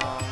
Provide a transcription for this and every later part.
जय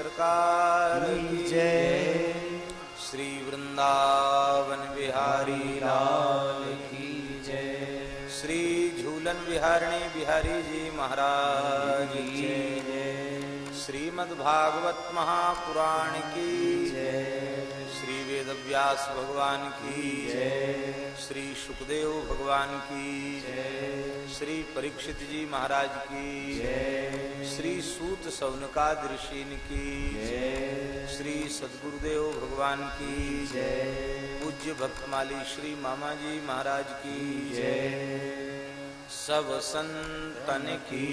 सरकार जय। श्री वृंदावन बिहारी लाल की जय। श्री झूलन बिहारिणी बिहारी जी महाराज की जय। श्रीमद्भागवत महापुराण की जय। श्री वेद व्यास भगवान की जय। श्री सुखदेव भगवान की जय। श्री परीक्षित जी महाराज की जय। श्री सूत सौनका ऋषिन की श्री सदगुरुदेव भगवान की पूज्य भक्तमाली श्री मामा जी महाराज की सब संतन की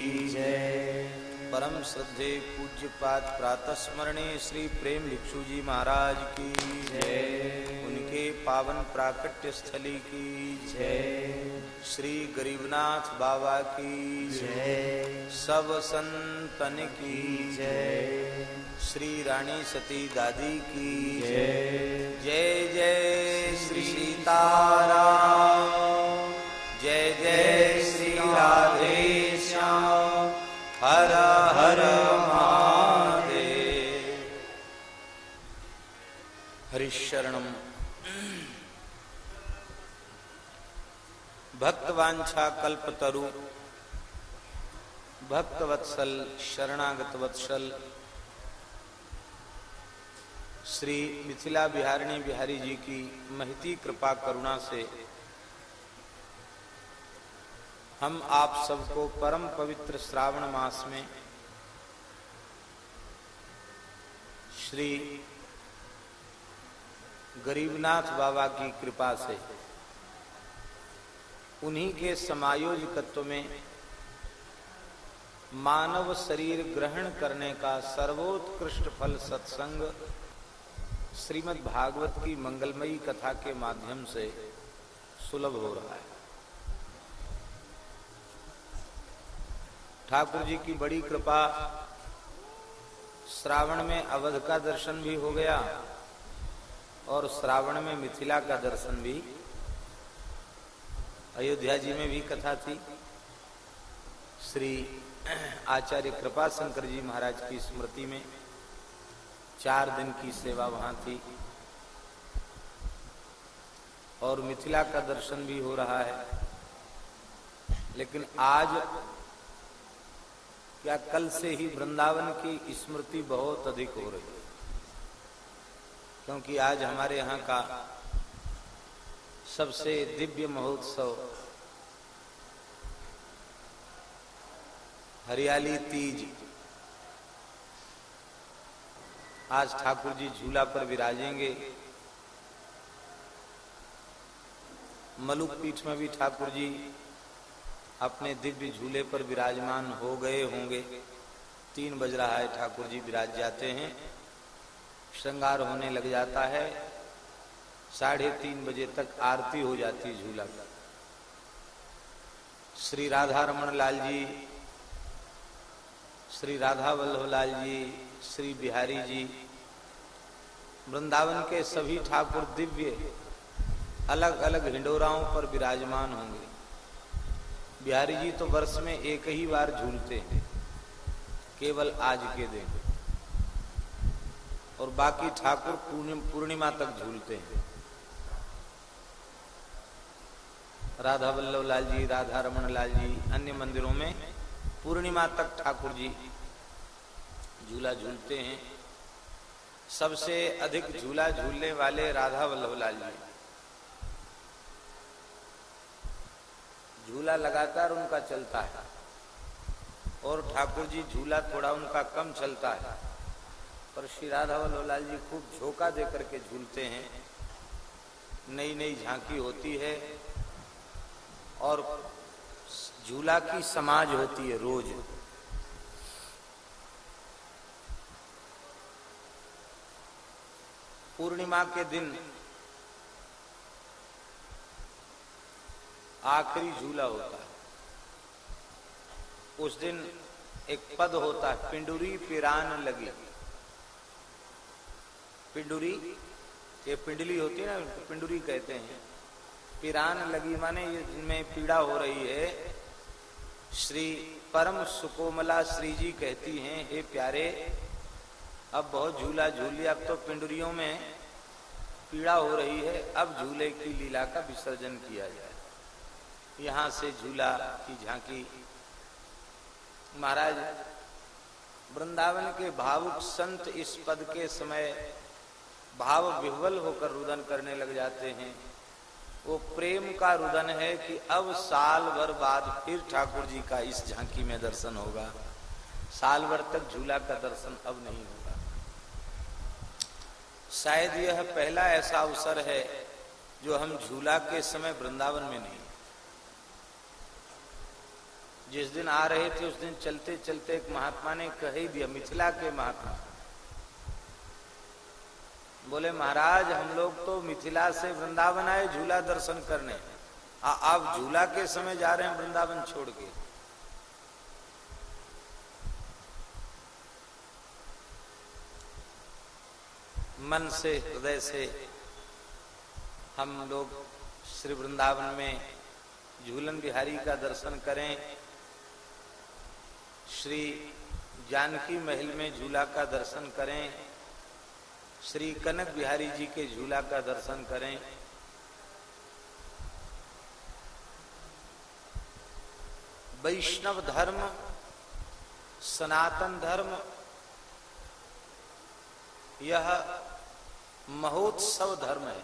परम श्रद्धे पूज्य पाद प्रातः स्मरणे श्री प्रेम भिक्षु जी महाराज की जय। उनके पावन प्राकट्य स्थली की जय। श्री गरीबनाथ बाबा की जय। सब संतन की जय। श्री रानी सती दादी की जय। जय जय श्री सीताराम। जय जय श्री राधे श्याम। हर हर महादेव। हरिशरणम। भक्तवांछा कल्प कल्पतरु भक्तवत्सल शरणागत वत्सल। श्री मिथिला बिहारिणी बिहारी जी की महती कृपा करुणा से हम आप सबको परम पवित्र श्रावण मास में श्री गरीबनाथ बाबा की कृपा से उन्हीं के समायोजकत्व में मानव शरीर ग्रहण करने का सर्वोत्कृष्ट फल सत्संग श्रीमद् भागवत की मंगलमयी कथा के माध्यम से सुलभ हो रहा है। ठाकुर जी की बड़ी कृपा, श्रावण में अवध का दर्शन भी हो गया और श्रावण में मिथिला का दर्शन भी अयोध्या जी में भी कथा थी। श्री आचार्य कृपा शंकर जी महाराज की स्मृति में चार दिन की सेवा वहाँ थी। और मिथिला का दर्शन भी हो रहा है। लेकिन आज क्या कल से ही वृंदावन की स्मृति बहुत अधिक हो रही है। क्योंकि आज हमारे यहाँ का सबसे दिव्य महोत्सव। हरियाली तीज। आज ठाकुर जी झूला पर विराजेंगे। मलुक पीठ में भी ठाकुर जी अपने दिव्य झूले पर विराजमान हो गए होंगे। तीन बज रहा है ठाकुर जी विराज जाते हैं। श्रृंगार होने लग जाता है। साढ़े तीन बजे तक आरती हो जाती झूला। का श्री राधा रमन लाल जी, श्री राधा वल्लभ लाल जी, श्री बिहारी जी, वृंदावन के सभी ठाकुर दिव्य अलग अलग हिंडोराओं पर विराजमान होंगे। बिहारी जी तो वर्ष में एक ही बार झूलते हैं, केवल आज के दिन। और बाकी ठाकुर पूर्णिमा तक झूलते हैं। राधा वल्लभ लाल जी राधा रमन लाल जी अन्य मंदिरों में पूर्णिमा तक ठाकुर जी झूला झूलते हैं। सबसे अधिक झूला झूलने वाले राधा वल्लभ लाल जी झूला लगातार उनका चलता है और ठाकुर जी झूला थोड़ा उनका कम चलता है। पर श्री राधा वल्लभ लाल जी खूब झोंका दे करके झूलते हैं। नई नई झांकी होती है। और झूला की समाज होती है रोज। पूर्णिमा के दिन आखिरी झूला होता है। उस दिन एक पद होता है, पिंडुरी पिरान लगी। पिंडुरी, ये पिंडली होती है ना, पिंडुरी कहते हैं। पिरान लगी, माने ये जिनमें पीड़ा हो रही है। श्री परम सुकोमला श्री जी कहती हैं, हे प्यारे, अब बहुत झूला झूली अब तो पिंडरियों में पीड़ा हो रही है, अब झूले की लीला का विसर्जन किया जाए। यहाँ से झूला की झांकी। महाराज, वृंदावन के भावुक संत इस पद के समय भाव विह्वल होकर रुदन करने लग जाते हैं। वो प्रेम का रुदन है कि अब साल भर बाद फिर ठाकुर जी का इस झांकी में दर्शन होगा। साल भर तक झूला का दर्शन अब नहीं होगा। शायद यह पहला ऐसा अवसर है जो हम झूला के समय वृंदावन में नहीं। जिस दिन आ रहे थे, उस दिन चलते चलते एक महात्मा ने कह ही दिया, मिथिला के महात्मा। बोले महाराज हम लोग तो मिथिला से वृंदावन आए झूला दर्शन करने। आ, आप झूला के समय जा रहे हैं वृंदावन छोड़ के। मन से हृदय से हम लोग श्री वृंदावन में झूलन बिहारी का दर्शन करें। श्री जानकी महल में झूला का दर्शन करें। श्री कनक बिहारी जी के झूला का दर्शन करें। वैष्णव धर्म, सनातन धर्म, यह महोत्सव धर्म है।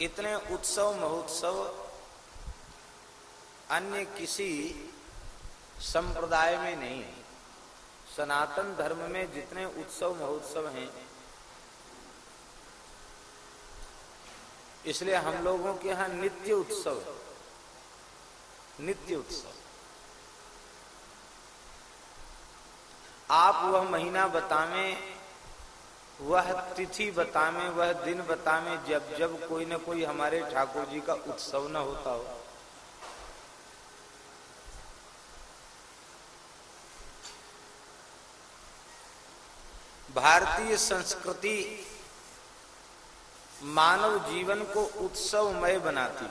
इतने उत्सव, महोत्सव, अन्य किसी संप्रदाय में नहीं है। सनातन धर्म में जितने उत्सव महोत्सव हैं, इसलिए हम लोगों के यहाँ नित्य उत्सव नित्य उत्सव। आप वह महीना बतावें, वह तिथि बतावें, वह दिन बतावें, जब जब कोई न कोई हमारे ठाकुर जी का उत्सव न होता हो। भारतीय संस्कृति मानव जीवन को उत्सवमय बनाती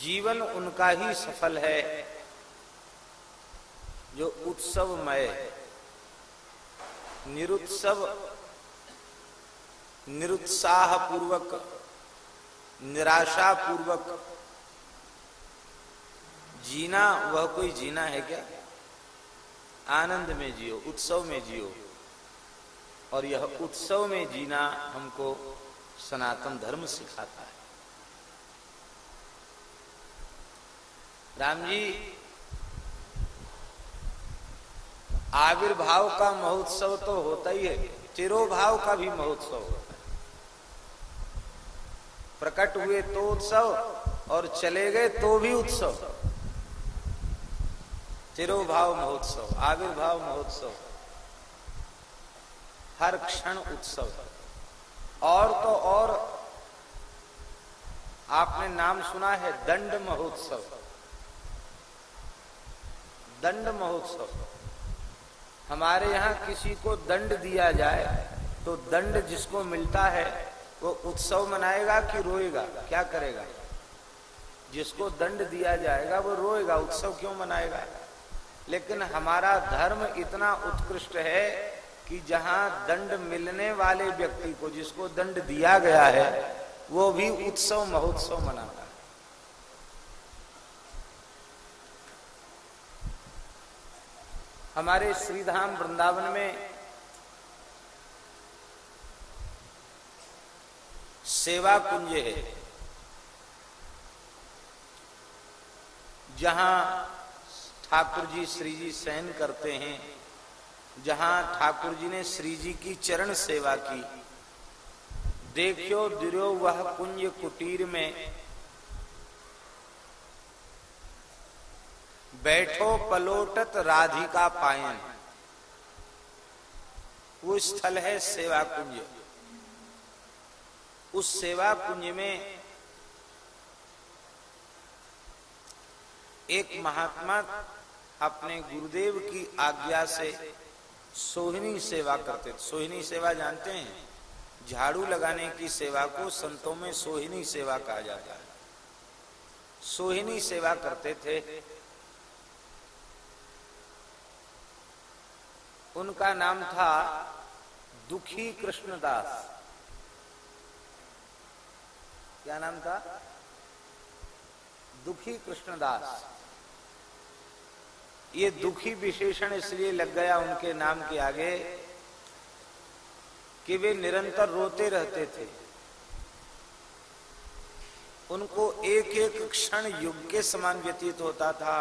जीवन उनका ही सफल है जो उत्सवमय निरुत्सव निरुत्साह पूर्वक निराशा पूर्वक जीना, वह कोई जीना है क्या? आनंद में जियो, उत्सव में जियो। और यह उत्सव में जीना हमको सनातन धर्म सिखाता है। राम जी, आविर्भाव का महोत्सव तो होता ही है, तिरोभाव का भी महोत्सव होता है। प्रकट हुए तो उत्सव, और चले गए तो भी उत्सव। तिरोभाव महोत्सव, आविर्भाव महोत्सव। हर क्षण उत्सव। और तो और आपने नाम सुना है, दंड महोत्सव। दंड महोत्सव। हमारे यहाँ किसी को दंड दिया जाए तो दंड जिसको मिलता है, वो उत्सव मनाएगा कि रोएगा? क्या करेगा? जिसको दंड दिया जाएगा, वो रोएगा। उत्सव क्यों मनाएगा? लेकिन हमारा धर्म इतना उत्कृष्ट है कि जहाँ दंड मिलने वाले व्यक्ति को जिसको दंड दिया गया है, वो भी उत्सव महोत्सव मनाता है। हमारे श्रीधाम वृंदावन में सेवा कुंज है, जहाँ ठाकुर जी श्री जी सहन करते हैं। जहाँ ठाकुर जी ने श्री जी की चरण सेवा की। देखियो दिरो वह कुंज कुटीर में। बैठो पलोटत राधिका पायन। वो स्थल है सेवा कुंज। उस सेवा कुंज में एक महात्मा अपने गुरुदेव की आज्ञा से सोहिनी सेवा करते थे। सोहिनी सेवा जानते हैं? झाड़ू लगाने की सेवा को संतों में सोहिनी सेवा कहा जाता है। सोहिनी सेवा करते थे। उनका नाम था दुखी कृष्णदास। क्या नाम था? दुखी कृष्णदास। ये दुखी विशेषण इसलिए लग गया उनके नाम के आगे कि वे निरंतर रोते रहते थे। उनको एक एक क्षण युग के समान व्यतीत होता था।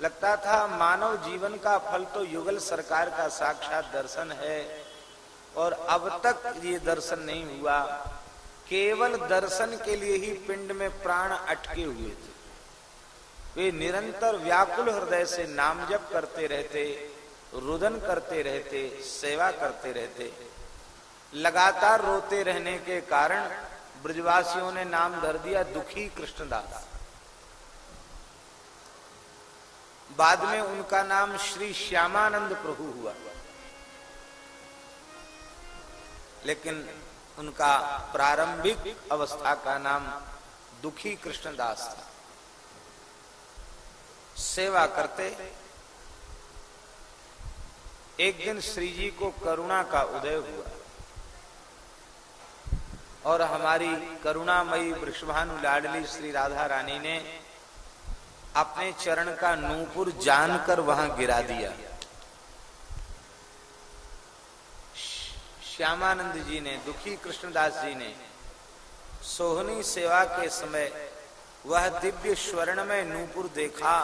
लगता था मानव जीवन का फल तो युगल सरकार का साक्षात दर्शन है और अब तक ये दर्शन नहीं हुआ। केवल दर्शन के लिए ही पिंड में प्राण अटके हुए थे। वे निरंतर व्याकुल हृदय से नाम जप करते रहते, रुदन करते रहते, सेवा करते रहते। लगातार रोते रहने के कारण ब्रजवासियों ने नाम धर दिया दुखी कृष्णदास बाद में उनका नाम श्री श्यामानंद प्रभु हुआ। लेकिन उनका प्रारंभिक अवस्था का नाम दुखी कृष्णदास था। सेवा करते। एक दिन श्री जी को करुणा का उदय हुआ। और हमारी करुणामयी वृषभानु लाडली श्री राधा रानी ने अपने चरण का नूपुर जानकर वहाँ गिरा दिया। श्यामानंद जी ने, दुखी कृष्णदास जी ने सोहनी सेवा के समय वह दिव्य स्वर्ण में नूपुर देखा।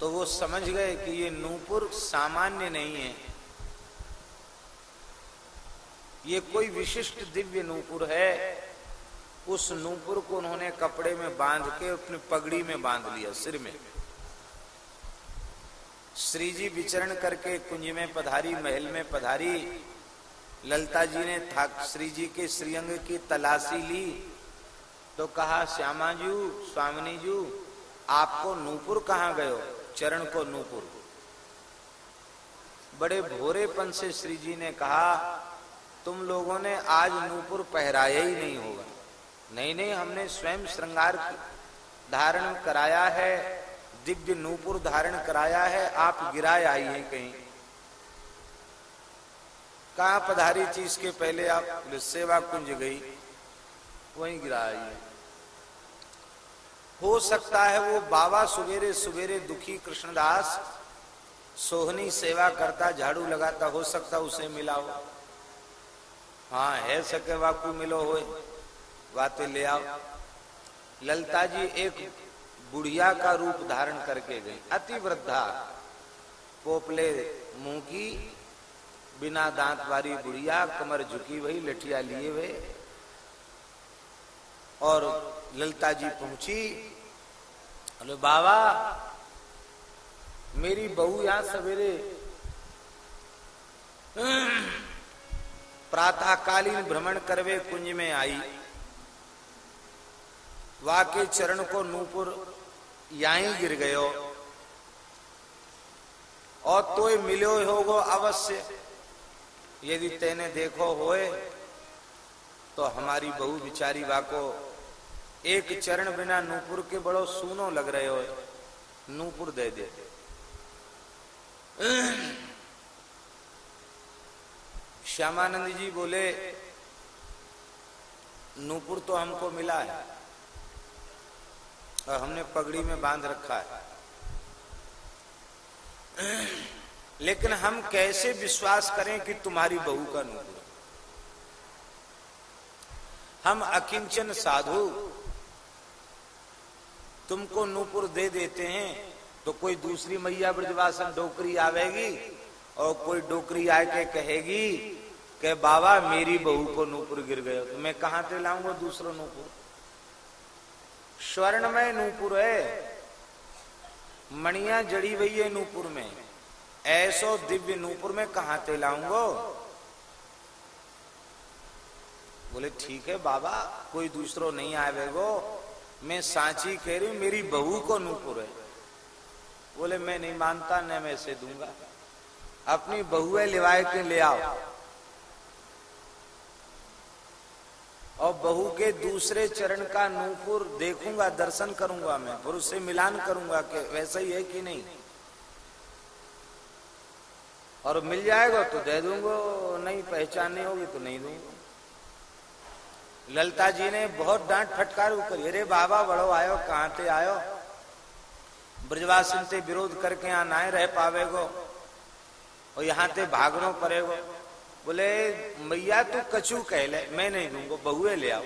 तो वो समझ गए कि ये नूपुर सामान्य नहीं है। ये कोई विशिष्ट दिव्य नूपुर है। उस नूपुर को उन्होंने कपड़े में बाँध के अपनी पगड़ी में बाँध लिया, सिर में। श्री जी विचरण करके कुंज में पधारी, महल में पधारी ललता जी ने श्री जी के श्रीअंग की तलाशी ली। तो कहा, श्यामा जी, स्वामिनी जी, आपको नूपुर कहाँ गयो चरण को नूपुर। बड़े भोरेपन से श्री जी ने कहा, तुम लोगों ने आज नूपुर पहराया ही नहीं होगा। नहीं नहीं हमने स्वयं श्रृंगार धारण कराया है दिव्य नूपुर धारण कराया है, आप गिराए आई है कहीं। कहा पधारी थी? इसके पहले आप सेवा कुंज गई। वहीं गिरा आई हो। सकता है वो बाबा सवेरे सवेरे दुखी कृष्णदास सोहनी सेवा करता, झाड़ू लगाता, हो सकता उसे मिला हो। हाँ है सके वाकू मिलो हो बातें ले आओ। ललता जी एक बुढ़िया का रूप धारण करके गई। अति वृद्धा पोपले मुँह की बिना दांत वाली बुढ़िया कमर झुकी हुई, लठिया लिए हुए। और ललता जी पहुँची। बोले बाबा, मेरी बहू यहाँ सवेरे, प्रातःकालीन भ्रमण करवे कुंज में आई। वाके चरण को नूपुर यहीं गिर गयो। और तो मिलो होगो अवश्य। यदि तेने देखो होए तो हमारी बहु बिचारी वाको एक चरण बिना नूपुर के बड़ो सुनो लग रहे हो नूपुर दे दे। श्यामानंद जी बोले, नूपुर तो हमको मिला है, और हमने पगड़ी में बाँध रखा है। लेकिन हम कैसे विश्वास करें कि तुम्हारी बहू का नूपुर? हम अकिंचन साधु। तुमको नूपुर दे देते हैं तो कोई दूसरी मैया ब्रजवासन डोकरी आवेगी और कोई डोकरी आके कहेगी कि, बाबा, मेरी बहू को नूपुर गिर गए तो मैं कहाँ से लाऊँगा दूसरा नूपुर? स्वर्णमय नूपुर है। मणिया जड़ी हुई है नूपुर में। ऐसो दिव्य नूपुर में कहा ते लाऊंगो? बोले, ठीक है बाबा, कोई दूसरो नहीं आवेगो मैं सांची कह रही मेरी बहू को नूपुर है। बोले, मैं नहीं मानता, न मैं से दूँगा। अपनी बहुए लिवाए के ले आओ। और बहू के दूसरे चरण का नूपुर देखूँगा, दर्शन करूँगा मैं फिर उससे मिलान करूँगा कि वैसा ही है कि नहीं। और मिल जाएगा तो दे दूँगा, नहीं पहचान नहीं होगी तो नहीं दूँगा। ललता जी ने बहुत डांट फटकार करी, अरे बाबा, बड़ो आयो, कहाँ ते आयो? ब्रजवासिन से विरोध करके यहाँ ना रह पावेगो, और यहाँ ते भागनो पड़ेगो। बोले, मैया, तू कचू कह ले, मैं नहीं दूँगा, बहुए ले आओ।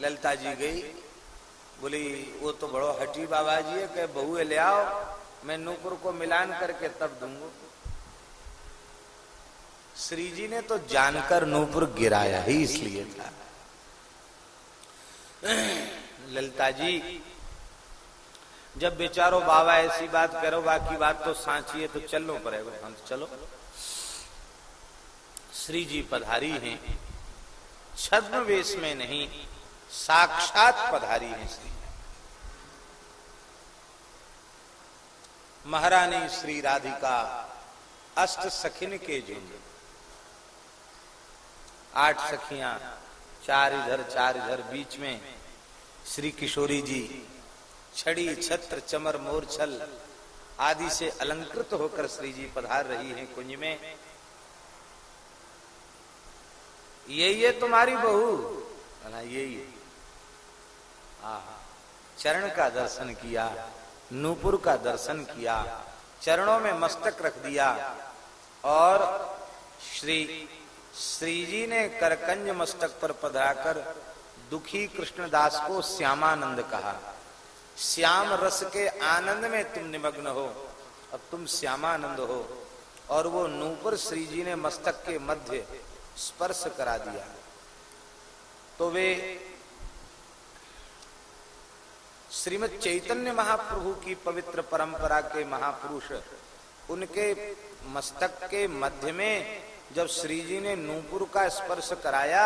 ललता जी गई, बोली, वो तो बड़ो हटी बाबा जी है, कह बहुए ले आओ। मैं नूपुर को मिलान करके तब दूँगा। श्री जी ने तो जानकर नूपुर गिराया ही इसलिए था। ललता जी, जब बेचारो बाबा ऐसी बात करो, बाकी बात तो सांची है तो चलना पड़ेगा हम चलो। श्री जी पधारी हैं छद्म वेश में नहीं, साक्षात पधारी हैं श्री महारानी श्री राधिका अष्ट सखिन के झुंड। आठ सखिया, चार इधर चार इधर बीच में श्री किशोरी जी, छड़ी, छत्र, चमर, मोरछल आदि से अलंकृत होकर श्री जी पधार रही हैं कुंज में। यही है तुम्हारी बहू। यही है चरण का दर्शन किया। नूपुर का दर्शन किया, चरणों में मस्तक रख दिया और श्री श्री जी ने करकंज मस्तक पर पधराकर दुखी कृष्णदास को श्यामानंद कहा, श्याम रस के आनंद में तुम निमग्न हो, अब तुम श्यामानंद हो। और वो नूपुर श्री जी ने मस्तक के मध्य स्पर्श करा दिया। तो वे श्रीमद चैतन्य महाप्रभु की पवित्र परंपरा के महापुरुष, उनके मस्तक के मध्य में जब श्री जी ने नूपुर का स्पर्श कराया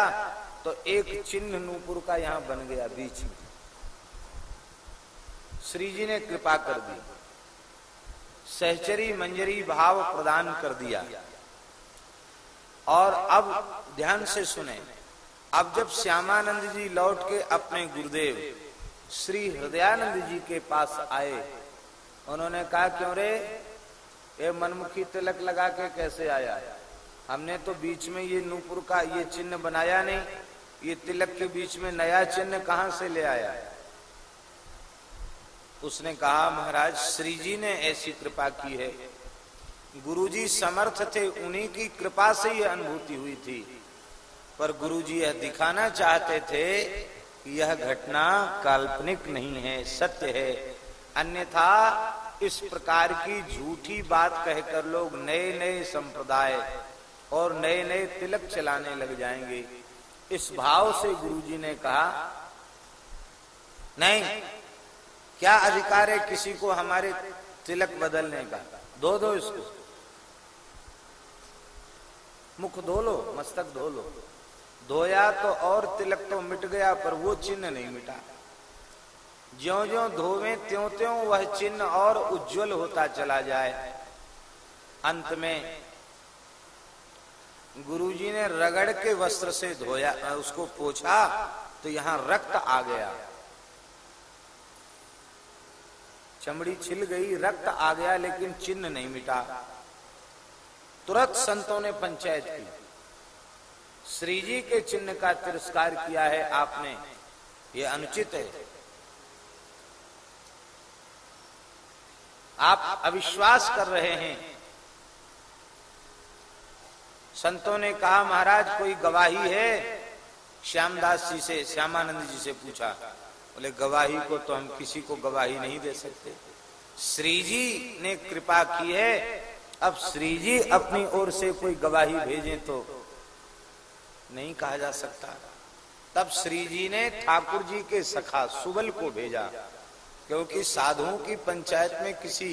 तो एक चिन्ह नूपुर का यहाँ बन गया बीच में। श्री जी ने कृपा कर दी। सहचरी मंजरी भाव प्रदान कर दिया। और अब ध्यान से सुने। अब जब श्यामानंद जी लौट के अपने गुरुदेव श्री हृदयानंद जी के पास आए। उन्होंने कहा, क्यों रे? ये मनमुखी तिलक लगा के कैसे आया? हमने तो बीच में ये नूपुर का ये चिन्ह बनाया नहीं। ये तिलक के बीच में नया चिन्ह कहाँ से ले आया? उसने कहा, महाराज, श्री जी ने ऐसी कृपा की है। गुरुजी समर्थ थे, उन्हीं की कृपा से यह अनुभूति हुई थी। पर गुरुजी यह दिखाना चाहते थे यह घटना काल्पनिक नहीं है, सत्य है। अन्यथा इस प्रकार की झूठी बात कहकर लोग नए नए संप्रदाय और नए नए तिलक चलाने लग जाएँगे। इस भाव से गुरुजी ने कहा, नहीं, क्या अधिकार है किसी को हमारे तिलक बदलने का? दो दो इसको। मुख धो लो, मस्तक धो लो। धोया तो और तिलक तो मिट गया, पर वो चिन्ह नहीं मिटा। ज्यो ज्यो धोवे त्यों त्यों वह चिन्ह और उज्जवल होता चला जाए। अंत में गुरुजी ने रगड़ के वस्त्र से धोया उसको पोछा तो यहाँ रक्त आ गया। चमड़ी छिल गई, रक्त आ गया, लेकिन चिन्ह नहीं मिटा। तुरंत संतों ने पंचायत की। श्री जी के चिन्ह का तिरस्कार किया है आपने। ये अनुचित है। आप अविश्वास कर रहे हैं। संतों ने कहा, महाराज, कोई गवाही है? श्यामदास जी से, श्यामानंद जी से पूछा। बोले, गवाही को तो हम किसी को गवाही नहीं दे सकते। श्री जी ने कृपा की है। अब श्री जी अपनी ओर से कोई गवाही भेजें तो नहीं कहा जा सकता। तब श्री जी ने ठाकुर जी के सखा सुबल को भेजा, क्योंकि साधुओं की पंचायत में किसी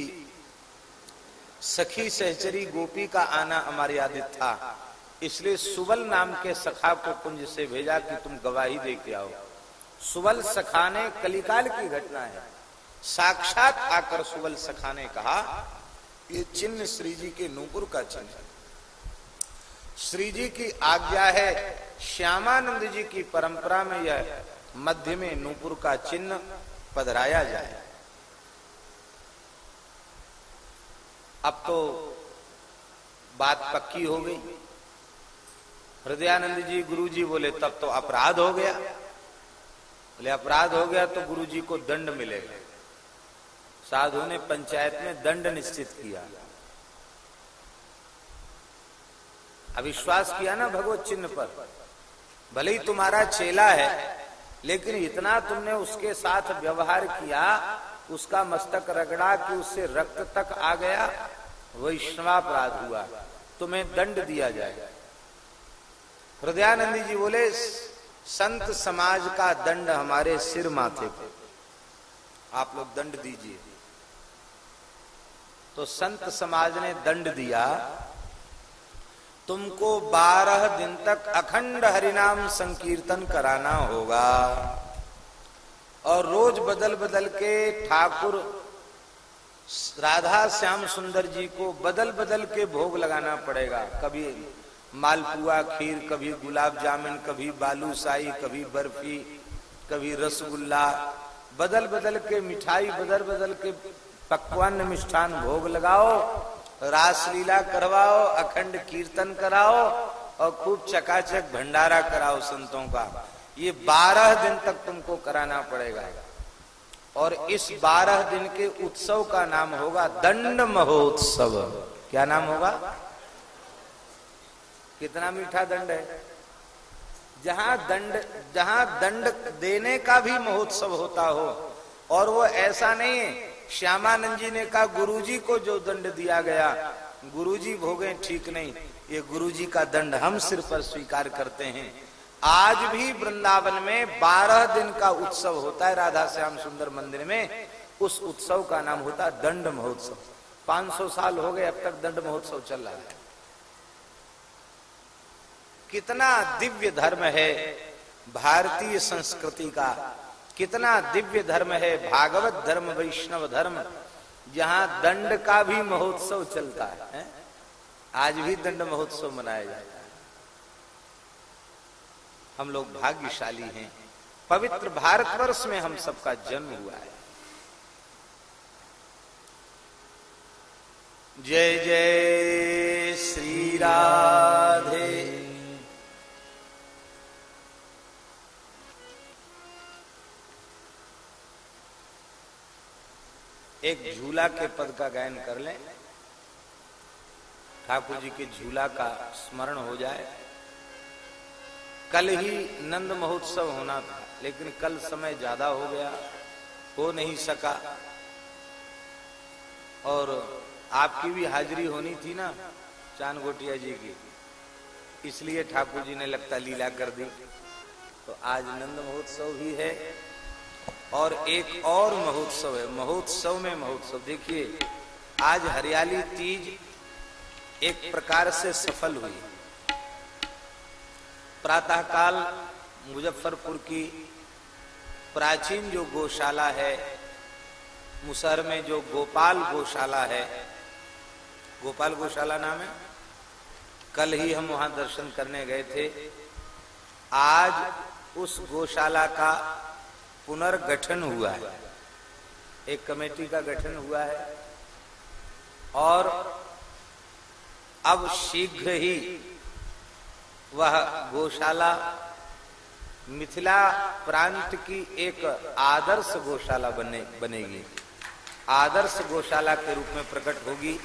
सखी सहचरी गोपी का आना अमर्यादित था। इसलिए सुबल नाम के सखा को कुंज से भेजा कि तुम गवाही दे के आओ। सुबल सखा ने कलिकाल की घटना है। साक्षात आकर सुबल सखा ने कहा, ये चिन्ह श्री जी के नूपुर का चिन्ह श्री जी की आज्ञा है, श्यामानंद जी की परंपरा में यह मध्य में नूपुर का चिन्ह पधराया जाए। अब तो बात पक्की हो गई। हृदयानंद जी गुरु जी बोले, तब तो अपराध हो गया। बोले, अपराध हो गया तो गुरु जी को दंड मिलेगा। साधु ने पंचायत में दंड निश्चित किया। अविश्वास किया ना भगवत चिन्ह पर? भले ही तुम्हारा चेला है, लेकिन इतना तुमने उसके साथ व्यवहार किया, उसका मस्तक रगड़ा कि उससे रक्त तक आ गया, वैष्णवापराध हुआ। तुम्हें दंड दिया जाए। हृदयानंदी जी बोले, संत समाज का दंड हमारे सिर माथे पे आप लोग दंड दीजिए। तो संत समाज ने दंड दिया तुमको बारह दिन तक अखंड हरिनाम संकीर्तन कराना होगा। और रोज बदल बदल के ठाकुर राधा श्याम सुंदर जी को बदल बदल के भोग लगाना पड़ेगा। कभी मालपुआ खीर, कभी गुलाब जामुन, कभी बालूशाही कभी बर्फ़ी, कभी रसगुल्ला। बदल बदल के मिठाई, बदल बदल के पकवान मिष्ठान भोग लगाओ। रासलीला करवाओ, अखंड कीर्तन कराओ और खूब चकाचक भंडारा कराओ संतों का। ये बारह दिन तक तुमको कराना पड़ेगा। और इस बारह दिन के उत्सव का नाम होगा दंड महोत्सव। क्या नाम होगा? कितना मीठा दंड है। जहाँ दंड जहाँ दंड देने का भी महोत्सव होता हो, और वो ऐसा नहीं है श्यामानंद जी ने कहा, गुरुजी को जो दंड दिया गया, गुरुजी भोगे ठीक नहीं। ये गुरुजी का दंड हम सिर पर स्वीकार करते हैं। आज भी वृंदावन में बारह दिन का उत्सव होता है राधा श्याम सुंदर मंदिर में। उस उत्सव का नाम होता है दंड महोत्सव। 500 साल हो गए, अब तक दंड महोत्सव चल रहा है। कितना दिव्य धर्म है, भारतीय संस्कृति का। कितना दिव्य धर्म है, भागवत धर्म, वैष्णव धर्म। जहाँ दंड का भी महोत्सव चलता है है? आज भी दंड महोत्सव मनाया जाता है। हम लोग भाग्यशाली हैं। पवित्र भारतवर्ष में हम सबका जन्म हुआ है। जय जय श्री राधे एक झूला के पद का गायन कर लें। ठाकुर जी के झूला का स्मरण हो जाए। कल ही नंद महोत्सव होना था, लेकिन कल समय ज़्यादा हो गया, हो नहीं सका। और आपकी भी हाजिरी होनी थी ना चाँद गोटिया जी की। इसलिए ठाकुर जी ने लगता लीला कर दी। तो आज नंद महोत्सव भी है। और एक और महोत्सव है, महोत्सव में महोत्सव। देखिए, आज हरियाली तीज एक प्रकार से सफल हुई। प्रातःकाल मुजफ्फरपुर की प्राचीन जो गौशाला है, मुसहर में जो गोपाल गौशाला है, गोपाल गौशाला नाम है, कल ही हम वहाँ दर्शन करने गए थे। आज उस गौशाला का पुनर्गठन हुआ है। एक कमेटी का गठन हुआ है। और अब शीघ्र ही वह गौशाला, मिथिला प्रांत की एक आदर्श गौशाला बने, बनेगी। आदर्श गौशाला के रूप में प्रकट होगी।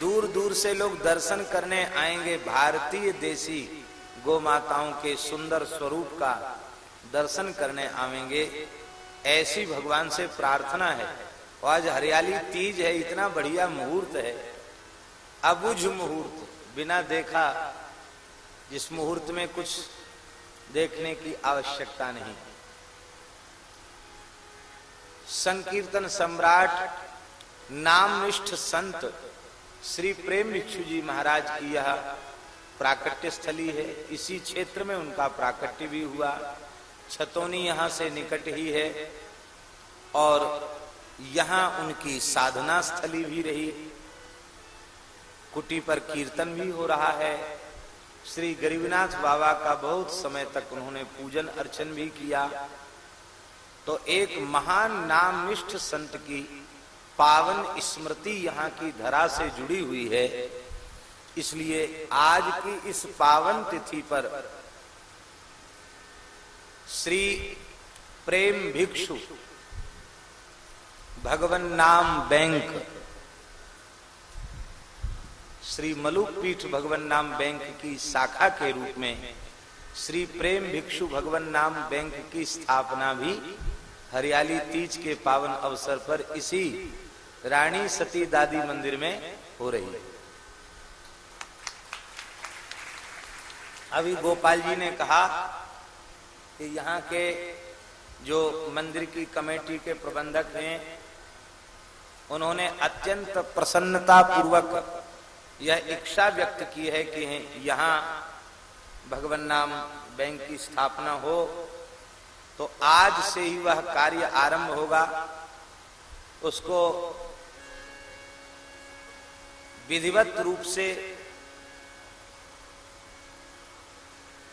दूर दूर से लोग दर्शन करने आएँगे। भारतीय देशी गौ माताओं के सुंदर स्वरूप का दर्शन करने आवेंगे, ऐसी भगवान से प्रार्थना है। आज हरियाली तीज है, इतना बढ़िया मुहूर्त है। अबुझ मुहूर्त, बिना देखा, जिस मुहूर्त में कुछ देखने की आवश्यकता नहीं। संकीर्तन सम्राट, नामनिष्ठ संत, श्री प्रेम भिक्षु जी महाराज की यह प्राकट्य स्थली है। इसी क्षेत्र में उनका प्राकट्य भी हुआ। छतौनी यहाँ से निकट ही है और यहाँ उनकी साधना स्थली भी रही। कुटी पर कीर्तन भी हो रहा है। श्री गरीबनाथ बाबा का बहुत समय तक उन्होंने पूजन अर्चन भी किया। तो एक महान नामनिष्ठ संत की पावन स्मृति यहाँ की धरा से जुड़ी हुई है। इसलिए आज की इस पावन तिथि पर श्री प्रेम भिक्षु। भगवन नाम बैंक। श्री मलुक पीठ भगवन नाम बैंक की शाखा के रूप में श्री प्रेम भिक्षु भगवन नाम बैंक की स्थापना भी हरियाली तीज के पावन अवसर पर इसी रानी सती दादी मंदिर में हो रही है। अभी गोपाल जी ने कहा यहाँ के जो मंदिर की कमेटी के प्रबंधक हैं, उन्होंने अत्यंत प्रसन्नता पूर्वक यह इच्छा व्यक्त की है कि यहाँ भगवान नाम बैंक की स्थापना हो तो आज से ही वह कार्य आरंभ होगा। उसको विधिवत रूप से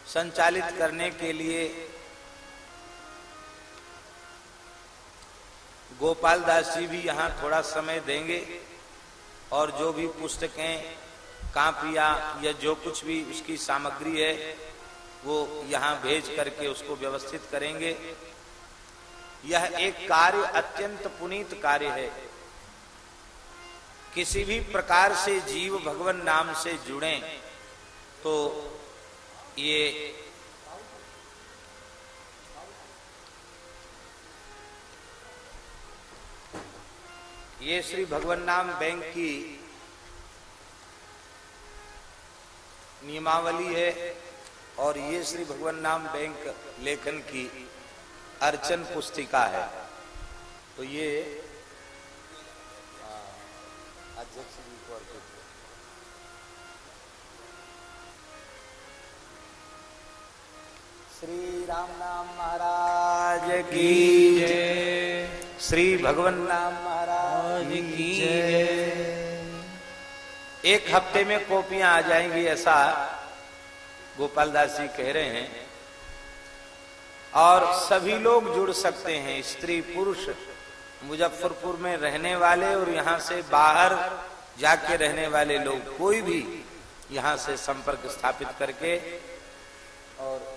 संचालित करने के लिए गोपाल दास जी भी यहाँ थोड़ा समय देंगे और जो भी पुस्तकें, कापिया या जो कुछ भी उसकी सामग्री है, वो यहाँ भेज करके उसको व्यवस्थित करेंगे। यह एक कार्य अत्यंत पुनीत कार्य है। किसी भी प्रकार से जीव भगवान नाम से जुड़े तो ये ये श्री भगवान नाम बैंक की नियमावली है और ये श्री भगवान नाम बैंक लेखन की अर्चन पुस्तिका है। तो ये अध्यक्ष को अर्पित श्री राम नाम महाराज की श्री भगवान नाम महाराज की एक हफ़्ते में कॉपियाँ आ जाएँगी ऐसा गोपाल दास जी कह रहे हैं। और सभी लोग जुड़ सकते हैं स्त्री पुरुष मुजफ्फरपुर में रहने वाले और यहाँ से बाहर जाके रहने वाले लोग कोई भी यहाँ से संपर्क स्थापित करके और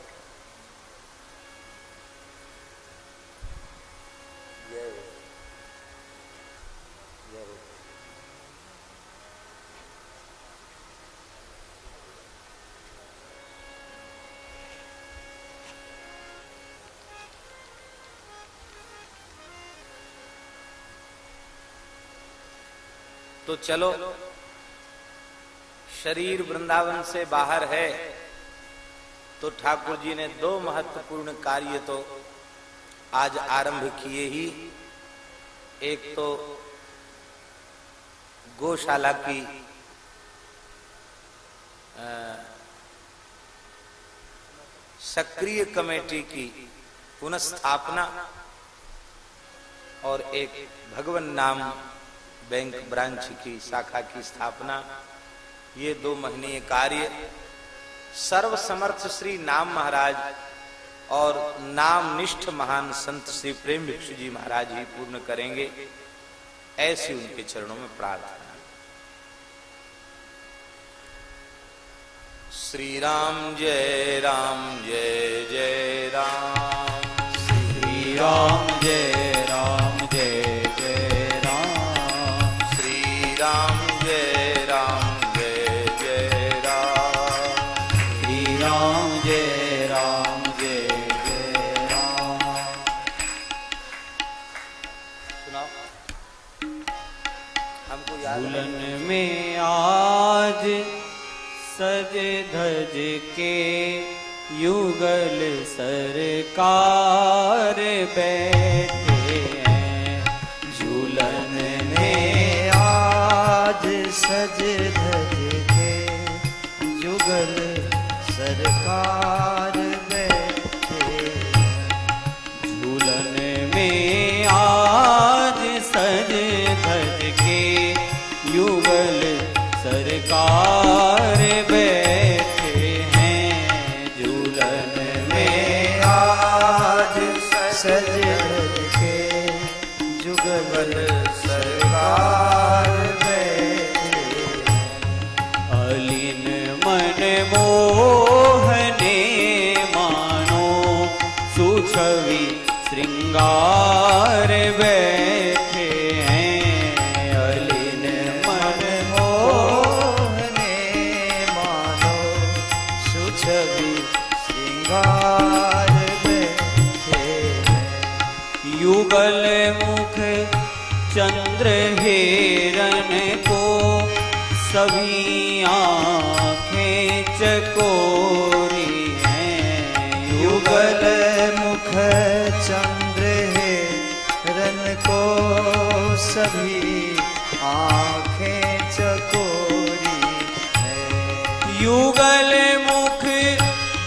चलो। शरीर वृंदावन से बाहर है तो ठाकुर जी ने दो महत्वपूर्ण कार्य तो आज आरंभ किए ही। एक तो गौशाला की सक्रिय कमेटी की पुनस्थापना, और एक भगवान नाम बैंक ब्रांच की, शाखा की स्थापना, ये दो महीने कार्य। सर्व समर्थ श्री नाम महाराज और नाम निष्ठ महान संत श्री प्रेम भिक्षु जी महाराज ही पूर्ण करेंगे, ऐसी उनके चरणों में प्रार्थना। श्री राम जय राम जय जय राम। श्री राम जय। के युगल सरकार बैठे हैं। झूलन में आज सज धज के युगल सरकार बैठे झूलन में आज सज धज के युगल सरकार सभी आँखें चकोरी हैं। युगल मुख चंद्र है, रन को सभी आँखें चकोरी है। युगल मुख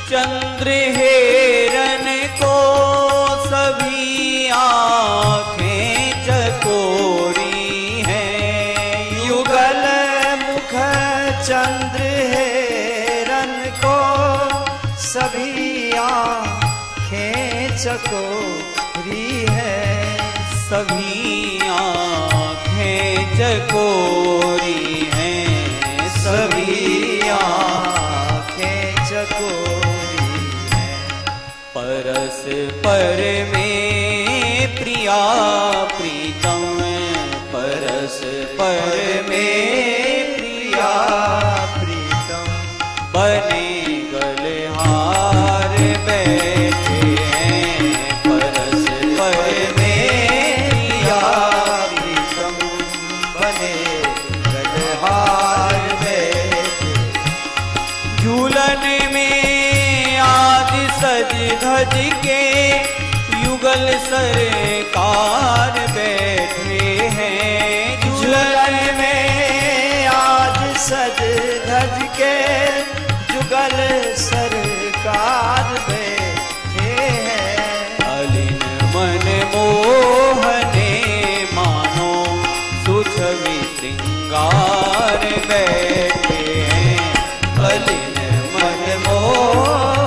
चंद्र है तो री है सभी आँखें जकोरी हैं। सभी आँखें चकोरी हैं। परस पर में प्रिया प्रीतम परस पर में सरकार बैठे हैं। जुगल में आज सज धज के जुगल सरकार बैठे हैं। अलिन मन मोहने मानो सुछवी सिंगार बैठे हैं। अलिन मन मोह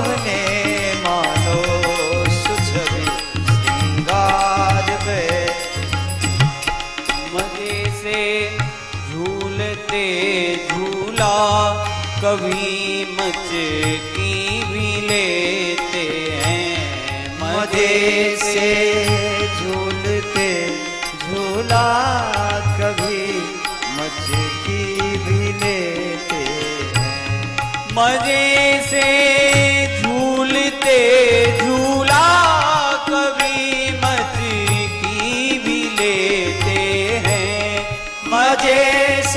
राजेश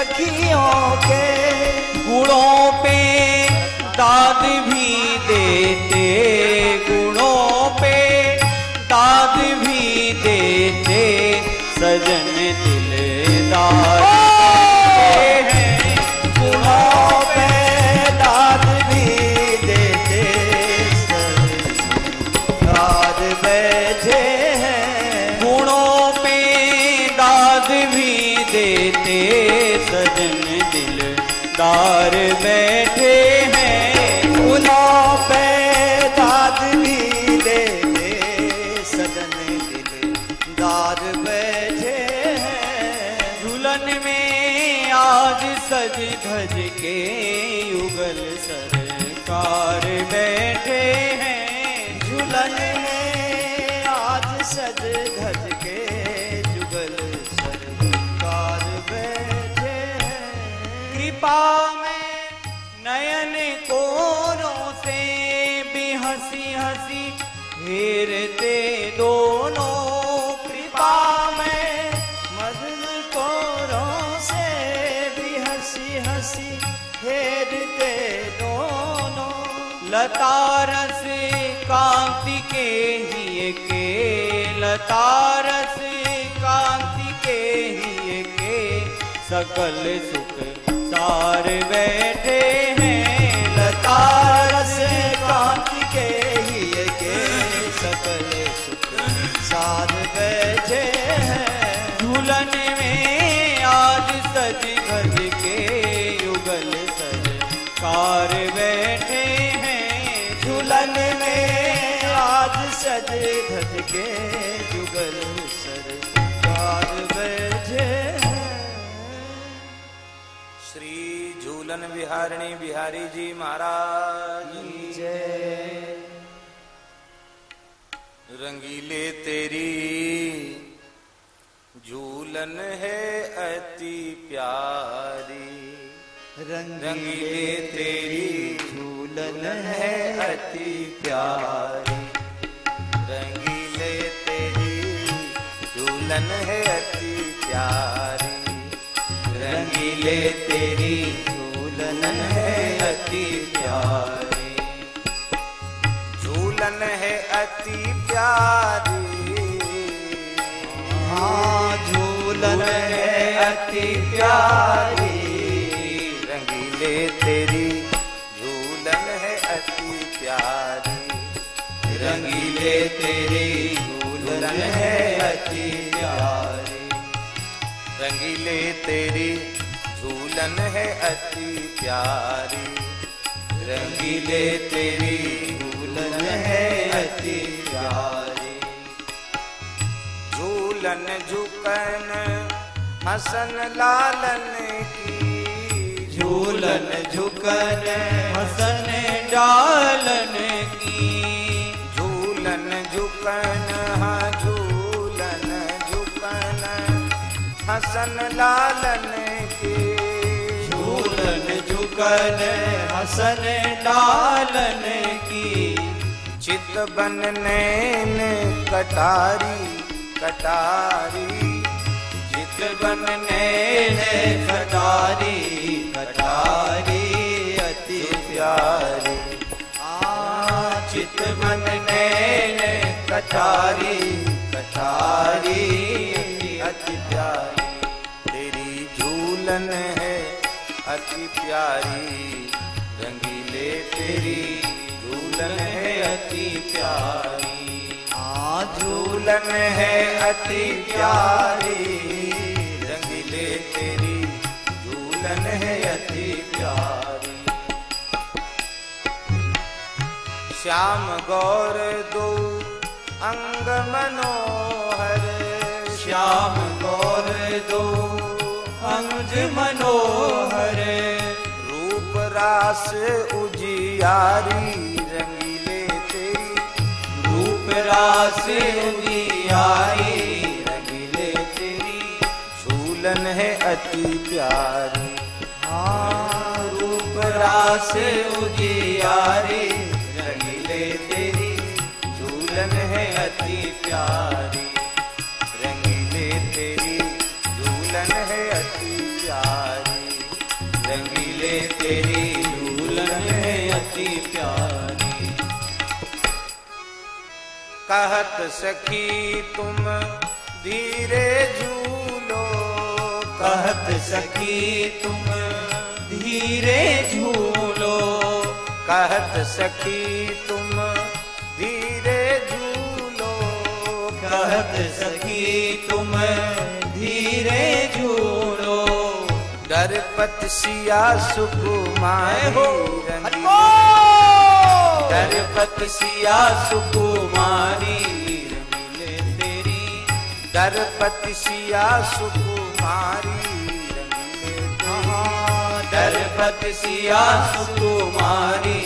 सखियों के गुणों पे दाद भी देते गुणों पे दाद भी देते सजन दिलदार। लता रस कांति के ही के लतारस, कांति के ही के सकल सुख सार बैठे सज धज के जुगल सरकार बैठे श्री झूलन विहारिणी बिहारी जी महाराज। जय रंगीले तेरी झूलन है अति प्यारी। रंगीले तेरी झूलन है अति प्यारी। झूलन है अति प्यारी। रंगीले तेरी झूलन है अति प्यारी। झूलन है अति प्यारी। हाँ झूलन है अति प्यारी। रंगीले तेरी झूलन है अति प्यारी। रंगीले तेरी अति प्यारी। रंगीले तेरी झूलन है अति प्यारी। रंगीले तेरी झूलन है अति प्यारी। झूलन झुकन, हसन लालन की। झूलन झुकन, हसन डालन झुकन झूलन झुकन हसन लालन की झूलन झुकन हसन डालन की चित बन नैन कटारी कटारी, चित बन नैन कटारी कटारी अति प्यारी। आ चित बन नैन कटारी कटारी अति प्यारी। तेरी झूलन है अति प्यारी, रंगीले तेरी झूलन है अति प्यारी। हाँ झूलन है अति प्यारी, रंगीले तेरी झूलन है अति प्यारी। श्याम गौर दो अंग मनोहर। श्याम गौर दो अंज मनोहर। रूप रास उजियारी रंगीले तेरी रूप रास उजियारी रंगीले तेरी झूलन है अति प्यारी। हाँ रूप रास उजियारी प्यारी रंगीले तेरी झूलन है अति प्यारी रंगीले तेरी झूलन है अति प्यारी। कहत सखी, तुम धीरे झूलो। कहत सखी, तुम धीरे झूलो। कहत सखी, तुम कहत सखी तुम धीरे झूलो। डर दरपत सिया सुकुमार हो। दरपत सिया सुकुमारी तेरी। दरपत सिया सुकुमारी दरपत सिया सुकुमारी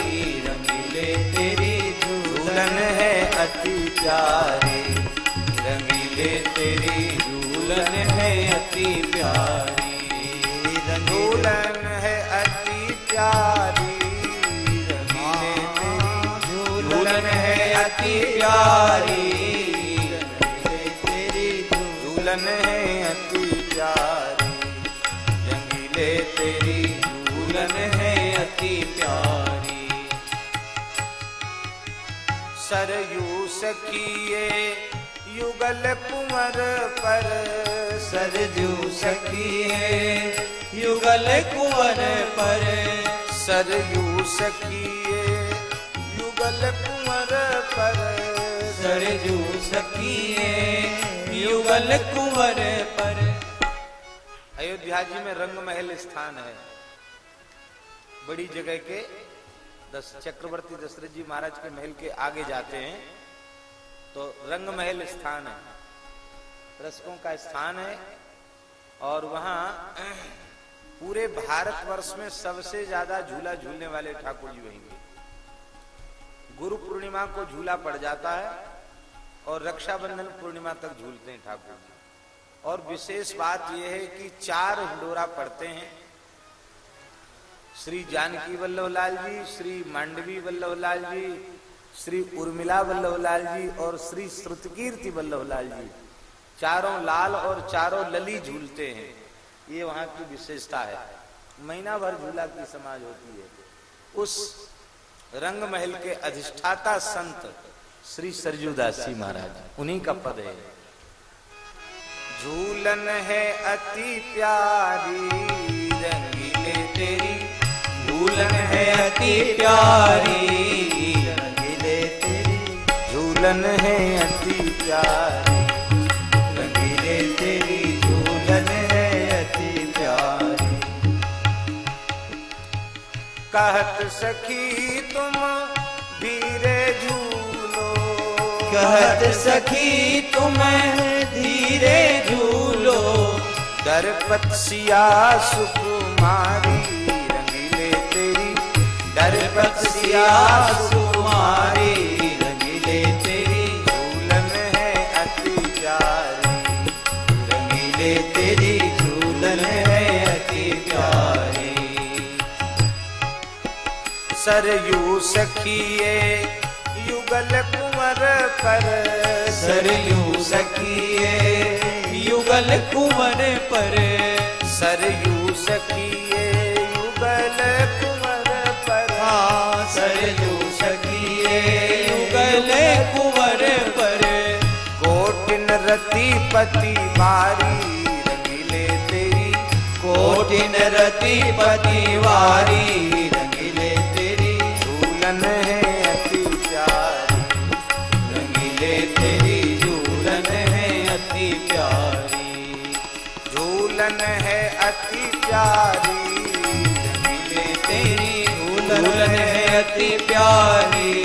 रंगीले तेरी। झूलन है अति प्यारे। रंगीले तेरी झूलन है अति प्यारी। झूलन है अति प्यारी। रंगीले तेरी झूलन है अति प्यारी। तेरी झूलन है अति प्यारी। रंगीले तेरी झूलन है अति प्यारी। सरयू सखिए युगल कुंवर पर सरजू सखिए युगल कुंवर पर सरयू सखिए युगल कुंवर पर सरजू सखिए युगल कुंवर पर अयोध्या जी में रंग महल स्थान है। बड़ी जगह के दस चक्रवर्ती दशरथ जी महाराज के महल के आगे जाते हैं। तो रंग महल स्थान है। रसकों का स्थान है और वहाँ पूरे भारतवर्ष में सबसे ज़्यादा झूला झूलने वाले ठाकुर जी वहीं के गुरु पूर्णिमा को झूला पड़ जाता है और रक्षाबंधन पूर्णिमा तक झूलते हैं ठाकुर जी। और विशेष बात यह है कि चार हिंडोरा पड़ते हैं। श्री जानकी वल्लभ लाल जी, श्री मांडवी वल्लभ लाल जी श्री उर्मिला वल्लभ लाल जी और श्री श्रुतकीर्ति वल्लभ लाल जी। चारों लाल और चारों लली झूलते हैं। ये वहाँ की विशेषता है। महीना भर झूला की समाज होती है। उस रंग महल के अधिष्ठाता संत श्री सरजूदास जी महाराज, उन्हीं का पद है। झूलन है अति प्यारी रंगीले तेरी। झूलन है अति प्यारी झूलन है अति प्यारी। रंगीले तेरी झूलन है अति प्यारी। कहत सखी तुम धीरे झूलो। कहत सखी तुम धीरे झूलो। दरपत सिया सुकुमारी रंगीले तेरी। दरपत सिया सुकुमारी। सरयू सखिए युगल कुंवर पर सरयू सखिए। युगल कुंवर पर सरयू सखिए युगल कुंवर पर सरयू सखिए। युगल कुंवर पर कोटिन रति पति बारी रंगीले तेरी। कोटिन रति रंगीले तेरी झूलन है अति प्यारी। रंगीले तेरी झूलन है अति प्यारी। झूलन है अति प्यारी। रंगीले तेरी झूलन है अति प्यारी।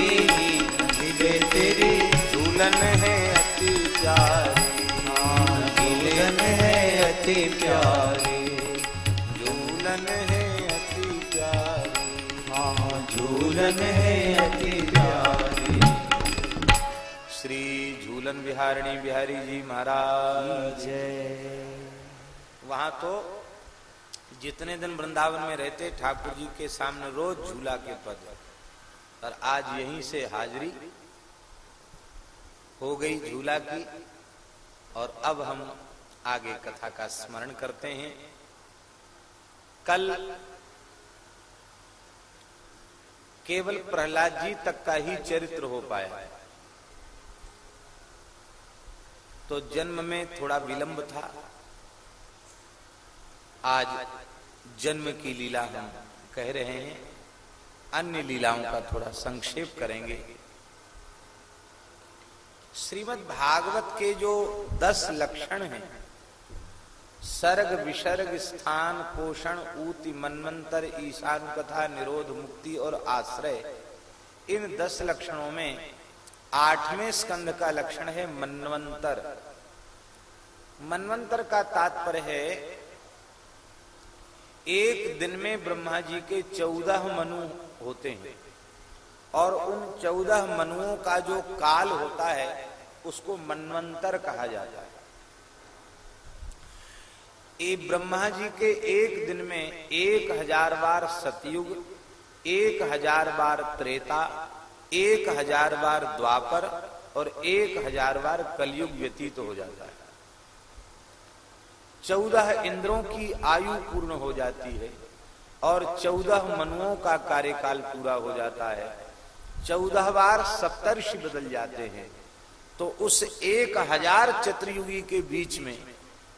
श्री झूलन बिहारिणी बिहारी जी महाराज। वहाँ तो जितने दिन वृंदावन में रहते, ठाकुर जी के सामने रोज झूला के पद। और आज यहीं से हाजिरी हो गई झूला की, और अब हम आगे कथा का स्मरण करते हैं। कल केवल प्रहलाद जी तक का ही चरित्र हो पाया। तो जन्म में थोड़ा विलंब था। आज जन्म की लीला हम कह रहे हैं। अन्य लीलाओं का थोड़ा संक्षेप करेंगे। श्रीमद् भागवत के जो दस लक्षण हैं सर्ग विसर्ग स्थान पोषण ऊति मनमंत्र ईशान कथा निरोध मुक्ति और आश्रय। इन दस लक्षणों में आठवें स्कंद का लक्षण है मनवंतर मनवंतर का तात्पर्य है, एक दिन में ब्रह्मा जी के चौदह मनु होते हैं और उन चौदह मनुओं का जो काल होता है, उसको मनवंतर कहा जाता है। ये ब्रह्मा जी के एक दिन में एक हज़ार बार सतयुग, एक हज़ार बार त्रेता, एक हज़ार बार द्वापर और एक हज़ार बार कलयुग व्यतीत तो हो जाता है। चौदह इंद्रों की आयु पूर्ण हो जाती है और चौदह मनुओं का कार्यकाल पूरा हो जाता है। चौदह बार सप्तर्षि बदल जाते हैं। तो उस एक हज़ार चतुर्युगी के बीच में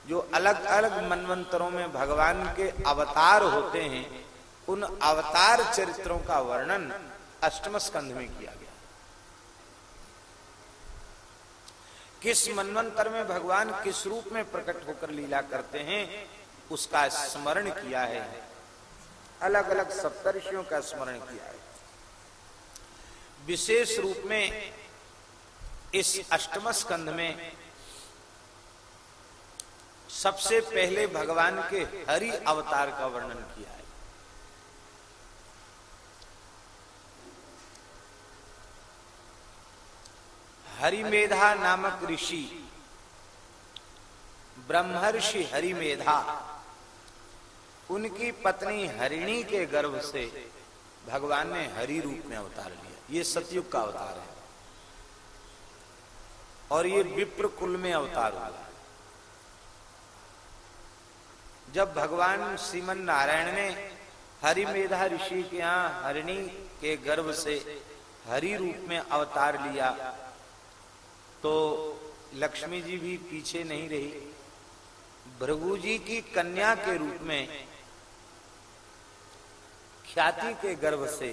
जो अलग अलग मनवंतरों में भगवान के अवतार होते हैं, उन अवतार चरित्रों का वर्णन अष्टम स्कंध में किया गया। किस मनवंतर में भगवान किस रूप में प्रकट होकर लीला करते हैं, उसका स्मरण किया है। अलग अलग सप्तर्षियों का स्मरण किया है। विशेष रूप में इस अष्टम स्कंध में सबसे पहले भगवान के हरि अवतार का वर्णन किया है। हरिमेधा नामक ऋषि, ब्रह्मर्षि हरिमेधा, उनकी पत्नी हरिणी के गर्भ से भगवान ने हरि रूप में अवतार लिया। ये सतयुग का अवतार है और ये विप्र कुल में अवतार हुआ। जब भगवान श्रीमन नारायण ने हरिमेधा ऋषि के यहाँ हरिणी के गर्भ से हरि रूप में अवतार लिया तो लक्ष्मी जी भी पीछे नहीं रही। भृगु जी की कन्या के रूप में, ख्याति के गर्भ से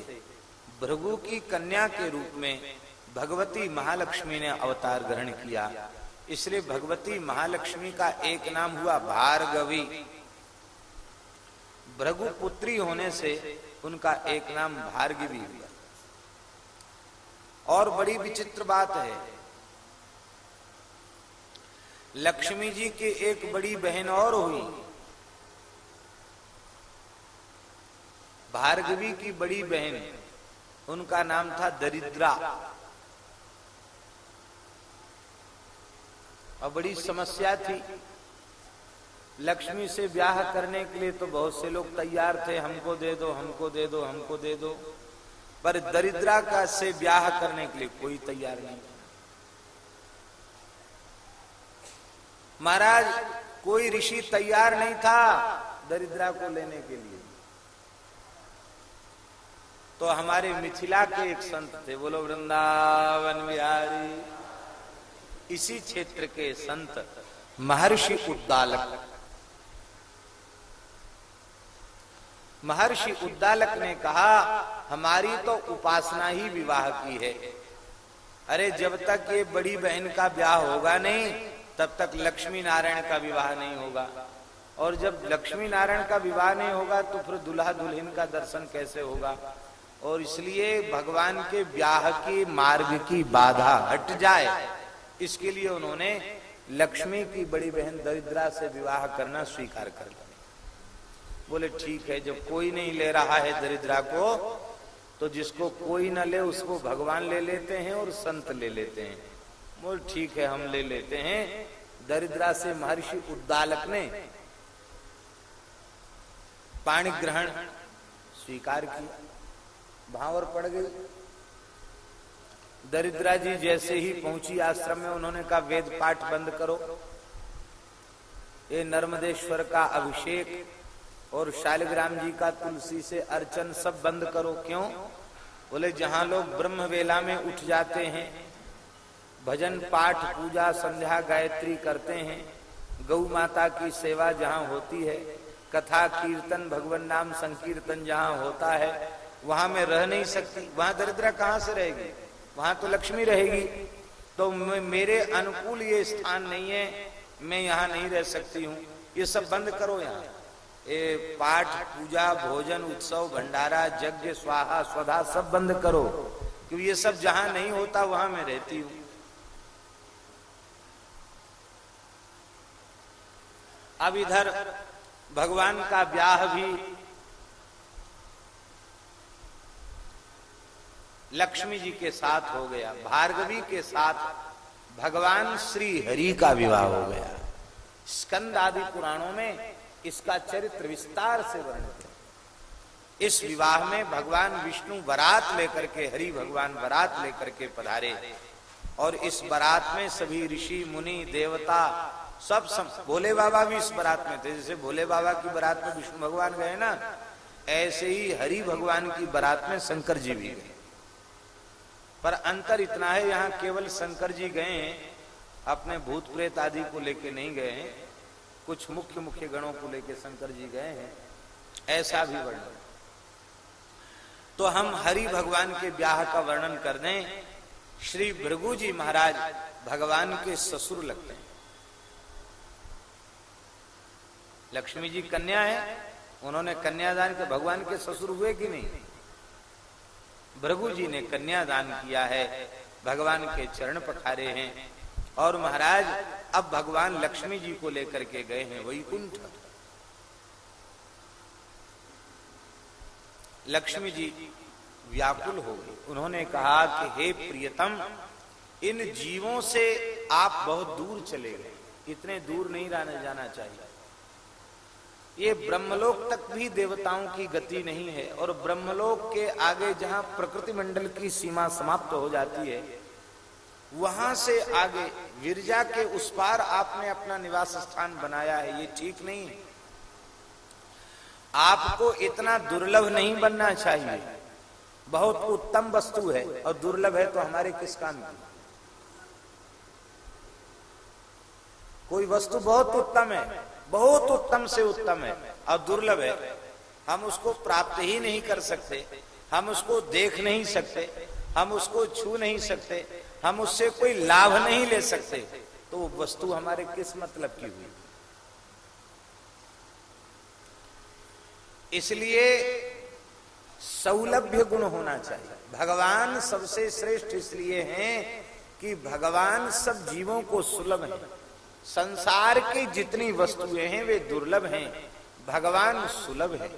भृगु की कन्या के रूप में भगवती महालक्ष्मी ने अवतार ग्रहण किया। इसलिए भगवती महालक्ष्मी का एक नाम हुआ भार्गवी। भृगु पुत्री होने से उनका एक नाम भार्गवी हुआ। और बड़ी विचित्र बात है, लक्ष्मी जी की एक बड़ी बहन और हुई। भार्गवी की बड़ी बहन, उनका नाम था दरिद्रा। और बड़ी समस्या थी लक्ष्मी से ब्याह करने के लिए तो बहुत से लोग तैयार थे, हमको दे दो, हमको दे दो, हमको दे दो। पर दरिद्रा का से ब्याह करने के लिए कोई तैयार नहीं महाराज, कोई ऋषि तैयार नहीं था दरिद्रा को लेने के लिए। तो हमारे मिथिला के एक संत थे, बोलो, वृंदावन बिहारी। इसी क्षेत्र के संत महर्षि उद्दालक। महर्षि उद्दालक ने कहा, हमारी तो उपासना ही विवाह की है। अरे, जब तक ये बड़ी बहन का ब्याह होगा नहीं, तब तक लक्ष्मी नारायण का विवाह नहीं होगा। और जब लक्ष्मी नारायण का विवाह नहीं होगा तो फिर दुल्हा दुल्हन का दर्शन कैसे होगा? और इसलिए भगवान के ब्याह के मार्ग की बाधा हट जाए। इसके लिए उन्होंने लक्ष्मी की बड़ी बहन दरिद्रा से विवाह करना स्वीकार कर लिया। बोले, ठीक है, जब कोई नहीं ले रहा है दरिद्रा को तो जिसको कोई ना ले, उसको भगवान ले लेते हैं और संत ले लेते हैं। बोल, ठीक है, हम ले लेते हैं। दरिद्रा से महर्षि उद्दालक ने पाणी ग्रहण स्वीकार किया। भावर पड़ गई दरिद्रा जी जैसे ही पहुँची आश्रम में, उन्होंने कहा, वेद पाठ बंद करो। ये नर्मदेश्वर का अभिषेक और शालिग्राम जी का तुलसी से अर्चन सब बंद करो, क्यों? बोले, जहाँ लोग ब्रह्म वेला में उठ जाते हैं, भजन, पाठ, पूजा, संध्या, गायत्री करते हैं गौ माता की सेवा जहाँ होती है, कथा, कीर्तन, भगवान नाम संकीर्तन जहाँ होता है, वहाँ में रह नहीं सकती। वहाँ दरिद्रा कहाँ से रहेगी? वहाँ तो लक्ष्मी रहेगी। तो मेरे अनुकूल ये स्थान नहीं है, मैं यहाँ नहीं रह सकती हूँ। ये सब बंद करो यहाँ। ये पाठ, पूजा, भोजन, उत्सव, भंडारा, यज्ञ, स्वाहा, स्वधा, सब बंद करो। क्योंकि ये सब जहाँ नहीं होता, वहाँ मैं रहती हूँ। अब इधर भगवान का ब्याह भी लक्ष्मी जी के साथ हो गया, भार्गवी के साथ भगवान श्री हरि का विवाह हो गया। स्कंद आदि पुराणों में इसका चरित्र विस्तार से वर्णित है। इस विवाह में भगवान विष्णु बरात लेकर के, हरि भगवान बरात लेकर के पधारे। और इस बरात में सभी ऋषि, मुनि, देवता, सब सम, भोले बाबा भी इस बरात में थे। जैसे भोले बाबा की बरात में विष्णु भगवान गए ना, ऐसे ही हरि भगवान की बरात में शंकर जी भी गए। पर अंतर इतना है, यहाँ केवल शंकर जी गए अपने भूत प्रेत आदि को लेके नहीं गए कुछ मुख्य मुख्य गणों को लेके शंकर जी गए हैं, ऐसा भी वर्णन। तो हम हरि भगवान के ब्याह का वर्णन कर दें। श्री भृगु जी महाराज भगवान के ससुर लगते हैं। लक्ष्मी जी कन्या है, उन्होंने कन्यादान के, भगवान के ससुर हुए कि नहीं? भृगु जी ने कन्यादान किया है, भगवान के चरण पखारे हैं। और महाराज, अब भगवान लक्ष्मी जी को लेकर के गए हैं वैकुंठ। लक्ष्मी जी व्याकुल हो गए। उन्होंने कहा कि हे प्रियतम, इन जीवों से आप बहुत दूर चले गए। इतने दूर नहीं रहने जाना चाहिए। ये ब्रह्मलोक तक भी देवताओं की गति नहीं है और ब्रह्मलोक के आगे जहाँ प्रकृति मंडल की सीमा समाप्त हो जाती है वहाँ से आगे विरजा के उस पार आपने अपना निवास स्थान बनाया है, ये ठीक नहीं है। आपको इतना दुर्लभ नहीं बनना चाहिए। बहुत उत्तम वस्तु है, और दुर्लभ है तो हमारे किस काम की? कोई वस्तु बहुत उत्तम है, बहुत उत्तम से उत्तम है, और दुर्लभ है। हम उसको प्राप्त ही नहीं कर सकते, हम उसको देख नहीं सकते, हम उसको छू नहीं सकते हम उससे कोई लाभ नहीं ले सकते। तो वो वस्तु हमारे किस मतलब की हुई? इसलिए सौलभ्य गुण होना चाहिए। भगवान सबसे श्रेष्ठ इसलिए हैं कि भगवान सब जीवों को सुलभ है। संसार की जितनी वस्तुएँ हैं, वे दुर्लभ हैं। भगवान सुलभ है।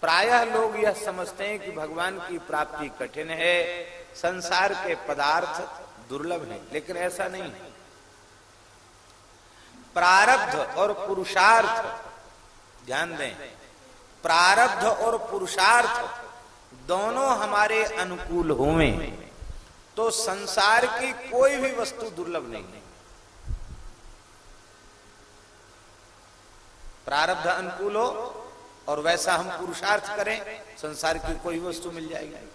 प्रायः लोग यह समझते हैं कि भगवान की प्राप्ति कठिन है। संसार के पदार्थ दुर्लभ है, लेकिन ऐसा नहीं। है प्रारब्ध और पुरुषार्थ, ध्यान दें, प्रारब्ध और पुरुषार्थ दोनों हमारे अनुकूल होवे तो संसार की कोई भी वस्तु दुर्लभ नहीं है। प्रारब्ध अनुकूल हो और वैसा हम पुरुषार्थ करें, संसार की कोई वस्तु मिल जाएगी।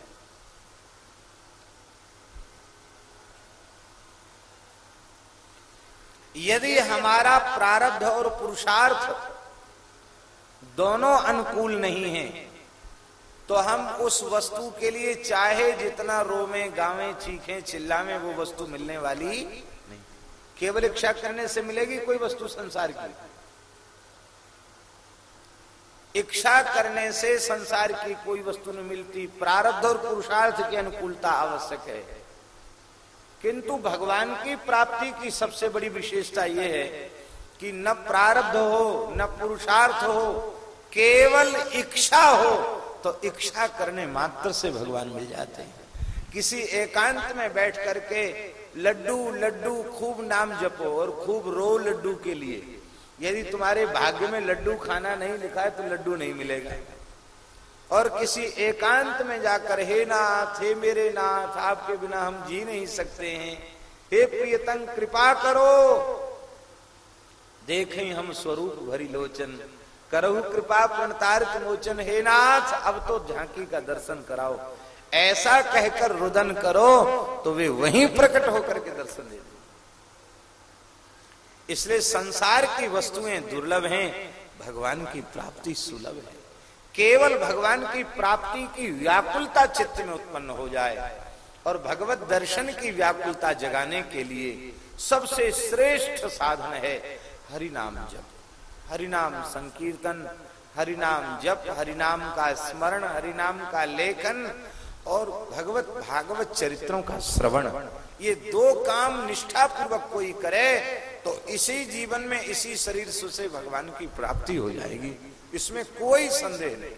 यदि हमारा प्रारब्ध और पुरुषार्थ दोनों अनुकूल नहीं है तो हम उस वस्तु के लिए चाहे जितना रोवे, गावे, चीखे, चिल्लावे, वो वस्तु मिलने वाली नहीं। केवल इच्छा करने से मिलेगी कोई वस्तु संसार की। इच्छा करने से संसार की कोई वस्तु नहीं मिलती। प्रारब्ध और पुरुषार्थ की अनुकूलता आवश्यक है। किंतु भगवान की प्राप्ति की सबसे बड़ी विशेषता यह है कि न प्रारब्ध हो, न पुरुषार्थ हो, केवल इच्छा हो तो इच्छा करने मात्र से भगवान मिल जाते हैं। किसी एकांत में बैठ करके लड्डू लड्डू खूब नाम जपो और खूब रो लड्डू के लिए। यदि तुम्हारे भाग्य में लड्डू खाना नहीं लिखा है तो लड्डू नहीं मिलेगा। और किसी एकांत में जाकर, हे नाथ, हे मेरे नाथ, आपके बिना हम जी नहीं सकते हैं। हे प्रियतम, कृपा करो। देखें हम स्वरूप भरी लोचन। करहु कृपा प्रणतार्थ मोचन हे नाथ, अब तो झांकी का दर्शन कराओ। ऐसा कहकर रुदन करो तो वे वहीं प्रकट होकर के दर्शन देते इसलिए संसार की वस्तुएँ दुर्लभ हैं, भगवान की प्राप्ति सुलभ है। केवल भगवान की प्राप्ति की व्याकुलता चित्त में उत्पन्न हो जाए और भगवत दर्शन की व्याकुलता जगाने के लिए सबसे श्रेष्ठ साधन है हरिनाम जप। हरिनाम संकीर्तन, हरिनाम जप, हरिनाम का स्मरण, हरिनाम का लेखन और भगवत भागवत चरित्रों का श्रवण। ये दो काम निष्ठा पूर्वक कोई करे तो इसी जीवन में इसी शरीर से भगवान की प्राप्ति हो जाएगी। इसमें कोई संदेह नहीं।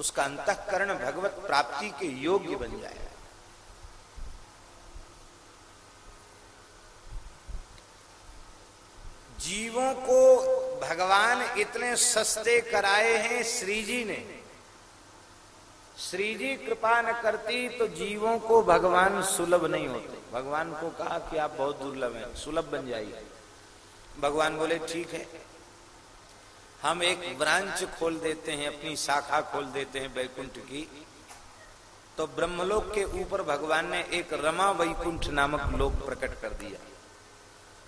उसका अंतकरण भगवत प्राप्ति के योग्य बन जाएगा जीवों को भगवान इतने सस्ते कराए हैं श्री जी ने। श्री जी कृपा न करती तो जीवों को भगवान सुलभ नहीं होते। भगवान को कहा कि आप बहुत दुर्लभ हैं, सुलभ बन जाइए। भगवान बोले, ठीक है। हम एक ब्रांच खोल देते हैं, अपनी शाखा खोल देते हैं वैकुंठ की। तो ब्रह्मलोक के ऊपर भगवान ने एक रमा वैकुंठ नामक लोक प्रकट कर दिया।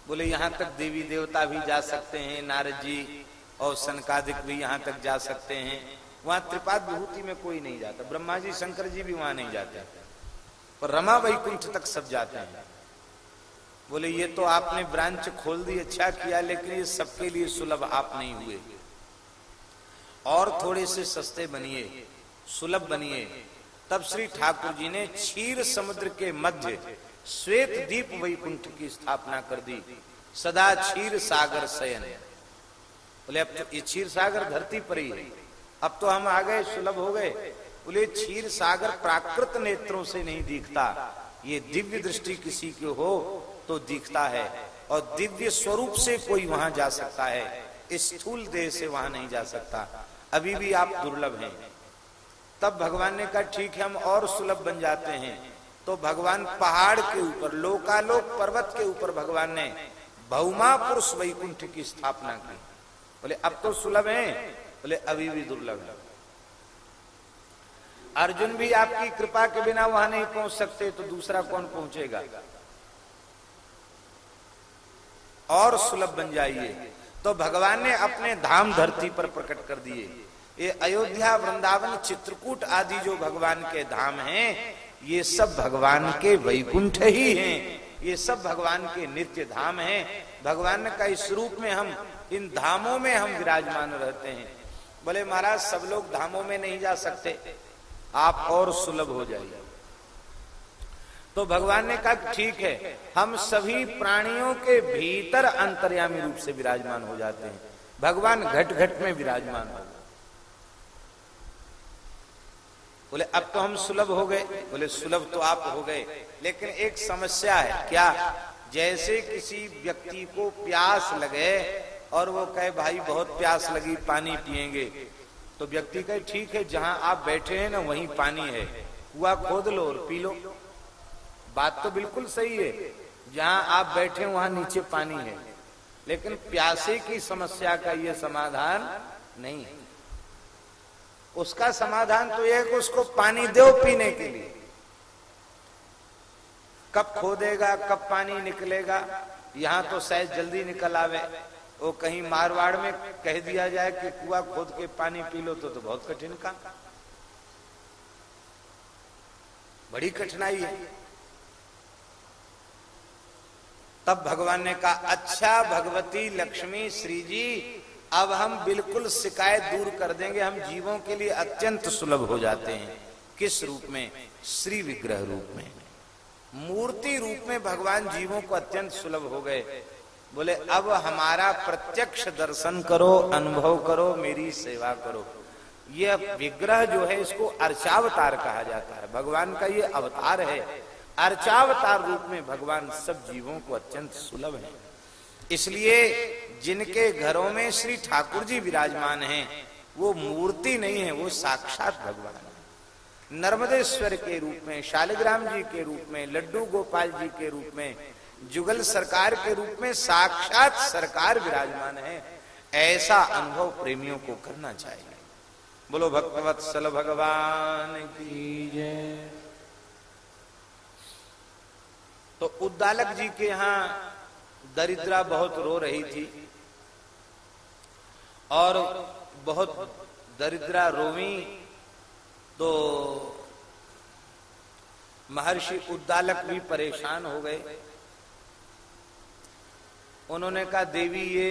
बोले, यहाँ तक देवी देवता भी जा सकते हैं, नारद जी और सनकादिक भी यहाँ तक जा सकते हैं। वहाँ त्रिपाद विभूति में कोई नहीं जाता। ब्रह्मा जी, शंकर जी भी वहाँ नहीं जाते। पर रमा वैकुंठ तक सब जाते हैं। बोले, ये तो आपने ब्रांच खोल दी अच्छा किया, लेकिन ये सबके लिए सुलभ आप नहीं हुए। और थोड़े से सस्ते बनिए, सुलभ बनिए। तब श्री ठाकुर जी ने क्षीर समुद्र के मध्य श्वेत दीप वैकुंठ की स्थापना कर दी। सदा क्षीर सागर शयन। बोले, अब तो ये क्षीर सागर धरती पर ही है। अब तो हम आ गए, सुलभ हो गए। बोले, क्षीर सागर प्राकृत नेत्रों से नहीं दिखता। ये दिव्य दृष्टि किसी के हो तो दिखता है और दिव्य स्वरूप से कोई वहाँ जा सकता है। स्थूल देह से वहाँ नहीं जा सकता। अभी भी आप दुर्लभ हैं। तब भगवान ने कहा, ठीक है, हम और सुलभ बन जाते हैं। तो भगवान पहाड़ के ऊपर, लोकालोक पर्वत के ऊपर भगवान ने भौमा पुरुष वैकुंठ की स्थापना की। बोले, अब तो सुलभ है। बोले, अभी भी दुर्लभ है। अर्जुन भी आपकी कृपा के बिना वहाँ नहीं पहुँच सकते तो दूसरा कौन पहुंचेगा? और सुलभ बन जाइए। तो भगवान ने अपने धाम धरती पर प्रकट कर दिए। ये अयोध्या, वृंदावन, चित्रकूट आदि जो भगवान के धाम हैं, ये सब भगवान के वैकुंठ ही हैं। ये सब भगवान के नित्य धाम हैं। भगवान का इस रूप में हम, इन धामों में हम विराजमान रहते हैं। बोले, महाराज, सब लोग धामों में नहीं जा सकते। आप और सुलभ हो जाइए। तो भगवान ने कहा, ठीक है, हम सभी प्राणियों के भीतर अंतर्यामी रूप से विराजमान हो जाते हैं। भगवान घट घट में विराजमान हो बोले, अब तो हम सुलभ हो गए। बोले, सुलभ तो आप हो गए, लेकिन एक समस्या है, क्या? जैसे किसी व्यक्ति को प्यास लगे और वो कहे, भाई, बहुत प्यास लगी, पानी पिएँगे। तो व्यक्ति कहे, ठीक है, जहाँ आप बैठे हैं ना, वहीं पानी है। कुआ खोद लो और पी लो। बात तो बिल्कुल सही है। जहाँ आप बैठे वहाँ नीचे पानी है। लेकिन प्यासे की समस्या का यह समाधान नहीं है। उसका समाधान तो यह कि उसको पानी दो पीने के लिए। कब खोदेगा कब पानी निकलेगा यहाँ तो शायद जल्दी निकल आवे। वो कहीं मारवाड़ में कह दिया जाए कि कुआ खोद के पानी पी लो तो, तो बहुत कठिन काम। बड़ी कठिनाई है। तब भगवान ने कहा अच्छा भगवती लक्ष्मी श्री जी अब हम बिल्कुल शिकायत दूर कर देंगे, हम जीवों के लिए अत्यंत सुलभ हो जाते हैं। किस रूप में? श्री विग्रह रूप में। मूर्ति रूप में भगवान जीवों को अत्यंत सुलभ हो गए। बोले, अब हमारा प्रत्यक्ष दर्शन करो, अनुभव करो, मेरी सेवा करो। यह विग्रह जो है, इसको अर्चावतार कहा जाता है। भगवान का ये अवतार है। अर्चावतार रूप में भगवान सब जीवों को अत्यंत सुलभ है। इसलिए जिनके घरों में श्री ठाकुर जी विराजमान हैं, वो मूर्ति नहीं है, वो साक्षात भगवान है। नर्मदेश्वर के रूप में, शालिग्राम जी के रूप में, लड्डू गोपाल जी के रूप में, जुगल सरकार के रूप में साक्षात सरकार विराजमान है, ऐसा अनुभव प्रेमियों को करना चाहिए। बोलो, भक्तवत्सल भगवान की जय। तो उद्दालक जी के यहाँ दरिद्रा बहुत रो रही थी और बहुत दरिद्रा रोवी तो महर्षि उद्दालक भी परेशान हो गए। उन्होंने कहा, देवी, ये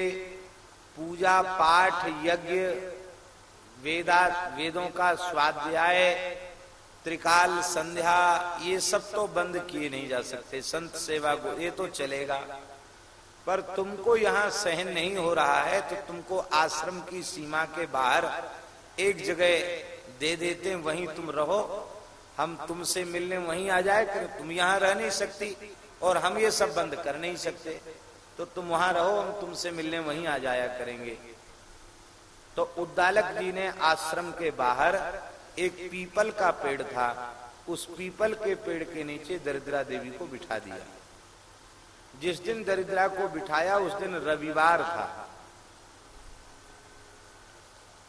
पूजा पाठ यज्ञ वेदा, वेदों का स्वाध्याय त्रिकाल, संध्या, ये सब तो बंद किए नहीं जा सकते। संत सेवा को, ये तो चलेगा। पर तुमको यहाँ सहन नहीं हो रहा है तो तुमको आश्रम की सीमा के बाहर एक जगह दे देते, वहीं तुम रहो। हम तुमसे मिलने वहीं आ जाए कर तुम यहाँ रह नहीं सकती, और हम ये सब बंद कर नहीं सकते। तो तुम वहाँ रहो, हम तुमसे मिलने वहीं आ जाया करेंगे। तो उद्दालक जी ने आश्रम के बाहर एक पीपल का पेड़ था, उस पीपल के पेड़ के नीचे दरिद्रा देवी को बिठा दिया। जिस दिन दरिद्रा को बिठाया, उस दिन रविवार था।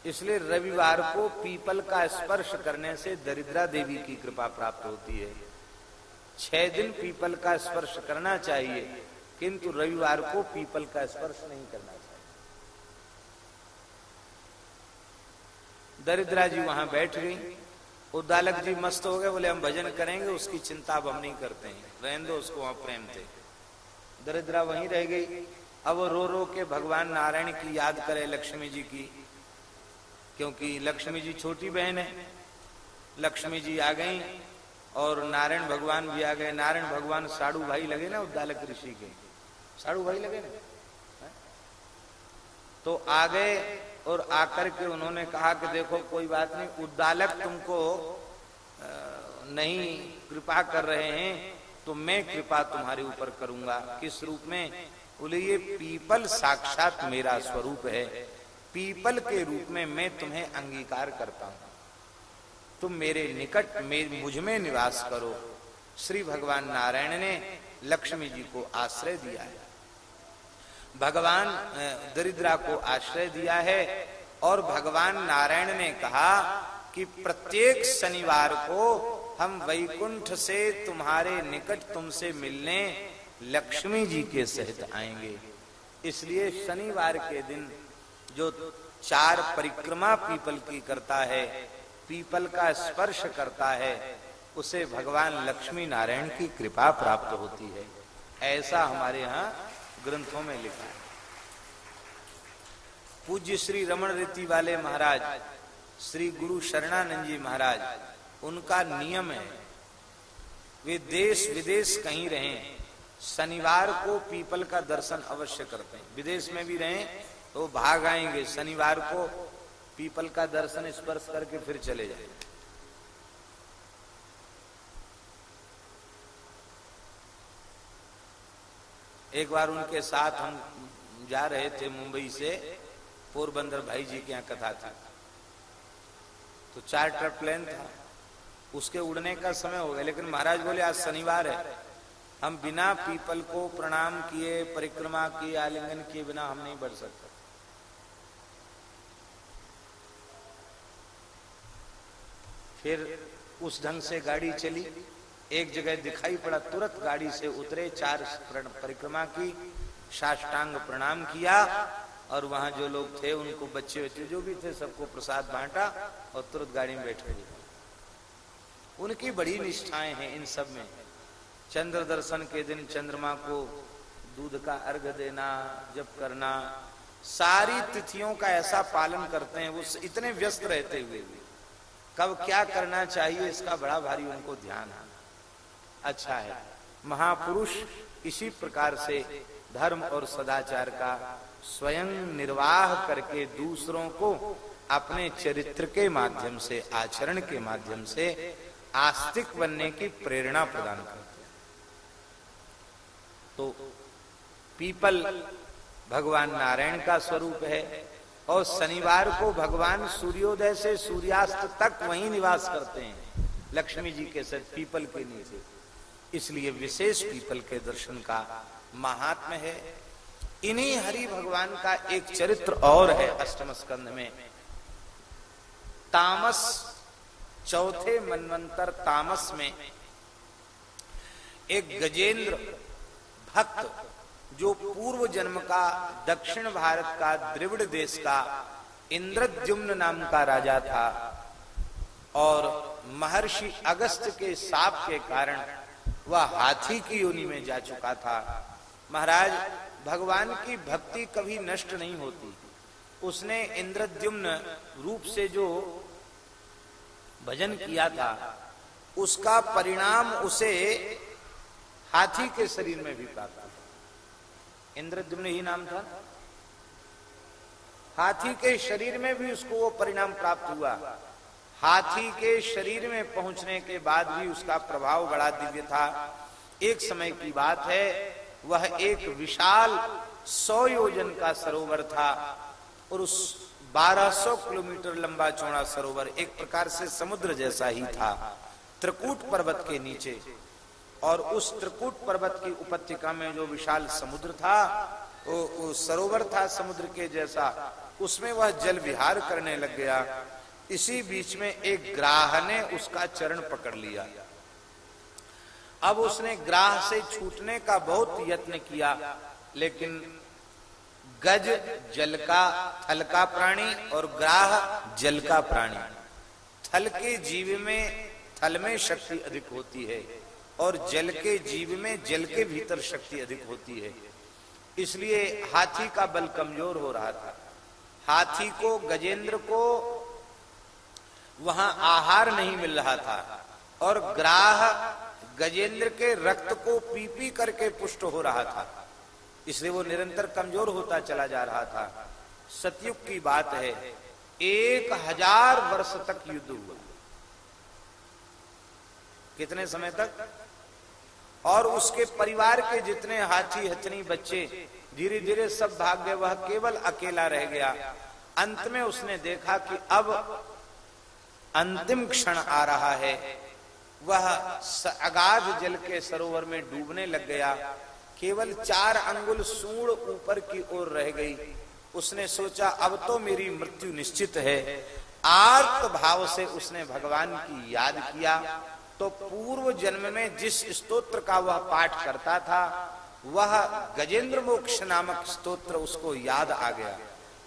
इसलिए रविवार को पीपल का स्पर्श करने से दरिद्रा देवी की कृपा प्राप्त होती है। छह दिन पीपल का स्पर्श करना चाहिए, किंतु रविवार को पीपल का स्पर्श नहीं करना चाहिए दरिद्रा जी वहाँ बैठ गई। उद्दालक जी मस्त हो गए, बोले, हम भजन करेंगे, उसकी चिंता अब हम नहीं करते हैं। रहने दो, उसको वहाँ प्रेम थे। दरिद्रा वहीं रह गई। अब रो रो के भगवान नारायण की याद करे लक्ष्मी जी की, क्योंकि लक्ष्मी जी छोटी बहन है। लक्ष्मी जी आ गई और नारायण भगवान भी आ गए। नारायण भगवान साड़ू भाई लगे ना उद्दालक ऋषि के? साड़ू भाई लगे ना? तो आ गए और आकर के उन्होंने कहा कि देखो, कोई बात नहीं, उद्दालक तुमको नहीं कृपा कर रहे हैं तो मैं कृपा तुम्हारे ऊपर करूँगा। किस रूप में? बोले, ये पीपल साक्षात मेरा स्वरूप है। पीपल के रूप में मैं तुम्हें अंगीकार करता हूँ। तुम मेरे निकट मुझमें निवास करो। श्री भगवान नारायण ने लक्ष्मी जी को आश्रय दिया है। भगवान दरिद्रा को आश्रय दिया है और भगवान नारायण ने कहा कि प्रत्येक शनिवार को हम वैकुंठ से तुम्हारे निकट तुमसे मिलने लक्ष्मी जी के सहित आएँगे। इसलिए शनिवार के दिन जो चार परिक्रमा पीपल की करता है, पीपल का स्पर्श करता है, उसे भगवान लक्ष्मी नारायण की कृपा प्राप्त होती है। ऐसा हमारे यहाँ ग्रंथों में लिखा है। पूज्य श्री रमन रीति वाले महाराज, श्री गुरु शरणानंद जी महाराज, उनका नियम है, वे देश विदेश कहीं रहें, शनिवार को पीपल का दर्शन अवश्य करते हैं। विदेश में भी रहें तो भाग आएँगे, शनिवार को पीपल का दर्शन स्पर्श करके फिर चले जाएँगे। एक बार उनके साथ हम जा रहे थे मुंबई से, पोरबंदर भाई जी के यहाँ कथा थी। तो चार्टर प्लेन था। उसके उड़ने का समय हो गया, लेकिन महाराज बोले, आज शनिवार है। हम बिना पीपल को प्रणाम किए, परिक्रमा किए, आलिंगन किए बिना हम नहीं बढ़ सकते। फिर उस ढंग से गाड़ी चली। एक जगह दिखाई पड़ा, तुरंत गाड़ी से उतरे, चार परिक्रमा की, साष्टांग प्रणाम किया, और वहाँ जो लोग थे, उनको बच्चे बच्चे जो भी थे, सबको प्रसाद बांटा और तुरंत गाड़ी में बैठ गए। उनकी बड़ी निष्ठाएँ हैं इन सब में। चंद्र दर्शन के दिन चंद्रमा को दूध का अर्घ देना, जप करना, सारी तिथियों का ऐसा पालन करते हैं, वो इतने व्यस्त रहते हुए भी। कब क्या करना चाहिए, इसका बड़ा भारी उनको ध्यान है। अच्छा है। महापुरुष इसी प्रकार से धर्म और सदाचार का स्वयं निर्वाह करके दूसरों को अपने चरित्र के माध्यम से, आचरण के माध्यम से आस्तिक बनने की प्रेरणा प्रदान करते हैं। तो पीपल भगवान नारायण का स्वरूप है और शनिवार को भगवान सूर्योदय से सूर्यास्त तक वहीं निवास करते हैं। लक्ष्मी जी के साथ पीपल के नीचे। इसलिए विशेष पीपल के दर्शन का महात्म है। इन्हीं हरि भगवान का एक चरित्र और है अष्टम स्कंध में। तामस, चौथे मनवंतर तामस में एक गजेंद्र भक्त जो पूर्व जन्म का, दक्षिण भारत का, द्रिविड़ देश का, इंद्रद्युम्न नाम का राजा था। और महर्षि अगस्त के साप के कारण वह हाथी की योनि में जा चुका था। महाराज, भगवान की भक्ति कभी नष्ट नहीं होती। उसने इंद्रद्युम्न रूप से जो भजन किया था, उसका परिणाम उसे हाथी के शरीर में भी प्राप्त हुआ। इंद्रद्युम्न ही नाम था। हाथी के शरीर में भी उसको वो परिणाम प्राप्त हुआ। हाथी के शरीर में पहुँचने के बाद भी उसका प्रभाव बड़ा दिव्य था। एक समय की बात है वह एक विशाल सौ योजन का सरोवर था और उस 1200 किलोमीटर लंबा चौड़ा सरोवर एक प्रकार से समुद्र जैसा ही था त्रिकूट पर्वत के नीचे। और उस त्रिकूट पर्वत की उपत्यका में जो विशाल समुद्र था वो, सरोवर था समुद्र के जैसा उसमें वह जल विहार करने लग गया। इसी बीच में एक ग्राह ने उसका चरण पकड़ लिया। अब उसने ग्राह से छूटने का बहुत यत्न किया, लेकिन गज जल का थल का प्राणी और ग्राह जल का प्राणी। थल के जीव में थल में शक्ति अधिक होती है और जल के जीव में जल के भीतर शक्ति अधिक होती है। इसलिए हाथी का बल कमज़ोर हो रहा था। हाथी को, गजेंद्र को वहाँ आहार नहीं मिल रहा था और ग्राह गजेंद्र के रक्त को पी पी करके पुष्ट हो रहा था। इसलिए वो निरंतर कमज़ोर होता चला जा रहा था। सतयुग की बात है, एक हज़ार वर्ष तक युद्ध हुआ। कितने समय तक? और उसके परिवार के जितने हाथी हथनी बच्चे धीरे धीरे सब भाग गए वह केवल अकेला रह गया। अंत में उसने देखा कि अब अंतिम क्षण आ रहा है। वह अगाध जल के सरोवर में डूबने लग गया। केवल चार अंगुल सूड़ ऊपर की ओर रह गई। उसने सोचा, अब तो मेरी मृत्यु निश्चित है। आर्त भाव से उसने भगवान की याद किया। तो पूर्व जन्म में जिस स्तोत्र का वह पाठ करता था, वह गजेंद्र मोक्ष नामक स्तोत्र उसको याद आ गया।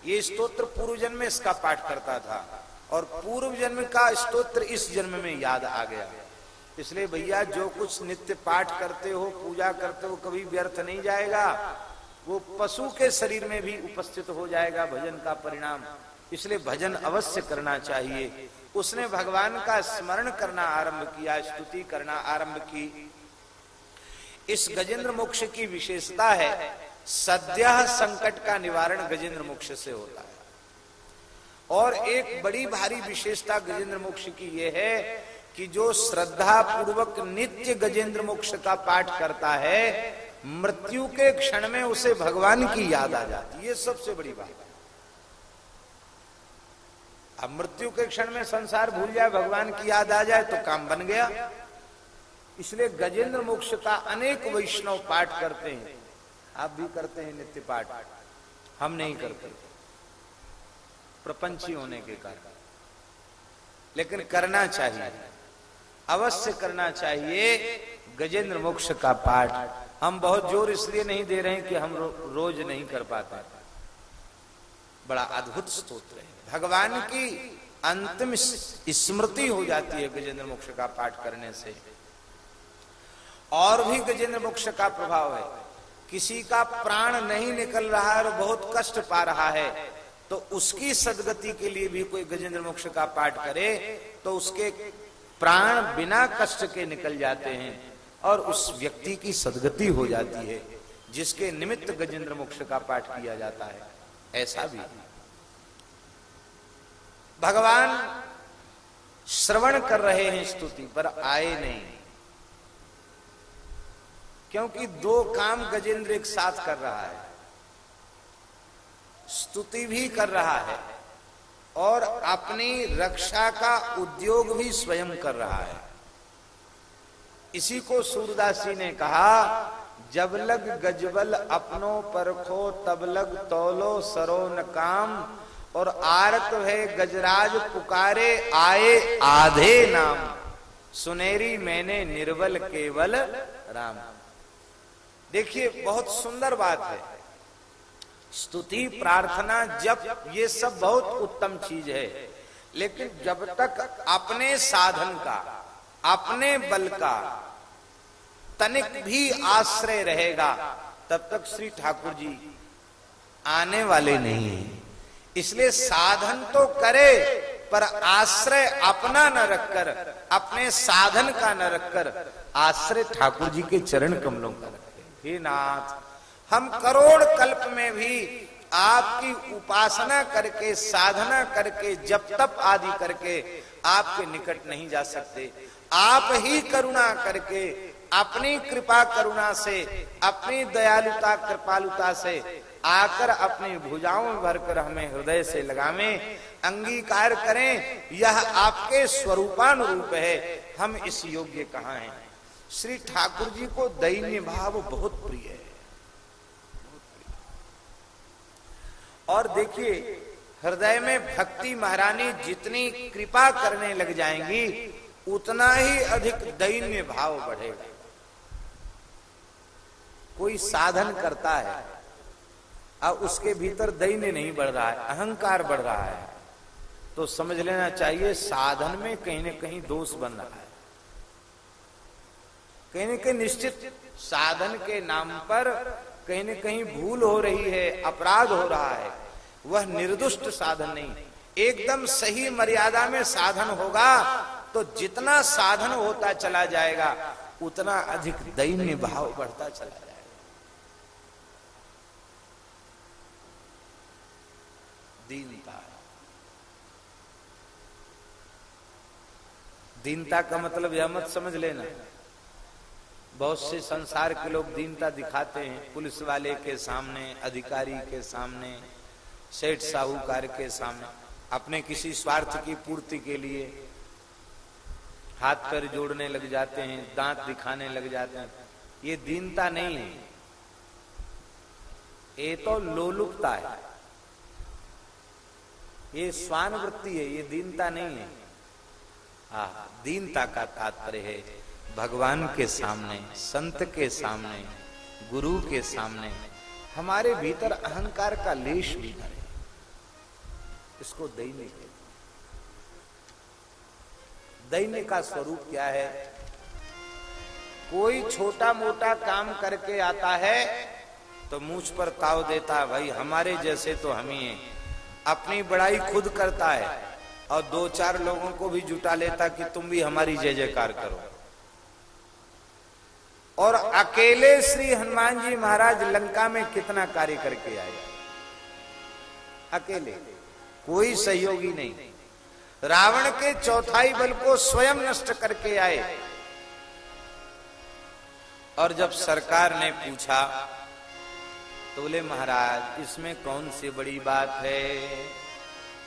ये स्तोत्र पूर्व जन्म में इसका पाठ करता था। और पूर्व जन्म का स्तोत्र इस जन्म में याद आ गया। इसलिए भैया, जो कुछ नित्य पाठ करते हो, पूजा करते हो, कभी व्यर्थ नहीं जाएगा। वो पशु के शरीर में भी उपस्थित हो जाएगा भजन का परिणाम। इसलिए भजन अवश्य करना चाहिए। उसने भगवान का स्मरण करना आरंभ किया, स्तुति करना आरंभ की। इस गजेंद्र मोक्ष की विशेषता है, सद्य संकट का निवारण गजेंद्र मोक्ष से होता है। और एक बड़ी भारी विशेषता गजेंद्र मोक्ष की यह है कि जो श्रद्धा पूर्वक नित्य गजेंद्र मोक्ष का पाठ करता है, मृत्यु के क्षण में उसे भगवान की याद आ जाती है। सबसे बड़ी बात है। अब मृत्यु के क्षण में संसार भूल जाए, भगवान की याद आ जाए तो काम बन गया। इसलिए गजेंद्र मोक्ष का अनेक वैष्णव पाठ करते हैं। आप भी करते हैं नित्य पाठ। हम नहीं करते। प्रपंची होने के कारण। लेकिन करना चाहिए। अवश्य करना चाहिए गजेंद्र मोक्ष का पाठ। हम बहुत ज़ोर इसलिए नहीं दे रहे हैं कि हम रो, रोज नहीं कर पाते। बड़ा अद्भुत स्तोत्र है। भगवान की अंतिम स्मृति हो जाती है गजेंद्र मोक्ष का पाठ करने से। और भी गजेंद्र मोक्ष का प्रभाव है। किसी का प्राण नहीं निकल रहा है और बहुत कष्ट पा रहा है। तो उसकी सदगति के लिए भी कोई गजेंद्र मोक्ष का पाठ करे तो उसके प्राण बिना कष्ट के निकल जाते हैं और उस व्यक्ति की सदगति हो जाती है, जिसके निमित्त गजेंद्र मोक्ष का पाठ किया जाता है। ऐसा भी भगवान श्रवण कर रहे हैं स्तुति, पर आए नहीं। क्योंकि दो काम गजेंद्र एक साथ कर रहा है। स्तुति भी कर रहा है और अपनी रक्षा का उद्योग भी स्वयं कर रहा है। इसी को सूरदासी ने कहा, जब लग गजबल अपनों परखो तब लग तौलो सरो न काम, और आरत है गजराज पुकारे, आए आधे नाम। सुनेरी मैंने निर्बल केवल राम। देखिए, बहुत सुंदर बात है। स्तुति, प्रार्थना जब ये सब बहुत उत्तम चीज़ है। लेकिन जब तक अपने साधन का, अपने बल का तनिक भी आश्रय रहेगा, तब तक श्री ठाकुर जी आने वाले नहीं है। इसलिए साधन तो करे, पर आश्रय अपना न रखकर, अपने साधन का न रखकर, आश्रय ठाकुर जी के चरण कमलों का रखे। हे नाथ हम करोड़ कल्प में भी आपकी उपासना करके, साधना करके, जप तप आदि करके आपके निकट नहीं जा सकते। आप ही करुणा करके, अपनी कृपा करुणा से, अपनी दयालुता, कृपालुता से आकर अपनी भुजाओं में भरकर हमें हृदय से लगावे, अंगीकार करें। यह आपके स्वरूपानुरूप है। हम इस योग्य कहा हैं? श्री ठाकुर जी को दैन्य भाव बहुत प्रिय है। और देखिए, हृदय में भक्ति महारानी जितनी कृपा करने लग जाएँगी, उतना ही अधिक दैन्य भाव बढ़ेगा। कोई साधन करता है और उसके भीतर दैन्य नहीं बढ़ रहा है, अहंकार बढ़ रहा है तो समझ लेना चाहिए, साधन में कहीं ना कहीं दोष बन रहा है। कहीं ना कहीं निश्चित साधन के नाम पर कहीं ना कहीं भूल हो रही है, अपराध हो रहा है। वह निर्दुष्ट साधन नहीं। एकदम सही मर्यादा में साधन होगा तो जितना साधन होता चला जाएगा, उतना अधिक दैन्य भाव बढ़ता चला जाएगा। दीनता। दीनता का मतलब यह मत समझ लेना। बहुत से संसार के लोग दीनता दिखाते हैं। पुलिस वाले के सामने, अधिकारी के सामने, सेठ साहूकार के सामने। अपने किसी स्वार्थ की पूर्ति के लिए हाथ पैर जोड़ने लग जाते हैं, दांत दिखाने लग जाते हैं। ये दीनता नहीं है। ये तो लोलुपता है। ये स्वान वृत्ति है, ये दीनता नहीं है। हा, दीनता का तात्पर्य है। भगवान के सामने, संत के सामने, गुरु के सामने, हमारे भीतर अहंकार का लेश भी रहे इसको दैन्य कहते दैन्य का स्वरूप क्या है? कोई छोटा मोटा काम करके आता है तो मुझ पर ताव देता है, भाई, हमारे जैसे तो हम हैं। अपनी बड़ाई खुद करता है और दो चार लोगों को भी जुटा लेता कि तुम भी हमारी जय जयकार करो। और अकेले श्री हनुमान जी महाराज लंका में कितना कार्य करके आए? अकेले। कोई सहयोगी नहीं। रावण के चौथाई बल को स्वयं नष्ट करके आए। और जब सरकार ने पूछा तो बोले महाराज, इसमें कौन सी बड़ी बात है?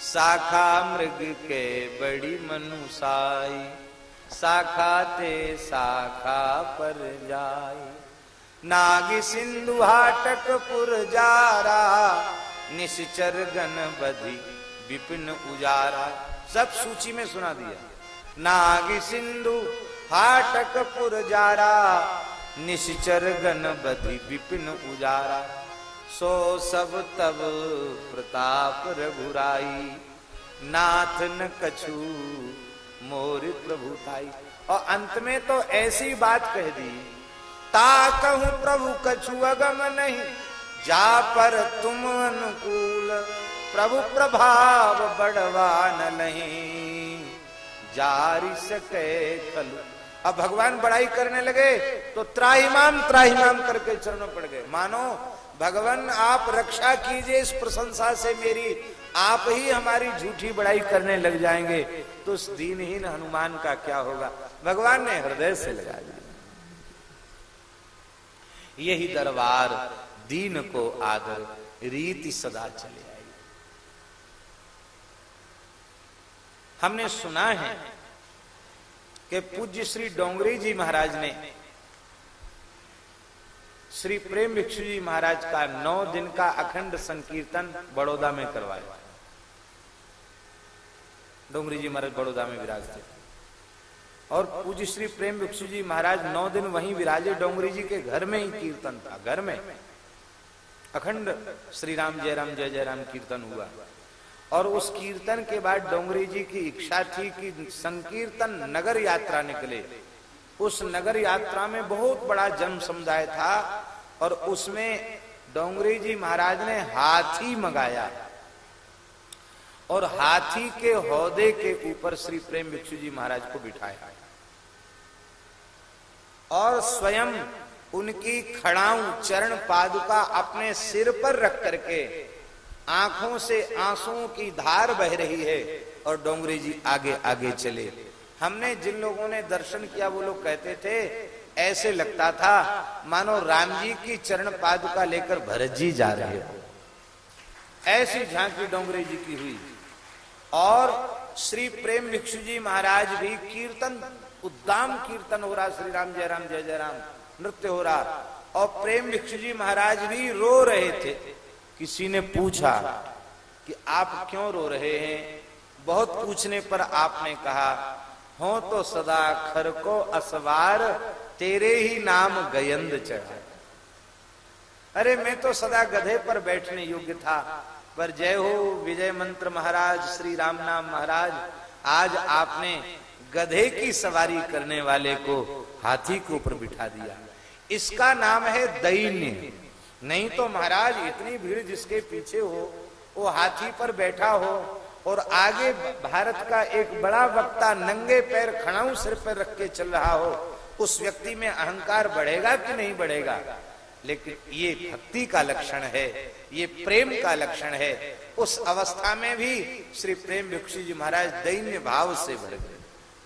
शाखा मृग के बड़ी मनुसाई शाखा ते शाखा पर जाए। नाग सिंधु हाटक पुर जारा, निश्चर गण बधि विपिन उजारा। सब सूची में सुना दिया। नाग सिंधु हाटक पुर जारा, निश्चर गण बधि विपिन उजारा। सो सब तब प्रताप रघुराई, नाथ न कछु मोर प्रभुताई और अंत में तो ऐसी बात कह दी, ता कहूँ प्रभु कछु अगम नहीं, जा पर तुम अनुकूल, प्रभु प्रभाव बढ़वान नहीं। जारी सके खलु अब भगवान बड़ाई करने लगे तो त्राहिमाम त्राहिमाम करके चरणों पड़ गए। मानो, भगवान आप रक्षा कीजिए इस प्रशंसा से मेरी आप ही हमारी झूठी बड़ाई करने लग जाएँगे तो उस दीनहीन हनुमान का क्या होगा? भगवान ने हृदय से लगा दिया। यही दरबार दीन को आदर, रीति सदा चले आई। हमने सुना है कि पूज्य श्री डोंगरी जी महाराज ने श्री प्रेम भिक्षु जी महाराज का नौ दिन का अखंड संकीर्तन बड़ौदा में करवाया। डोंगरी जी महाराज बड़ौदा में विराजते और पूज्य श्री प्रेम भिक्षु जी महाराज नौ दिन वहीं विराजे डोंगरी जी के घर में ही कीर्तन था, घर में। अखंड श्री राम, जय राम, जय जय राम कीर्तन हुआ। और उस कीर्तन के बाद डोंगरी जी की इच्छा थी कि संकीर्तन नगर यात्रा निकले। उस नगर यात्रा में बहुत बड़ा जन समुदाय था और उसमें डोंगरी जी महाराज ने हाथी मंगाया। और हाथी के हौदे के ऊपर श्री प्रेम भिक्षु जी महाराज को बिठाया। और स्वयं उनकी खड़ाऊ चरण पादुका अपने सिर पर रख करके आँखों से आंसुओं की धार बह रही है और डोंगरी जी आगे आगे चले। हमने जिन लोगों ने दर्शन किया, वो लोग कहते थे, ऐसे लगता था, मानो राम जी की चरण पादुका लेकर भरत जी जा रहे हो। ऐसी झांकी डोंगरे जी की हुई। और श्री प्रेम भिक्षु जी महाराज भी कीर्तन उद्दाम कीर्तन हो रहा, श्री राम जय राम, जय जय राम, नृत्य हो रहा। और प्रेम भिक्षु जी महाराज भी रो रहे थे। किसी ने पूछा कि आप क्यों रो रहे हैं? बहुत पूछने पर आपने कहा, हो तो सदा खर को असवार, तेरे ही नाम गयंद चढ़ा। अरे मैं तो सदा गधे पर बैठने योग्य था। पर जय हो विजय मंत्र महाराज, श्री राम नाम महाराज। आज आपने गधे की सवारी करने वाले को हाथी के ऊपर बिठा दिया। इसका नाम है दैन्य। नहीं तो महाराज, इतनी भीड़ जिसके पीछे हो, वो हाथी पर बैठा हो और आगे भारत का एक बड़ा वक्ता नंगे पैर खड़ाऊ सिर पर रख के चल रहा हो, उस व्यक्ति में अहंकार बढ़ेगा कि नहीं बढ़ेगा? लेकिन ये भक्ति का लक्षण है, ये प्रेम का लक्षण है। उस अवस्था में भी श्री प्रेम भिक्षु जी महाराज दैन्य भाव से भर गए।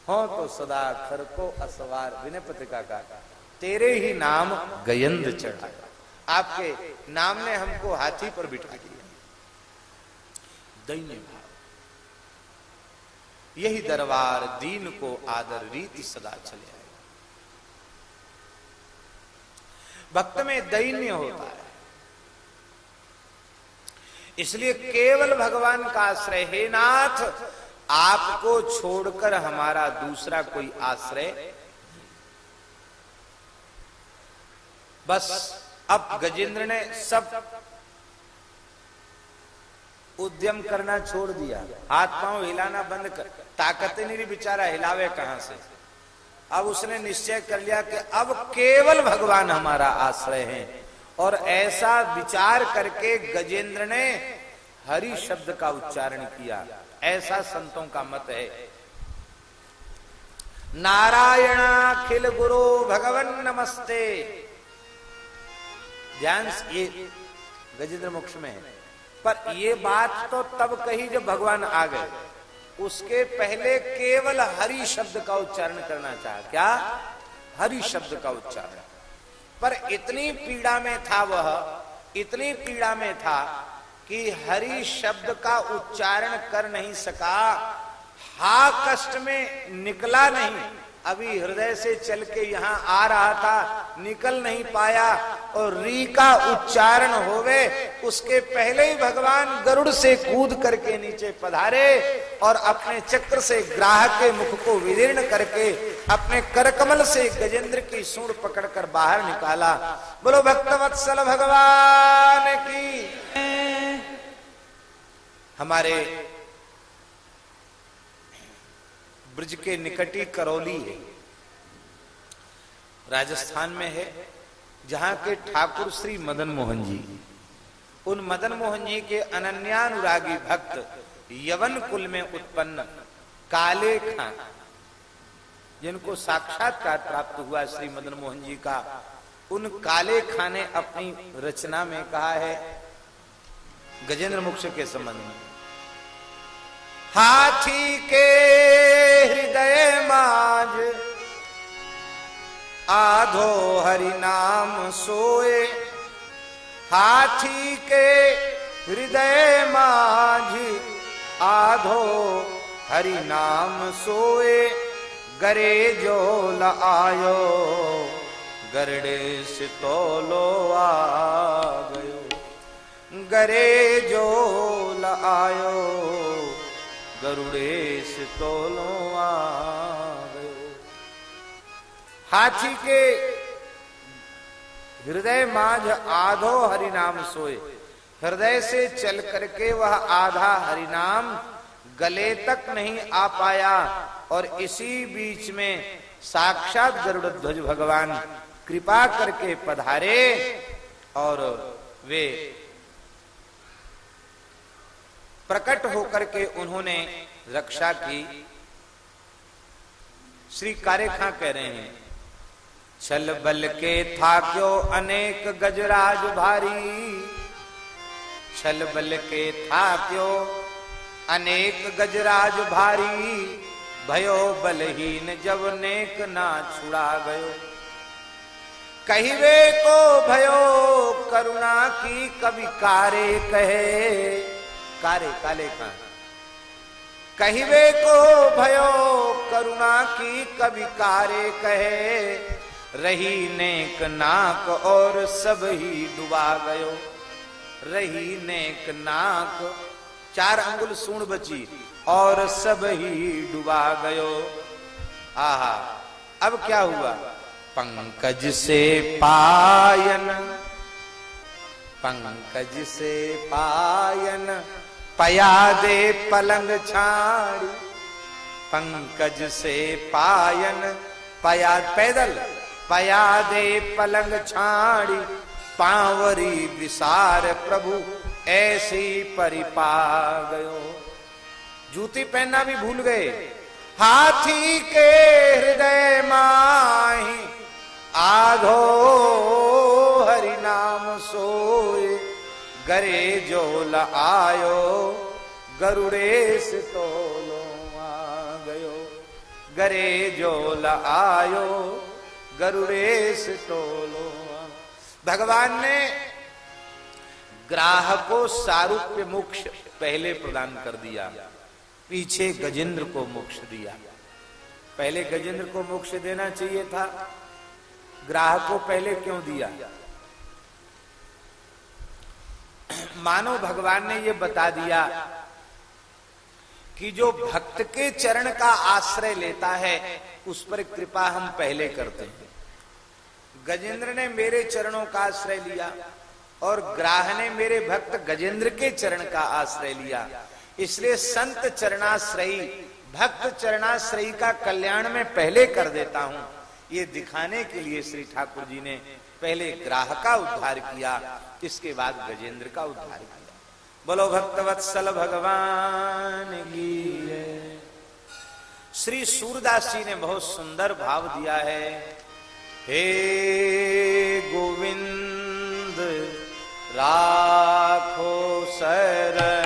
हो तो सदा खर को असवार विनय पत्रिका का तेरे ही नाम गयंद चढ़ा आपके नाम ने हमको हाथी पर बिठा दिया। दैन्य भाव। यही दरबार दीन को आदर रीति सदा चले आए भक्त में दैन्य होता है। इसलिए केवल भगवान का आश्रय, हे नाथ, आपको छोड़कर हमारा दूसरा कोई आश्रय बस अब गजेंद्र ने सब उद्यम करना छोड़ दिया। हाथ पाँव हिलाना बंद कर। ताकत नहीं बेचारा, हिलावे कहाँ से? अब उसने निश्चय कर लिया कि अब केवल भगवान हमारा आश्रय है। और ऐसा विचार करके गजेंद्र ने हरि शब्द का उच्चारण किया। ऐसा संतों का मत है। नारायणाखिल गुरु भगवान नमस्ते। ध्यान ये गजेंद्र मोक्ष में है। पर ये बात तो तब कही जब भगवान आ गए। उसके पहले केवल हरि शब्द का उच्चारण करना चाह। क्या? हरि शब्द का उच्चारण। पर इतनी पीड़ा में था वह, इतनी पीड़ा में था कि हरि शब्द का उच्चारण कर नहीं सका। हा कष्ट में निकला नहीं। अभी हृदय से चल के यहाँ आ रहा था, निकल नहीं पाया और री का उच्चारण होवे, उसके पहले ही भगवान गरुड़ से कूद करके नीचे पधारे और अपने चक्र से ग्राहक के मुख को विदीर्ण करके अपने करकमल से गजेंद्र की सूर पकड़कर बाहर निकाला। बोलो, भक्तवत्सल भगवान की। हमारे ब्रज के निकटी करौली है। राजस्थान में है, जहाँ के ठाकुर श्री मदन मोहन जी। उन मदन मोहन जी के अनन्यानुरागी भक्त यवन कुल में उत्पन्न काले खां, जिनको साक्षात्कार प्राप्त हुआ श्री मदन मोहन जी का, उन काले खां ने अपनी रचना में कहा है, गजेंद्र मुक्ष के संबंध में। हाथी के हृदय माज आधो हरि नाम सोए। हाथी के हृदय माज आधो हरि नाम सोए। गरे जो आयो। गरड़े से तोलो आ गयो। गरे जो आयो। गरुड़ेश गयो हाथी के हृदय माझ आधो हरिनाम सोए। हृदय से चल करके वह आधा हरिनाम गले तक नहीं आ पाया और इसी बीच में साक्षात गरुड़ ध्वज भगवान कृपा करके पधारे और वे प्रकट होकर के उन्होंने रक्षा की। श्री कारेखा कह रहे हैं छल बल के था क्यों अनेक गजराज भारी। छल बल के था क्यों अनेक गजराज भारी। भयो बलहीन जब नेक ना छुड़ा गयो। कहिवे को भयो करुणा की कवि कारे कहे। कारे काले का। कहिवे को भयो करुणा की कवि कारे कहे, रही नेक नाक और सब ही डुबा गयो। रही नेक नाक, चार अंगुल सूण बची और सब ही डुबा गयो। आहा, अब क्या हुआ? पंकज से पायन, पंकज से पायन। पया दे पलंग छाड़ी, पंकज से पायन पया पैदल, पया दे पलंग छाड़ी, पावरी विसार प्रभु, ऐसी परिपा गयो जूती पहनना भी भूल गए, हाथी के हृदय माही, आधो हरि नाम सोए। गरे जोल आयो गरुड़ेश तोलो आ गयो। गरे जोल आयो गरुड़ेश तोलो भगवान ने ग्राह को सारूप्य मोक्ष पहले प्रदान कर दिया, पीछे गजेंद्र को मोक्ष दिया। पहले गजेंद्र को मोक्ष देना चाहिए था, ग्राह को पहले क्यों दिया? मानो भगवान ने ये बता दिया कि जो भक्त के चरण का आश्रय लेता है, उस पर कृपा हम पहले करते हैं। गजेंद्र ने मेरे चरणों का आश्रय लिया और ग्राह ने मेरे भक्त गजेंद्र के चरण का आश्रय लिया। इसलिए संत चरणाश्रयी, भक्त चरणाश्रयी का कल्याण में पहले कर देता हूँ। ये दिखाने के लिए श्री ठाकुर जी ने पहले ग्राह का उद्धार किया, इसके बाद गजेंद्र का उद्धार किया। बोलो, भक्तवत्सल भगवान की श्री सूरदास जी ने बहुत सुंदर भाव दिया है। हे गोविंद, राखो शरण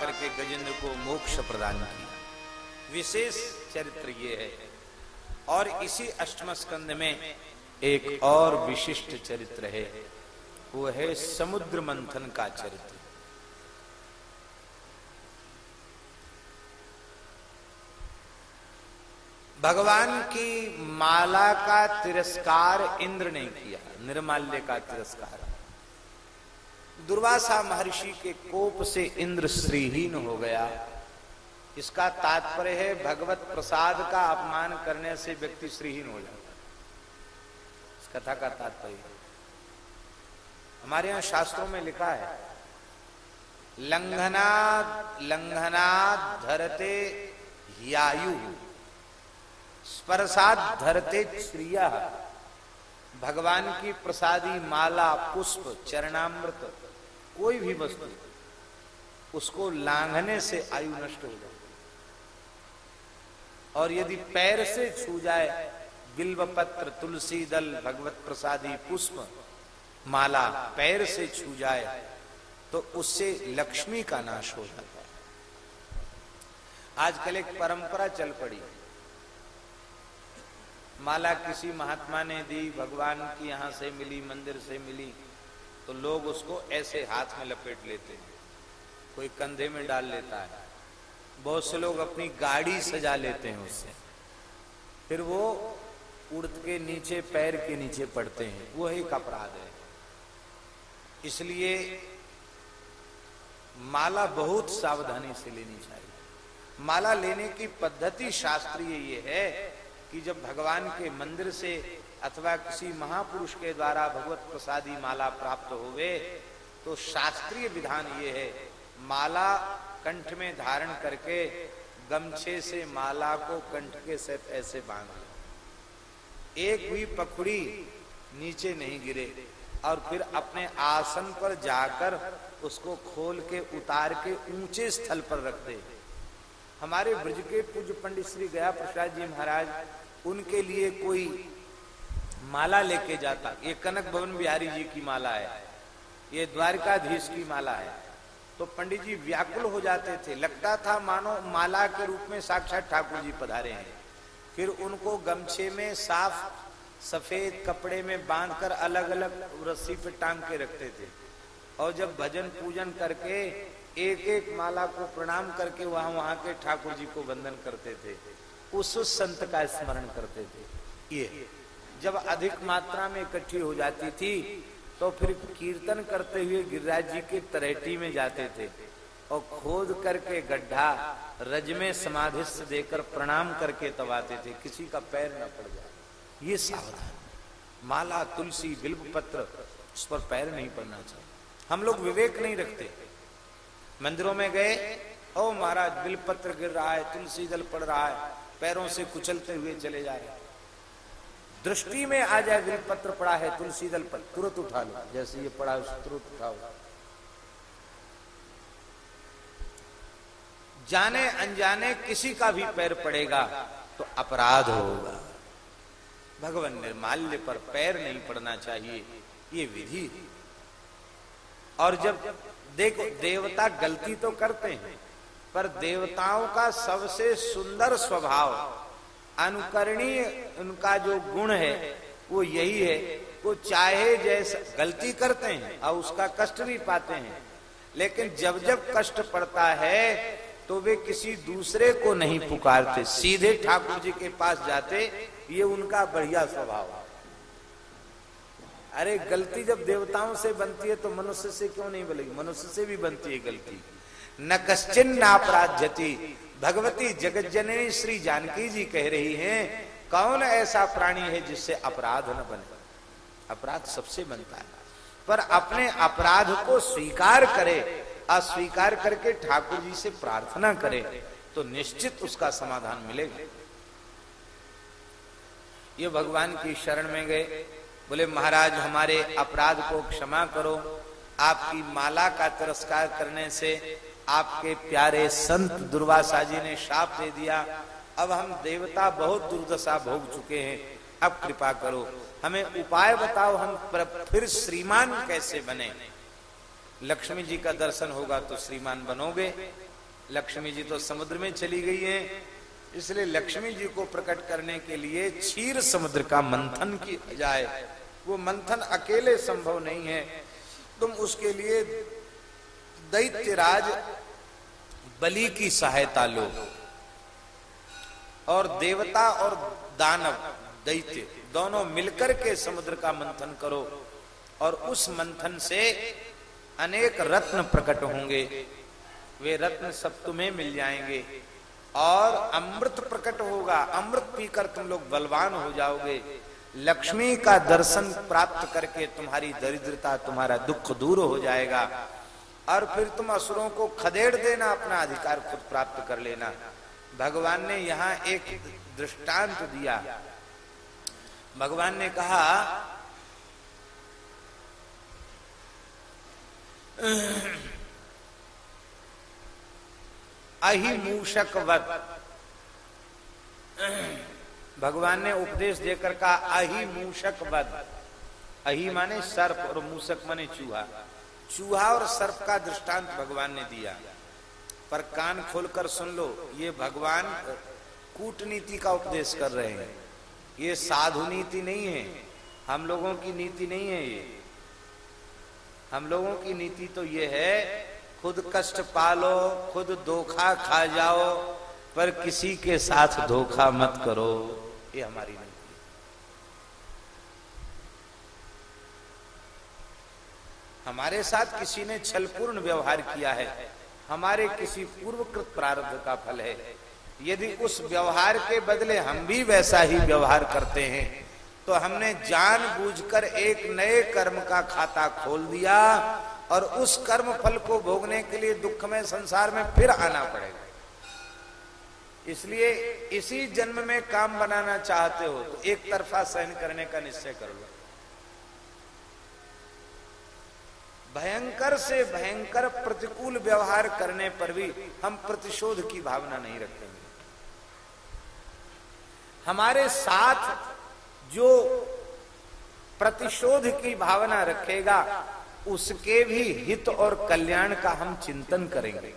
कृपा करके गजेंद्र को मोक्ष प्रदान किया। विशेष चरित्र ये है। और इसी अष्टम स्कंद में एक और विशिष्ट चरित्र है। वो है समुद्र मंथन का चरित्र। भगवान की माला का तिरस्कार इंद्र ने किया, निर्माल्य का तिरस्कार। दुर्वासा महर्षि के कोप से इंद्र श्रीहीन हो गया। इसका तात्पर्य है, भगवत प्रसाद का अपमान करने से व्यक्ति श्रीहीन हो जाता है। इस कथा का तात्पर्य हमारे यहाँ शास्त्रों में लिखा है, लंघना लंघना धरते ह्यायु स्पर्शात धरते श्रिया भगवान की प्रसादी माला पुष्प चरणामृत। कोई भी वस्तु, उसको लांघने से आयु नष्ट हो जाए और यदि पैर से छू जाए बिल्व पत्र तुलसी दल, भगवत प्रसादी, पुष्प, माला पैर से छू जाए तो उससे लक्ष्मी का नाश हो जाता है। आजकल एक परंपरा चल पड़ी माला किसी महात्मा ने दी, भगवान की यहाँ से मिली, मंदिर से मिली तो लोग उसको ऐसे हाथ में लपेट लेते हैं। कोई कंधे में डाल लेता है। बहुत से लोग अपनी गाड़ी सजा लेते हैं उससे। फिर वो उड़द के नीचे, पैर के नीचे पड़ते हैं। वो एक अपराध है। इसलिए माला बहुत सावधानी से लेनी चाहिए। माला लेने की पद्धति शास्त्रीय ये है कि जब भगवान के मंदिर से अथवा किसी महापुरुष के द्वारा भगवत प्रसादी माला प्राप्त हुए तो शास्त्रीय विधान ये है, माला कंठ में धारण करके गमछे से माला को कंठ के से ऐसे बाँध एक भी पखुड़ी नीचे नहीं गिरे और फिर अपने आसन पर जाकर उसको खोल के उतार के ऊँचे स्थल पर रख दे। हमारे ब्रज के पूज्य पंडित श्री गया प्रसाद जी महाराज, उनके लिए कोई माला लेके जाता। ये कनक भवन बिहारी जी की माला है। ये द्वारकाधीश की माला है। तो पंडित जी व्याकुल हो जाते थे। लगता था, मानो माला के रूप में साक्षात ठाकुर जी पधारे हैं। फिर उनको गमछे में साफ़ सफ़ेद कपड़े में बांधकर अलग अलग रस्सी पे टांग के रखते थे। और जब भजन पूजन करके एक एक माला को प्रणाम करके वहाँ वहाँ के ठाकुर जी को वंदन करते थे। उस संत का स्मरण करते थे। ये। जब अधिक मात्रा में इकट्ठी हो जाती थी तो फिर कीर्तन करते हुए गिरिराज जी के तरेटी में जाते थे और खोद करके गड्ढा रज में समाधिस्थ देकर प्रणाम करके तब आते थे। किसी का पैर न पड़ जाए। ये सावधान। माला, तुलसी बिल्व पत्र उस पर पैर नहीं पड़ना चाहिए। हम लोग विवेक नहीं रखते। मंदिरों में गए, ओ महाराज बिल पत्र गिर रहा है, तुलसी जल पड़ रहा है, पैरों से कुचलते हुए चले जा रहे दृष्टि में आ जाए बिल पत्र पड़ा है, तुलसी दल पर, तुरंत उठा लो। जैसे ये पड़ा है तुरंत उठाओ। जाने, अनजाने किसी का भी पैर पड़ेगा तो अपराध होगा। भगवान निर्माल्य पर पैर नहीं पड़ना चाहिए, ये विधि। और जब देखो, देवता गलती तो करते हैं, पर देवताओं का सबसे सुंदर स्वभाव अनुकरणीय उनका जो गुण है, वो यही है। वो चाहे जैसा गलती करते हैं और उसका कष्ट भी पाते हैं, लेकिन जब जब कष्ट पड़ता है तो वे किसी दूसरे को नहीं पुकारते। सीधे ठाकुर जी के पास जाते, ये उनका बढ़िया स्वभाव है। अरे, गलती जब देवताओं से बनती है तो मनुष्य से क्यों नहीं बनेगी? मनुष्य से भी बनती है गलती। न कश्चिन नापराध्यति भगवती जगत जननी श्री जानकी जी कह रही हैं, कौन ऐसा प्राणी है जिससे अपराध न बने? अपराध सबसे बनता है। पर अपने अपराध को स्वीकार करे, अस्वीकार करके ठाकुर जी से प्रार्थना करे तो निश्चित उसका समाधान मिलेगा। ये भगवान की शरण में गए। बोले, महाराज, हमारे अपराध को क्षमा करो। आपकी माला का तिरस्कार करने से आपके प्यारे संत दुर्वासा जी ने शाप दे दिया। अब हम देवता बहुत दुर्दशा भोग चुके हैं। अब कृपा करो, हमें उपाय बताओ हम फिर श्रीमान कैसे बने? लक्ष्मी जी का दर्शन होगा तो श्रीमान बनोगे। लक्ष्मी जी तो समुद्र में चली गई है, इसलिए लक्ष्मी जी को प्रकट करने के लिए क्षीर समुद्र का मंथन किया जाए। वो मंथन अकेले संभव नहीं है। तुम उसके लिए दैत्यराज बलि की सहायता लो। और देवता और दानव, दैत्य, दोनों मिलकर के समुद्र का मंथन करो और उस मंथन से अनेक रत्न प्रकट होंगे। वे रत्न सब तुम्हें मिल जाएँगे और अमृत प्रकट होगा। अमृत पीकर तुम लोग बलवान हो जाओगे। लक्ष्मी का दर्शन प्राप्त करके तुम्हारी दरिद्रता, तुम्हारा दुख दूर हो जाएगा। और फिर तुम असुरों को खदेड़ देना, अपना अधिकार खुद प्राप्त कर लेना। भगवान ने यहाँ एक दृष्टांत दिया। भगवान ने कहा अहि मूषक वत भगवान ने उपदेश देकर कहा अहिमूषक वध अहि माने सर्प और मूषक माने चूहा। चूहा और सर्प का दृष्टांत भगवान ने दिया। पर कान खोलकर सुन लो, ये भगवान कूटनीति का उपदेश कर रहे हैं। ये साधु नीति नहीं है। हम लोगों की नीति नहीं है ये। हम लोगों की नीति तो ये है, खुद कष्ट पालो, खुद धोखा खा जाओ, पर किसी के साथ धोखा मत करो। ये हमारी नीति हमारे साथ किसी ने छलपूर्ण व्यवहार किया है। हमारे किसी पूर्वकृत प्रारब्ध का फल है। यदि उस व्यवहार के बदले हम भी वैसा ही व्यवहार करते हैं तो हमने जानबूझकर एक नए कर्म का खाता खोल दिया और उस कर्म फल को भोगने के लिए दुख में संसार में फिर आना पड़ेगा। इसलिए इसी जन्म में काम बनाना चाहते हो तो एक तरफा सहन करने का निश्चय कर लो। भयंकर से भयंकर प्रतिकूल व्यवहार करने पर भी हम प्रतिशोध की भावना नहीं रखेंगे हमारे साथ जो प्रतिशोध की भावना रखेगा, उसके भी हित और कल्याण का हम चिंतन करेंगे।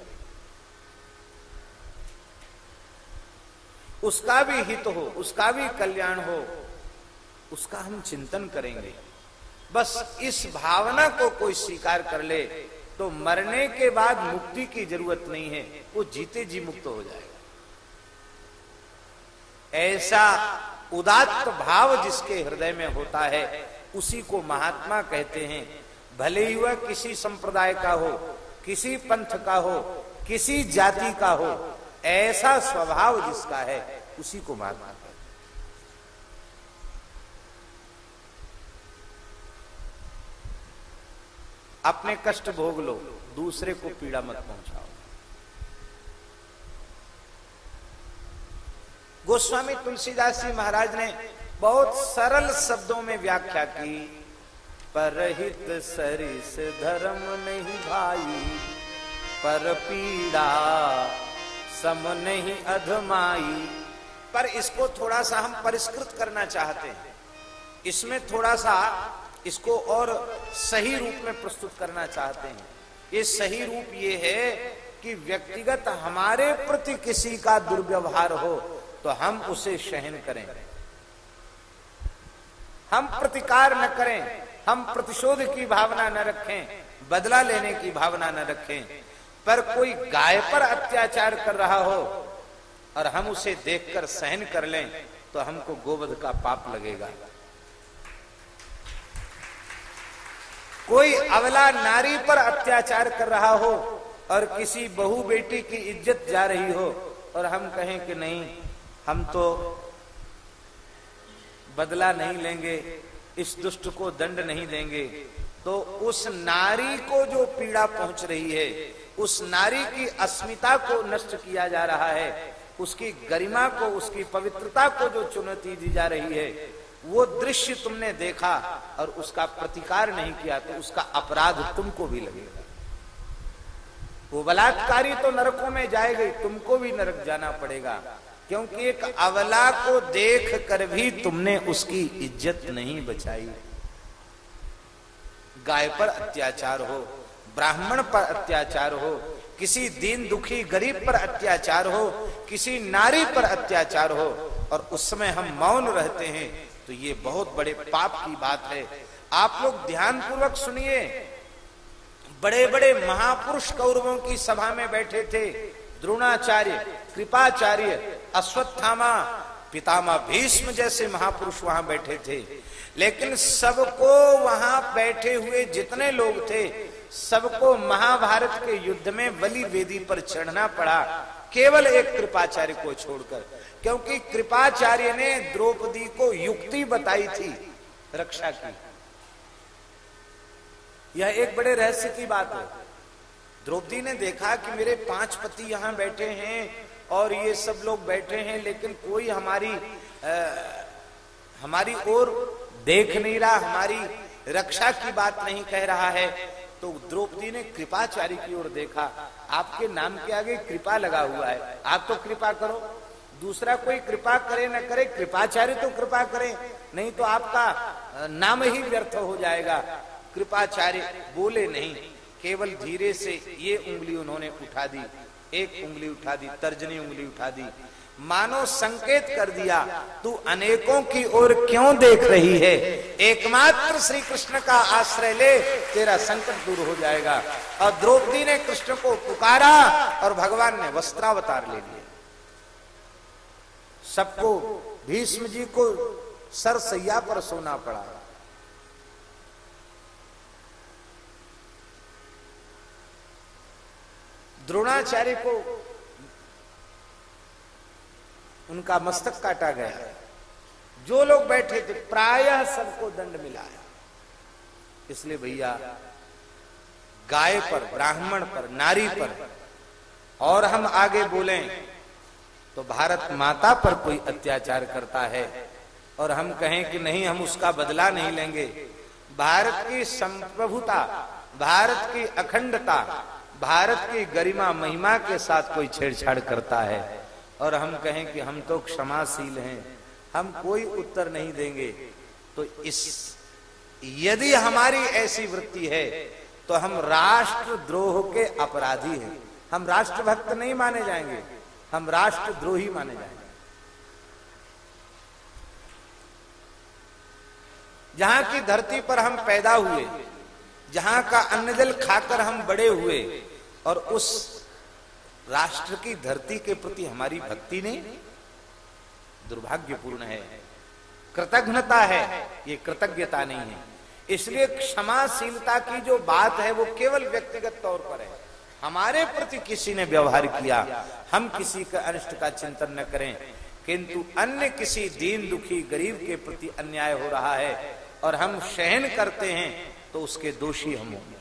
उसका भी हित हो, उसका भी कल्याण हो, उसका हम चिंतन करेंगे। बस इस भावना को कोई स्वीकार कर ले तो मरने के बाद मुक्ति की ज़रूरत नहीं है, वो जीते जी मुक्त हो जाएगा। ऐसा उदात्त भाव जिसके हृदय में होता है, उसी को महात्मा कहते हैं, भले ही वह किसी संप्रदाय का हो, किसी पंथ का हो, किसी जाति का हो, ऐसा स्वभाव जिसका है, उसी को महात्मा कहते अपने कष्ट भोग लो, दूसरे को पीड़ा मत पहुंचाओ। गोस्वामी तुलसीदास जी महाराज ने बहुत सरल शब्दों में व्याख्या की, परहित सरिस धर्म नहीं भाई, पर पीड़ा सम नहीं अधमाई। पर इसको थोड़ा सा हम परिष्कृत करना चाहते हैं। इसमें थोड़ा सा इसको और सही रूप में प्रस्तुत करना चाहते हैं। ये सही रूप ये है कि व्यक्तिगत हमारे प्रति किसी का दुर्व्यवहार हो तो हम उसे सहन करें। हम प्रतिकार न करें, हम प्रतिशोध की भावना न रखें, बदला लेने की भावना न रखें। पर कोई गाय पर अत्याचार कर रहा हो और हम उसे देखकर सहन कर लें तो हमको गोवध का पाप लगेगा। कोई अवला नारी पर अत्याचार कर रहा हो और किसी बहु बेटी की इज़्ज़त जा रही हो और हम कहें कि नहीं, हम तो बदला नहीं लेंगे, इस दुष्ट को दंड नहीं देंगे। तो उस नारी को जो पीड़ा पहुँच रही है, उस नारी की अस्मिता को नष्ट किया जा रहा है, उसकी गरिमा को, उसकी पवित्रता को जो चुनौती दी जा रही है वो दृश्य तुमने देखा और उसका प्रतिकार नहीं किया तो उसका अपराध तुमको भी लगेगा। वो बलात्कारी तो नरकों में जाएगी, तुमको भी नरक जाना पड़ेगा, क्योंकि एक अवला को देख कर भी तुमने उसकी इज़्ज़त नहीं बचाई। गाय पर अत्याचार हो, ब्राह्मण पर अत्याचार हो, किसी दीन दुखी गरीब पर अत्याचार हो, किसी नारी पर अत्याचार हो, और उस समय हम मौन रहते हैं तो ये बहुत बड़े पाप की बात है। आप लोग ध्यान पूर्वक सुनिए। बड़े बड़े महापुरुष कौरवों की सभा में बैठे थे। द्रोणाचार्य, कृपाचार्य, अश्वत्थामा पितामा भीष्म जैसे महापुरुष वहाँ बैठे थे। लेकिन सबको वहाँ बैठे हुए जितने लोग थे, सबको महाभारत के युद्ध में बलि वेदी पर चढ़ना पड़ा। केवल एक कृपाचार्य को छोड़कर। क्योंकि कृपाचार्य ने द्रौपदी को युक्ति बताई थी रक्षा की। यह एक बड़े रहस्य की बात है। द्रौपदी ने देखा कि मेरे पाँच पति यहाँ बैठे हैं और ये सब लोग बैठे हैं लेकिन कोई हमारी आ, हमारी ओर देख नहीं रहा हमारी रक्षा की बात नहीं कह रहा है। तो द्रौपदी ने कृपाचार्य की ओर देखा। आपके नाम के आगे कृपा लगा हुआ है। आप तो कृपा करो। दूसरा कोई कृपा करे न करे, कृपाचार्य तो कृपा करे, नहीं तो आपका नाम ही व्यर्थ हो जाएगा। कृपाचार्य बोले नहीं, केवल धीरे से ये उंगली उन्होंने उठा दी, एक उंगली उठा दी, तर्जनी उंगली उठा दी। मानो संकेत कर दिया, तू अनेकों की ओर क्यों देख रही है? एकमात्र श्री कृष्ण का आश्रय ले, तेरा संकट दूर हो जाएगा। और द्रौपदी ने कृष्ण को पुकारा और भगवान ने वस्त्रावतार ले लिया सबको भीष्म जी को सरसैया पर सोना पड़ा। द्रोणाचार्य को उनका मस्तक काटा गया। जो लोग बैठे थे, प्रायः सबको दंड मिला है। इसलिए भैया, गाय पर, ब्राह्मण पर, नारी पर, और हम आगे बोलें तो भारत माता पर कोई अत्याचार करता है। और हम कहें कि नहीं, हम उसका बदला नहीं लेंगे। भारत की संप्रभुता, भारत की अखंडता, भारत की गरिमा, महिमा के साथ कोई छेड़छाड़ करता है। और हम कहें कि हम तो क्षमाशील हैं, हम कोई उत्तर नहीं देंगे। तो इस, यदि हमारी ऐसी वृत्ति है तो हम राष्ट्र द्रोह के अपराधी हैं। हम राष्ट्रभक्त नहीं माने जाएँगे। हम राष्ट्रद्रोही माने जाएँगे जहाँ की धरती पर हम पैदा हुए, जहाँ का अन्न जल खाकर हम बड़े हुए, और उस राष्ट्र की धरती के प्रति हमारी भक्ति नहीं, दुर्भाग्यपूर्ण है। कृतज्ञता है, ये कृतज्ञता नहीं है। इसलिए क्षमाशीलता की जो बात है, वो केवल व्यक्तिगत तौर पर है। हमारे प्रति किसी ने व्यवहार किया, हम किसी का अनिष्ट का चिंतन न करें। किंतु अन्य किसी दीन दुखी गरीब के प्रति अन्याय हो रहा है और हम सहन करते हैं तो उसके दोषी हम होंगे।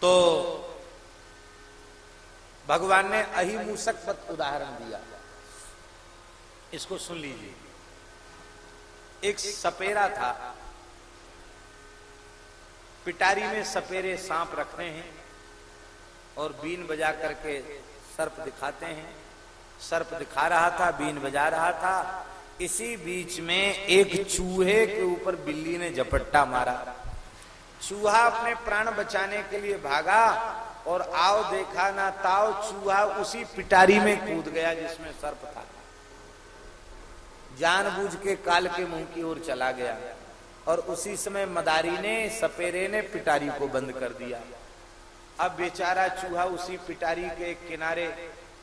तो भगवान ने अहिमूसक पद उदाहरण दिया। इसको सुन लीजिए। एक सपेरा था। पिटारी में सपेरे सांप रखते हैं और बीन बजा करके सर्प दिखाते हैं। सर्प दिखा रहा था, बीन बजा रहा था। इसी बीच में एक चूहे के ऊपर बिल्ली ने झपट्टा मारा। चूहा अपने प्राण बचाने के लिए भागा और आओ देखा ना ताओ, चूहा उसी पिटारी में कूद गया जिसमें सर्प था। जानबूझ के काल के मुँह की ओर चला गया। और उसी समय मदारी ने, सपेरे ने पिटारी को बंद कर दिया। अब बेचारा चूहा उसी पिटारी के किनारे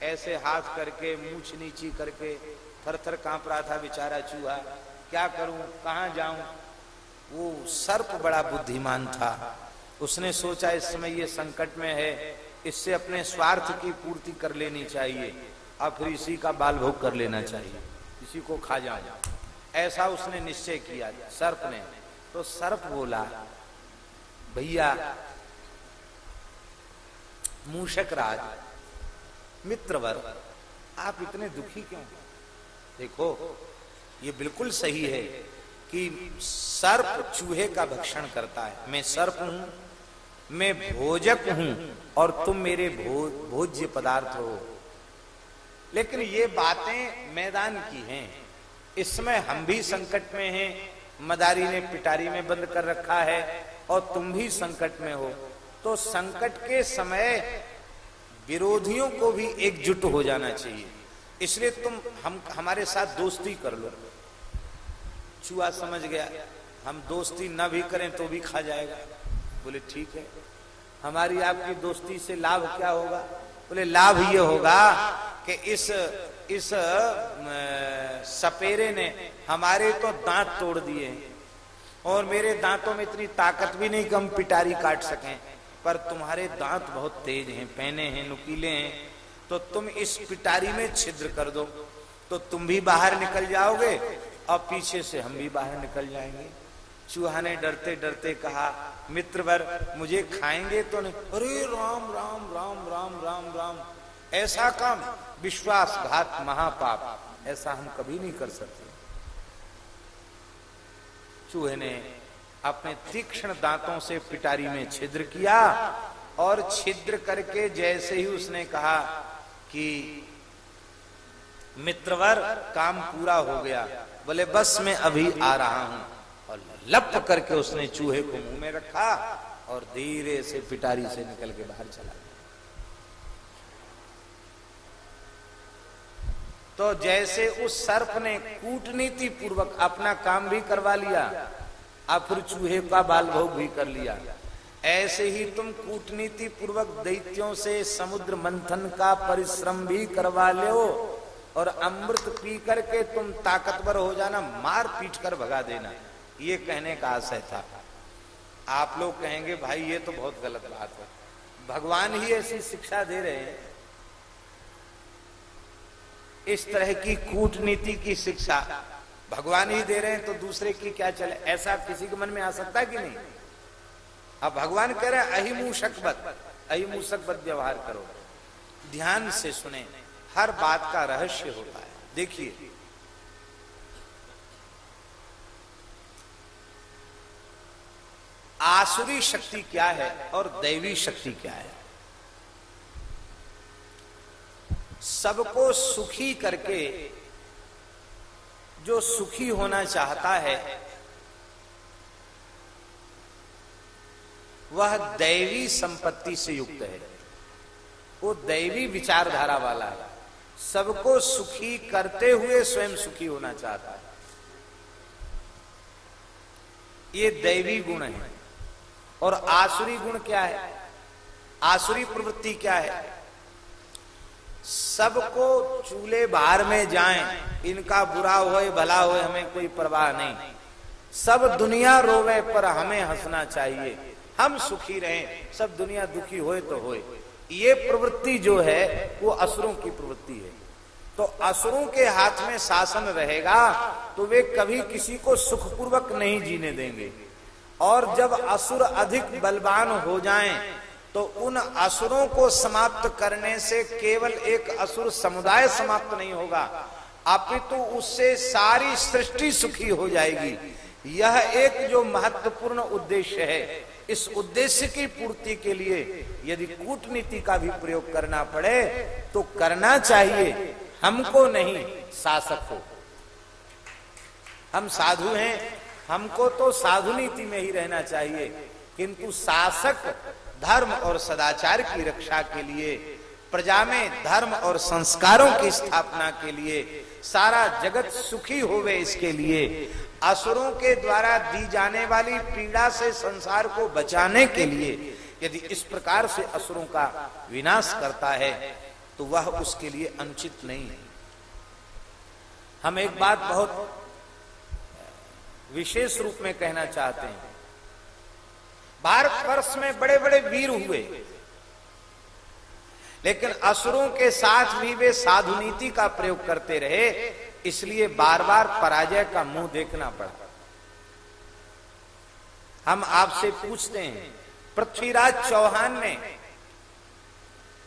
ऐसे हाथ करके मूछ नीची करके थर थर काँप रहा था बेचारा चूहा। क्या करूँ? कहा जाऊँ? वो सर्प बड़ा बुद्धिमान था। उसने सोचा, इस समय ये संकट में है, इससे अपने स्वार्थ की पूर्ति कर लेनी चाहिए अब फिर इसी का बाल भोग कर लेना चाहिए। इसी को खा जाओ ऐसा उसने निश्चय किया सर्प ने। तो सर्प बोला भैया मूषक राज मित्रवर आप इतने दुखी क्यों देखो ये बिल्कुल सही है कि सर्प चूहे का भक्षण करता है। मैं सर्प हूँ मैं भोजक हूँ और तुम मेरे भो, भोज्य पदार्थ हो। लेकिन ये बातें मैदान की हैं। इसमें हम भी संकट में हैं। मदारी ने पिटारी में बंद कर रखा है और तुम भी संकट में हो। तो संकट के समय विरोधियों को भी एकजुट हो जाना चाहिए। इसलिए तुम, हम, हमारे साथ दोस्ती कर लो। चुआ समझ गया, हम दोस्ती न भी करें तो भी खा जाएगा। बोले, ठीक है। हमारी आपकी दोस्ती से लाभ क्या होगा? बोले, लाभ ये होगा कि इस इस सपेरे ने हमारे तो दांत तोड़ दिए। और मेरे दांतों में इतनी ताकत भी नहीं कि हम पिटारी काट सकें। पर तुम्हारे दांत बहुत तेज हैं पहने हैं, नुकीले हैं। तो तुम इस पिटारी में छिद्र कर दो। तो तुम भी बाहर निकल जाओगे, और पीछे से हम भी बाहर निकल जाएँगे। चूहा ने डरते डरते कहा, मित्रवर, मुझे खाएँगे तो नहीं? अरे, राम राम राम राम राम राम राम ऐसा काम, विश्वासघात महापाप, ऐसा हम कभी नहीं कर सकते। चूहे ने अपने तीक्ष्ण दांतों से पिटारी में छिद्र किया और छिद्र करके जैसे ही उसने कहा कि, मित्रवर, काम पूरा हो गया। बोले, बस मैं अभी आ रहा हूँ। और लप करके उसने चूहे को मुँह में रखा और धीरे से पिटारी से निकल के बाहर चला गया। तो जैसे उस सर्प ने कूटनीति पूर्वक अपना काम भी करवा लिया और फिर चूहे का बाल भोग भी कर लिया। ऐसे ही तुम कूटनीति पूर्वक दैत्यों से समुद्र मंथन का परिश्रम भी करवा लो और अमृत पी करके तुम ताकतवर हो जाना, मार पीट कर भगा देना। ये कहने का आशय था। आप लोग कहेंगे, भाई, ये तो बहुत गलत बात है। भगवान ही ऐसी शिक्षा दे रहे हैं। इस तरह की कूटनीति की शिक्षा। भगवान ही दे रहे हैं तो दूसरे की क्या चले? ऐसा किसी के मन में आ सकता है कि नहीं? अब भगवान कह रहे हैं अहिमूषकबत अहिमूषकबत व्यवहार करो। ध्यान से सुने, हर बात का रहस्य होता है। देखिए। आसुरी शक्ति क्या है और दैवी शक्ति क्या है? सबको सुखी करके जो सुखी होना चाहता है, वह दैवी संपत्ति से युक्त है। वो दैवी विचारधारा वाला है। सबको सुखी करते हुए स्वयं सुखी होना चाहता है। ये दैवी गुण है। और आसुरी गुण क्या है? आसुरी प्रवृत्ति क्या है? सबको चूल्हे बाहर में जाएँ, इनका बुरा होए, भला होए, हमें कोई परवाह नहीं। सब दुनिया रोवे, पर हमें हंसना चाहिए। हम सुखी रहें, सब दुनिया दुखी होए तो होए। ये प्रवृत्ति जो है, वो असुरों की प्रवृत्ति है। तो असुरों के हाथ में शासन रहेगा तो वे कभी किसी को सुखपूर्वक नहीं जीने देंगे। और जब असुर अधिक बलवान हो जाएँ तो उन असुरों को समाप्त करने से केवल एक असुर समुदाय समाप्त नहीं होगा, अपितु उससे सारी सृष्टि सुखी हो जाएगी। यह एक जो महत्वपूर्ण उद्देश्य है, इस उद्देश्य की पूर्ति के लिए यदि कूटनीति का भी प्रयोग करना पड़े तो करना चाहिए। हमको नहीं, शासक को। हम साधु हैं, हमको तो साधु नीति में ही रहना चाहिए, किंतु शासक धर्म और सदाचार की रक्षा के लिए, प्रजा में धर्म और संस्कारों की स्थापना के लिए, सारा जगत सुखी होवे इसके लिए, असुरों के द्वारा दी जाने वाली पीड़ा से संसार को बचाने के लिए, यदि इस प्रकार से असुरों का विनाश करता है तो वह उसके लिए अनुचित नहीं। है हम एक बात बहुत विशेष रूप में कहना चाहते हैं। भारत वर्ष में बड़े बड़े वीर हुए। लेकिन असुरों के साथ भी वे साधु नीति का प्रयोग करते रहे, इसलिए बार बार पराजय का मुँह देखना पड़ा। हम आपसे पूछते हैं, पृथ्वीराज चौहान ने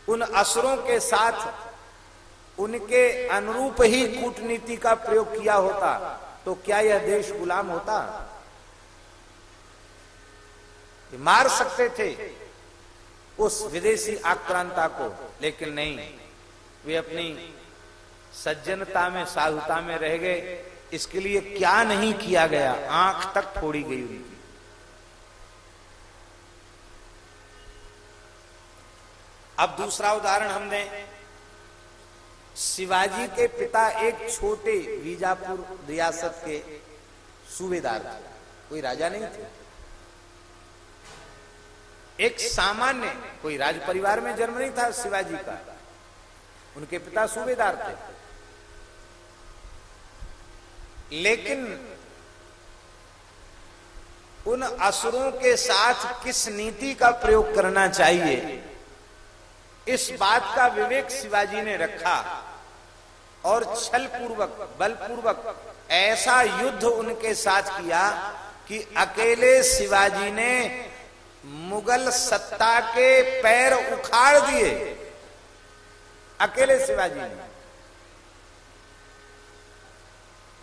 उन असुरों के साथ उनके अनुरूप ही कूटनीति का प्रयोग किया होता तो क्या यह देश गुलाम होता? मार सकते थे। उस विदेशी आक्रांता को। लेकिन नहीं, वे अपनी सज्जनता में, साधुता में रह गए। इसके लिए क्या नहीं किया गया? आँख तक फोड़ी गई उनकी। अब दूसरा उदाहरण हम दें। शिवाजी के पिता एक छोटे बीजापुर रियासत के सूबेदार थे। कोई राजा नहीं थे? एक सामान्य, कोई राज परिवार में जन्म नहीं था शिवाजी का। उनके पिता सूबेदार थे। लेकिन उन असुरों के साथ किस नीति का प्रयोग करना चाहिए, इस बात का विवेक शिवाजी ने रखा। और छल पूर्वक बलपूर्वक ऐसा युद्ध उनके साथ किया कि अकेले शिवाजी ने मुगल सत्ता के पैर उखाड़ दिए। अकेले शिवाजी ने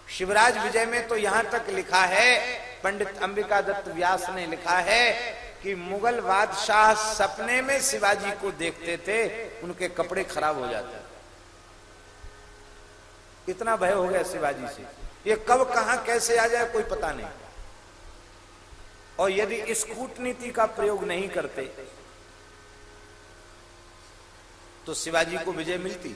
शिवराज विजय में तो यहाँ तक लिखा है, पंडित अंबिका दत्त व्यास ने लिखा है कि मुगल बादशाह सपने में शिवाजी को देखते थे, उनके कपड़े खराब हो जाते। इतना भय हो गया शिवाजी से। ये कब कहा कैसे आ जाए कोई पता नहीं। और यदि इस कूटनीति का प्रयोग नहीं करते तो शिवाजी को विजय मिलती।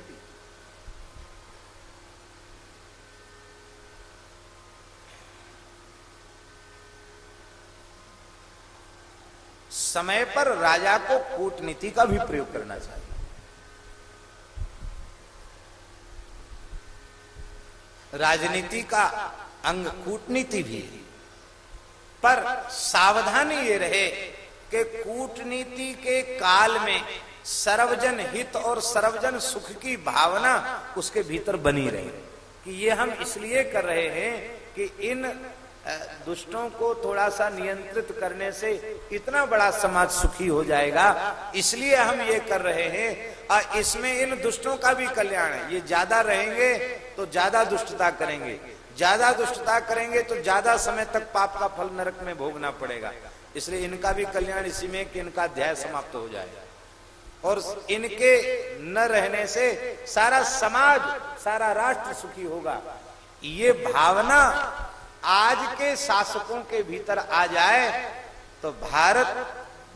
समय पर राजा को कूटनीति का भी प्रयोग करना चाहिए। राजनीति का अंग कूटनीति भी है। पर सावधानी ये रहे कि कूटनीति के काल में सर्वजन हित और सर्वजन सुख की भावना उसके भीतर बनी रहे। कि ये हम इसलिए कर रहे हैं कि इन दुष्टों को थोड़ा सा नियंत्रित करने से इतना बड़ा समाज सुखी हो जाएगा। इसलिए हम ये कर रहे हैं। और इसमें इन दुष्टों का भी कल्याण है। ये ज़्यादा रहेंगे तो ज़्यादा दुष्टता करेंगे। ज़्यादा दुष्टता करेंगे तो ज़्यादा समय तक पाप का फल नरक में भोगना पड़ेगा। इसलिए इनका भी कल्याण इसी में कि इनका अध्याय समाप्त हो जाए। और इनके न रहने से सारा समाज, सारा राष्ट्र सुखी होगा। ये भावना आज के शासकों के भीतर आ जाए तो भारत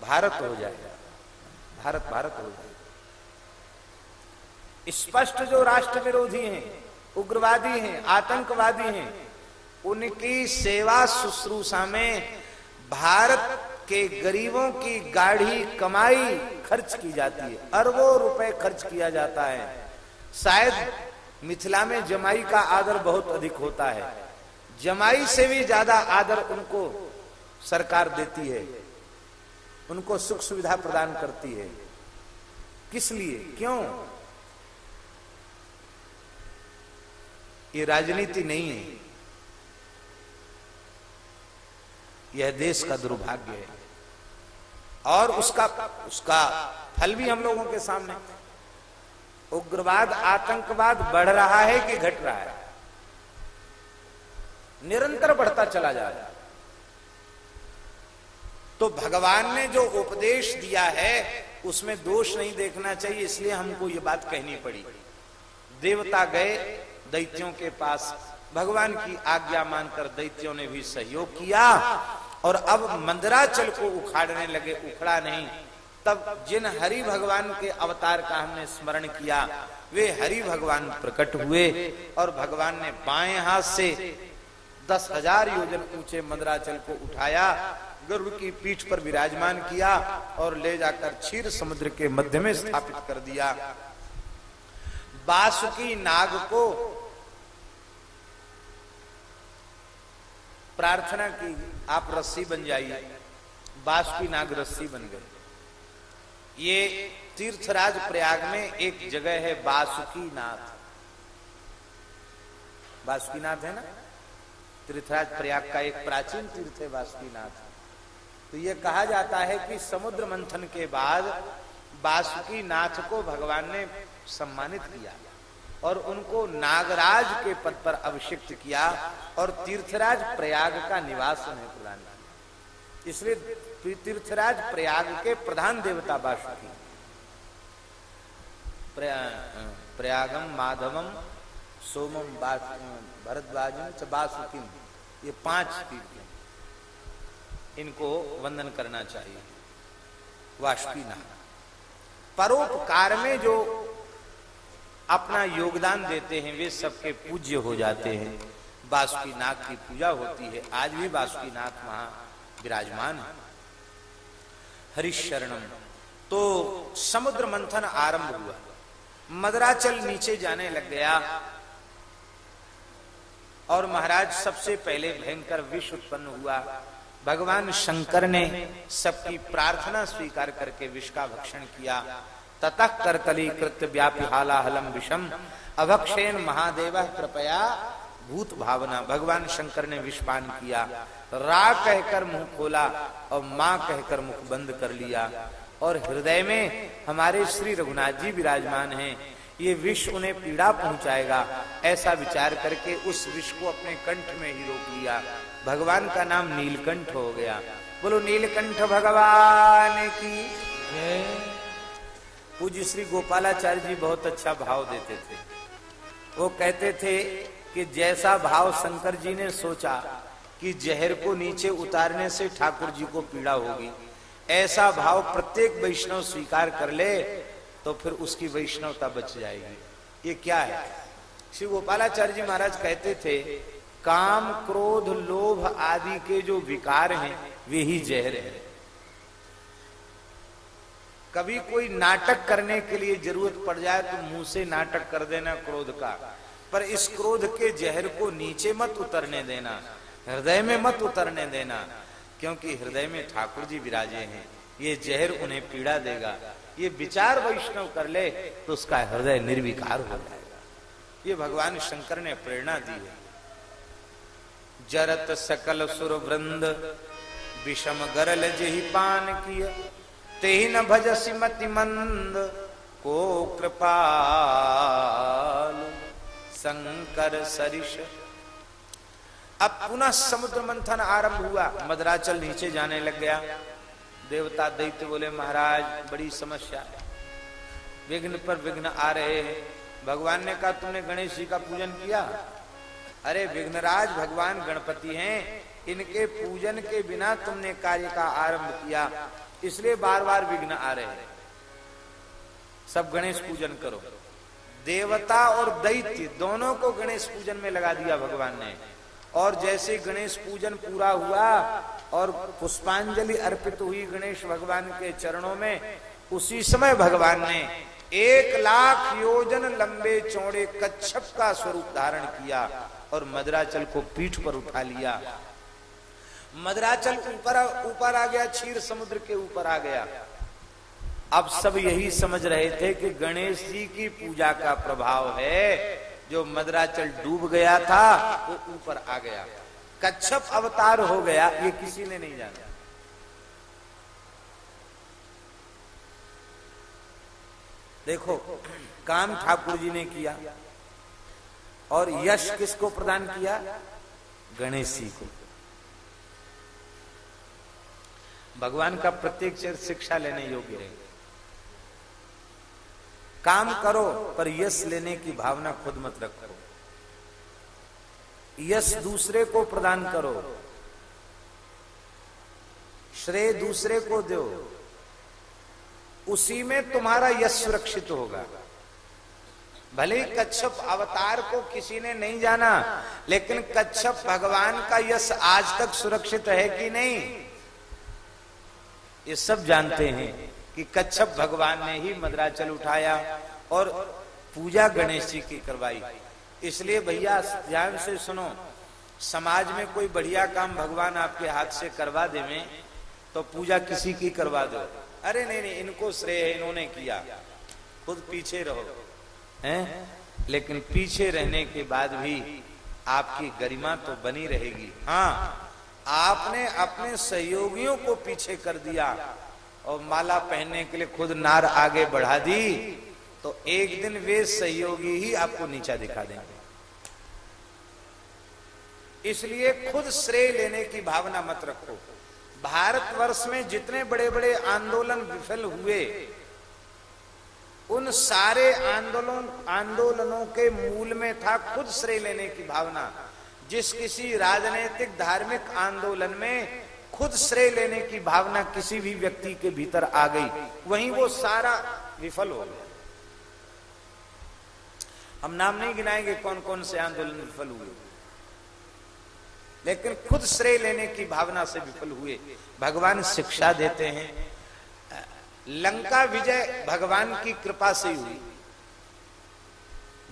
भारत हो जाएगा भारत भारत हो जाएगा स्पष्ट जो राष्ट्र विरोधी हैं उग्रवादी हैं, आतंकवादी हैं। उनकी सेवा शुश्रूषा में भारत के गरीबों की गाढ़ी कमाई खर्च की जाती है। अरबों रुपए खर्च किया जाता है। शायद मिथिला में जमाई का आदर बहुत अधिक होता है। जमाई से भी ज़्यादा आदर उनको सरकार देती है। उनको सुख सुविधा प्रदान करती है। किस लिए? क्यों? ये राजनीति नहीं है। यह देश का दुर्भाग्य है। और उसका उसका फल भी हम लोगों के सामने। उग्रवाद, आतंकवाद बढ़ रहा है कि घट रहा है? निरंतर बढ़ता चला जा रहा है। तो भगवान ने जो उपदेश दिया है, उसमें दोष नहीं देखना चाहिए, इसलिए हमको ये बात कहनी पड़ी। देवता गए दैत्यों के पास भगवान की आज्ञा मानकर दैत्यों ने भी सहयोग किया और अब मंदराचल को उखाड़ने लगे, उखड़ा नहीं। तब जिन हरि भगवान के अवतार का हमने स्मरण किया, वे हरि भगवान प्रकट हुए और भगवान ने बाएँ हाथ से दस हज़ार योजन ऊँचे मंदराचल को उठाया, गर्भ की पीठ पर विराजमान किया और ले जाकर क्षीर समुद्र के मध्य में स्थापित कर दिया। बासुकी नाग को प्रार्थना की, आप रस्सी बन जाइए। बासुकी नाग रस्सी बन गए। ये तीर्थराज प्रयाग में एक जगह है बासुकी नाथ। बासुकी नाथ है ना? तीर्थराज प्रयाग का एक प्राचीन तीर्थ है बासुकी नाथ। तो ये कहा जाता है कि समुद्र मंथन के बाद बासुकी नाथ को भगवान ने सम्मानित किया और उनको नागराज के पद पर अभिषिक्त किया और तीर्थराज प्रयाग का निवास उन्हें प्रदान किया इसलिए तीर्थराज प्रयाग के प्रधान देवता बासुकी प्रयागम, माधवम, सोमम भरद्वाजम बासुकिम, ये पाँच तीर्थ इनको वंदन करना चाहिए। वाष्पी नाग परोपकार में जो अपना योगदान देते हैं, वे सबके पूज्य हो जाते हैं। बासुकी नाथ की पूजा होती है। आज भी बासुकी नाथ वहाँ विराजमान है। हरिशरणम। तो समुद्र मंथन आरंभ हुआ। मदराचल नीचे जाने लग गया। और महाराज, सबसे पहले भयंकर विष उत्पन्न हुआ। भगवान शंकर ने सबकी प्रार्थना स्वीकार करके विष का भक्षण किया। ततः करतली कृत्य व्यापी हालाहलम विषम। अभक्षेन महादेव कृपया भूत भावना, भगवान शंकर ने विषपान किया। रा कहकर मुँह खोला और माँ कहकर मुख बंद कर लिया। और हृदय में हमारे श्री रघुनाथ जी विराजमान हैं। ये विष उन्हें पीड़ा पहुंचाएगा। ऐसा विचार करके उस विष को अपने कंठ में ही रोक लिया। भगवान का नाम नीलकंठ हो गया। बोलो, नीलकंठ भगवान की पूज्य श्री गोपालाचार्य जी बहुत अच्छा भाव देते थे। वो कहते थे कि जैसा भाव शंकर जी ने सोचा कि जहर को नीचे उतारने से ठाकुर जी को पीड़ा होगी, ऐसा भाव प्रत्येक वैष्णव स्वीकार कर ले तो फिर उसकी वैष्णवता बच जाएगी। ये क्या है? श्री गोपालाचार्य जी महाराज कहते थे, काम, क्रोध, लोभ आदि के जो विकार हैं, वे ही जहर है। कभी कोई नाटक करने के लिए ज़रूरत पड़ जाए तो मुँह से नाटक कर देना क्रोध का। पर इस क्रोध के जहर को नीचे मत उतरने देना, हृदय में मत उतरने देना, क्योंकि हृदय में ठाकुर जी विराजे हैं। ये जहर उन्हें पीड़ा देगा। ये विचार वैष्णव कर ले तो उसका हृदय निर्विकार हो जाएगा। ये भगवान शंकर ने प्रेरणा दी है। जरत सकल सुर वृंद विषम गरल जही पान किया। ते न भजसी मति मंद, को कृपा शंकर सरिष अब पुनः समुद्र मंथन आरंभ हुआ, मदराचल नीचे जाने लग गया। देवता दैत्य बोले, महाराज, बड़ी समस्या है। विघ्न पर विघ्न आ रहे हैं। भगवान ने कहा, तुमने गणेश जी का पूजन किया? अरे विघ्नराज, भगवान गणपति हैं। इनके पूजन के बिना तुमने कार्य का आरंभ किया। इसलिए बार बार विघ्न आ रहे हैं। सब गणेश पूजन करो। देवता और दैत्य दोनों को गणेश पूजन में लगा दिया भगवान ने। और जैसे गणेश पूजन पूरा हुआ और पुष्पांजलि अर्पित हुई गणेश भगवान के चरणों में, उसी समय भगवान ने एक लाख योजन लंबे चौड़े कच्छप का स्वरूप धारण किया और मदराचल को पीठ पर उठा लिया। मदराचल ऊपर ऊपर आ गया, क्षीर समुद्र के ऊपर आ गया। अब सब यही समझ रहे थे कि गणेश जी की पूजा का प्रभाव है। जो मदराचल डूब गया था, वो ऊपर आ गया। कच्छप अवतार हो गया, ये किसी ने नहीं जाना। देखो, काम ठाकुर जी ने किया और यश किसको प्रदान किया? गणेश जी को। भगवान का प्रत्येक चरित्र शिक्षा लेने योग्य है काम करो, पर यश लेने की भावना खुद मत रखो। यश दूसरे को प्रदान करो। श्रेय दूसरे को दो। उसी में तुम्हारा यश सुरक्षित होगा। भले ही कच्छप अवतार को किसी ने नहीं जाना, लेकिन कच्छप भगवान का यश आज तक सुरक्षित है कि नहीं? ये सब जानते हैं कि कच्छप भगवान ने ही मदराचल उठाया और पूजा गणेश जी की करवाई। इसलिए भैया, ध्यान से सुनो, समाज में कोई बढ़िया काम भगवान आपके हाथ से करवा दे में तो पूजा किसी की करवा दो। अरे नहीं नहीं, इनको श्रेय है, इन्होंने किया। खुद पीछे रहो, हैं? लेकिन पीछे रहने के बाद भी आपकी गरिमा तो बनी रहेगी। हाँ आपने अपने सहयोगियों को पीछे कर दिया और माला पहनने के लिए खुद नार आगे बढ़ा दी तो एक दिन वे सहयोगी ही आपको नीचा दिखा देंगे। इसलिए खुद श्रेय लेने की भावना मत रखो। भारतवर्ष में जितने बड़े बड़े आंदोलन विफल हुए, उन सारे आंदोलन, आंदोलनों के मूल में था खुद श्रेय लेने की भावना। जिस किसी राजनीतिक, धार्मिक आंदोलन में खुद श्रेय लेने की भावना किसी भी व्यक्ति के भीतर आ गई, वहीं वो सारा विफल हो गया। हम नाम नहीं गिनाएँगे कौन कौन से आंदोलन विफल हुए। लेकिन खुद श्रेय लेने की भावना से विफल हुए। भगवान शिक्षा देते हैं। लंका विजय भगवान की कृपा से हुई।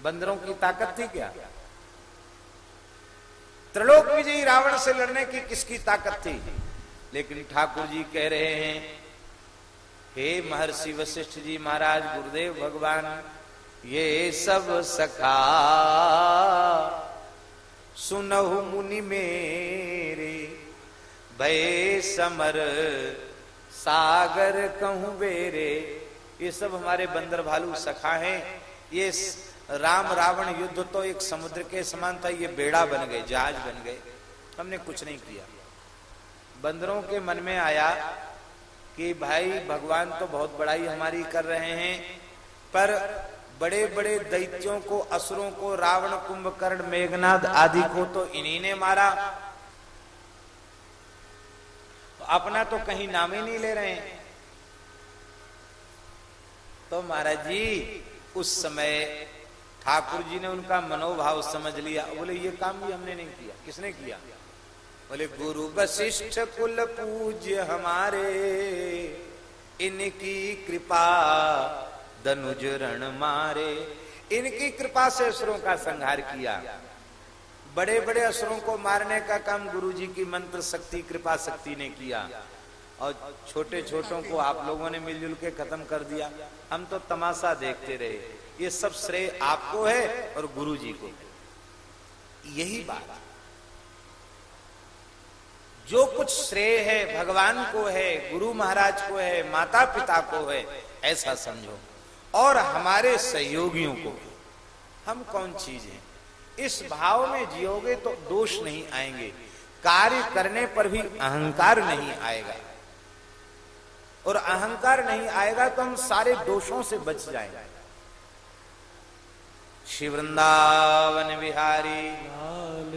बंदरों की ताकत थी क्या? त्रिलोक विजयी रावण से लड़ने की किसकी ताकत थी? लेकिन ठाकुर जी कह रहे हैं, हे महर्षि वशिष्ठ जी महाराज, गुरुदेव भगवान, ये सब सखा, सुनहु मुनि मेरे, भय समर सागर कहूँ बेरे, ये सब हमारे बंदर भालू सखा हैं, ये राम रावण युद्ध तो एक समुद्र के समान था, ये बेड़ा बन गए, जहाज़ बन गए। हमने कुछ नहीं किया। बंदरों के मन में आया कि भाई, भगवान तो बहुत बड़ाई हमारी कर रहे हैं, पर बड़े बड़े दैत्यों को, असुरों को, रावण, कुंभकर्ण, मेघनाद आदि को तो इन्हीं ने मारा। तो अपना तो कहीं नाम ही नहीं ले रहे हैं। तो महाराज जी, उस समय ठाकुर जी ने उनका मनोभाव समझ लिया। बोले, ये काम भी हमने नहीं किया। किसने किया? बोले, गुरु वशिष्ठ कुल पूज्य हमारे। इनकी कृपा दनुज रण मारे। इनकी कृपा से असुरों का संहार किया। बड़े बड़े असुरों को मारने का काम गुरुजी की मंत्र शक्ति, कृपा शक्ति ने किया। और छोटे छोटों को आप लोगों ने मिलजुल के खत्म कर दिया। हम तो तमाशा देखते रहे। ये सब श्रेय आपको है और गुरु जी को यही बात। जो कुछ श्रेय है भगवान को है, गुरु महाराज को है माता पिता को है, ऐसा समझो। और हमारे सहयोगियों को हम कौन चीज़ है? इस भाव में जियोगे तो दोष नहीं आएँगे। कार्य करने पर भी अहंकार नहीं आएगा। और अहंकार नहीं आएगा तो हम सारे दोषों से बच जाएँगे। शिव वृंदावन बिहारी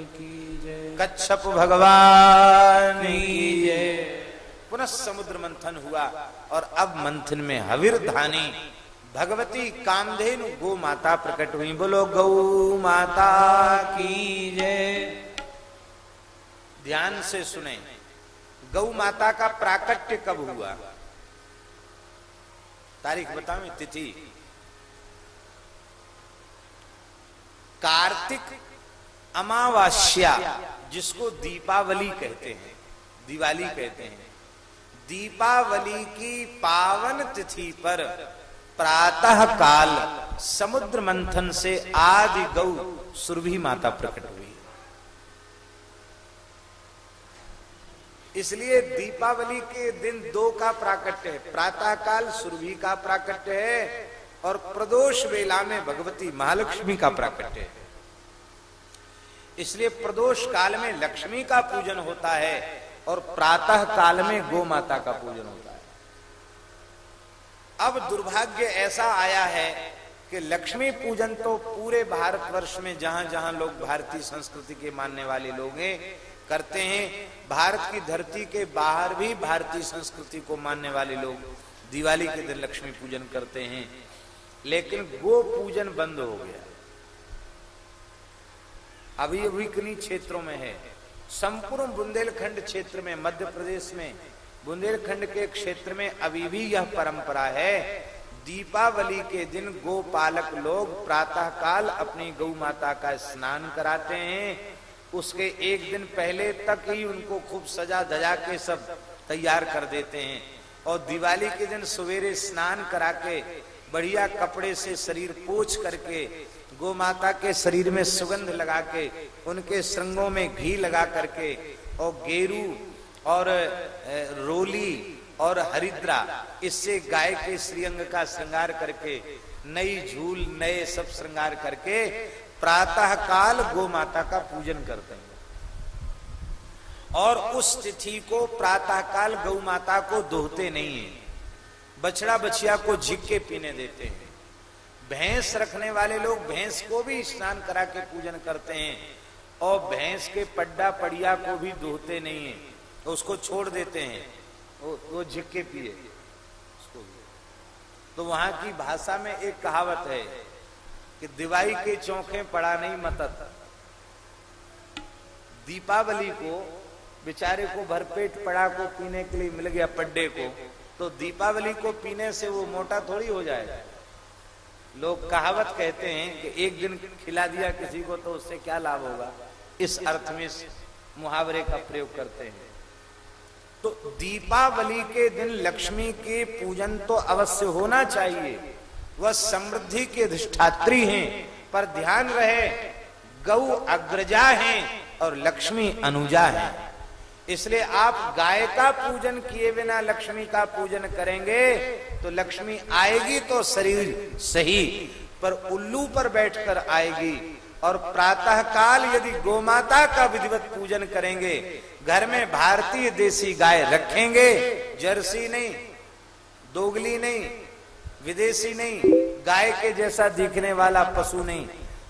की जय। कच्छप भगवान की जय। पुनः समुद्र मंथन हुआ और अब मंथन में हविर धानी। भगवती कामधेनु गौ माता प्रकट हुई। बोलो गौ माता की जय। ध्यान से सुने गौ माता का प्राकट्य कब हुआ? तारीख बताओ तिथि। कार्तिक अमावास्या, जिसको दीपावली कहते हैं, दिवाली कहते हैं। दीपावली की पावन तिथि पर प्रातः काल समुद्र मंथन से आदि गौ सुरभि माता प्रकट हुई। इसलिए दीपावली के दिन दो का प्राकट्य है। प्रातः काल सुरभि का प्राकट्य है और प्रदोष वेला में भगवती महालक्ष्मी का प्राकट्य है। इसलिए प्रदोष काल में लक्ष्मी का पूजन होता है और प्रातः काल में गो माता का पूजन होता है। अब दुर्भाग्य ऐसा आया है कि लक्ष्मी पूजन तो पूरे भारतवर्ष में जहाँ जहाँ लोग भारतीय संस्कृति के मानने वाले लोग हैं, करते हैं भारत की धरती के बाहर भी भारतीय संस्कृति को मानने वाले लोग दिवाली के दिन लक्ष्मी पूजन करते हैं। लेकिन गो पूजन बंद हो गया। अभी अभी किन्हीं क्षेत्रों में है। संपूर्ण बुंदेलखंड क्षेत्र में, मध्य प्रदेश में, बुंदेलखंड के क्षेत्र में अभी भी यह परंपरा है। दीपावली के दिन गोपालक लोग प्रातः काल अपनी गौ माता का स्नान कराते हैं। उसके एक दिन पहले तक ही उनको खूब सजा धजा के सब तैयार कर देते हैं। और दिवाली के दिन सवेरे स्नान करा के बढ़िया कपड़े से शरीर पोछ करके गो माता के शरीर में सुगंध लगा के उनके श्रृंगों में घी लगा करके, और गेरू, और रोली, और हरिद्रा, इससे गाय के श्रीअंग का श्रृंगार करके, नई झूल, नए सब श्रृंगार करके प्रातः काल गो माता का पूजन करते हैं। और उस तिथि को प्रातः काल गौ माता को दोहते नहीं है। बछड़ा बछिया को झिक के पीने देते हैं। भैंस रखने वाले लोग भैंस को भी स्नान करा के पूजन करते हैं। और भैंस के पड्डा पड़िया को भी दोहते नहीं है। तो उसको छोड़ देते हैं। वो, वो झिक के पिए तो वहाँ की भाषा में एक कहावत है कि दिवाई के चौखे पड़ा नहीं मतत दीपावली को, बेचारे को भरपेट पड़ा को पीने के लिए मिल गया पड्डे को तो दीपावली को पीने से वो मोटा थोड़ी हो जाएगा लोग कहावत कहते हैं कि एक दिन खिला दिया किसी को तो उससे क्या लाभ होगा? इस अर्थ में मुहावरे का प्रयोग करते हैं। तो दीपावली के दिन लक्ष्मी के पूजन तो अवश्य होना चाहिए। वह समृद्धि के अधिष्ठात्री हैं, पर ध्यान रहे गौ अग्रजा हैं और लक्ष्मी अनुजा है। इसलिए आप गाय का पूजन किए बिना लक्ष्मी का पूजन करेंगे तो लक्ष्मी आएगी तो शरीर सही, पर उल्लू पर बैठकर आएगी। और प्रातः काल यदि गोमाता का विधिवत पूजन करेंगे, घर में भारतीय देसी गाय रखेंगे, जर्सी नहीं, दोगली नहीं विदेशी नहीं, गाय के जैसा दिखने वाला पशु नहीं।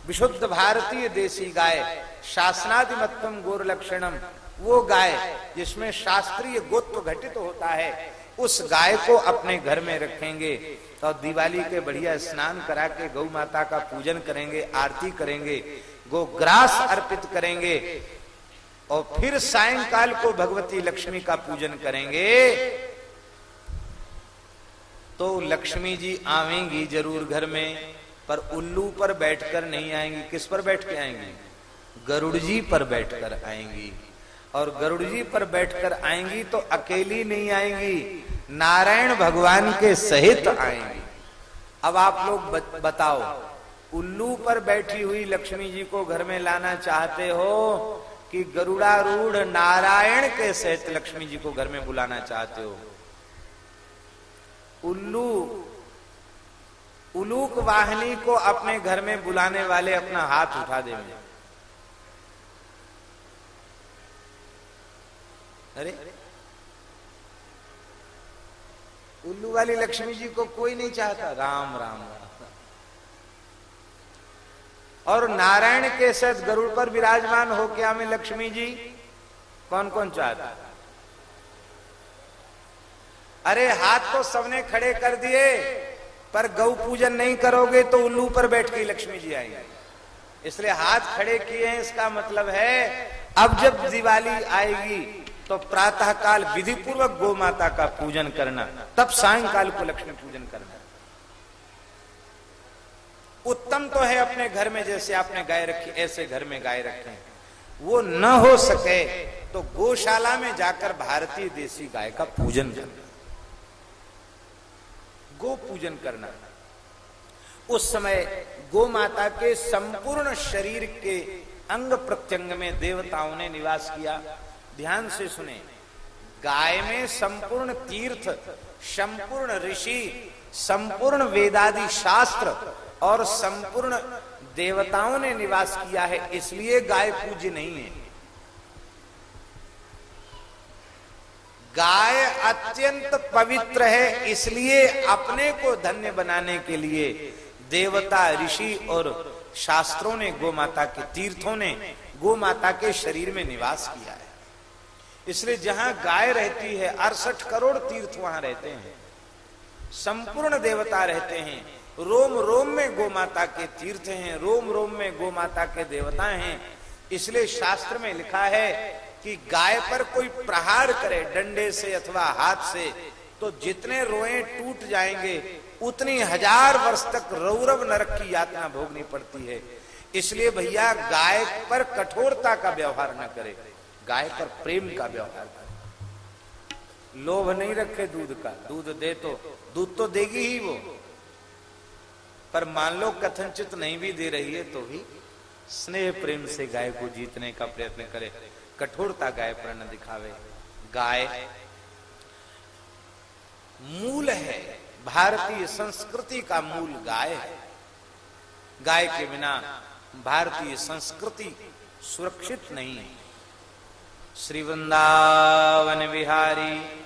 विशुद्ध भारतीय देसी गाय शासनादिमत्तम गोर लक्षणम वो गाय जिसमें शास्त्रीय गोत्व घटित तो होता है, उस गाय को अपने घर में रखेंगे। तो दिवाली के बढ़िया स्नान करा के गौ माता का पूजन करेंगे, आरती करेंगे गो ग्रास अर्पित करेंगे, और फिर सायंकाल को भगवती लक्ष्मी का पूजन करेंगे। लक्ष्मी जी आवेंगी ज़रूर घर में, पर उल्लू पर बैठकर नहीं आएँगी। किस पर बैठ के आएँगी? गरुड़ जी पर बैठकर आएँगी। और गरुड़ जी पर बैठकर आएँगी तो अकेली नहीं आएँगी, नारायण भगवान के सहित आएँगी। अब आप लोग बताओ, उल्लू पर बैठी हुई लक्ष्मी जी को घर में लाना चाहते हो कि गरुड़ारूढ़ नारायण के सहित लक्ष्मी जी को घर में बुलाना चाहते हो? उल्लू। उलूक वाहनी को अपने घर में बुलाने वाले अपना हाथ उठा देंगे। अरे। उल्लू वाली लक्ष्मी जी को कोई नहीं चाहता। राम राम। और नारायण के साथ गरुड़ पर विराजमान हो क्या में लक्ष्मी जी कौन कौन चाहता? अरे हाथ तो सबने खड़े कर दिए, पर गौ पूजन नहीं करोगे तो उल्लू पर बैठ के लक्ष्मी जी आएँगे इसलिए हाथ खड़े किए हैं, इसका मतलब है, अब जब दिवाली आएगी तो प्रातः काल विधि पूर्वक गौ माता का पूजन करना, तब सायकाल को लक्ष्मी पूजन करना। उत्तम तो है अपने घर में, जैसे आपने गाय रखी, ऐसे घर में गाय रखे। वो न हो सके तो गौशाला में जाकर भारतीय देसी गाय का पूजन करना। गो पूजन करना। उस समय गो माता के संपूर्ण शरीर के अंग प्रत्यंग में देवताओं ने निवास किया। ध्यान से सुने। गाय में संपूर्ण तीर्थ, संपूर्ण ऋषि, संपूर्ण वेदादि शास्त्र और संपूर्ण देवताओं ने निवास किया है, इसलिए गाय पूज्य नहीं है। गाय अत्यंत पवित्र है, इसलिए अपने को धन्य बनाने के लिए देवता, ऋषि और शास्त्रों ने गो माता के तीर्थों ने गो माता के शरीर में निवास किया है। इसलिए जहाँ गाय रहती है, अड़सठ करोड़ तीर्थ वहाँ रहते हैं। संपूर्ण देवता रहते हैं। रोम रोम में गो माता के तीर्थ हैं, रोम रोम में गो माता के देवता हैं। इसलिए शास्त्र में लिखा है कि गाय पर कोई प्रहार करे, डंडे से अथवा हाथ से तो जितने रोए टूट जाएँगे, उतनी हज़ार वर्ष तक रौरव नरक की यातना भोगनी पड़ती है। इसलिए भैया, गाय पर कठोरता का व्यवहार न करे। गाय पर प्रेम का व्यवहार करे। लोभ नहीं रखे दूध का। दूध दे तो दूध तो देगी ही वो। पर मान लो कथनचित नहीं भी दे रही है तो भी स्नेह प्रेम से गाय को जीतने का प्रयत्न करे। कठोरता गाय पर न दिखावे। गाय मूल है। भारतीय संस्कृति का मूल गाय है। गाय के बिना भारतीय संस्कृति सुरक्षित नहीं है। श्री वृंदावन विहारी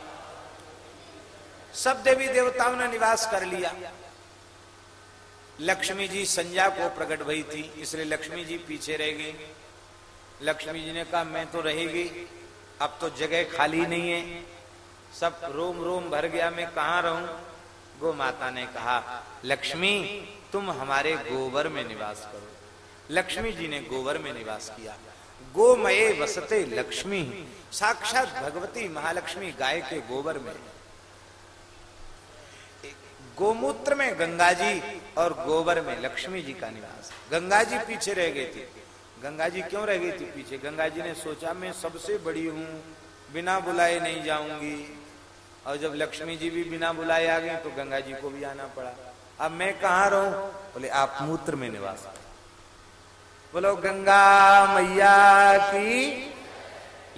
सब देवी देवताओं ने निवास कर लिया। लक्ष्मी जी संज्ञा को प्रकट भई थी, इसलिए लक्ष्मी जी पीछे रह गई। लक्ष्मी जी ने कहा, मैं तो रहेगी, अब तो जगह खाली नहीं है। सब रोम रोम भर गया, मैं कहा रहूँ? गो माता ने कहा, लक्ष्मी, तुम हमारे गोबर में निवास करो। लक्ष्मी जी ने गोबर में निवास किया। गोमये वसते लक्ष्मी, साक्षात भगवती महालक्ष्मी गाय के गोबर में। गोमूत्र में गंगा जी और गोबर में लक्ष्मी जी का निवास। गंगा जी पीछे रह गई थी। गंगा जी क्यों रह गई थी पीछे? गंगा जी ने सोचा, मैं सबसे बड़ी हूँ, बिना बुलाए नहीं जाऊँगी। और जब लक्ष्मी जी भी बिना बुलाए आ गई तो गंगा जी को भी आना पड़ा। अब मैं कहा रहूँ? बोले, आप मूत्र में निवास बोलो, गंगा मैया की,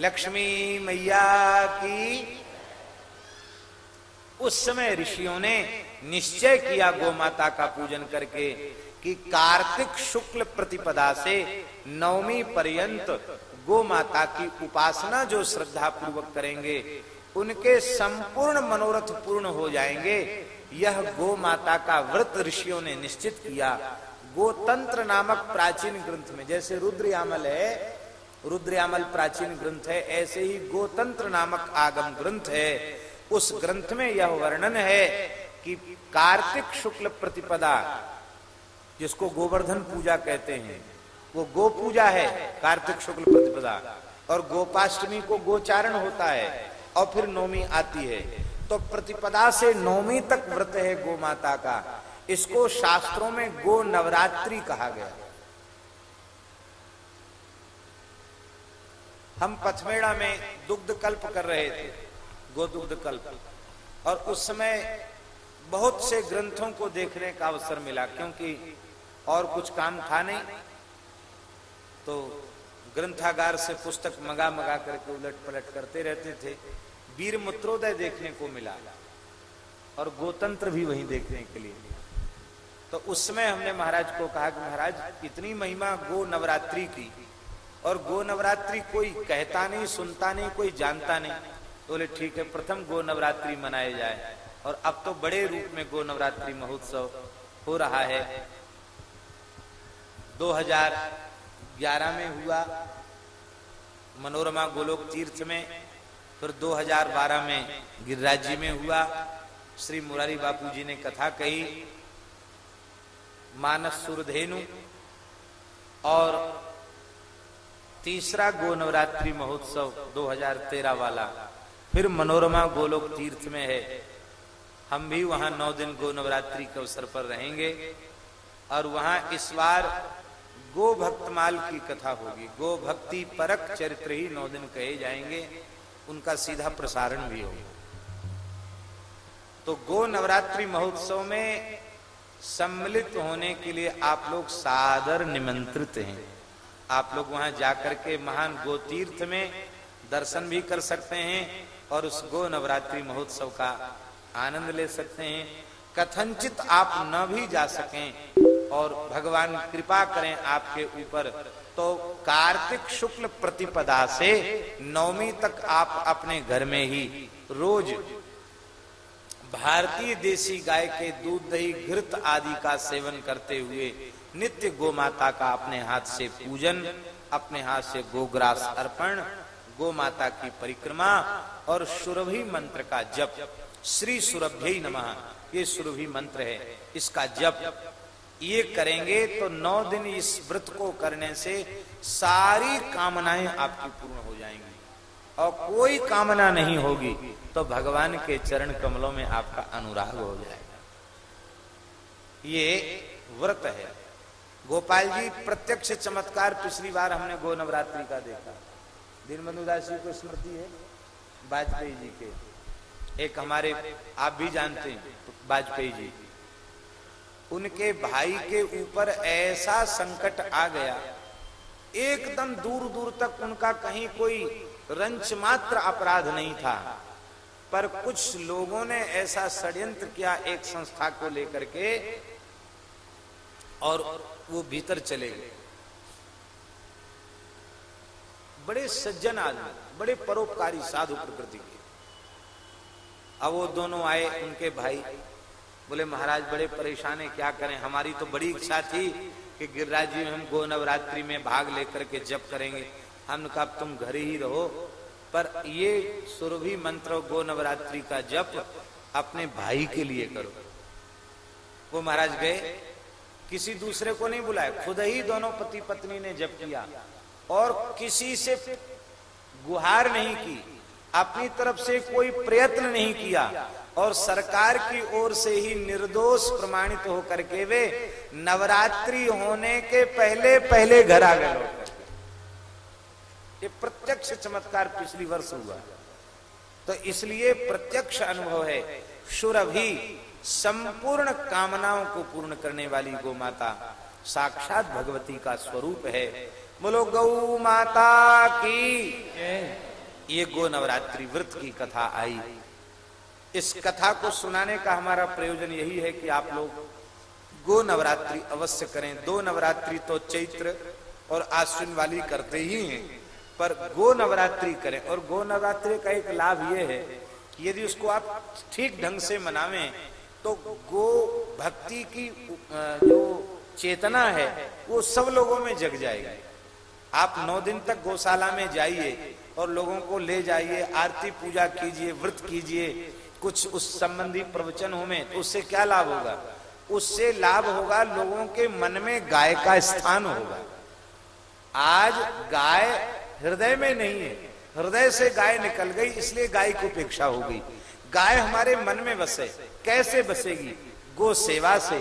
लक्ष्मी मैया की। उस समय ऋषियों ने निश्चय किया गो माता का पूजन करके कि कार्तिक शुक्ल प्रतिपदा से नवमी पर्यंत गो माता की उपासना जो श्रद्धा पूर्वक करेंगे, उनके संपूर्ण मनोरथ पूर्ण हो जाएँगे। यह गो माता का व्रत ऋषियों ने निश्चित किया। गोतंत्र नामक प्राचीन ग्रंथ में, जैसे रुद्रयामल है, रुद्रयामल प्राचीन ग्रंथ है, ऐसे ही गोतंत्र नामक आगम ग्रंथ है। उस ग्रंथ में यह वर्णन है कि कार्तिक शुक्ल प्रतिपदा, जिसको गोवर्धन पूजा कहते हैं वो गो पूजा है, कार्तिक शुक्ल प्रतिपदा। और गोपाष्टमी को गोचारण होता है और फिर नौमी आती है। तो प्रतिपदा से नौमी तक व्रत है गो माता का। इसको शास्त्रों में गो नवरात्रि कहा गया हम पथमेड़ा में दुग्ध कल्प कर रहे थे गो दुग्ध कल्प। और उस समय बहुत से ग्रंथों को देखने का अवसर मिला, क्योंकि और कुछ काम था नहीं। तो ग्रंथागार से पुस्तक मंगा मंगा करके उलट पलट करते रहते थे। वीर मुत्रोदय देखने को मिला और गोतंत्र भी वहीं देखने के लिए। तो उस समय हमने महाराज को कहा कि महाराज, इतनी महिमा गो नवरात्रि की और गो नवरात्रि कोई कहता नहीं, सुनता नहीं, कोई जानता नहीं। तो बोले, ठीक है, प्रथम गो नवरात्रि मनाए जाए। और अब तो बड़े रूप में गो नवरात्रि महोत्सव हो रहा है। 2011 में हुआ। मनोरमा गोलोक तीर्थ में, फिर 2012 में गिरिराज जी में हुआ। श्री मुरारी बापू जी ने कथा कही, मानस सुरधेनु और तीसरा गो नवरात्रि महोत्सव 2013 वाला। फिर मनोरमा गोलोक तीर्थ में है। हम भी वहाँ नौ दिन गो नवरात्रि के अवसर पर रहेंगे और वहाँ इस बार गो भक्तमाल की कथा होगी। गो भक्ति परक चरित्र ही नौ दिन कहे जाएँगे। उनका सीधा प्रसारण भी होगा। तो गो नवरात्रि महोत्सव में सम्मिलित होने के लिए आप लोग सादर निमंत्रित हैं। आप लोग वहाँ जाकर के महान गो तीर्थ में दर्शन भी कर सकते हैं और उस गो नवरात्रि महोत्सव का आनंद ले सकते हैं। कथनचित आप न भी जा सकें और भगवान कृपा करें आपके ऊपर। तो कार्तिक शुक्ल प्रतिपदा से नवमी तक आप अपने घर में ही रोज भारतीय देसी गाय के दूध दही, घृत आदि का सेवन करते हुए नित्य गो माता का अपने हाथ से पूजन, अपने हाथ से गोग्रास अर्पण, गो माता की परिक्रमा और सुरभि मंत्र का जप। श्री सुरभ्य नमः। ये सुरभि मंत्र है। इसका जप ये करेंगे तो नौ दिन इस व्रत को करने से सारी कामनाएँ आपकी पूर्ण हो जाएँगी। और कोई कामना नहीं होगी तो भगवान के चरण कमलों में आपका अनुराग हो जाएगा। ये व्रत है। गोपाल जी, प्रत्यक्ष चमत्कार पिछली बार हमने गो नवरात्रि का देखा। दीनबंधु दास जी को स्मृति है, वाजपेयी जी के। एक हमारे, आप भी जानते हैं, वाजपेयी जी। उनके भाई के ऊपर ऐसा संकट आ गया। एकदम दूर दूर तक उनका कहीं कोई रंच मात्र अपराध नहीं था। पर कुछ लोगों ने ऐसा षड्यंत्र किया एक संस्था को लेकर के और वो भीतर चले गए। बड़े सज्जन आदमी, बड़े परोपकारी साधु प्रकृति के। अब वो दोनों आए उनके भाई। बोले, महाराज, बड़े परेशान है, क्या करें? हमारी तो बड़ी इच्छा थी कि गिरिराज जी, हम गो नवरात्रि में भाग लेकर के जप करेंगे। हमने कहा तुम घर ही रहो। पर ये सुरभि मंत्र गो नवरात्रि का जप अपने भाई के लिए करो। वो महाराज गए। किसी दूसरे को नहीं बुलाया। खुद ही दोनों पति पत्नी ने जप किया और किसी से गुहार नहीं की। अपनी तरफ़ से कोई प्रयत्न नहीं किया। और सरकार की ओर से ही निर्दोष प्रमाणित होकर के वे नवरात्रि होने के पहले पहले घर आ गए ये प्रत्यक्ष चमत्कार पिछली वर्ष हुआ। तो इसलिए प्रत्यक्ष अनुभव है, शुरभि संपूर्ण कामनाओं को पूर्ण करने वाली गौ माता साक्षात भगवती का स्वरूप है। बोलो, गौ माता की। ये गो नवरात्रि व्रत की कथा आई। इस कथा को सुनाने का हमारा प्रयोजन यही है कि आप लोग गो नवरात्रि अवश्य करें। दो नवरात्रि तो चैत्र और आश्विन वाली करते ही हैं, पर गो नवरात्रि करें। और गो नवरात्रि का एक लाभ यह है कि यदि उसको आप ठीक ढंग से मनावें तो गो भक्ति की जो चेतना है, वो सब लोगों में जग जाएगी। आप नौ दिन तक गौशाला में जाइए और लोगों को ले जाइए, आरती पूजा कीजिए, व्रत कीजिए कुछ उस संबंधी प्रवचन हो में तो उससे क्या लाभ होगा? उससे लाभ होगा लोगों के मन में गाय का स्थान होगा। आज गाय हृदय में नहीं है, हृदय से गाय निकल गई, इसलिए गाय की उपेक्षा हो गई। गाय हमारे मन में बसे, कैसे बसेगी? गो सेवा से,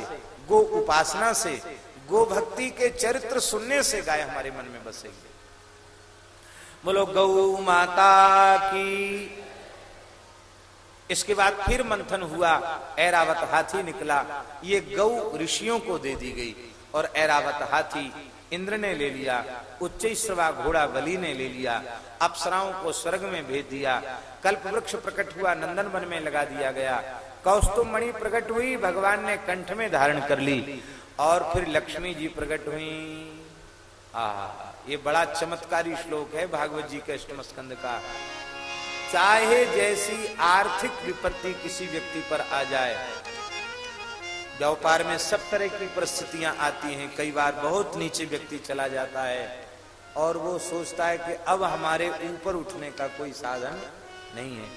गो उपासना से, गो भक्ति के चरित्र सुनने से गाय हमारे मन में बसेगी। बोलो, गौ माता की इसके बाद फिर मंथन हुआ, ऐरावत हाथी निकला। ये गौ ऋषियों को दे दी गई और ऐरावत हाथी इंद्र ने ले लिया, उच्च घोड़ा बलि ने ले लिया, अप्सराओं को स्वर्ग में भेज दिया, कल्प वृक्ष प्रकट हुआ, नंदन वन में लगा दिया गया। कौस्तुम मणि प्रकट हुई, भगवान ने कंठ में धारण कर ली और फिर लक्ष्मी जी प्रकट हुई। आ ये बड़ा चमत्कारी श्लोक है भागवत जी के अष्टम स्कंद का। चाहे जैसी आर्थिक विपत्ति किसी व्यक्ति पर आ जाए। व्यापार में सब तरह की परिस्थितियाँ आती हैं। कई बार बहुत नीचे व्यक्ति चला जाता है और वो सोचता है कि अब हमारे ऊपर उठने का कोई साधन नहीं है।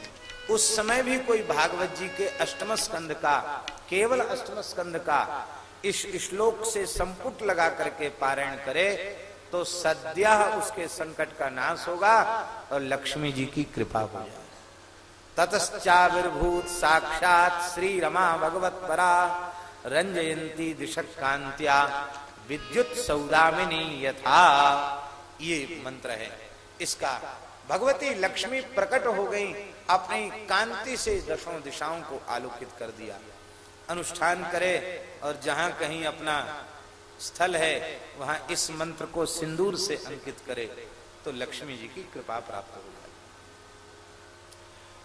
उस समय भी कोई भागवत जी के अष्टम स्कंद का, केवल अष्टम स्कंद का इस श्लोक से संपुट लगा करके पारायण करे तो सद्या उसके संकट का नाश होगा और लक्ष्मी जी की कृपा हो जाए ततश्चाविर्भूत साक्षात श्री रमा भगवत परा रंजयंती दिशक कांत्या विद्युत सौदामिनी यथा। ये मंत्र है। इसका भगवती लक्ष्मी प्रकट हो गई, अपनी कांति से दशों दिशाओं को आलोकित कर दिया। अनुष्ठान करे और जहाँ कहीं अपना स्थल है, वहाँ इस मंत्र को सिंदूर से अंकित करे तो लक्ष्मी जी की कृपा प्राप्त हो जाए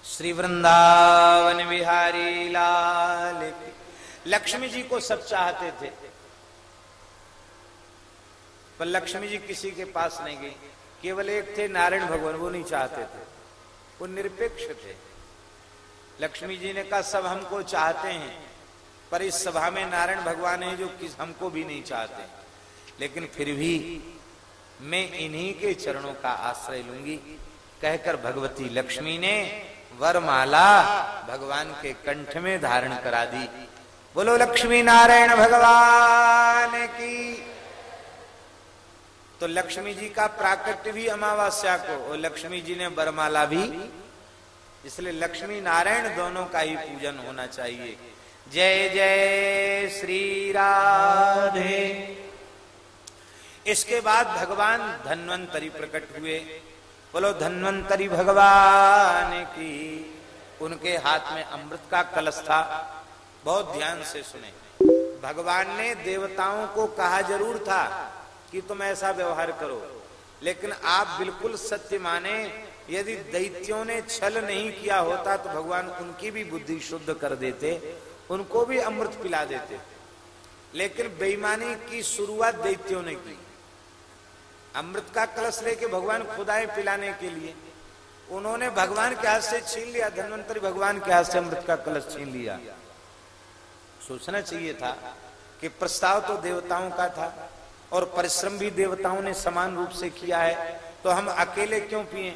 श्री वृंदावन बिहारी लाल लक्ष्मी जी को सब चाहते थे, पर लक्ष्मी जी किसी के पास नहीं गई। केवल एक थे नारायण भगवान, वो नहीं चाहते थे। वो निरपेक्ष थे। लक्ष्मी जी ने कहा, सब हमको चाहते हैं। पर इस सभा में नारायण भगवान है जो किस हमको भी नहीं चाहते। लेकिन फिर भी मैं इन्हीं के चरणों का आश्रय लूँगी। कहकर भगवती लक्ष्मी ने वरमाला भगवान के कंठ में धारण करा दी। बोलो, लक्ष्मी नारायण भगवान की। तो लक्ष्मी जी का प्राकट्य भी अमावस्या को, और लक्ष्मी जी ने बरमाला भी। इसलिए लक्ष्मी नारायण दोनों का ही पूजन होना चाहिए। जय जय श्री राधे। इसके बाद भगवान धन्वंतरी प्रकट हुए। बोलो, धन्वंतरी भगवान की उनके हाथ में अमृत का कलश था। बहुत ध्यान से सुने। भगवान ने देवताओं को कहा ज़रूर था कि तुम ऐसा व्यवहार करो। लेकिन आप बिल्कुल सत्य माने, यदि दैत्यों ने छल नहीं किया होता तो भगवान उनकी भी बुद्धि शुद्ध कर देते। उनको भी अमृत पिला देते। लेकिन बेईमानी की शुरुआत दैत्यों ने की। अमृत का कलश लेके भगवान खुदाए पिलाने के लिए उन्होंने भगवान के हाथ से छीन लिया, धनवंतरी भगवान के हाथ से अमृत का कलश छीन लिया। सोचना चाहिए था कि प्रस्ताव तो देवताओं का था और परिश्रम भी देवताओं ने समान रूप से किया है तो हम अकेले क्यों पिए?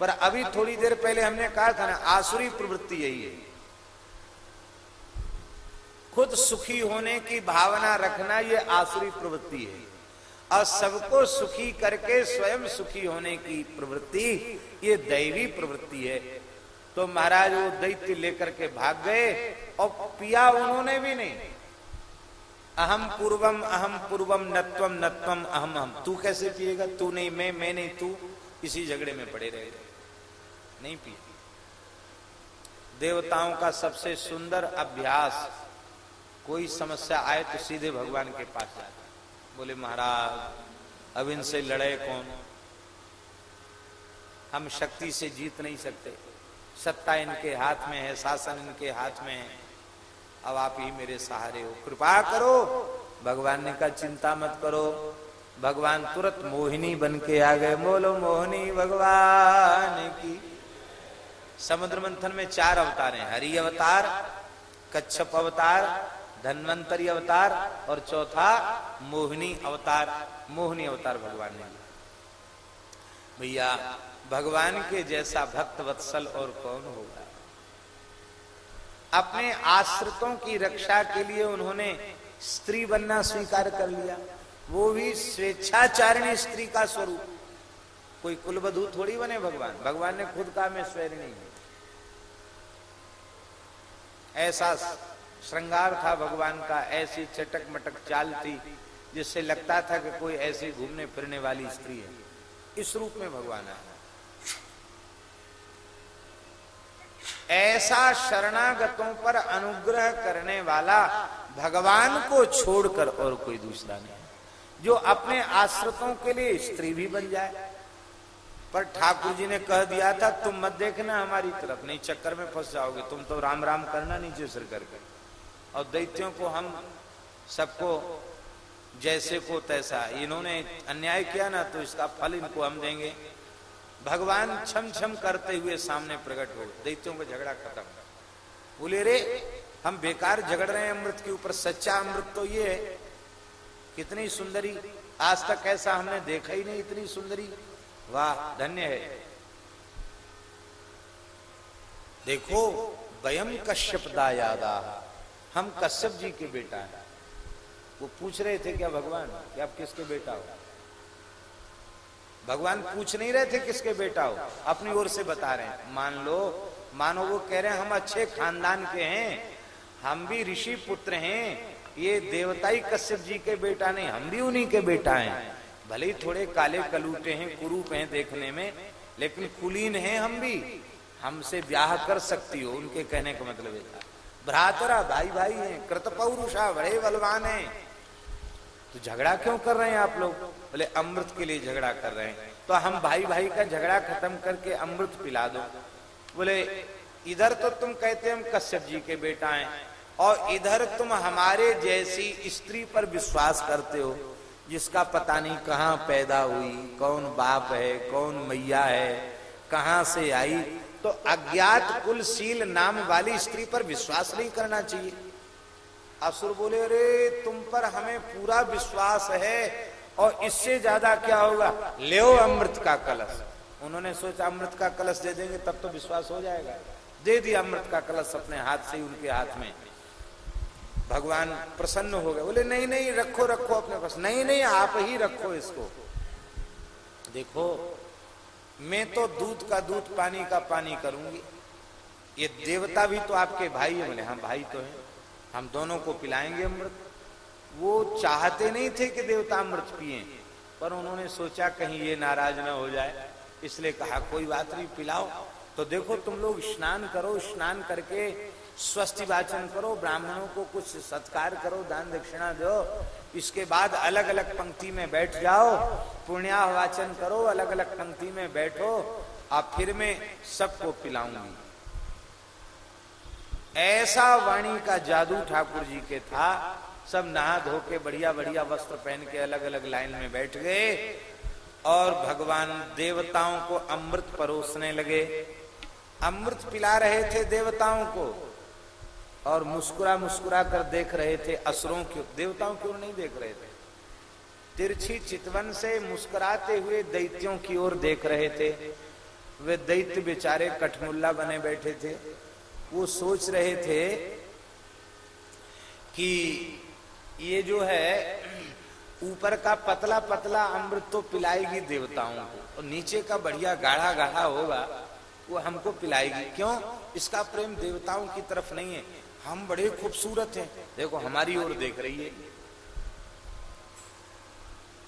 पर अभी थोड़ी देर पहले हमने कहा था ना, आसुरी प्रवृत्ति यही है। खुद सुखी होने की भावना रखना ये आसुरी प्रवृत्ति है। और सबको सुखी करके स्वयं सुखी होने की प्रवृत्ति, ये दैवी प्रवृत्ति है। तो महाराज वो दैत्य लेकर के भाग गए और पिया उन्होंने भी नहीं। अहम पूर्वम अहम पूर्वम, नत्वम नत्वम, अहम हम तू कैसे पिएगा? तू नहीं, मैं मैं नहीं, तू इसी झगड़े में पड़े रहे नहीं पी देवताओं का सबसे सुंदर अभ्यास कोई समस्या आए तो सीधे भगवान के पास जाते बोले, महाराज, अब इनसे लड़े कौन? हम शक्ति से जीत नहीं सकते। सत्ता इनके हाथ में है, शासन इनके हाथ में है। अब आप ही मेरे सहारे हो। कृपा करो, भगवान ने कहा, चिंता मत करो। भगवान तुरंत मोहिनी बन के आ गए। बोलो, मोहिनी भगवान की समुद्र मंथन में चार अवतार हैं। हरि अवतार, कच्छप अवतार धन्वंतरी अवतार और चौथा मोहिनी अवतार। मोहिनी अवतार भगवान ने। भैया, भगवान के जैसा भक्त वत्सल और कौन होगा? अपने आश्रितों की रक्षा के लिए उन्होंने स्त्री बनना स्वीकार कर लिया। वो भी स्वेच्छाचारिणी स्त्री का स्वरूप। कोई कुलबधु थोड़ी बने भगवान? भगवान ने खुद कहा मैं स्वैरिणी हूँ। ऐसा श्रृंगार था भगवान का, ऐसी चटक मटक चाल थी, जिससे लगता था कि कोई ऐसी घूमने फिरने वाली स्त्री है। इस रूप में भगवान आया ऐसा शरणागतों पर अनुग्रह करने वाला भगवान को छोड़कर और कोई दूसरा नहीं जो अपने आश्रितों के लिए स्त्री भी बन जाए। पर ठाकुर जी ने कह दिया था, तुम मत देखना, हमारी तरफ़ नहीं, चक्कर में फंस जाओगे। तुम तो राम राम करना नीचे सिर करके। और दैत्यों को हम सबको जैसे को तैसा। इन्होंने अन्याय किया ना तो इसका फल इनको हम देंगे। भगवान छम छम करते हुए सामने प्रकट हो दैत्यों का झगड़ा खत्म। बोले रे हम बेकार झगड़ रहे हैं अमृत के ऊपर। सच्चा अमृत तो ये है। कितनी सुंदरी। आज तक ऐसा हमने देखा ही नहीं, इतनी सुंदरी। वाह, धन्य है। देखो वयम कश्यप दायादा। हम कश्यप जी के बेटा हैं। वो पूछ रहे थे, क्या भगवान, कि आप किसके बेटा हो? भगवान पूछ नहीं रहे थे, किसके बेटा हो? अपनी ओर से बता रहे हैं। मान लो, मानो वो कह रहे हैं, हम अच्छे खानदान के हैं, हम भी ऋषि पुत्र हैं, ये देवताई कश्यप जी के बेटा नहीं, हम भी उन्हीं के बेटा हैं। भले ही थोड़े काले कलूटे हैं, कुरूप हैं देखने में, लेकिन कुलीन हैं हम भी। हमसे ब्याह कर सकती हो, उनके कहने का मतलब था। भ्रातरा भाई भाई हैं कृत पौरुषा बड़े बलवान हैं। तो झगड़ा क्यों कर रहे हैं आप लोग? बोले, अमृत के लिए झगड़ा कर रहे हैं। तो हम भाई भाई का झगड़ा खत्म करके अमृत पिला दो। बोले, इधर तो तुम कहते हम कश्यप जी के बेटा हैं, और इधर तुम हमारे जैसी स्त्री पर विश्वास करते हो, जिसका पता नहीं कहाँ पैदा हुई, कौन बाप है, कौन मैया है, कहाँ से आई तो अज्ञात कुलशील नाम वाली स्त्री पर विश्वास नहीं करना चाहिए। असुर बोले, अरे, तुम पर हमें पूरा विश्वास है और इससे ज़्यादा क्या होगा? ले अमृत का कलश। उन्होंने सोचा, अमृत का कलश दे देंगे, तब तो विश्वास हो जाएगा। दे दिया अमृत का कलश अपने हाथ से, उनके हाथ में। भगवान प्रसन्न हो गए। बोले, नहीं नहीं, रखो रखो अपने पास। नहीं नहीं, आप ही रखो इसको। देखो मैं तो दूध का दूध, पानी का पानी करूँगी। ये देवता भी तो आपके भाई है। बोले हाँ भाई तो है। हम दोनों को पिलाएँगे अमृत। वो चाहते नहीं थे कि देवता अमृत पिए, पर उन्होंने सोचा कहीं ये नाराज़ ना हो जाए। इसलिए कहा, कोई बात नहीं, पिलाओ। तो देखो, तुम लोग स्नान करो, स्नान करके स्वस्ति वाचन करो, ब्राह्मणों को कुछ सत्कार करो, दान दक्षिणा दो। इसके बाद अलग अलग पंक्ति में बैठ जाओ, पुण्या वाचन करो अलग अलग पंक्ति में बैठो और फिर मैं सबको पिलाऊँगी। ऐसा वाणी का जादू ठाकुर जी के था, सब नहा धो के बढ़िया बढ़िया वस्त्र पहन के अलग अलग लाइन में बैठ गए और भगवान देवताओं को अमृत परोसने लगे। अमृत पिला रहे थे देवताओं को। और मुस्कुरा मुस्कुरा कर देख रहे थे असुरों की देवताओं की ओर नहीं देख रहे थे। तिरछी चितवन से मुस्कुराते हुए दैत्यों की ओर देख रहे थे। वे दैत्य बेचारे कठमुल्ला बने बैठे थे। वो सोच रहे थे कि ये जो है, ऊपर का पतला पतला अमृत तो पिलाएगी देवताओं को, और नीचे का बढ़िया गाढ़ा गाढ़ा होगा, वो हमको पिलाएगी। क्यों? इसका प्रेम देवताओं की तरफ़ नहीं है। हम बड़े खूबसूरत हैं। देखो, हमारी ओर देख रही है।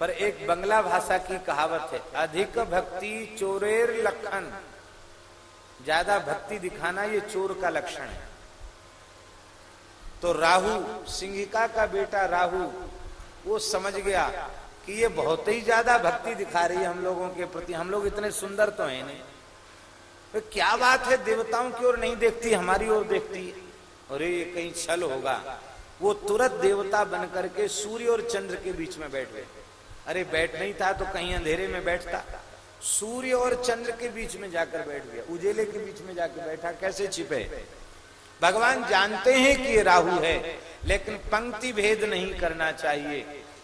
पर एक बंगला भाषा की कहावत है, अधिक भक्ति चोरेर लखन। ज़्यादा भक्ति दिखाना ये चोर का लक्षण है। तो राहु, सिंहिका का बेटा राहु, वो समझ गया कि ये बहुत ही ज़्यादा भक्ति दिखा रही है हम लोगों के प्रति। हम लोग इतने सुंदर तो हैं नहीं। तो क्या बात है, देवताओं की ओर नहीं देखती, हमारी ओर देखती है। अरे ये कहीं छल होगा। वो तुरंत देवता बन करके सूर्य और चंद्र के बीच में बैठ गए। अरे बैठ नहीं था तो कहीं अंधेरे में बैठता। सूर्य और चंद्र के बीच में जाकर बैठ गया। उजेले के बीच में जाकर बैठा। कैसे छिपे? भगवान जानते हैं कि ये राहु है, लेकिन पंक्ति भेद नहीं करना चाहिए।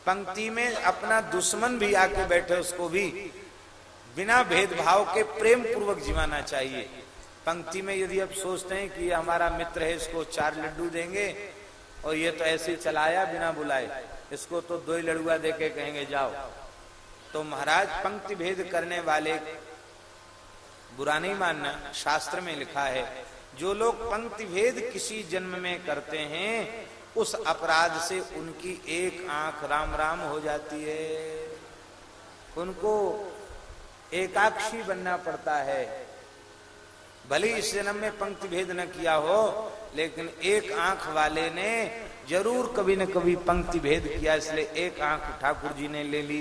पंक्ति में अपना दुश्मन भी आके बैठे, उसको भी बिना भेदभाव के प्रेम पूर्वक जीवाना चाहिए। पंक्ति में यदि आप सोचते हैं कि हमारा मित्र है, इसको चार लड्डू देंगे, और ये तो ऐसे चलाया बिना बुलाए, इसको तो दो ही लड़ुआ दे के कहेंगे, जाओ। तो महाराज, पंक्ति भेद करने वाले बुरा नहीं मानना, शास्त्र में लिखा है, जो लोग पंक्ति भेद किसी जन्म में करते हैं, उस अपराध से उनकी एक आँख राम राम हो जाती है। उनको एकाक्षी बनना पड़ता है। भले इस जन्म में पंक्ति भेद न किया हो, लेकिन एक आँख वाले ने ज़रूर कभी न कभी पंक्ति भेद किया, इसलिए एक आँख ठाकुर जी ने ले ली।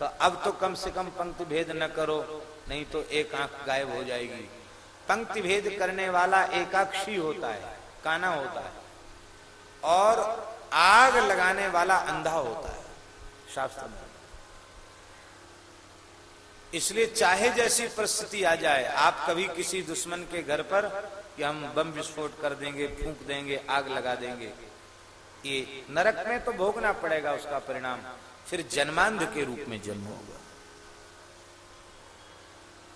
तो अब तो कम से कम पंक्ति भेद न करो, नहीं तो एक आँख गायब हो जाएगी। पंक्ति भेद करने वाला एकाक्षी होता है, काना होता है, और आग लगाने वाला अंधा होता है, शास्त्र में। इसलिए चाहे जैसी परिस्थिति आ जाए, आप कभी किसी दुश्मन के घर पर कि हम बम विस्फोट कर देंगे, फूंक देंगे, आग लगा देंगे, ये नरक में तो भोगना पड़ेगा उसका परिणाम, फिर जन्मांध के रूप में जन्म होगा।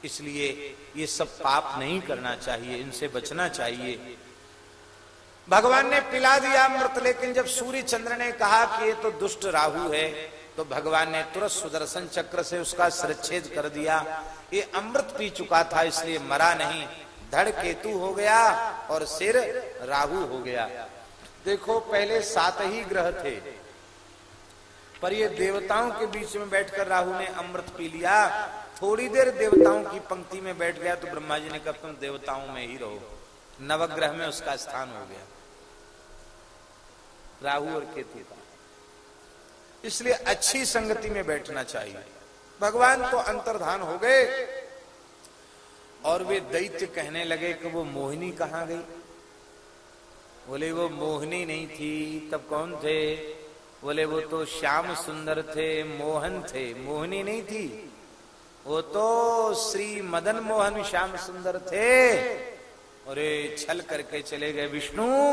इसलिए ये सब पाप नहीं करना चाहिए, इनसे बचना चाहिए। भगवान ने पिला दिया अमृत, लेकिन जब सूर्य चंद्र ने कहा कि ये तो दुष्ट राहु है तो भगवान ने तुरंत सुदर्शन चक्र से उसका सिरच्छेद कर दिया। ये अमृत पी चुका था, इसलिए मरा नहीं। धड़ केतु हो गया और सिर राहु हो गया। देखो, पहले सात ही ग्रह थे, पर ये देवताओं के बीच में बैठकर राहु ने अमृत पी लिया। थोड़ी देर देवताओं की पंक्ति में बैठ गया तो ब्रह्मा जी ने कहा तुम देवताओं में ही रहो। नवग्रह में उसका स्थान हो गया। राहु और केतु का इसलिए अच्छी संगति में बैठना चाहिए। भगवान तो अंतर्धान हो गए और वे दैत्य कहने लगे कि वो मोहिनी कहाँ गई? बोले, वो मोहिनी नहीं थी, तब कौन थे? बोले, वो तो श्याम सुंदर थे, मोहन थे। मोहिनी नहीं थी। वो तो श्री मदन मोहन श्याम सुंदर थे। अरे, छल करके चले गए। विष्णु,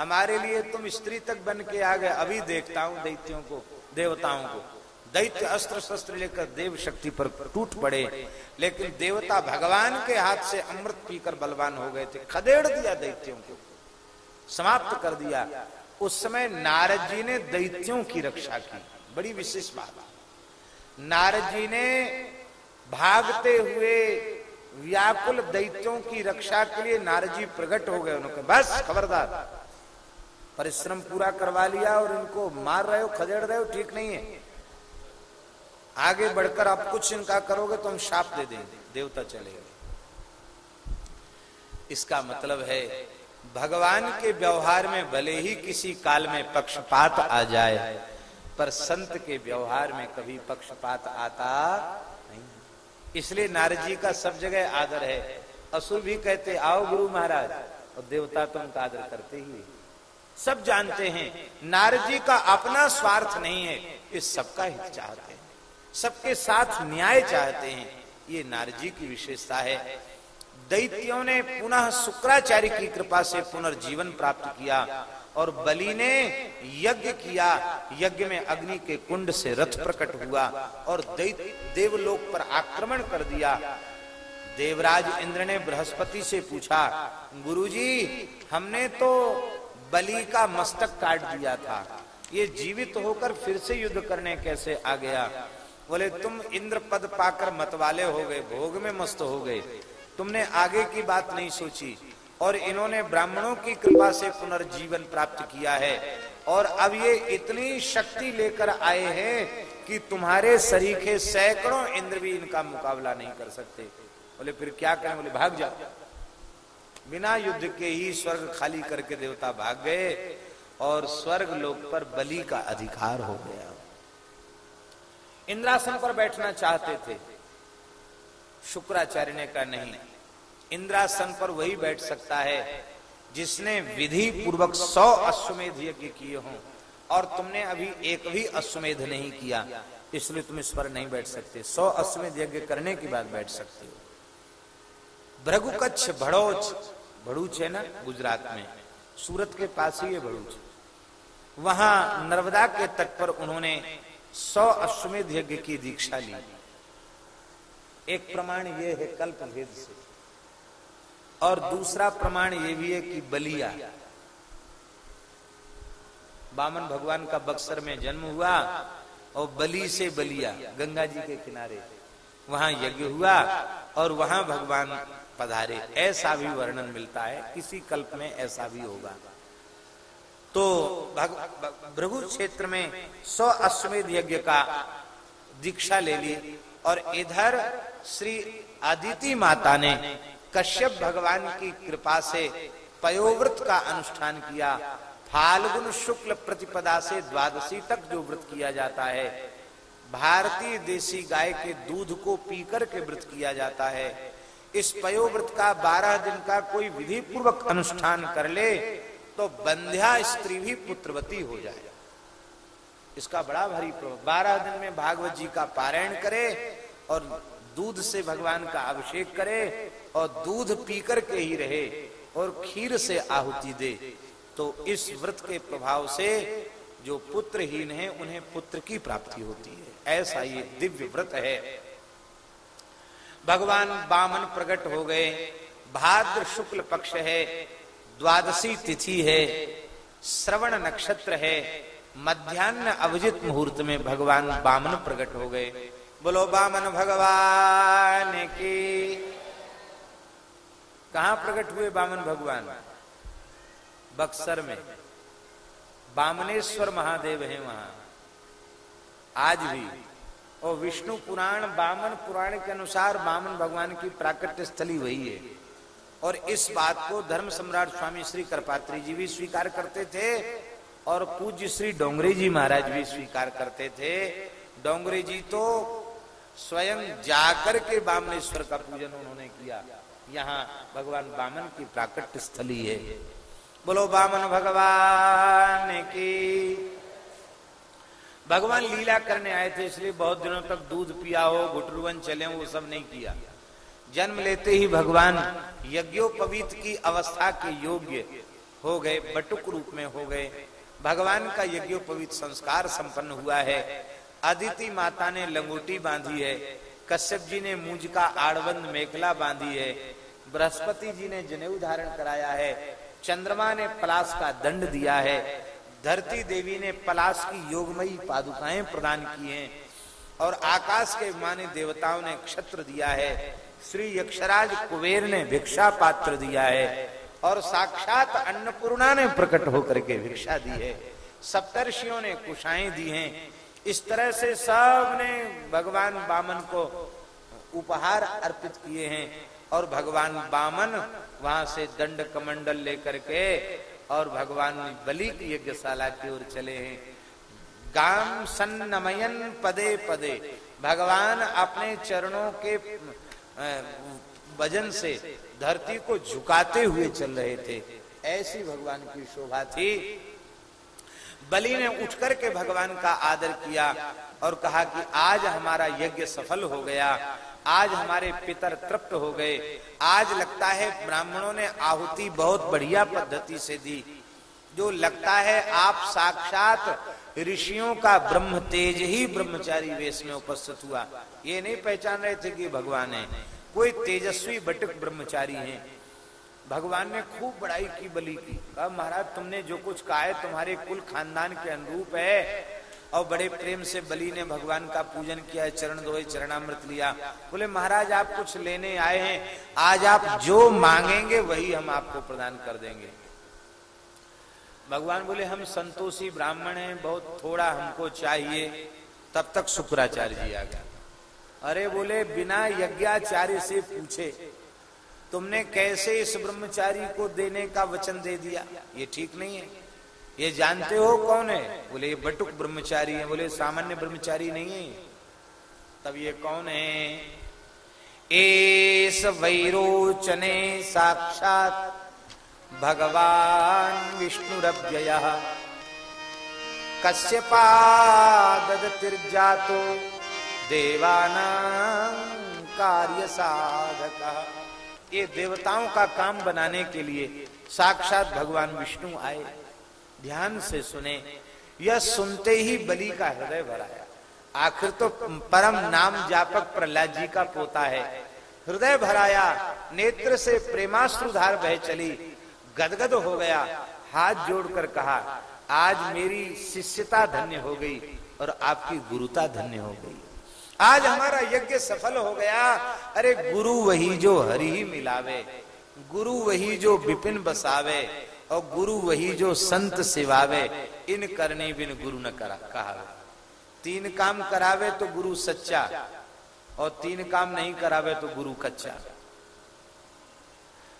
हमारे लिए तुम स्त्री तक बन के आ गए। अभी देखता हूँ दैत्यों को। देवताओं को। दैत्य, अस्त्र, शस्त्र लेकर देव शक्ति पर टूट पड़े। लेकिन देवता भगवान के हाथ से अमृत पीकर बलवान हो गए थे। खदेड़ दिया दैत्यों को। समाप्त कर दिया। उस समय नारद जी ने दैत्यों की रक्षा की। बड़ी विशेष बात। नारद जी ने भागते हुए व्याकुल दैत्यों की रक्षा के लिए नारद जी प्रकट हो गए। उन्होंने बस, खबरदार। परिश्रम पूरा करवा लिया और इनको मार रहे हो, खदेड़ रहे हो, ठीक नहीं है। आगे बढ़कर आप कुछ इनका करोगे तो हम शाप दे देंगे, देवता चले गए। इसका मतलब है, भगवान के व्यवहार में भले ही किसी काल में पक्षपात आ जाए, पर संत के व्यवहार में कभी पक्षपात आता नहीं। इसलिए नारद जी का सब जगह आदर है। असुर भी कहते, आओ गुरु महाराज। और देवता तो उनका आदर करते ही सब जानते हैं, नारद जी का अपना स्वार्थ नहीं है, ये सबका हित चाहते हैं। सबके साथ न्याय चाहते हैं, ये नारद जी की विशेषता है। दैत्यों ने पुनः शुक्राचार्य की कृपा से पुनर्जीवन प्राप्त किया और बलि ने यज्ञ किया। यज्ञ में अग्नि के कुंड से रथ प्रकट हुआ और देवलोक पर आक्रमण कर दिया। देवराज इंद्र ने बृहस्पति से पूछा, गुरुजी, हमने तो बलि का मस्तक काट दिया था। ये जीवित होकर फिर से युद्ध करने कैसे आ गया? बोले, तुम इंद्र पद पाकर मतवाले हो गए, भोग में मस्त हो गए। तुमने आगे की बात नहीं सोची, और इन्होंने ब्राह्मणों की कृपा से पुनर्जीवन प्राप्त किया है। और अब ये इतनी शक्ति लेकर आए हैं कि तुम्हारे सरीखे सैकड़ों इंद्र भी इनका मुकाबला नहीं कर सकते। बोले, फिर क्या करें? बोले, भाग जाओ बिना युद्ध के ही स्वर्ग खाली करके देवता भाग गए और स्वर्ग लोक पर बलि का अधिकार हो गया। इंद्रासन पर बैठना चाहते थे। शुक्राचार्य ने कहा, नहीं, इंद्रासन पर वही बैठ सकता है जिसने विधि पूर्वक सौ अश्वमेध यज्ञ किए हों और तुमने अभी एक भी अश्वमेध नहीं किया। इसलिए तुम इस पर नहीं बैठ सकते। सौ अश्वमेध यज्ञ करने के बाद बैठ सकते हो। भ्रगुकच्छ भड़ोच भड़ूच है ना गुजरात में। सूरत के पास ही है भड़ूच वहाँ नर्मदा के तट पर उन्होंने सौ अश्वमेध यज्ञ की दीक्षा ली। एक प्रमाण ये है कल्प भेद से। और दूसरा प्रमाण ये भी है कि बलिया। बामन भगवान का बक्सर में जन्म हुआ और बली से बलिया, गंगा जी के किनारे। वहाँ यज्ञ हुआ और वहाँ भगवान पधारे, ऐसा भी वर्णन मिलता है, किसी कल्प में ऐसा भी होगा। तो भृगु क्षेत्र में सौ अश्वमेध यज्ञ का दीक्षा ले ली और इधर श्री अदिति माता ने कश्यप भगवान की कृपा से पयोव्रत का अनुष्ठान किया। फाल्गुन शुक्ल प्रतिपदा से द्वादशी तक जो व्रत किया जाता है, भारतीय देसी गाय के दूध को पीकर के व्रत किया जाता है। इस पयोव्रत का बारह दिन का कोई विधि पूर्वक अनुष्ठान कर ले तो बंध्या स्त्री भी पुत्रवती हो जाए। इसका बड़ा भारी प्रभाव। बारह दिन में भागवत जी का पारायण करे और दूध से भगवान का अभिषेक करे और दूध पीकर के ही रहे और खीर से आहुति दे तो इस व्रत के प्रभाव से जो पुत्रहीन है, उन्हें पुत्र की प्राप्ति होती है। ऐसा ये दिव्य व्रत है। भगवान बामन प्रकट हो गए। भाद्र शुक्ल पक्ष है, द्वादशी तिथि है, श्रवण नक्षत्र है। मध्यान्ह अभिजित मुहूर्त में भगवान बामन प्रकट हो गए। बोलो, बामन भगवान की। कहा प्रकट हुए बामन भगवान? बक्सर में। बामनेश्वर महादेव है वहाँ। आज भी और विष्णु पुराण, बामन पुराण के अनुसार बामन भगवान की प्राकट्य स्थली वही है। और इस बात को धर्म सम्राट स्वामी श्री करपात्री जी भी स्वीकार करते थे और पूज्य श्री डोंगरे जी महाराज भी स्वीकार करते थे। डोंगरे जी तो स्वयं जाकर के बामनेश्वर का पूजन उन्होंने किया। यहाँ भगवान बामन की प्राकट्य स्थली है। बोलो बामन भगवान की भगवान लीला करने आए थे, इसलिए बहुत दिनों तक दूध पिया हो, गुटरुवन चले वो सब नहीं किया। जन्म लेते ही भगवान यज्ञोपवीत की अवस्था के योग्य हो गए, बटुक रूप में हो गए। भगवान का यज्ञोपवीत संस्कार संपन्न हुआ है। अदिति माता ने लंगोटी बांधी है, कश्यप जी ने मूज का आड़बंद मेखला बांधी है, बृहस्पति जी ने जनेऊ धारण कराया है, चंद्रमा ने पलास का दंड दिया है धरती देवी ने पलाश की योगमयी पादुकाएँ प्रदान की हैं और आकाश के माने देवताओं ने क्षत्र दिया है। श्री यक्षराज कुबेर ने भिक्षा पात्र दिया है और साक्षात अन्नपूर्णा ने प्रकट होकर के भिक्षा दी है। सप्तर्षियों ने कुशाएँ दी हैं। इस तरह से सबने भगवान बामन को उपहार अर्पित किए हैं और भगवान बामन वहाँ से दंड कमंडल लेकर के और भगवान बलि की यज्ञशाला की ओर चले हैं। गाम सन्नमयन पदे पदे। भगवान अपने चरणों के वज़न से धरती को झुकाते हुए चल रहे थे। ऐसी भगवान की शोभा थी। बलि ने उठ करके भगवान का आदर किया और कहा कि आज हमारा यज्ञ सफल हो गया। आज हमारे पितर तृप्त हो गए। आज लगता है ब्राह्मणों ने आहुति बहुत बढ़िया पद्धति से दी। जो लगता है आप साक्षात ऋषियों का ब्रह्म तेज ही ब्रह्मचारी वेश में उपस्थित हुआ। ये नहीं पहचान रहे थे कि भगवान है। कोई तेजस्वी बटक ब्रह्मचारी हैं। भगवान ने खूब बड़ाई की, बलि की। कहा, महाराज, तुमने जो कुछ कहा है, तुम्हारे कुल खानदान के अनुरूप है। और बड़े प्रेम से बलि ने भगवान का पूजन किया है चरण दो चरणामृत लिया। बोले, महाराज, आप कुछ लेने आए हैं। आज आप जो मांगेंगे, वही हम आपको प्रदान कर देंगे। भगवान बोले, हम संतोषी ब्राह्मण हैं, बहुत थोड़ा हमको चाहिए। तब तक शुक्राचार्य जी आ गया अरे बोले, बिना यज्ञाचार्य से पूछे, तुमने कैसे इस ब्रह्मचारी को देने का वचन दे दिया? ये ठीक नहीं है। ये जानते हो कौन है? बोले, ये बटुक ब्रह्मचारी है। बोले, सामान्य ब्रह्मचारी नहीं है। तब ये कौन है? एस वैरोचने साक्षात भगवान विष्णुरव्यय। कश्यपादतिर्जातो देवाना कार्य साधक ये देवताओं का काम बनाने के लिए साक्षात भगवान विष्णु आए। ध्यान से सुने यह सुनते ही बलि का हृदय भराया। आखिर तो परम नाम जापक प्रहलाद जी का पोता है। हृदय भराया, नेत्र से प्रेमाश्रुधार बह चली, गदगद हो गया। हाथ जोड़कर कहा, आज मेरी शिष्यता धन्य हो गई और आपकी गुरुता धन्य हो गई। आज हमारा यज्ञ सफल हो गया। अरे गुरु वही जो हरि ही मिलावे, गुरु वही जो विपिन बसावे और गुरु वही जो संत सिवावे, इन करने बिन गुरु न करा कहा तीन काम करावे तो गुरु सच्चा, और तीन काम नहीं करावे तो गुरु कच्चा।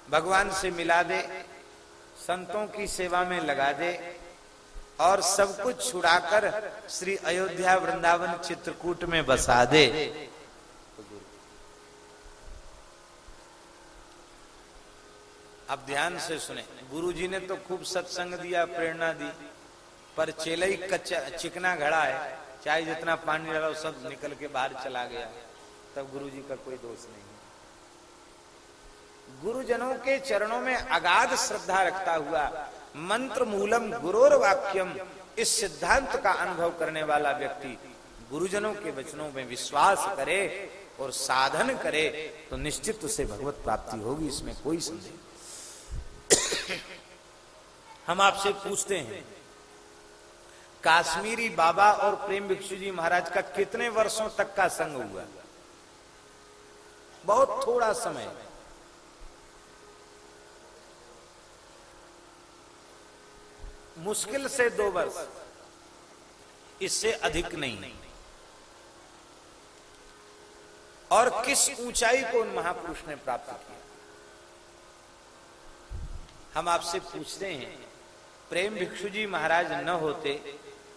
भगवान से मिला दे, संतों की सेवा में लगा दे, और सब कुछ छुड़ाकर श्री अयोध्या वृंदावन चित्रकूट में बसा दे। अब ध्यान से सुने। गुरुजी ने तो खूब सत्संग दिया, प्रेरणा दी, पर चेलई कच्चा, चिकना घड़ा है। चाहे जितना पानी डाला सब निकल के बाहर चला गया। तब गुरुजी का कोई दोष नहीं गुरुजनों के चरणों में अगाध श्रद्धा रखता हुआ मंत्र मूलम गुरोर वाक्यम, इस सिद्धांत का अनुभव करने वाला व्यक्ति गुरुजनों के वचनों में विश्वास करे और साधन करे तो निश्चित उसे भगवत प्राप्ति होगी, इसमें कोई संदेह हम आपसे पूछते हैं, काश्मीरी बाबा और प्रेम भिक्षु जी महाराज का कितने वर्षों तक का संग हुआ? बहुत थोड़ा समय। मुश्किल से दो वर्ष। इससे अधिक नहीं। और किस ऊंचाई को उन महापुरुष ने प्राप्त किया? हम आपसे पूछते हैं प्रेम भिक्षु जी महाराज न होते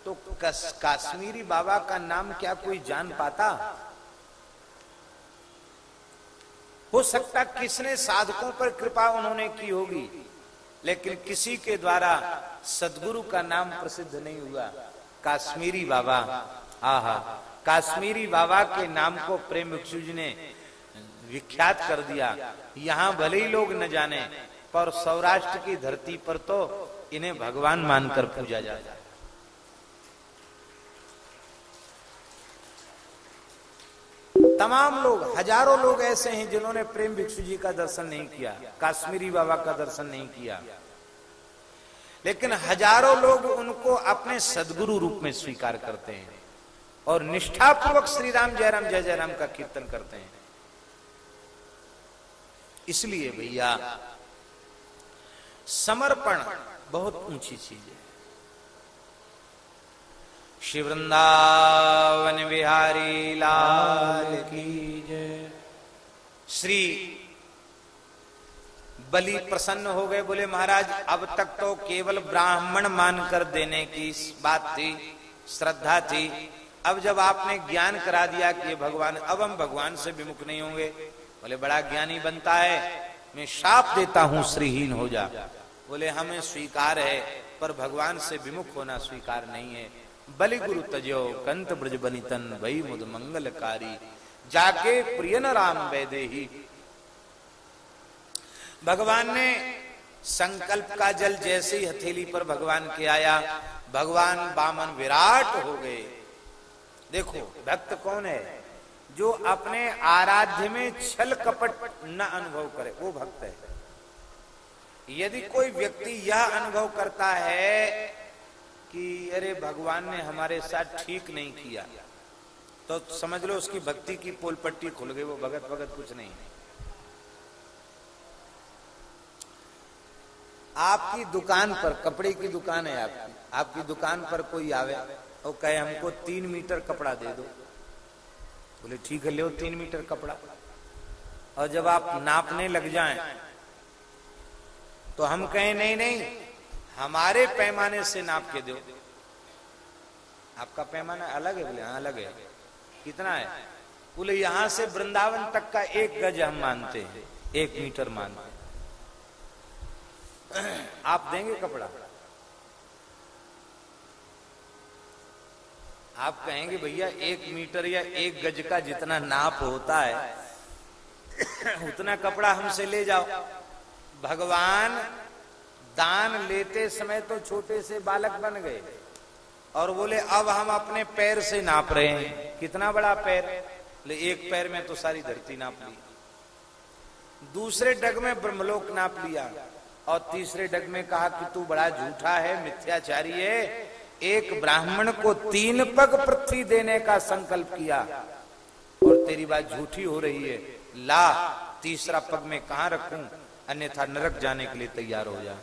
तो कस, काश्मीरी बाबा का नाम क्या कोई जान पाता? हो सकता किसने साधकों पर कृपा उन्होंने की होगी लेकिन किसी के द्वारा सदगुरु का नाम प्रसिद्ध नहीं हुआ। काश्मीरी बाबा आहा काश्मीरी बाबा के नाम को प्रेम भिक्षु जी ने विख्यात कर दिया। यहाँ भले ही लोग न जाने पर सौराष्ट्र की धरती पर तो इन्हें भगवान मानकर पूजा जाए तमाम लोग, हज़ारों लोग ऐसे हैं जिन्होंने प्रेम भिक्षु जी का दर्शन नहीं किया, काश्मीरी बाबा का दर्शन नहीं किया। लेकिन हज़ारों लोग उनको अपने सदगुरु रूप में स्वीकार करते हैं और निष्ठापूर्वक श्री राम जयराम, जय जयराम का कीर्तन करते हैं। इसलिए भैया समर्पण, बहुत ऊँची चीज़ है। श्री वृंदावन बिहारी लाल की जय। श्री बलि प्रसन्न हो गए बोले महाराज, अब तक तो केवल ब्राह्मण मानकर देने की बात थी, श्रद्धा थी। अब जब आपने ज्ञान करा दिया कि भगवान, अब हम भगवान से विमुख नहीं होंगे। बोले बड़ा ज्ञानी बनता है। मैं शाप देता हूँ, श्रीहीन हो जा। बोले, हमें स्वीकार है, पर भगवान से विमुख होना स्वीकार नहीं है। बलि गुरु तजो, कंत ब्रज बनितन वही मुद मंगलकारी। जाके प्रियन राम वैदे ही भगवान ने संकल्प का जल जैसे ही हथेली पर भगवान के आया। भगवान बामन विराट हो गए। देखो, भक्त कौन है? जो अपने आराध्य में छल कपट न अनुभव करे, वो भक्त है। यदि कोई व्यक्ति यह अनुभव करता है कि, अरे भगवान ने हमारे साथ ठीक नहीं किया तो समझ लो उसकी भक्ति की पोल पट्टी खुल गई, वो भगत भगत कुछ नहीं आपकी दुकान पर, कपड़े की दुकान है आपकी आपकी दुकान पर कोई आवे और कहे, हमको तीन मीटर कपड़ा दे दो। बोले, ठीक है, ले तीन मीटर कपड़ा। और जब आप नापने लग जाएँ तो हम कहें, नहीं नहीं, हमारे पैमाने से नाप के दो। आपका पैमाना अलग है बोले हाँ अलग है। कितना है? बोले, यहाँ से वृंदावन तक का एक गज हम मानते हैं, एक मीटर मानते हैं। आप देंगे कपड़ा? आप कहेंगे, भैया, एक मीटर या एक गज का जितना नाप होता है, उतना कपड़ा हमसे ले जाओ। भगवान दान लेते समय तो छोटे से बालक बन गए और बोले, अब हम अपने पैर से नाप रहे हैं। कितना बड़ा पैर? ले एक पैर में तो सारी धरती नाप ली। दूसरे डग में ब्रह्मलोक नाप लिया और तीसरे डग में कहा कि, तू बड़ा झूठा है, मिथ्याचारी है एक ब्राह्मण को तीन पग पृथ्वी देने का संकल्प किया। और तेरी बात झूठी हो रही है। ला, तीसरा पग में कहा रखूँ? अन्यथा नरक जाने के लिए तैयार हो जा।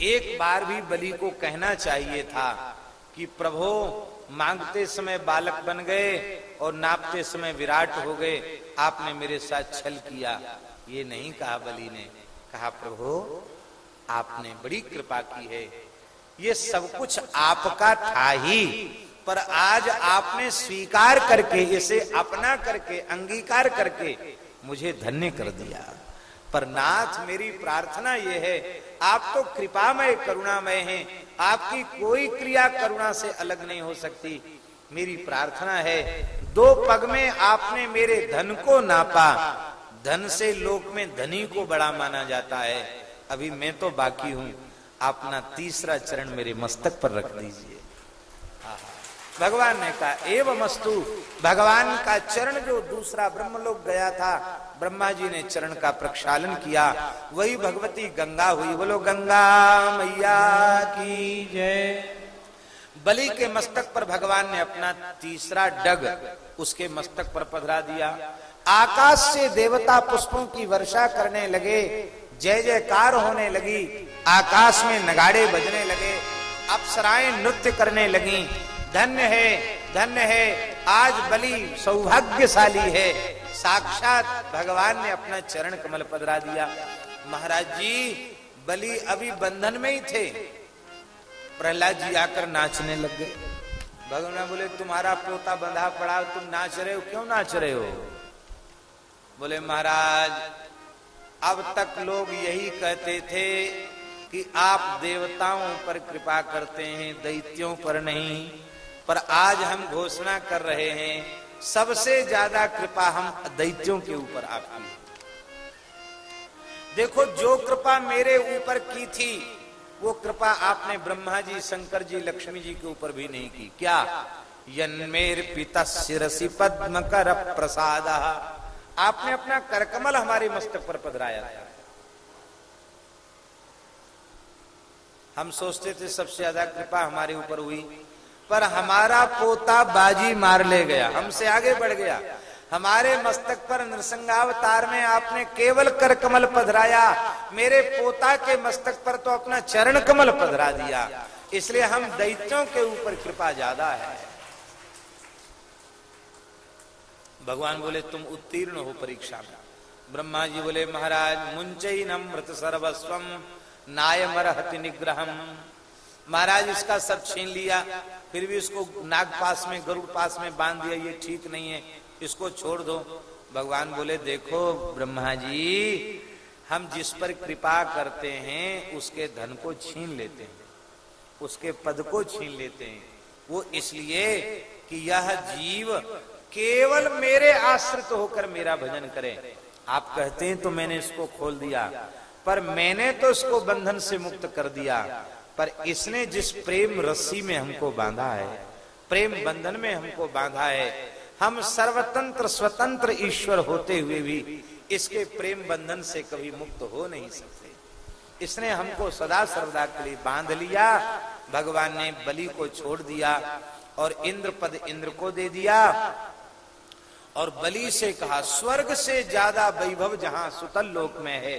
एक बार भी बलि को कहना चाहिए था कि, प्रभो, मांगते समय बालक बन गए और नापते समय विराट हो गए। आपने मेरे साथ छल किया। ये नहीं कहा बलि ने। कहा, प्रभु, आपने बड़ी कृपा की है। ये सब कुछ आपका था ही। पर आज आपने स्वीकार करके, इसे अपना करके, अंगीकार करके मुझे धन्य कर दिया। पर नाथ, मेरी प्रार्थना यह है, आप तो कृपामय, करुणामय हैं। आपकी कोई क्रिया करुणा से अलग नहीं हो सकती। मेरी प्रार्थना है, दो पग में आपने मेरे धन को नापा। धन से लोक में धनी को बड़ा माना जाता है। अभी मैं तो बाकी हूँ। अपना तीसरा चरण मेरे मस्तक पर रख दीजिए। भगवान ने कहा, एवं मस्तु भगवान का चरण जो दूसरा ब्रह्मलोक गया था, ब्रह्मा जी ने चरण का प्रक्षालन किया। वही भगवती गंगा हुई। बोलो, गंगा मैया की जय। बलि के मस्तक पर भगवान ने अपना तीसरा डग उसके मस्तक पर पधरा दिया। आकाश से देवता पुष्पों की वर्षा करने लगे, जय जयकार होने लगी। आकाश में नगाड़े बजने लगे, अप्सराएँ नृत्य करने लगी। धन्य है धन्य है, आज बलि सौभाग्यशाली है। साक्षात भगवान ने अपना चरण कमल पधरा दिया। महाराज जी, बलि अभी बंधन में ही थे। प्रहलाद जी आकर नाचने लग गए। भगवान बोले, तुम्हारा पोता बंधा पड़ा, तुम नाच रहे हो? क्यों नाच रहे हो? बोले, महाराज, अब तक लोग यही कहते थे कि आप देवताओं पर कृपा करते हैं, दैत्यों पर नहीं, पर आज हम घोषणा कर रहे हैं, सबसे ज़्यादा कृपा हम दैत्यों के ऊपर आपकी देखो, जो कृपा मेरे ऊपर की थी, वो कृपा आपने ब्रह्मा जी, शंकर जी, लक्ष्मी जी के ऊपर भी नहीं की। क्या? यन्मेर पिता शिरसी पद्म कर प्रसाद। आपने अपना करकमल हमारे मस्तक पर पधराया था। हम सोचते थे सबसे ज़्यादा कृपा हमारे ऊपर हुई, पर हमारा पोता बाजी मार ले गया, हमसे आगे बढ़ गया। हमारे मस्तक पर नृसंगावतार में आपने केवल कर कमल पधराया, मेरे पोता के मस्तक पर तो अपना चरण कमल पधरा दिया। इसलिए हम दैत्यों के ऊपर कृपा ज़्यादा है। भगवान बोले, तुम उत्तीर्ण हो परीक्षा में। ब्रह्मा जी बोले, महाराज मुंचई नमृत सर्वस्वम। नायमरहति निग्रहम। महाराज इसका सब छीन लिया, फिर भी इसको नाग पास में, गरुड़ पास में बाँध दिया, ये ठीक नहीं है, इसको छोड़ दो। भगवान बोले, देखो ब्रह्मा जी, हम जिस पर कृपा करते हैं, उसके धन को छीन लेते हैं, उसके पद को छीन लेते हैं। वो इसलिए कि यह जीव केवल मेरे आश्रित होकर मेरा भजन करे। आप कहते हैं तो मैंने इसको खोल दिया। पर मैंने तो इसको बंधन से मुक्त कर दिया। पर इसने जिस प्रेम रस्सी में हमको बांधा है, प्रेम बंधन में हमको बांधा है, हम सर्वतंत्र, स्वतंत्र ईश्वर होते हुए भी इसके प्रेम बंधन से कभी मुक्त हो नहीं सकते। इसने हमको सदा सर्वदा के लिए बाँध लिया, भगवान ने बलि को छोड़ दिया और इंद्र पद इंद्र को दे दिया और बलि से कहा, स्वर्ग से ज़्यादा वैभव जहाँ सुतल लोक में है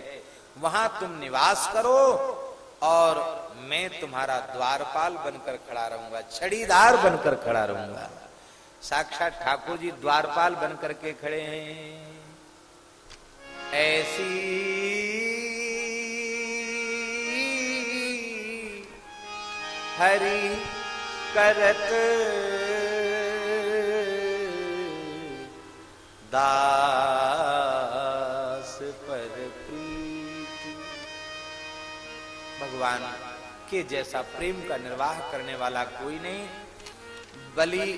वहाँ तुम निवास करो और मैं तुम्हारा द्वारपाल बनकर खड़ा रहूँगा, छड़ीदार बनकर खड़ा रहूँगा। साक्षात ठाकुर जी द्वारपाल बनकर के खड़े हैं। ऐसी हरि करत दास भगवान के जैसा प्रेम का निर्वाह करने वाला कोई नहीं। बलि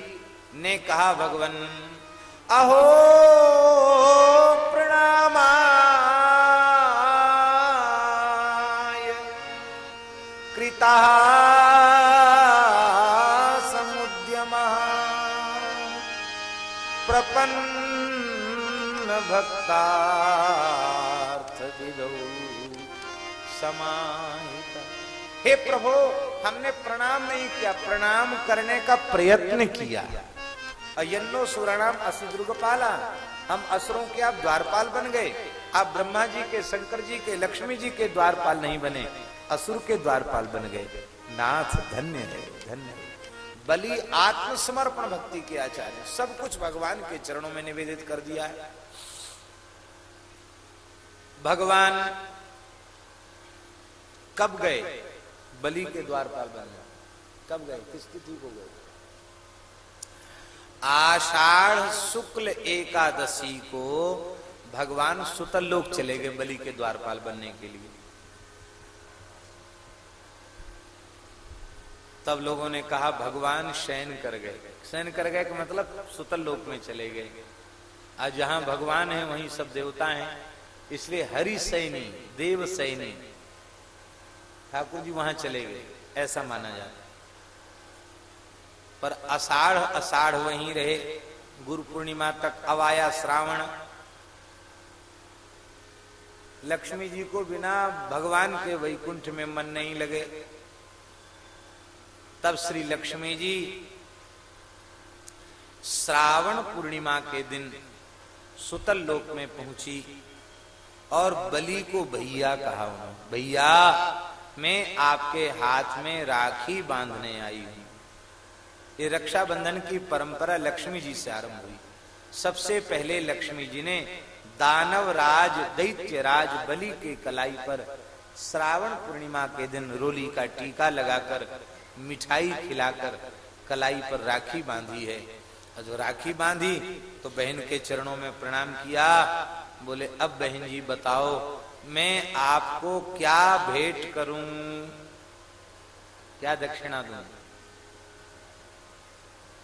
ने कहा, भगवान, अहो, प्रणामाय कृता समुद्यम प्रपन्न विदो समाहित हे प्रभु, हमने प्रणाम नहीं किया। प्रणाम करने का प्रयत्न किया। अयन्नो सुराणाम दुर्गपाला हम असुरों के आप द्वारपाल बन गए। आप ब्रह्मा जी के, शंकर जी के, लक्ष्मी जी के द्वारपाल नहीं बने। असुर के द्वारपाल बन गए। नाथ धन्य है, धन्य बलि आत्मसमर्पण भक्ति के आचार्य। सब कुछ भगवान के चरणों में निवेदित कर दिया है। भगवान कब गए? बलि के द्वारपाल बन गए कब गए? किस तिथि को गए आषाढ़ शुक्ल एकादशी को भगवान सुतल लोग चले गए बलि के द्वारपाल बनने के लिए। तब लोगों ने कहा, भगवान शयन कर गए। शयन कर गए का मतलब सुतल लोक में चले गए। आज जहाँ भगवान है, वहीं सब देवता हैं। इसलिए हरि सैनी देव सैनी ठाकुर जी वहाँ चले गए, ऐसा माना जाता पर अषाढ़ अषाढ़ वहीं रहे, गुरु पूर्णिमा तक अवाया श्रावण। लक्ष्मी जी को बिना भगवान के वैकुंठ में मन नहीं लगे। तब श्री लक्ष्मी जी श्रावण पूर्णिमा के दिन सुतल लोक में पहुँची और बलि को भैया कहा उन्होंने, भैया मैं आपके हाथ में राखी बांधने आई हूँ। ये रक्षाबंधन की परंपरा लक्ष्मी जी से आरंभ हुई। सबसे पहले लक्ष्मी जी ने दानव राज, दैत्य राज बलि के कलाई पर श्रावण पूर्णिमा के दिन रोली का टीका लगाकर, मिठाई खिलाकर कलाई पर राखी बांधी है। और जो राखी बांधी तो बहन के चरणों में प्रणाम किया। बोले, अब बहन जी बताओ मैं आपको क्या भेंट करूँ? क्या दक्षिणा दूँ?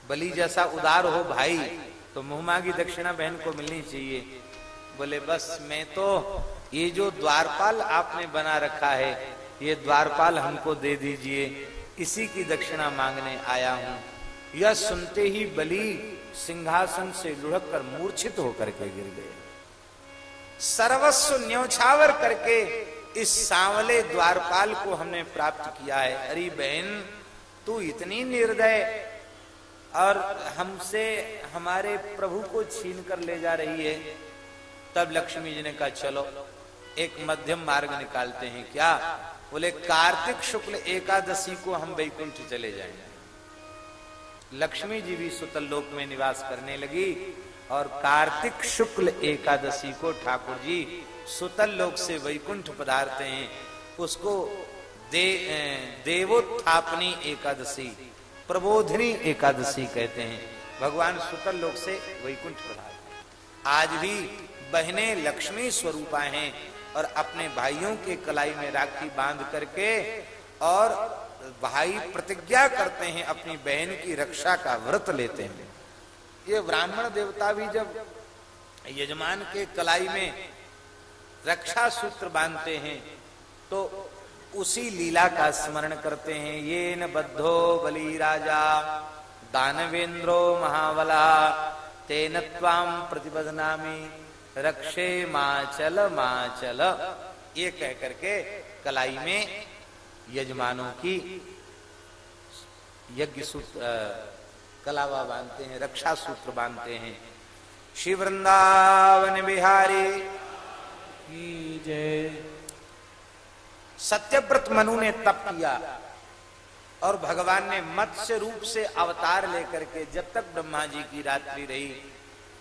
बलि जैसा उदार हो भाई तो मुहमागी दक्षिणा बहन को मिलनी चाहिए। बोले, बस मैं तो ये जो द्वारपाल आपने बना रखा है, ये द्वारपाल हमको दे दीजिए। इसी की दक्षिणा मांगने आया हूँ। यह सुनते ही बलि सिंहासन से लुढ़क कर मूर्छित होकर के गिर गए। सर्वस्व न्यौछावर करके इस सांवले द्वारपाल को हमने प्राप्त किया है। अरे बहन, तू इतनी निर्दय और हमसे, हमारे प्रभु को छीन कर ले जा रही है। तब लक्ष्मी जी ने कहा, चलो, एक मध्यम मार्ग निकालते हैं। क्या? बोले, कार्तिक शुक्ल एकादशी को हम वैकुंठ चले जाएँगे। लक्ष्मी जी भी सुतल लोक में निवास करने लगी। और कार्तिक शुक्ल एकादशी को ठाकुर जी सुतल लोक से वैकुंठ पधारते हैं। उसको दे, देवोत्थापनी एकादशी प्रबोधनी एकादशी कहते हैं। भगवान सुतल लोक से वैकुंठ पधारते आज भी बहने लक्ष्मी स्वरूपा हैं और अपने भाइयों के कलाई में राखी बाँध करके और भाई प्रतिज्ञा करते हैं अपनी बहन की रक्षा का व्रत लेते हैं। ये ब्राह्मण देवता भी जब यजमान के कलाई में रक्षा सूत्र बांधते हैं तो उसी लीला का स्मरण करते हैं। ये न बद्धो बलि राजा, दानवेंद्रो महावला तेन ताम प्रतिबदनामी रक्षे माचल माचल। ये कह करके कलाई में यजमानों की यज्ञ सूत्र कलावा बांधते हैं, रक्षा सूत्र बांधते हैं। श्री वृंदावन बिहारी जय। सत्यव्रत मनु ने तप किया और भगवान ने मत्स्य रूप से अवतार लेकर के जब तक ब्रह्मा जी की रात्रि रही,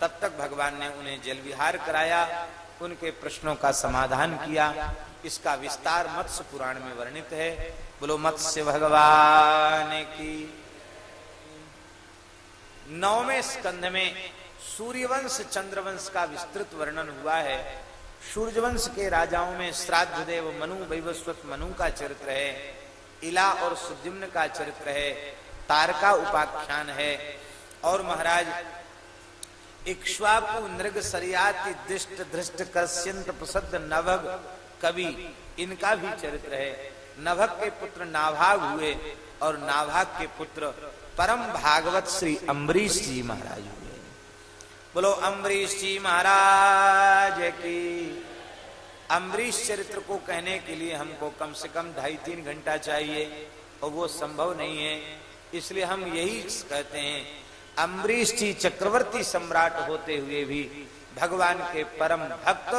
तब तक भगवान ने उन्हें जल विहार कराया, उनके प्रश्नों का समाधान किया। इसका विस्तार मत्स्य पुराण में वर्णित है। बोलो, मत्स्य भगवान की नौवें स्कंध में सूर्यवंश चंद्रवंश का विस्तृत वर्णन हुआ है। सूर्यवंश के राजाओं में श्राद्ध देव मनु, वैवस्वत मनु का चरित्र है। इला और सुद्युम्न का चरित्र है। तारका उपाख्यान है। और महाराज, इक्ष्वाकु नृग सरियाति दिष्ट धृष्ट कर्ष्यंत प्रसद्ध नभग कवि, इनका भी चरित्र है। नभग के पुत्र नाभाग हुए और नाभाग के पुत्र परम भागवत श्री अम्बरीश जी महाराज हुए। बोलो, अम्बरीश जी महाराज की। अम्बरीश चरित्र को कहने के लिए हमको कम से कम ढाई तीन घंटा चाहिए, और वो संभव नहीं है। इसलिए हम यही कहते हैं, अम्बरीश जी चक्रवर्ती सम्राट होते हुए भी भगवान के परम भक्त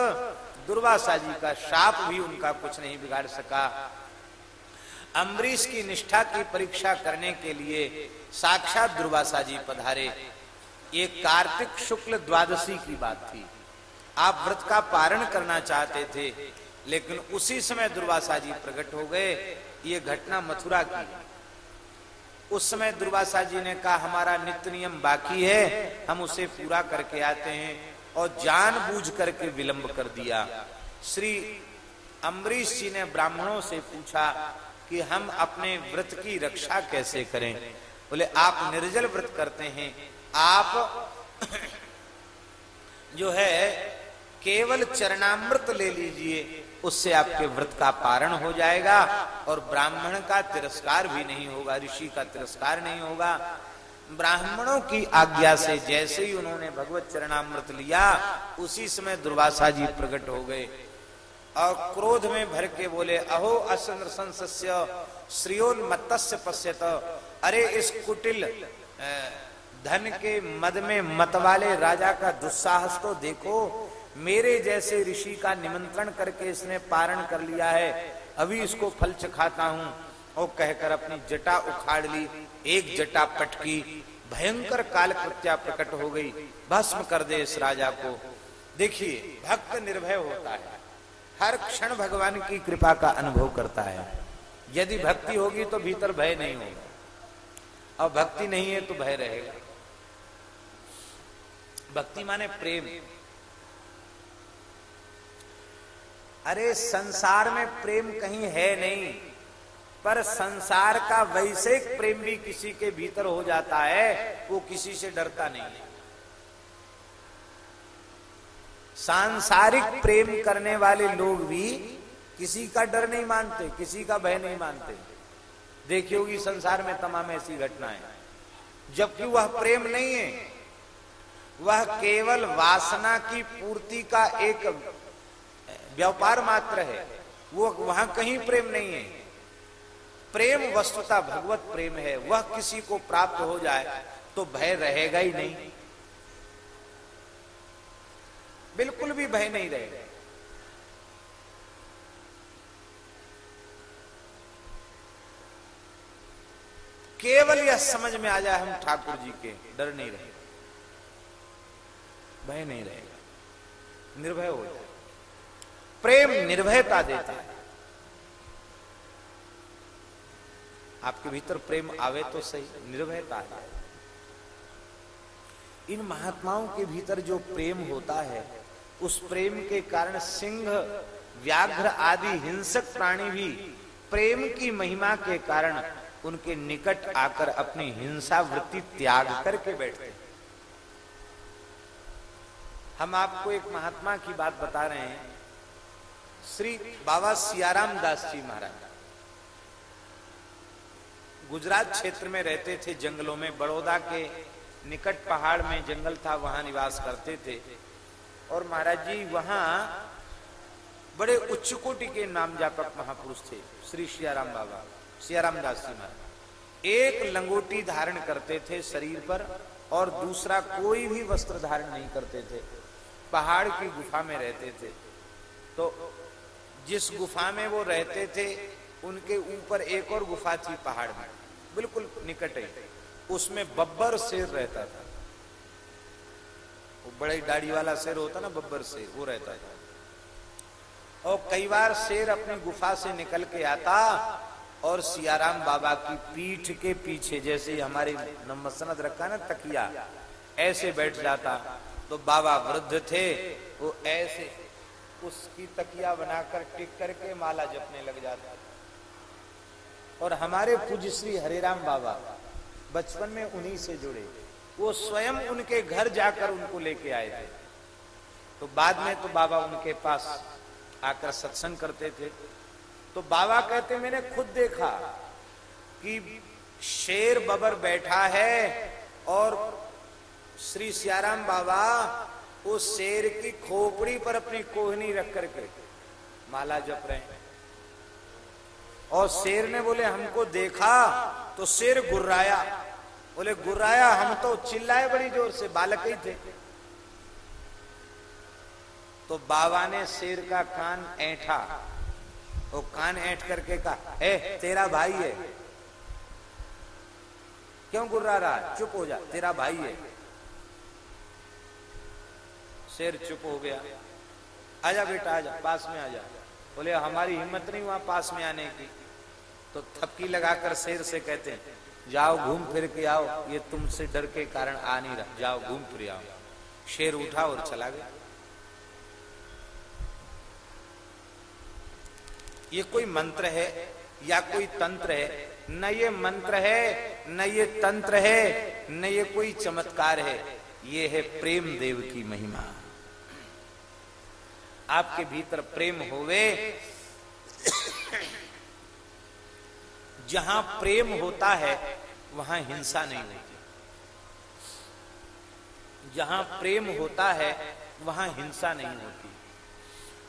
दुर्वासा जी का शाप भी उनका कुछ नहीं बिगाड़ सका। अम्बरीश की निष्ठा की परीक्षा करने के लिए साक्षात दुर्वासा जी पधारे। ये कार्तिक शुक्ल द्वादशी की बात थी। आप व्रत का पारण करना चाहते थे, लेकिन उसी समय दुर्वासा जी प्रकट हो गए। ये घटना मथुरा की। उस समय दुर्वासा जी ने कहा, हमारा नित्य नियम बाकी है, हम उसे पूरा करके आते हैं और जान बूझ करके विलंब कर दिया। श्री अम्बरीश जी ने ब्राह्मणों से पूछा कि हम अपने व्रत की रक्षा कैसे करें? बोले, आप निर्जल व्रत करते हैं। आप जो है, केवल चरणामृत ले लीजिए, उससे आपके व्रत का पारण हो जाएगा और ब्राह्मण का तिरस्कार भी नहीं होगा, ऋषि का तिरस्कार नहीं होगा। ब्राह्मणों की आज्ञा से जैसे ही उन्होंने भगवत चरणामृत लिया, उसी समय दुर्वासा जी प्रकट हो गए। और क्रोध में भर के बोले, अहो असंद्र संस्य श्रियोन्मत्स्य पश्यत। अरे इस कुटिल धन के मद में मत वाले राजा का दुस्साहस तो देखो। मेरे जैसे ऋषि का निमंत्रण करके इसने पारण कर लिया है। अभी इसको फल चखाता हूँ। और कहकर अपनी जटा उखाड़ ली, एक जटा पटकी। भयंकर काल कृत्या प्रकट हो गई। भस्म कर दे इस राजा को। देखिए, भक्त निर्भय होता है। हर क्षण भगवान की कृपा का अनुभव करता है। यदि भक्ति होगी तो भीतर भय नहीं होगा। और भक्ति नहीं है तो भय रहेगा। भक्ति माने प्रेम। अरे, संसार में प्रेम कहीं है नहीं, पर संसार का वैसे प्रेम भी किसी के भीतर हो जाता है, वो किसी से डरता नहीं है। सांसारिक प्रेम करने वाले लोग भी किसी का डर नहीं मानते, किसी का भय नहीं मानते। देखी होगी संसार में तमाम ऐसी घटनाएँ। जबकि वह प्रेम नहीं है, वह केवल वासना की पूर्ति का एक व्यापार मात्र है। वो वहाँ कहीं प्रेम नहीं है। प्रेम वस्तुता भगवत प्रेम है। वह किसी को प्राप्त हो जाए तो भय रहेगा ही नहीं। बिल्कुल भी भय नहीं रहेगा। केवल यह समझ में आ जाए हम ठाकुर जी के, डर नहीं रहेगा। भय नहीं रहेगा। निर्भय हो जाए। प्रेम निर्भयता देता है। आपके भीतर प्रेम आवे तो सही, निर्भयता है। इन महात्माओं के भीतर जो प्रेम होता है उस प्रेम के कारण सिंह, व्याघ्र आदि हिंसक प्राणी भी प्रेम की महिमा के कारण उनके निकट आकर अपनी हिंसा वृत्ति त्याग करके बैठते हम आपको एक महात्मा की बात बता रहे हैं, श्री बाबा सियाराम दास जी महाराज। गुजरात क्षेत्र में रहते थे, जंगलों में, बड़ौदा के निकट पहाड़ में जंगल था, वहाँ निवास करते थे। और महाराज जी वहाँ बड़े उच्च कोटि के नाम जापक महापुरुष थे, श्री सियाराम बाबा, सियाराम दास जी महाराज। एक लंगोटी धारण करते थे शरीर पर और दूसरा कोई भी वस्त्र धारण नहीं करते थे। पहाड़ की गुफा में रहते थे। तो जिस गुफा में वो रहते थे, उनके ऊपर एक और गुफा थी पहाड़ में, बिल्कुल निकट ही। उसमें बब्बर शेर रहता था। वो बड़े दाढ़ी वाला शेर होता ना, बब्बर शेर वो रहता था। और कई बार शेर अपनी गुफा से निकल के आता और सियाराम बाबा की पीठ के पीछे, जैसे हमारी मसनत रखा ना तकिया, ऐसे बैठ जाता। तो बाबा वृद्ध थे, वो ऐसे उसकी तकिया बनाकर टिक करके माला जपने लग जाता। और हमारे पूज्य श्री हरिराम बाबा बचपन में उन्हीं से जुड़े। वो स्वयं उनके घर जाकर उनको लेके आए थे। तो बाद में तो बाबा उनके पास आकर सत्संग करते थे। तो बाबा कहते, मैंने खुद देखा कि शेर बबर बैठा है और श्री सियाराम बाबा उस शेर की खोपड़ी पर अपनी कोहनी रख करके माला जप रहे हैं। और शेर ने बोले, हमको देखा तो शेर गुर्राया। बोले, गुर्राया, हम तो चिल्लाए बड़ी ज़ोर से, बालक ही थे। तो बाबा ने शेर का कान ऐठा। वो कान ऐठ करके कहा, ए, तेरा भाई है। क्यों गुर्रा रहा? चुप हो जा, तेरा भाई है। शेर चुप हो गया। आजा बेटा, आजा, पास में आजा। बोले, हमारी हिम्मत नहीं हुआ पास में आने की। तो थपकी लगाकर शेर से कहते हैं जाओ घूम फिर के आओ, ये तुमसे डर के कारण आ नहीं रहा। जाओ घूम फिर आओ। शेर उठा और चला गया। ये कोई मंत्र है या कोई तंत्र है? न ये मंत्र है, न ये तंत्र है, न ये कोई चमत्कार है। ये है प्रेम देव की महिमा। आपके भीतर प्रेम होवे। जहाँ प्रेम होता है, वहाँ हिंसा नहीं होती। जहाँ प्रेम होता है, वहाँ हिंसा नहीं होती।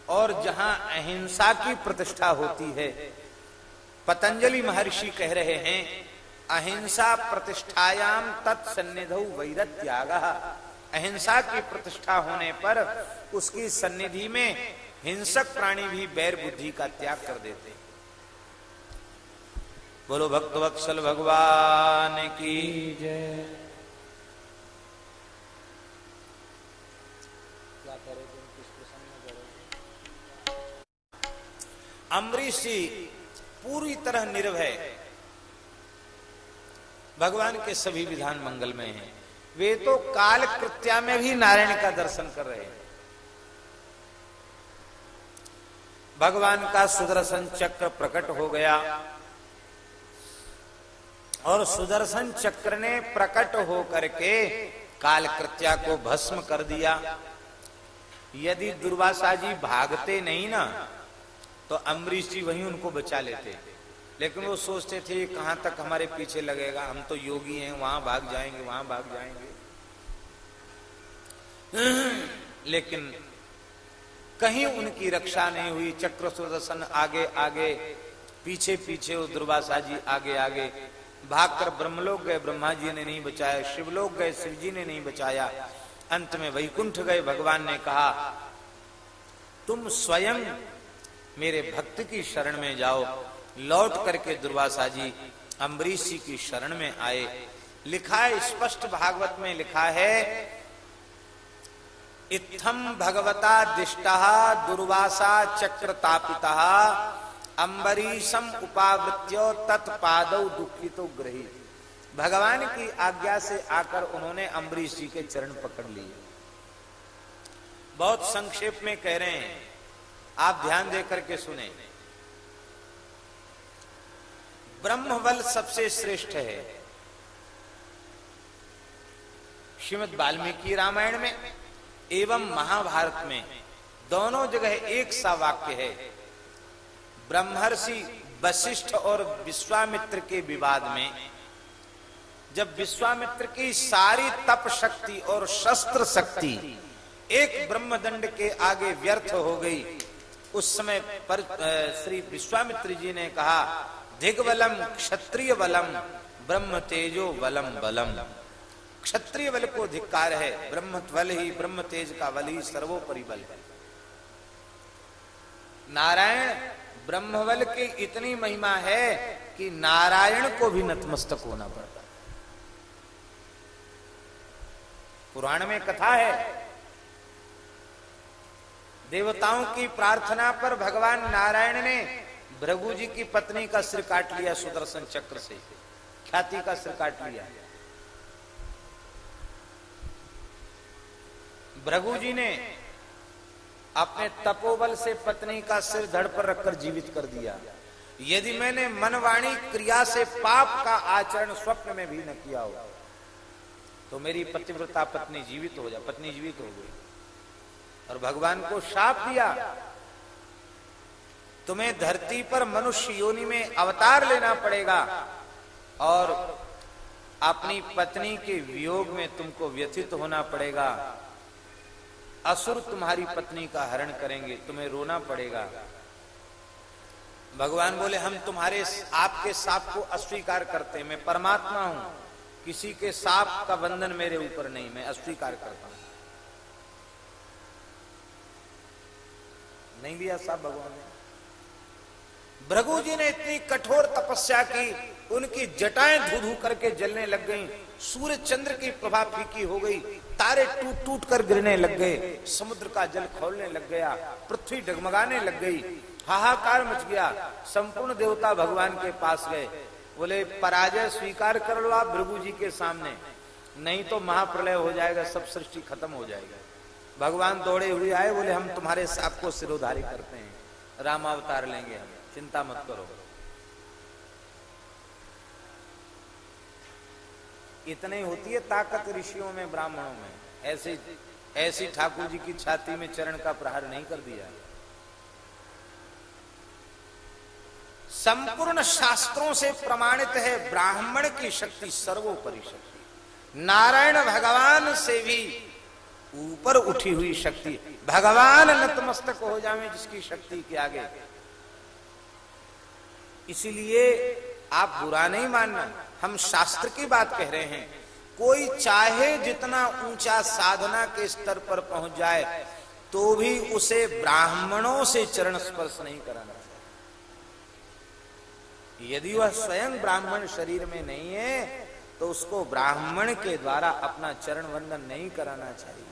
और जहाँ अहिंसा की प्रतिष्ठा होती है, पतंजलि महर्षि कह रहे हैं, अहिंसा प्रतिष्ठायाम तत्सन्निध वैरत त्याग अहिंसा की प्रतिष्ठा होने पर उसकी सन्निधि में हिंसक प्राणी भी बैर बुद्धि का त्याग कर देते बोलो भक्त वत्सल भगवान की जय। अमरीश जी पूरी तरह निर्भय भगवान के सभी विधान मंगल में हैं। वे तो काल कृत्या में भी नारायण का दर्शन कर रहे हैं। भगवान का सुदर्शन चक्र प्रकट हो गया। और सुदर्शन चक्र ने प्रकट हो करके काल कृत्या को भस्म कर दिया। यदि दुर्वासा जी भागते नहीं ना तो अम्बरीश जी वहीं उनको बचा लेते। लेकिन वो सोचते थे कहाँ तक हमारे पीछे लगेगा? हम तो योगी हैं, वहाँ भाग जाएँगे, वहाँ भाग जाएँगे। लेकिन कहीं उनकी रक्षा नहीं हुई, चक्र सुदर्शन आगे आगे, पीछे पीछे वो दुर्वासा जी आगे आगे। भागकर ब्रह्मलोक गए ब्रह्मा जी ने नहीं बचाया, शिवलोक गए शिव जी ने नहीं बचाया। अंत में वैकुंठ गए, भगवान ने कहा, तुम स्वयं मेरे भक्त की शरण में जाओ। लौट करके दुर्वासा जी अम्बरीश जी की शरण में आए। लिखा है स्पष्ट भागवत में लिखा है इत्थम भगवता दिष्टा दुर्वासा चक्र तापिता अम्बरीशम उपावृत्यो तत्पाद दुखितो ग्रही भगवान की आज्ञा से आकर उन्होंने अम्बरीश जी के चरण पकड़ लिए। बहुत संक्षेप में कह रहे हैं। आप ध्यान देकर के सुने। ब्रह्मबल सबसे श्रेष्ठ है। श्रीमद वाल्मीकि रामायण में एवं महाभारत में दोनों जगह एक सा वाक्य है। ब्रह्मर्षि वशिष्ठ और विश्वामित्र के विवाद में, जब विश्वामित्र की सारी तप शक्ति और शस्त्र शक्ति एक ब्रह्मदंड के आगे व्यर्थ हो गई, उस समय पर श्री विश्वामित्र जी ने कहा दिग्वलम क्षत्रिय बलम, ब्रह्म तेजो बलम बलम। क्षत्रिय बल को धिक्कार है, ब्रह्म बल ही ब्रह्म तेज का बल ही सर्वोपरि बल है। नारायण ब्रह्मबल की इतनी महिमा है कि नारायण को भी नतमस्तक होना पड़ता पुराण में कथा है, देवताओं की प्रार्थना पर भगवान नारायण ने भृगु जी की पत्नी का सिर काट लिया सुदर्शन चक्र से, ख्याति का सिर काट लिया। भृगु जी ने अपने तपोबल से पत्नी का सिर धड़ पर रखकर जीवित कर दिया। यदि मैंने मनवाणी क्रिया से पाप का आचरण स्वप्न में भी न किया हो तो मेरी पतिव्रता पत्नी जीवित हो जाए पत्नी जीवित हो गई। और भगवान को शाप दिया। तुम्हें धरती पर मनुष्य योनि में अवतार लेना पड़ेगा और अपनी पत्नी के वियोग में तुमको व्यथित होना पड़ेगा। असुर तुम्हारी पत्नी का हरण करेंगे तुम्हें रोना पड़ेगा। भगवान बोले हम तुम्हारे आपके साप को अस्वीकार करते हैं मैं परमात्मा हूँ किसी के साप का बंधन मेरे ऊपर नहीं मैं अस्वीकार करता हूँ। नहीं लिया साप भगवान ने? भृगु जी ने इतनी कठोर तपस्या की उनकी जटाएँ धू धू करके जलने लग गईं, सूर्य चंद्र की प्रभा फीकी हो गई तारे टूट टूट कर गिरने लग गए, समुद्र का जल खोलने लग गया, पृथ्वी डगमगाने लग गई, हाहाकार मच गया, संपूर्ण देवता भगवान के पास गए। बोले, पराजय स्वीकार कर लो आप भृगु जी के सामने, नहीं तो महाप्रलय हो जाएगा, सब सृष्टि खत्म हो जाएगा। भगवान दौड़े हुए आए, बोले, हम तुम्हारे साप को सिरोधारी करते हैं राम अवतार लेंगे हम, चिंता मत करो। इतनी होती है ताकत ऋषियों में, ब्राह्मणों में। ऐसे, ऐसी ठाकुर जी की छाती में चरण का प्रहार नहीं कर दिया। संपूर्ण शास्त्रों से प्रमाणित है ब्राह्मण की शक्ति सर्वोपरि शक्ति नारायण भगवान से भी ऊपर उठी हुई शक्ति। भगवान नतमस्तक हो जावे जिसकी शक्ति के आगे। इसीलिए आप बुरा नहीं मानना। हम शास्त्र की बात कह रहे हैं। कोई चाहे जितना ऊँचा साधना के स्तर पर पहुँच जाए तो भी उसे ब्राह्मणों से चरण स्पर्श नहीं कराना चाहिए। यदि वह स्वयं ब्राह्मण शरीर में नहीं है तो उसको ब्राह्मण के द्वारा अपना चरण वंदन नहीं कराना चाहिए।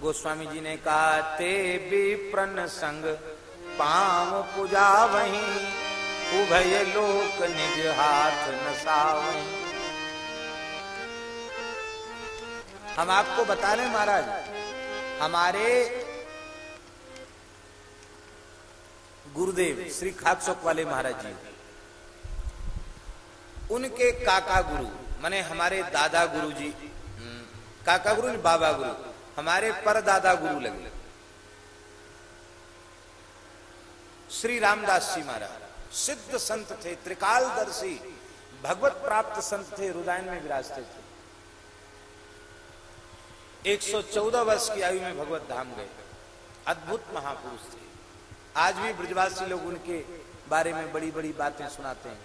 गोस्वामी जी ने कहा, ते विप्रन संग पाम पूजा वही उभय लोक निज हाथ नसावही हम आपको बता रहे महाराज हमारे गुरुदेव श्री खाकसोक वाले महाराज जी उनके काका गुरु माने हमारे दादा गुरु जी हम्म, काका गुरु बाबा गुरु हमारे पर दादा गुरु लगे। श्री रामदास जी महाराज सिद्ध संत थे, त्रिकालदर्शी, भगवत प्राप्त संत थे रुदायन में विराजते थे। 114 वर्ष की आयु में भगवत धाम गए। अद्भुत महापुरुष थे। आज भी ब्रजवासी लोग उनके बारे में बड़ी बड़ी बातें सुनाते हैं।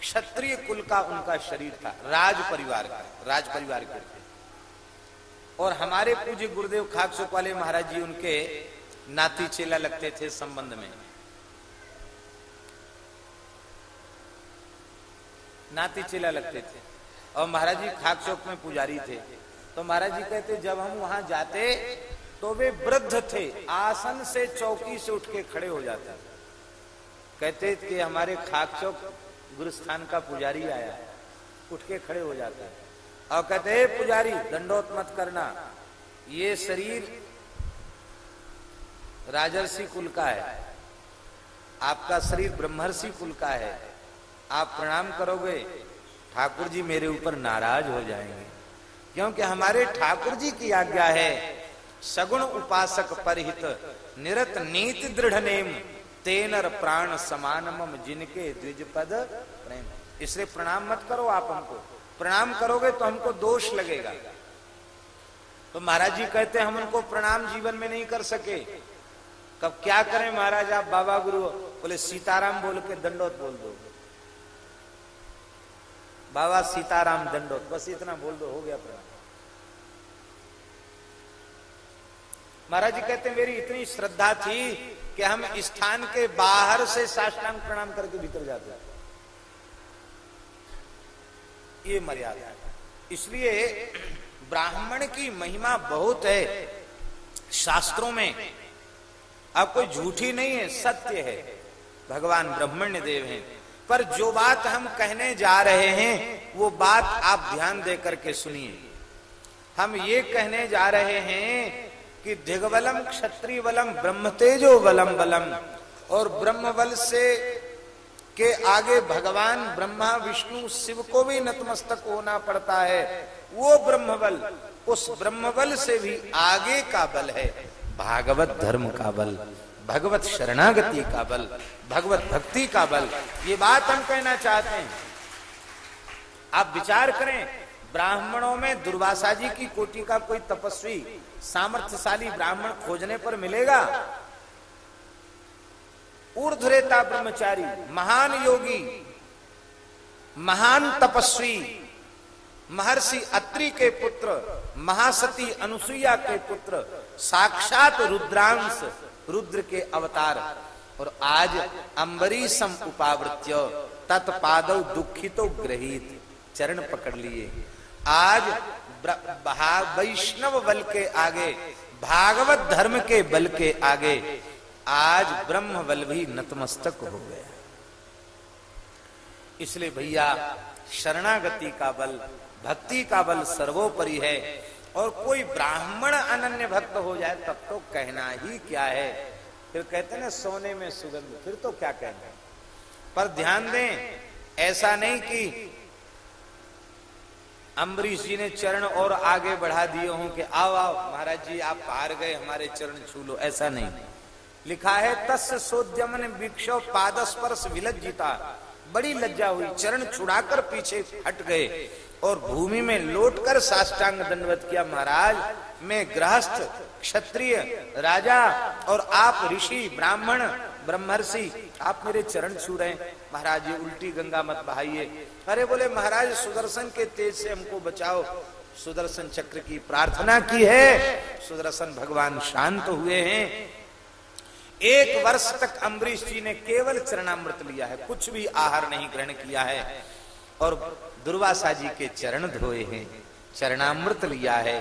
क्षत्रिय कुल का उनका शरीर था, राज परिवार का, राज परिवार के थे। और हमारे पूज्य गुरुदेव खाकसुख वाले महाराज जी उनके नाती चेला लगते थे संबंध में। नाती चेला लगते थे। और महाराज जी खाक चौक में पुजारी थे। तो महाराज जी कहते, जब हम वहाँ जाते तो वे वृद्ध थे। आसन से चौकी से उठ के खड़े हो जाते। कहते कि हमारे खाक चौक गुरुस्थान का पुजारी आया। उठ के खड़े हो जाता। और कहते पुजारी, दंडोत मत करना। ये शरीर राजर्षि कुल का है। आपका शरीर ब्रह्मर्षि कुल का है। आप प्रणाम करोगे ठाकुर जी मेरे ऊपर नाराज़ हो जाएँगे। क्योंकि हमारे ठाकुर जी की आज्ञा है, सगुण उपासक परहित, निरत नीत दृढ़ नेम, तेनर प्राण समानम जिनके द्विज पद प्रेम। इसलिए प्रणाम मत करो आप हमको। प्रणाम करोगे तो हमको दोष लगेगा। तो महाराज जी कहते हैं, हम उनको प्रणाम जीवन में नहीं कर सके। कब क्या करें महाराज आप, बाबा गुरु, बोले, सीताराम बोल के दंडोत बोल दो। बाबा सीताराम दंडोत बस इतना बोल दो, हो गया प्रणाम। महाराज जी कहते मेरी इतनी श्रद्धा थी कि हम स्थान के बाहर से साष्टांग प्रणाम करके भीतर जाते ये मर्यादा इसलिए ब्राह्मण की महिमा बहुत है, शास्त्रों में। अब कोई झूठी नहीं है, सत्य है। भगवान ब्रह्मण्य देव हैं। पर जो बात हम कहने जा रहे हैं, वो बात आप ध्यान दे करके सुनिए। हम ये कहने जा रहे हैं कि दिग्बलम क्षत्रिय बलम ब्रह्म तेजो बलम बलम और ब्रह्म बल से के आगे भगवान ब्रह्मा, विष्णु, शिव को भी नतमस्तक होना पड़ता है। वो ब्रह्म बल उस ब्रह्म बल से भी आगे का बल है, भागवत धर्म का बल। भगवत शरणागति का बल, भगवत भक्ति का बल, ये बात हम कहना चाहते हैं। आप विचार करें, ब्राह्मणों में दुर्वासा जी की कोटि का कोई तपस्वी, सामर्थ्यशाली ब्राह्मण खोजने पर मिलेगा? ऊर्धरेता ब्रह्मचारी, महान योगी, महान तपस्वी, महर्षि अत्रि के पुत्र, महासती अनुसुईया के पुत्र, साक्षात रुद्रांश रुद्र के अवतार। और आज अंबरीशम उपावृत्य तत्पादव दुखितो ग्रहित, चरण पकड़ लिए। आज वैष्णव बल के आगे, भागवत धर्म के बल के आगे, आज ब्रह्म बल भी नतमस्तक हो गया। इसलिए भैया, शरणागति का बल, भक्ति का बल सर्वोपरि है। और कोई ब्राह्मण अनन्य भक्त हो जाए, तब तो कहना ही क्या है? फिर कहते ना, सोने में सुगंध। फिर तो क्या कहना पर ध्यान दें, ऐसा नहीं कि अम्बरीश जी ने चरण और आगे बढ़ा दिए हों कि आओ आओ, महाराज जी, आप पार गए, हमारे चरण छू लो। ऐसा नहीं। लिखा है, तस् सोद्यमन भिक्षो पादस्पर्श विलज्जिता। बड़ी लज्जा हुई। चरण छुड़ाकर पीछे हट गए। और भूमि में लौटकर साष्टांग दंडवत किया, महाराज। मैं गृहस्थ, क्षत्रिय, राजा और आप ऋषि, ब्राह्मण, ब्रह्मर्षि, आप मेरे चरण छू रहे महाराज, ये उल्टी गंगा मत बहाइए। अरे बोले, महाराज, सुदर्शन के तेज से हमको बचाओ। सुदर्शन चक्र की प्रार्थना की है। सुदर्शन भगवान शांत हुए हैं। एक वर्ष तक अम्बरीश जी ने केवल चरणामृत लिया है, कुछ भी आहार नहीं ग्रहण किया है। और दुर्वासा जी के चरण धोए हैं, चरणामृत लिया है,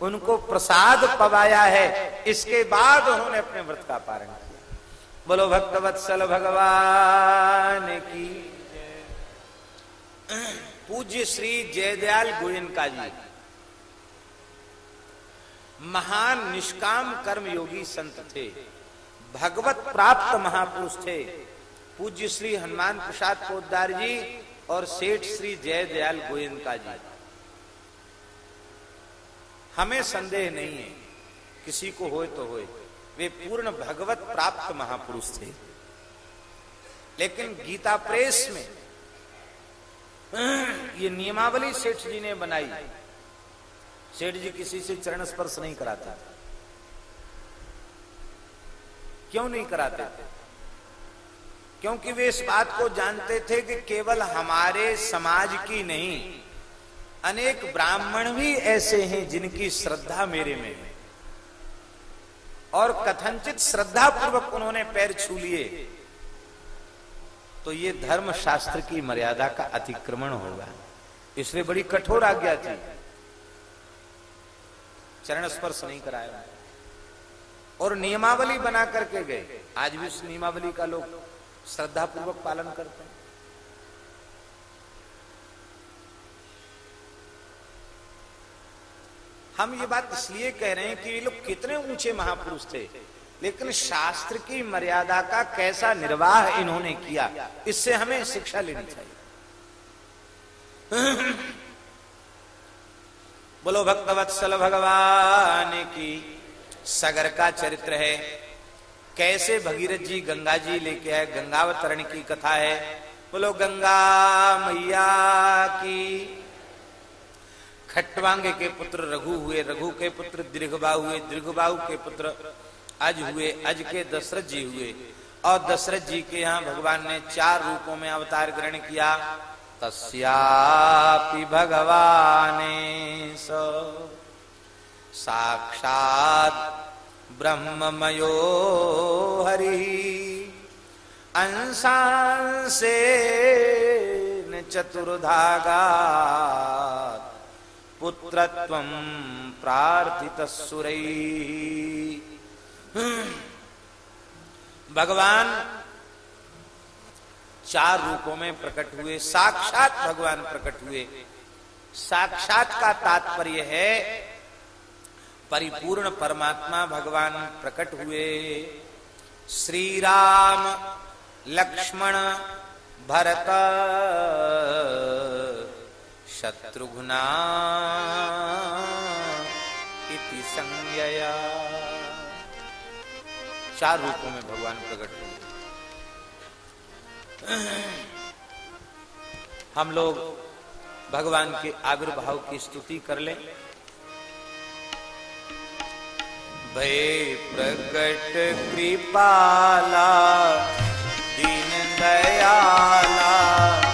उनको प्रसाद पवाया है, इसके बाद उन्होंने अपने व्रत का पारण किया। बोलो भक्तवत्सल भगवान की पूज्य श्री जयदयाल गोयनका जी। महान निष्काम कर्म योगी संत थे, भगवत प्राप्त महापुरुष थे। पूज्य श्री हनुमान प्रसाद पोदार जी और सेठ श्री जय दयाल गोयनका जी। हमें संदेह नहीं है, किसी को होए तो होए। वे पूर्ण भगवत प्राप्त महापुरुष थे। लेकिन गीता प्रेस में ये नियमावली सेठ जी ने बनाई। सेठ जी किसी से चरण स्पर्श नहीं कराते। क्यों नहीं कराते? थे क्योंकि वे इस बात को जानते थे कि केवल हमारे समाज की नहीं, अनेक ब्राह्मण भी ऐसे हैं जिनकी श्रद्धा मेरे में है। और कथनचित श्रद्धा पूर्वक उन्होंने पैर छू लिए। तो ये धर्म शास्त्र की मर्यादा का अतिक्रमण होगा। इसलिए बड़ी कठोर आज्ञा थी। चरण स्पर्श नहीं कराया। और नियमावली बना करके गए। आज भी उस नियमावली का लोग श्रद्धा पूर्वक पालन करते हैं। हम ये बात इसलिए कह रहे हैं कि ये लोग कितने ऊँचे महापुरुष थे, लेकिन शास्त्र की मर्यादा का कैसा निर्वाह इन्होंने किया, इससे हमें शिक्षा लेनी चाहिए। बोलो, भक्तवत्सल भगवान की सगर का चरित्र है। कैसे भगीरथ जी गंगा जी लेके आए? गंगावतरण की कथा है। बोलो, गंगा मैया की खट्टवांगे के पुत्र रघु हुए, रघु के पुत्र दीर्घबाहु हुए दीर्घबाहु के पुत्र अज हुए, अज के दशरथ जी हुए। और दशरथ जी के यहाँ भगवान ने चार रूपों में अवतार ग्रहण किया। तस्यापि भगवान साक्षात ब्रह्ममयो हरि। अंशांसे चतुर्धागा पुत्रत्व प्रार्थित सुरई भगवान चार रूपों में प्रकट हुए, साक्षात भगवान प्रकट हुए। साक्षात का तात्पर्य है परिपूर्ण परमात्मा भगवान प्रकट हुए। श्री राम लक्ष्मण भरत शत्रुघ्ना इति संज्ञया चार रूपों में भगवान प्रकट हुए। हम लोग भगवान के आविर्भाव की स्तुति कर लें। भय प्रकट कृपाला दीन दयाला।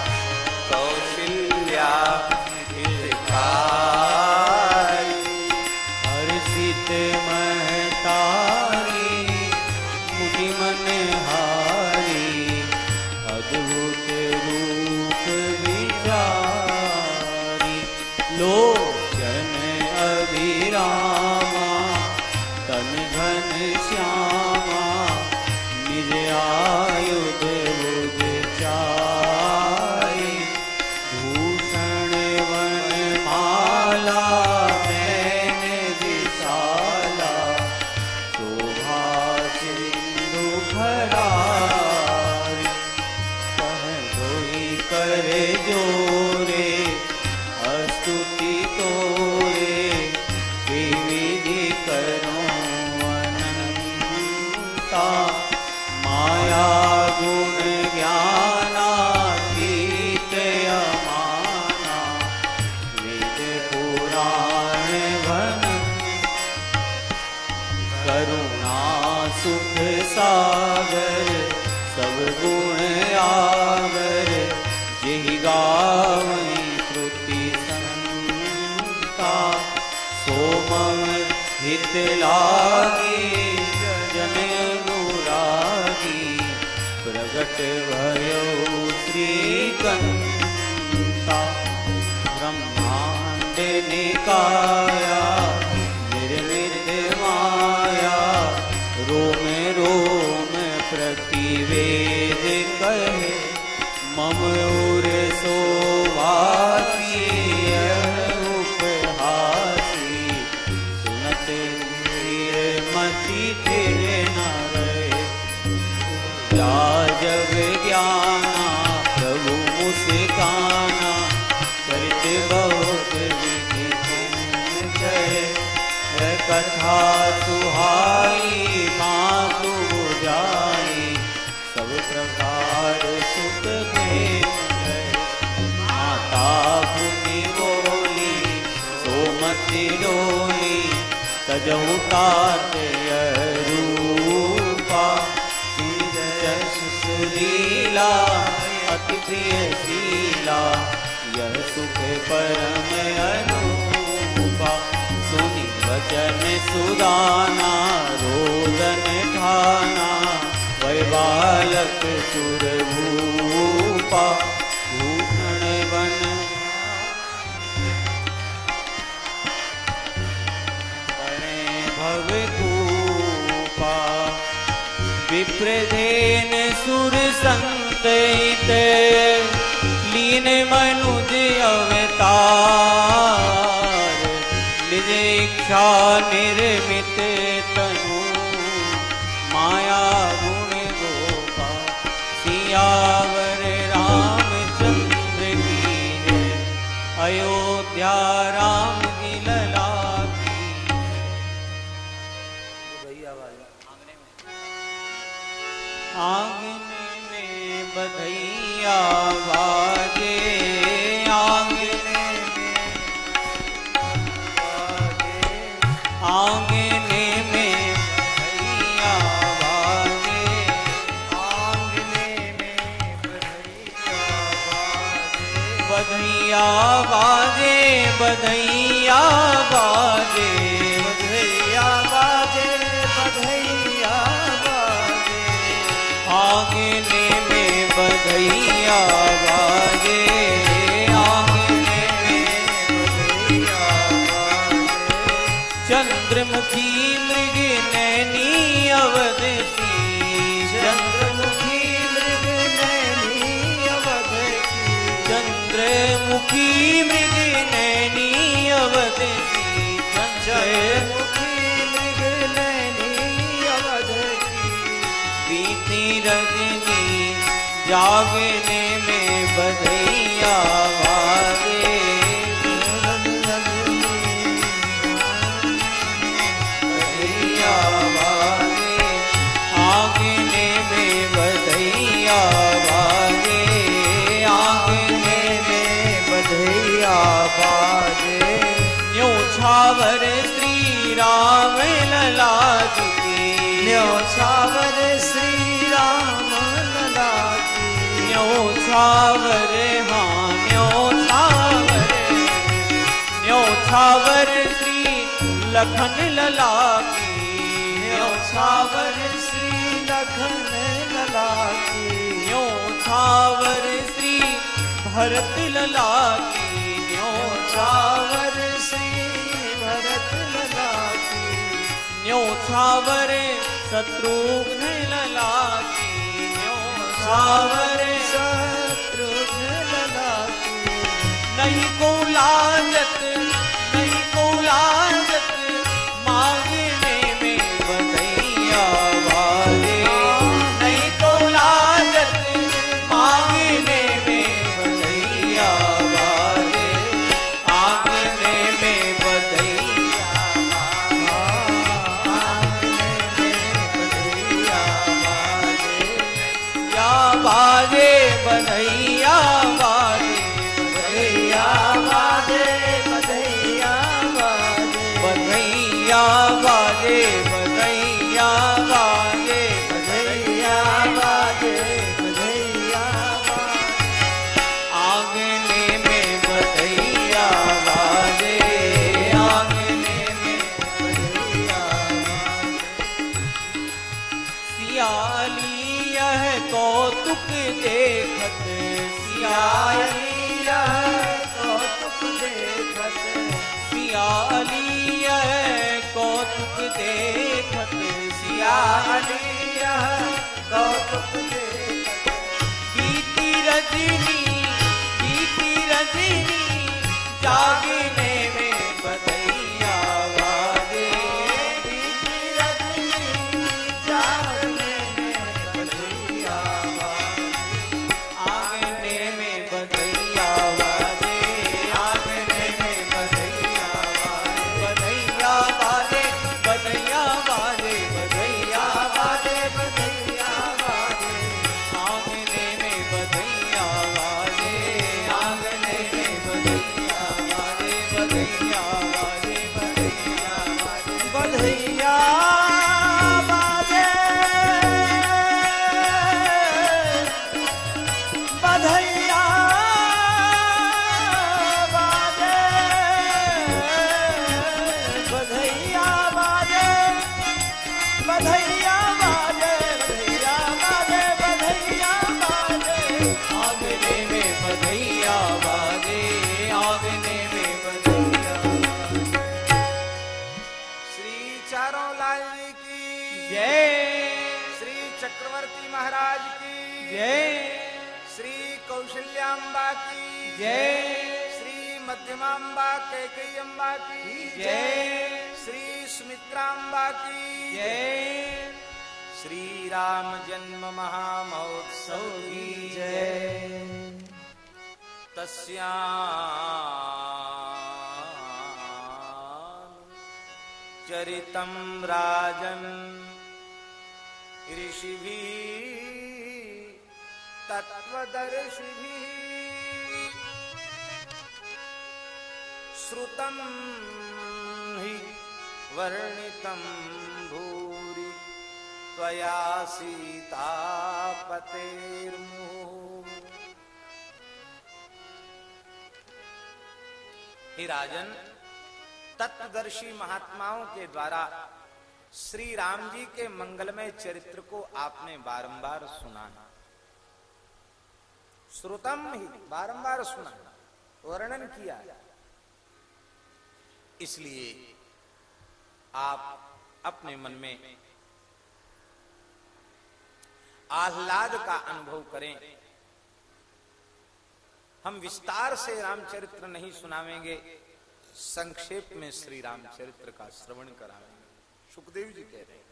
लागी जन अनुरागी प्रगट भयो श्रीकंता ब्रह्मांड निकाया। कथा सुहाई सब प्रकार सुख प्रेम माता पुनि बोली, सोमति डोली तजहु रूपा। अति प्रिय शीला, यह सुख परम सुनि वचन सुदाना रोदन ठाना, वै बालक सुर भूपा भूषण वन बने भवकूपा विप्रधेन सुर संतहित लीन मनुज अवतार। निर्मित चंद्रमुखी मृग नैनी अवधि चंद्रमुखी मृग नैनी अवध चंद्रमुखी मृग नैनी अवधि चंद्रमुखी मृग नैनी अवध बीती जागने में बधैया बाजे बधैया बाजे आंगने में बधैया बाजे आंगने में बधैया बाजे न्यो छावर श्री राम लला छावर हाँ न्यो न्यो श्री लखन लला की न्यो श्री लखन लला की न्यो श्री भरत लला की न्यो छावर श्री भरत लला की न्यो छावर शत्रुघ्न लला की न्यो नहीं को लाजत नहीं को लाजत सिया सियालिया कैकई अम्बा की जय। श्री सुमित्राम्बा की जय। श्री राम जन्म महामहोत्सव की जय। तस्याम् चरितं राजन् ऋषिभिः तत्त्वदर्शिभिः श्रुतं हि वर्णितं भूरि त्वया सीतापतेर्मुहुः। हे राजन, तत्वदर्शी महात्माओं के द्वारा श्री राम जी के मंगलमय चरित्र को आपने बारंबार सुना श्रुतम ही बारंबार सुना वर्णन किया। इसलिए आप अपने मन में आह्लाद का अनुभव करें। हम विस्तार से रामचरित्र नहीं सुनावेंगे, संक्षेप में श्री रामचरित्र का श्रवण करावेंगे। सुखदेव जी कह रहे हैं,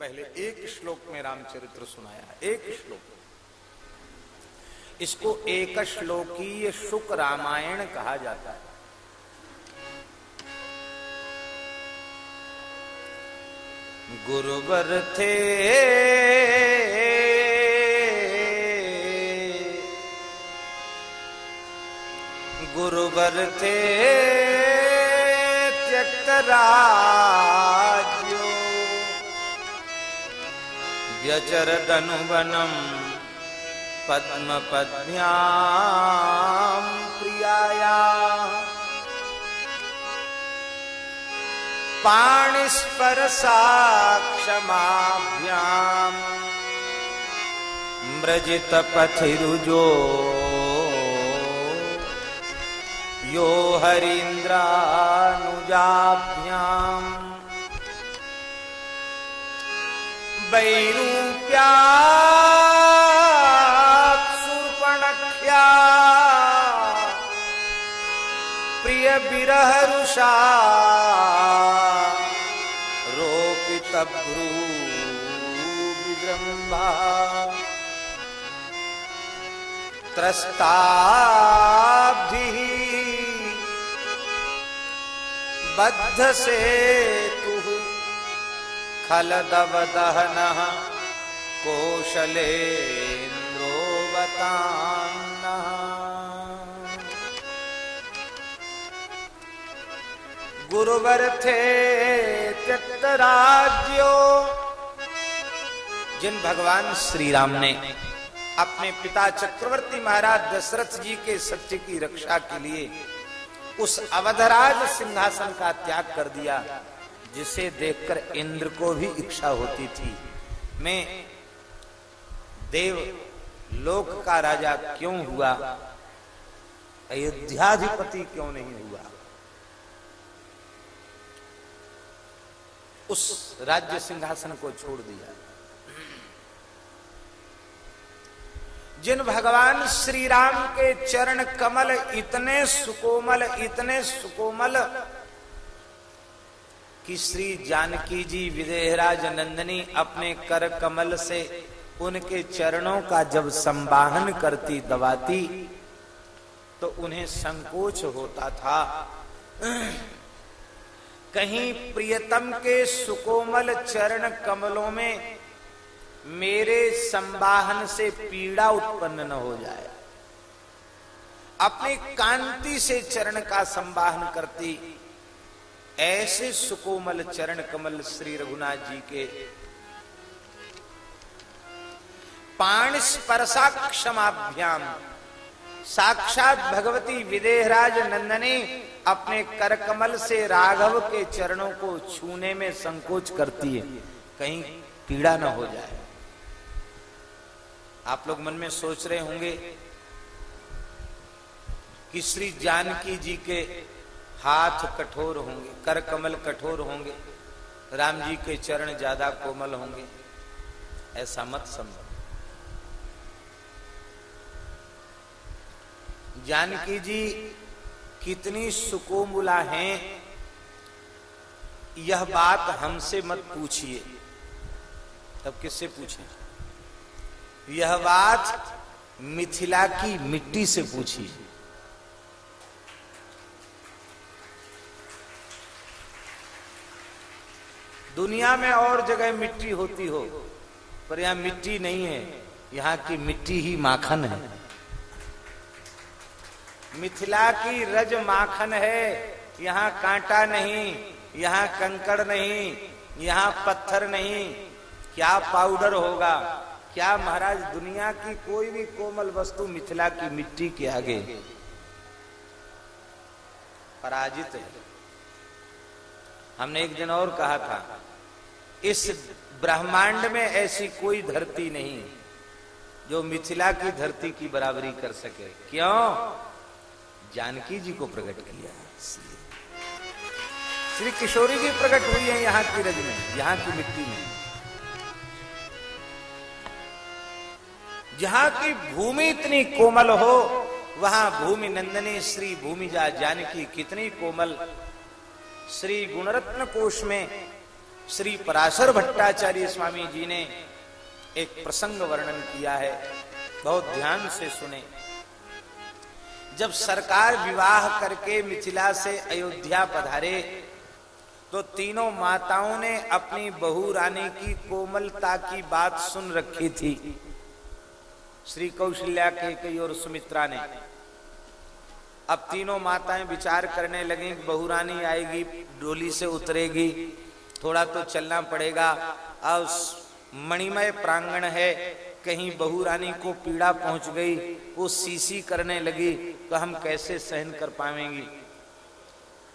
पहले एक श्लोक में रामचरित्र सुनाया, एक श्लोक। इसको एक श्लोकीय शुक रामायण कहा जाता है। गुरुवर गुरुवर्ते गुरुवर्ते चकराद्यो व्यचरतन वनं पद्मपत्न्या प्रियाया। पाणिस्परसाक्षमाभ्याम् मृजितपथिरुजो। यो हरीन्द्रानुजाभ्याम् वैरूप्या सुपणख्या प्रियविरहरुषा सद्गुरु विजृम्भा त्रस्ताब्धिः बद्धसेतुः खलदवदहनः कोशलेन्द्रोवताम् गुरुवर थे त्यक्त जिन भगवान श्री राम ने अपने पिता चक्रवर्ती महाराज दशरथ जी के सत्य की रक्षा के लिए उस अवधराज सिंहासन का त्याग कर दिया, जिसे देखकर इंद्र को भी इच्छा होती थी। मैं देव लोक का राजा क्यों हुआ? अयोध्याधिपति क्यों नहीं हुआ? उस राज्य सिंहासन को छोड़ दिया। जिन भगवान श्री राम के चरण कमल इतने सुकोमल इतने सुकोमल कि श्री जानकी जी विदेहराज नंदनी अपने कर कमल से उनके चरणों का जब संवाहन करती दबाती तो उन्हें संकोच होता था। कहीं प्रियतम के सुकोमल चरण कमलों में मेरे संवाहन से पीड़ा उत्पन्न न हो जाए। अपनी कांति से चरण का संवाहन करती, ऐसे सुकोमल चरण कमल श्री रघुनाथ जी के पाण स्पर्शा क्षमाभ्याम साक्षात भगवती विदेहराज नंदनी अपने करकमल से राघव के चरणों को छूने में संकोच करती है। कहीं पीड़ा न हो जाए। आप लोग मन में सोच रहे होंगे कि श्री जानकी जी के हाथ कठोर होंगे कर कमल कठोर होंगे, राम जी के चरण ज़्यादा कोमल होंगे। ऐसा मत समझो। जानकी जी कितनी सुकोमुला हैं। यह बात हमसे मत पूछिए। तब किससे पूछें? यह बात मिथिला की मिट्टी से पूछिए। दुनिया में और जगह मिट्टी होती हो, पर यहाँ मिट्टी नहीं है, यहाँ की मिट्टी ही माखन है। मिथिला की रज माखन है। यहाँ कांटा नहीं, यहाँ कंकड़ नहीं, यहाँ पत्थर नहीं। क्या पाउडर होगा? क्या महाराज, दुनिया की कोई भी कोमल वस्तु मिथिला की मिट्टी के आगे? पराजित है। हमने एक दिन और कहा था, इस ब्रह्मांड में ऐसी कोई धरती नहीं जो मिथिला की धरती की बराबरी कर सके। क्यों? जानकी जी को प्रकट किया। श्री किशोरी जी प्रकट हुई है यहाँ की रज में, यहाँ की मिट्टी में। जहाँ की भूमि इतनी कोमल हो, वहाँ भूमि नंदनी, श्री भूमि जा जानकी कितनी कोमल। श्री गुणरत्न कोश में श्री पराशर भट्टाचार्य स्वामी जी ने एक प्रसंग वर्णन किया है, बहुत ध्यान से सुने। जब सरकार विवाह करके मिथिला से अयोध्या पधारे तो तीनों माताओं ने अपनी बहू रानी की कोमलता की बात सुन रखी थी। श्री कौशल्या के कई और सुमित्रा ने। अब तीनों माताएँ विचार करने लगी, बहू रानी आएगी, डोली से उतरेगी, थोड़ा तो चलना पड़ेगा। अब मणिमय प्रांगण है कहीं बहू रानी को पीड़ा पहुँच गई, वो सीसी करने लगी तो हम कैसे सहन कर पाएँगी?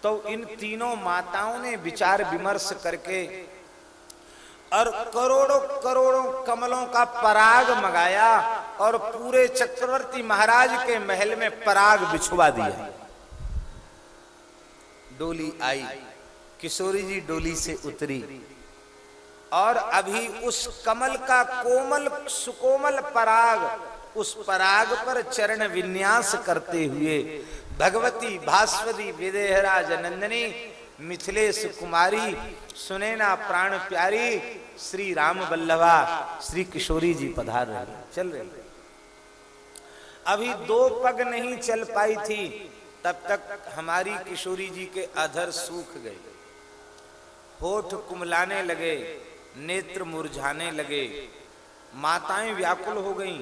तो इन तीनों माताओं ने विचार विमर्श करके और करोड़ों करोड़ों कमलों का पराग मंगाया और पूरे चक्रवर्ती महाराज के महल में पराग बिछवा दिया। डोली आई, किशोरी जी डोली से उतरी। और अभी उस कमल का कोमल, सुकोमल पराग, उस पराग पर चरण विन्यास करते हुए भगवती भास्वती विदेहराज नंदनी, मिथिलेश कुमारी, सुनेना प्राण प्यारी, श्री राम बल्लभा श्री किशोरी जी पधार रही चल रहे अभी दो पग नहीं चल पाई थी, तब तक हमारी किशोरी जी के अधर सूख गए। होठ कुमलाने लगे नेत्र मुरझाने लगे। माताएँ व्याकुल हो गईं।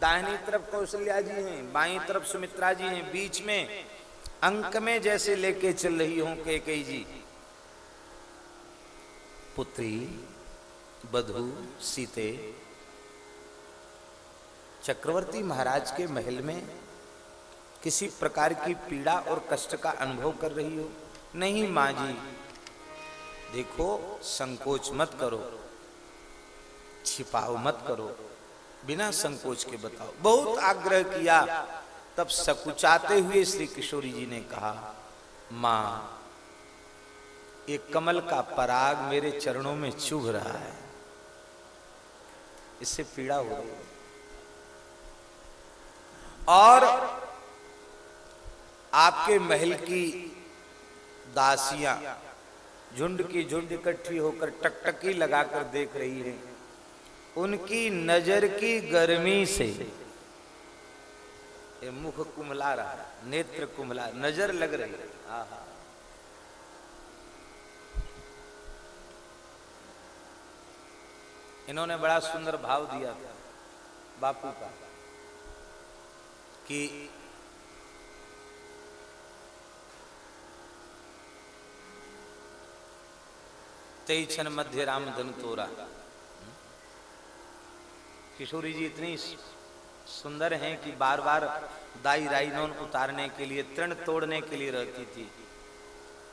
दाहिनी तरफ़ कौशल्या जी हैं, बाई तरफ़ सुमित्रा जी हैं। बीच में अंक में जैसे लेके चल रही हूँ के कई जी। पुत्री, बधु, सीते, चक्रवर्ती महाराज के महल में किसी प्रकार की पीड़ा और कष्ट का अनुभव कर रही हो? नहीं, माँ जी। देखो, संकोच मत करो। छिपाओ मत करो। बिना संकोच के बताओ। बहुत आग्रह किया। तब सकुचाते हुए श्री किशोरी जी ने कहा, माँ एक कमल का पराग मेरे चरणों में चुभ रहा है। इससे पीड़ा हो रही और आपके महल की दासियाँ झुंड की झुंड इकट्ठी होकर टकटकी लगाकर देख रही है। उनकी नज़र की गर्मी से ये मुख कुमला रहा, नेत्र कुमला, नज़र लग रही है। इन्होंने बड़ा सुंदर भाव दिया था बापू का कि तेई क्षण मध्य राम धन तोरा। किशोरी जी इतनी सुंदर हैं कि बार बार दाई राइनोन उतारने के लिए, तृण तोड़ने के लिए रहती थी।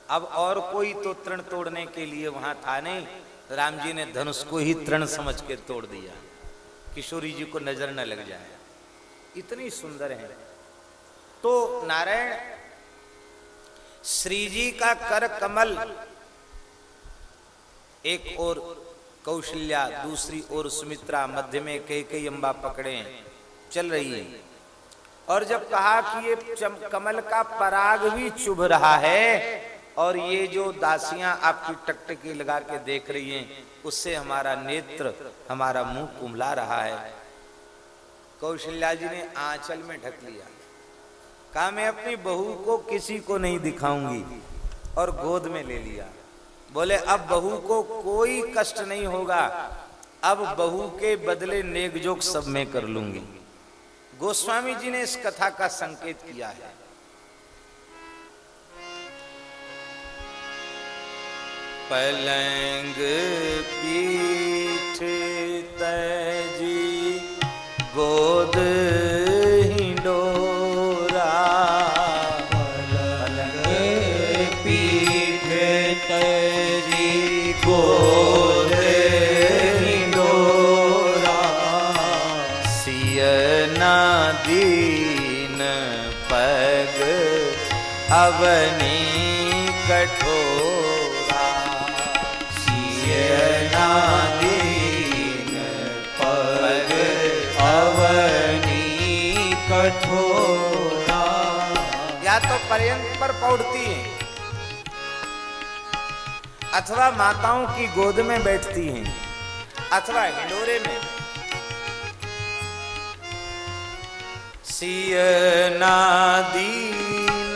अब और कोई तो तृण तोड़ने के लिए वहाँ था नहीं। राम जी ने धनुष को ही तृण समझ के तोड़ दिया। किशोरी जी को नज़र न लग जाए। इतनी सुंदर है। तो नारायण, श्री जी का कर कमल एक और कौशल्या, दूसरी ओर सुमित्रा, मध्य में कई कई अम्बा पकड़े, चल रही है। और जब कहा कि ये कमल का पराग भी चुभ रहा है, और ये जो दासियाँ आपकी टकटकी लगा के देख रही हैं, उससे हमारा नेत्र, हमारा मुँह कुमला रहा है। कौशल्या जी ने आंचल में ढक लिया। कहा, मैं अपनी बहू को किसी को नहीं दिखाऊँगी, और गोद में ले लिया। बोले, अब बहू को कोई कष्ट नहीं होगा। अब बहू के बदले नेकजोग सब मैं कर लूँगी। गोस्वामी जी ने इस कथा का संकेत किया है। पलंग पीठ तजी गोद अवनी कठोरा। सियना दीन पग अवनी कठोरा। या तो पर्यंत पर पौड़ती हैं, अथवा माताओं की गोद में बैठती हैं, अथवा हिंडोरे में। सियना दीन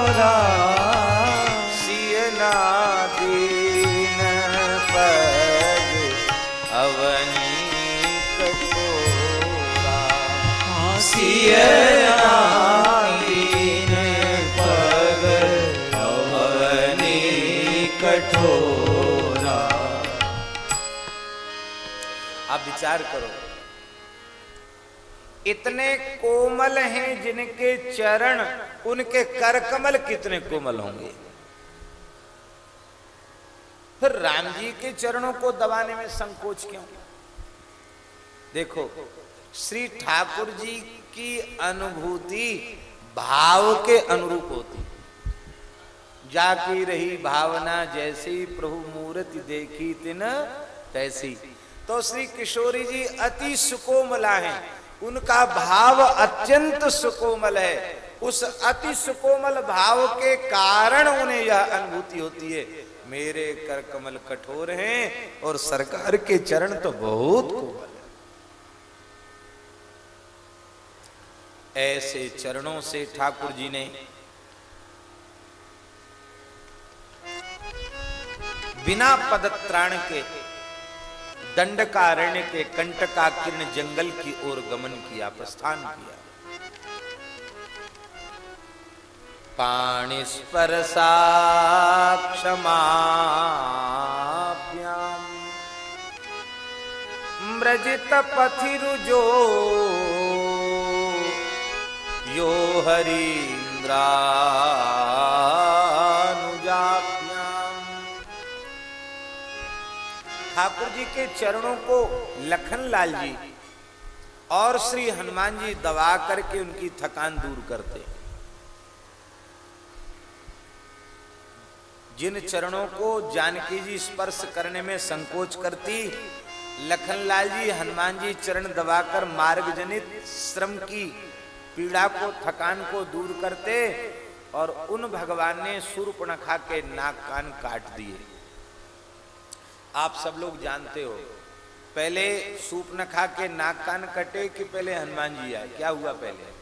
आप विचार करो। इतने कोमल हैं जिनके चरण, उनके कर कमल कितने कोमल होंगे। फिर राम जी के चरणों को दबाने में संकोच क्यों? देखो, श्री ठाकुर जी की अनुभूति भाव के अनुरूप होती। जाकी रही भावना जैसी प्रभु मूर्ति देखी तिन, तैसी। तो श्री किशोरी जी अति सुकोमला हैं। उनका भाव अत्यंत सुकोमल है। उस अति सुकोमल भाव के कारण उन्हें यह अनुभूति होती है। मेरे कर कमल कठोर हैं और सरकार के चरण तो बहुत कोमल ऐसे चरणों से ठाकुर जी ने बिना पदत्राण के दंडकारण्य के कंटकाकीर्ण जंगल की ओर गमन किया, प्रस्थान किया। पाणिस्पर्शा क्षमाभ्याम सम्रजित पथिरुजो। यो हरीन्द्रानुजाभ्याम ठाकुर जी के चरणों को लखन लाल जी और श्री हनुमान जी दबा करके उनकी थकान दूर करते जिन चरणों को जानकी जी स्पर्श करने में संकोच करती लखनलाल जी, हनुमान जी चरण दबाकर मार्ग जनित श्रम की पीड़ा को, थकान को दूर करते और उन भगवान ने सूर्पणखा के नाक कान काट दिए। आप सब लोग जानते हो। पहले सूपनखा के नाक कान कटे कि पहले हनुमान जी आए? क्या हुआ पहले?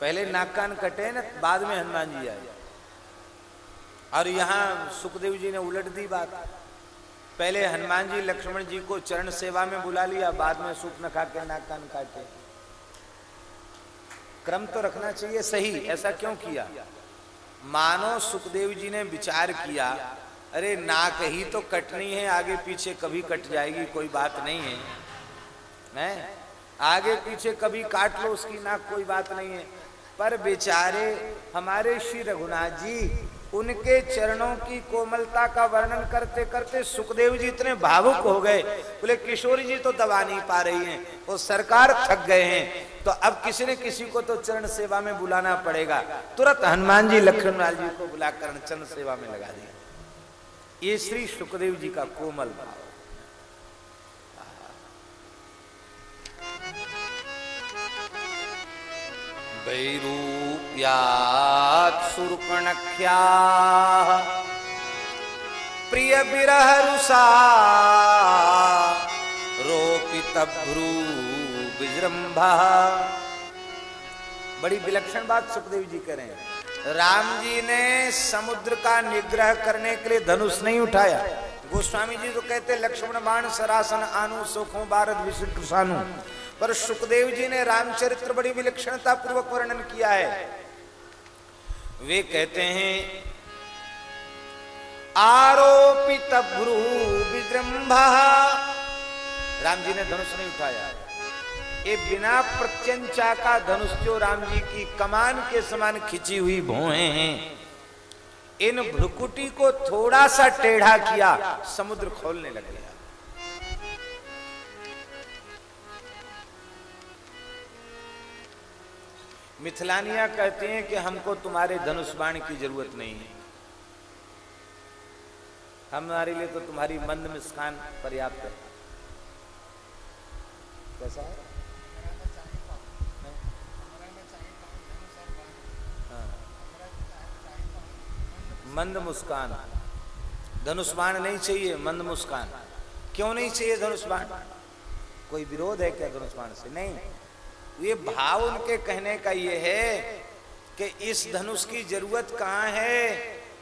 पहले नाक कान कटे ना, बाद में हनुमान जी आए। और यहाँ सुखदेव जी ने उलट दी बात। पहले हनुमान जी लक्ष्मण जी को चरण सेवा में बुला लिया, बाद में सूप न खा के नाक कान काटे। क्रम तो रखना चाहिए, सही, ऐसा क्यों किया? मानो सुखदेव जी ने विचार किया, अरे नाक ही तो कटनी है, आगे पीछे कभी कट जाएगी, कोई बात नहीं है। नहीं आगे पीछे कभी काट लो उसकी नाक कोई बात नहीं है। पर बेचारे, हमारे श्री रघुनाथ जी उनके चरणों की कोमलता का वर्णन करते करते सुखदेव जी इतने भावुक हो गए। बोले, किशोरी जी तो दबा नहीं पा रही हैं, वो सरकार थक गए हैं तो अब किसी ने किसी को तो चरण सेवा में बुलाना पड़ेगा। तुरंत हनुमान जी, लक्ष्मणलाल जी को बुलाकर चरण सेवा में लगा दिया ये श्री सुखदेव जी का कोमल भाव। वैरूप्यात् सुर्पणख्या। प्रिय विरहरुषा रोपित भ्रू विजृंभा बड़ी विलक्षण बात सुखदेव जी हैं। राम जी ने समुद्र का निग्रह करने के लिए धनुष नहीं उठाया। गोस्वामी जी तो कहते लक्ष्मण बाण सरासन आनु, सुखों भारत सानु। पर सुखदेव जी ने रामचरित्र बड़ी विलक्षणता पूर्वक वर्णन किया है। वे कहते हैं, आरोपित भ्रू विजृंभा। राम जी ने धनुष नहीं उठाया। ये बिना प्रत्यंचा का धनुष जो राम जी की कमान के समान खिंची हुई भोए हैं, इन भ्रुकुटी को थोड़ा सा टेढ़ा किया, समुद्र खोलने लग। मिथिलानिया कहते हैं कि हमको तुम्हारे धनुष बाण की ज़रूरत नहीं है। हमारे लिए तो तुम्हारी मंद मुस्कान पर्याप्त है। कैसा है? हाँ। मंद मुस्कान। धनुष बाण नहीं चाहिए, मंद मुस्कान। क्यों नहीं चाहिए धनुष बाण? कोई विरोध है क्या धनुष बाण से? नहीं। ये भाव उनके कहने का ये है कि इस धनुष की ज़रूरत कहाँ है?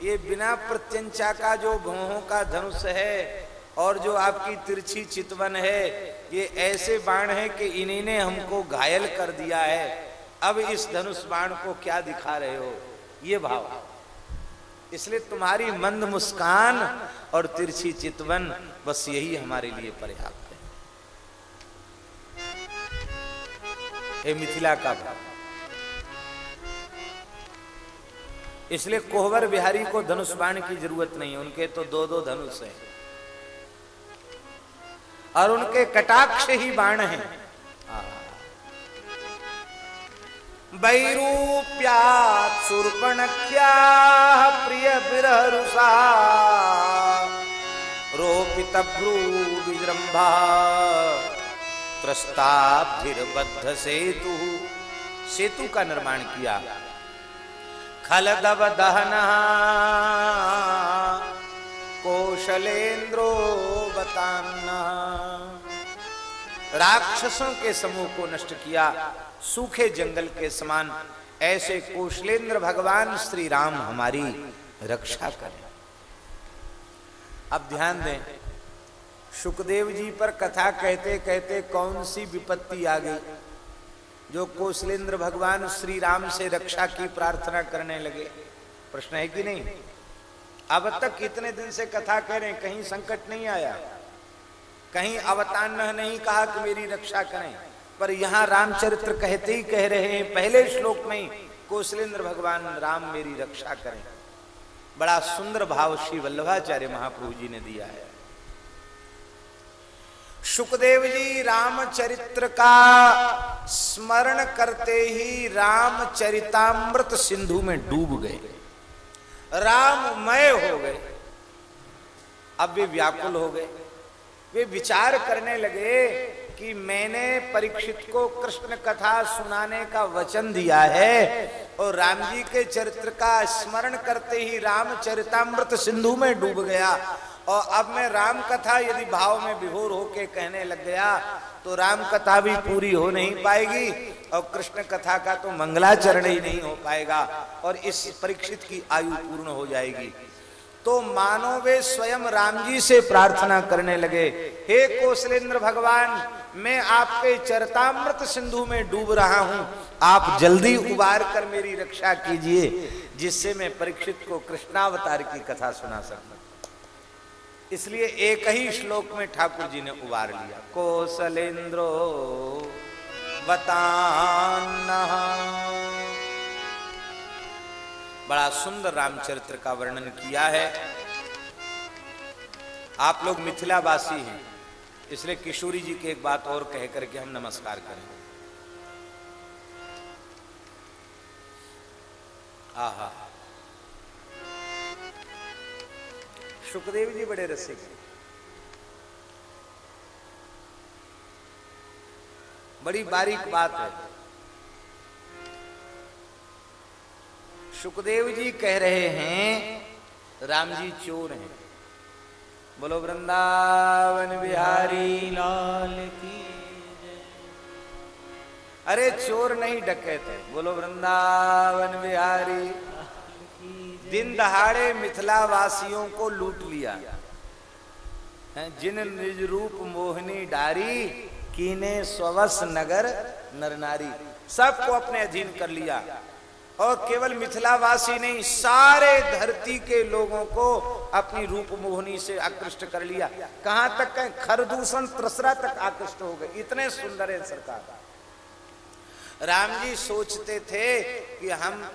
ये बिना प्रत्यंचा का जो भोहों का धनुष है और जो आपकी तिरछी चितवन है, ये ऐसे बाण है कि इन्हीं ने हमको घायल कर दिया है। अब इस धनुष बाण को क्या दिखा रहे हो? ये भाव। इसलिए तुम्हारी मंद मुस्कान और तिरछी चितवन बस यही हमारे लिए पर्याप्त है। मिथिला का भाव इसलिए कोहबर बिहारी को धनुष बाण की ज़रूरत नहीं उनके तो दो दो धनुष हैं। और उनके कटाक्ष ही बाण है। हैं वैरूप्यात सुर्पणख्या प्रिय विरहरुषा रोपित भ्रू विजृंभा। त्रस्ताब्धिर्बद्ध सेतु सेतु का निर्माण किया। खलदव दहन कौशलेन्द्रो बताना राक्षसों के समूह को नष्ट किया। सूखे जंगल के समान ऐसे कौशलेंद्र भगवान श्री राम हमारी रक्षा करें। अब ध्यान दें सुखदेव जी पर कथा कहते कहते कौन सी विपत्ति आ गई? जो कौशलेंद्र भगवान श्री राम से रक्षा की प्रार्थना करने लगे। प्रश्न है कि नहीं? अब तक कितने दिन से कथा कह रहे कहीं संकट नहीं आया। कहीं अवतान नहीं कहा कि मेरी रक्षा करें। पर यहाँ रामचरित्र कहते ही कह रहे हैं, पहले श्लोक में कौशलेंद्र भगवान राम मेरी रक्षा करें। बड़ा सुंदर भाव श्री वल्लभाचार्य महाप्रभु जी ने दिया है। सुखदेव जी रामचरित्र का स्मरण करते ही रामचरितामृत सिंधु में डूब गए। राममय हो गए। अब वे व्याकुल हो गए। वे विचार करने लगे कि मैंने परीक्षित को कृष्ण कथा सुनाने का वचन दिया है और राम जी के चरित्र का स्मरण करते ही रामचरितामृत सिंधु में डूब गया। और अब मैं राम कथा यदि भाव में विभोर होके कहने लग गया तो राम कथा भी पूरी हो नहीं पाएगी और कृष्ण कथा का तो मंगलाचरण ही नहीं हो पाएगा और इस परीक्षित की आयु पूर्ण हो जाएगी। तो मानो वे स्वयं राम जी से प्रार्थना करने लगे, हे कौशलेंद्र भगवान, मैं आपके चरतामृत सिंधु में डूब रहा हूँ। आप जल्दी उबार कर मेरी रक्षा कीजिए, जिससे मैं परीक्षित को कृष्णावतार की कथा सुना सकूँ। इसलिए एक ही श्लोक में ठाकुर जी ने उबार लिया। कौशलेंद्रो बताना बड़ा सुंदर रामचरित्र का वर्णन किया है। आप लोग मिथिलावासी हैं, इसलिए किशोरी जी की एक बात और कह करके हम नमस्कार करें। आहा। सुखदेव जी बड़े रसिक बड़ी बारीक बात है। सुखदेव जी कह रहे हैं, राम जी चोर हैं। बोलो, वृंदावन बिहारी लाल की अरे चोर नहीं डकैत है। बोलो, वृंदावन बिहारी दिन दहाड़े मिथिला वासियों को लूट लिया। जिन निज रूप मोहिनी डारी, कीने स्वस नगर, नरनारी, सबको अपने अधीन कर लिया। और केवल मिथिलावासी नहीं, सारे धरती के लोगों को अपनी रूप मोहनी से आकृष्ट कर लिया। कहाँ तक कहें, खरदूषण त्रसरा तक आकृष्ट हो गए। इतने सुंदर है सरकार। राम जी सोचते थे कि हम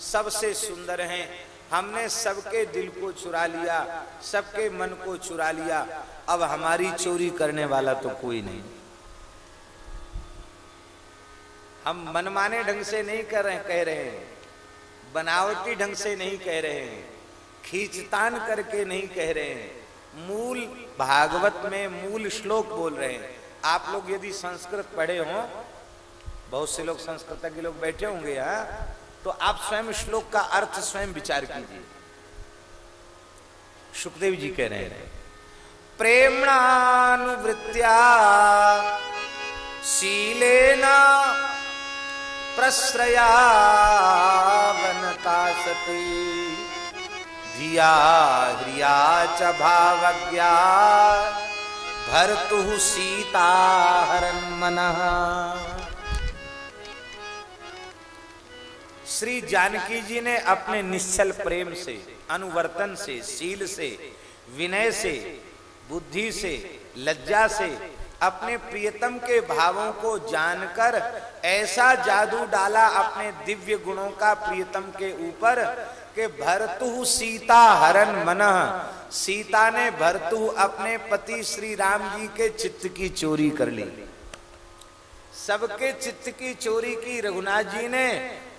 सबसे सुंदर हैं। हमने सबके दिल को चुरा लिया, सबके मन को चुरा लिया। अब हमारी चोरी करने वाला तो कोई नहीं। हम मनमाने ढंग से नहीं कर रहे, कह रहे हैं। बनावटी ढंग से नहीं कह रहे हैं। खींचतान करके नहीं कह रहे हैं। मूल भागवत में मूल श्लोक बोल रहे हैं। आप लोग यदि संस्कृत पढ़े हो, बहुत से लोग संस्कृत के लोग बैठे होंगे यहाँ तो आप स्वयं श्लोक का अर्थ स्वयं विचार कीजिए। सुखदेव जी कह रहे हैं प्रेमणानुवृत्या शीलेना प्रश्रया वनता सती। धिया ह्रिया च भावज्ञा भर्तु सीता हरन श्री जानकी जी ने अपने निश्चल प्रेम से, अनुवर्तन से, शील से, विनय से, बुद्धि से, लज्जा से, अपने प्रियतम के भावों को जानकर ऐसा जादू डाला अपने दिव्य गुणों का प्रियतम के ऊपर के भरतु सीता हरण मन। सीता ने भरतु अपने पति श्री राम जी के चित्त की चोरी कर ली। सबके चित्त की चोरी की रघुनाथ जी ने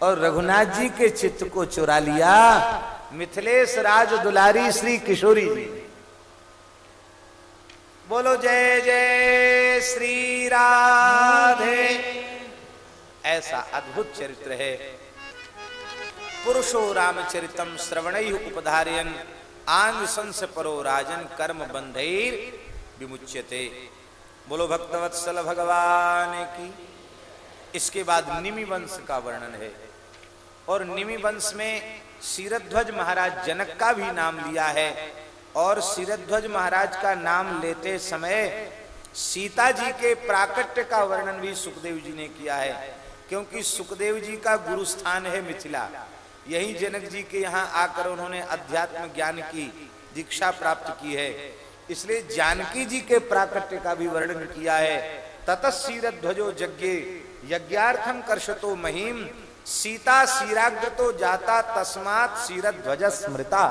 और रघुनाथ जी के चित्त को चुरा लिया। मिथिलेश राज दुलारी श्री किशोरी जी बोलो जय जय श्री राधे। ऐसा अद्भुत चरित्र है। पुरुषो रामचरितम श्रवण उपधारयन आंग संस परो राजन कर्म बंधैर विमुच्यते। बोलो, भक्तवत्सल भगवान की। इसके बाद निमि वंश का वर्णन है। और निमि वंश में सीरध्वज महाराज जनक का भी नाम लिया है। और सीरध्वज महाराज का नाम लेते समय सीता जी के प्राकट्य का वर्णन भी सुखदेव जी ने किया है। क्योंकि सुखदेव जी का गुरु स्थान है मिथिला। यही जनक जी के यहाँ आकर उन्होंने अध्यात्म ज्ञान की दीक्षा प्राप्त की है। इसलिए जानकी जी के प्राकट्य का भी वर्णन किया है। ततसीरत ध्वजो यज्ञ यज्ञार्थम कर्षतो महिम, सीता सीराग्रतो जाता तस्मात सीरत ध्वज स्मृता।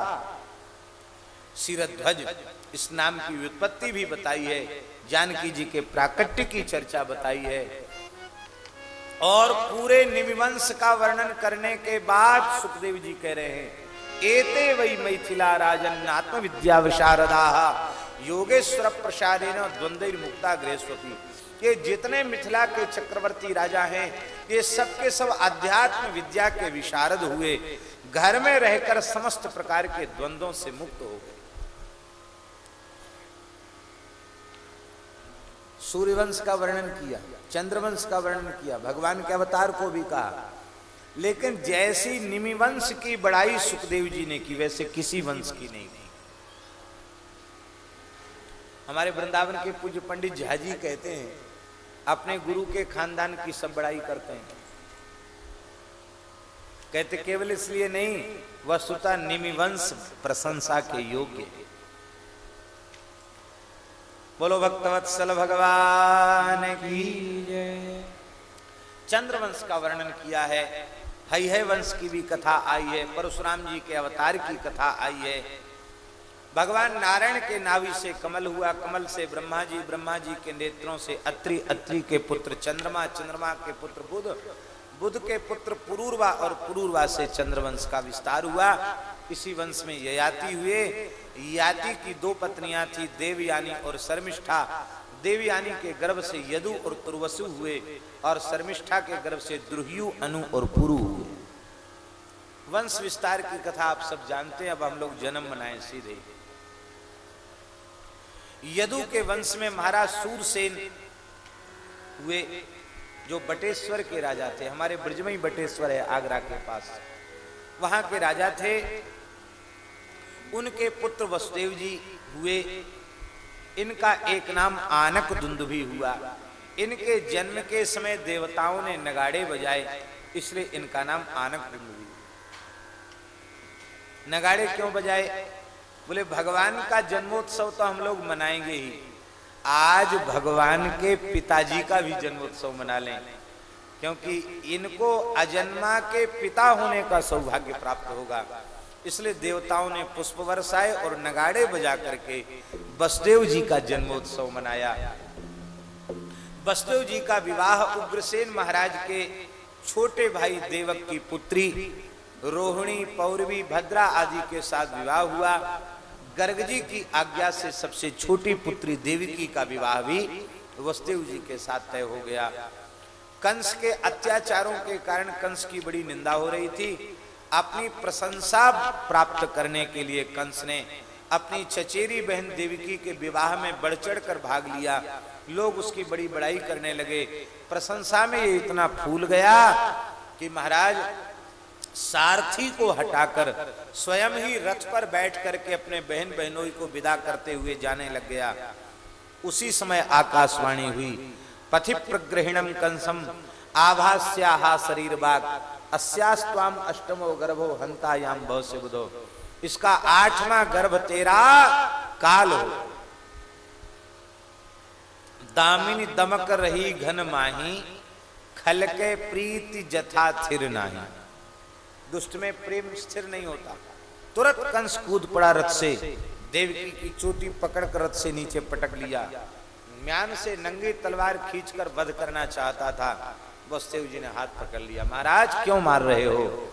सीरत ध्वज इस नाम की व्युत्पत्ति भी बताई है, जानकी जी के प्राकट्य की चर्चा बताई है। और पूरे निमिवंश का वर्णन करने के बाद सुखदेव जी कह रहे हैं, एते वही मैथिला राजन आत्म विद्या विशारदा योगेश्वर प्रसादेन द्वंद्व मुक्ता गृहस्वती ये जितने मिथिला के चक्रवर्ती राजा हैं, ये सब के सब अध्यात्म विद्या के विशारद हुए। घर में रहकर समस्त प्रकार के द्वंद्वों से मुक्त हो गए। सूर्यवंश का वर्णन किया, चंद्रवंश का वर्णन किया, भगवान के अवतार को भी कहा। लेकिन जैसी निमिवंश की बड़ाई सुखदेव जी ने की, वैसे किसी वंश की नहीं। हमारे वृंदावन के पूज्य पंडित झाजी कहते हैं, अपने गुरु के खानदान की सब बड़ाई करते हैं। कहते, केवल इसलिए नहीं वस्तुता निमिवंश प्रशंसा के योग्य बोलो भक्तवत्सल भगवान की चंद्रवंश का वर्णन किया है, हई वंश की भी कथा आई है, परशुराम जी के अवतार की कथा आई है। भगवान नारायण के नाभि से कमल हुआ, कमल से ब्रह्मा जी ब्रह्मा जी के नेत्रों से अत्रि अत्रि के पुत्र चंद्रमा चंद्रमा के पुत्र बुध बुध के पुत्र पुरूरवा और पुरूरवा से चंद्रवंश का विस्तार हुआ। इसी वंश में ययाति हुए। याति की दो पत्नियाँ थी, देवयानी और शर्मिष्ठा। देवयानी के गर्भ से यदु और तुर्वसु हुए और शर्मिष्ठा के गर्भ से द्रुहयु, अनु और पुरु हुए। वंश विस्तार की कथा आप सब जानते हैं, अब हम लोग जन्म मनाए सीधे। यदु के वंश में महाराज सूरसेन हुए, जो बटेश्वर के राजा थे। हमारे ब्रजमई बटेश्वर है, आगरा के पास। वहाँ के राजा थे। उनके पुत्र वसुदेव जी हुए। इनका एक नाम आनक दुंद भी हुआ। इनके जन्म के समय देवताओं ने नगाड़े बजाए, इसलिए इनका नाम आनक दुंद नगाड़े क्यों बजाए? बोले, भगवान का जन्मोत्सव तो हम लोग मनाएँगे ही। आज भगवान के पिताजी का भी जन्मोत्सव मना लें। क्योंकि इनको अजन्मा के पिता होने का सौभाग्य प्राप्त होगा। इसलिए देवताओं ने पुष्प वर्षाए और नगाड़े बजा करके बसदेव जी का जन्मोत्सव मनाया। बसदेव जी का विवाह उग्रसेन महाराज के छोटे भाई देवक की पुत्री रोहिणी, पौरवी, भद्रा आदि के साथ विवाह हुआ। गर्ग जी की आज्ञा से सबसे छोटी पुत्री देवकी का विवाह भी वसुदेव जी के साथ तय हो गया। कंस के अत्याचारों के कारण कंस की बड़ी निंदा हो रही थी। अपनी प्रशंसा प्राप्त करने के लिए कंस ने अपनी चचेरी बहन देवकी के विवाह में बढ़ चढ़ कर भाग लिया। लोग उसकी बड़ी बड़ाई करने लगे। प्रशंसा में ये इतना फूल गया कि महाराज सारथी को हटाकर स्वयं ही रथ पर बैठ करके अपने बहन बहनों को विदा करते हुए जाने लग गया। उसी समय आकाशवाणी हुई। पथि प्रग्रहिणम कंसम आभास्या शरीर बाग अस्यास्वाम अष्टमो गर्भो हंतायाम बहुत से बुधो इसका आठवां गर्भ तेरा काल हो। दामिनी दमक रही घन माही खल के प्रीति जथा थिर नाही। दुष्ट में प्रेम स्थिर नहीं होता। तुरंत कंस कूद पड़ा रथ से। देवकी की चोटी पकड़ कर रथ से नीचे पटक लिया। म्यान से नंगी तलवार खींचकर वध करना चाहता था। वसुदेव जी ने हाथ पकड़ लिया। महाराज, क्यों मार रहे हो?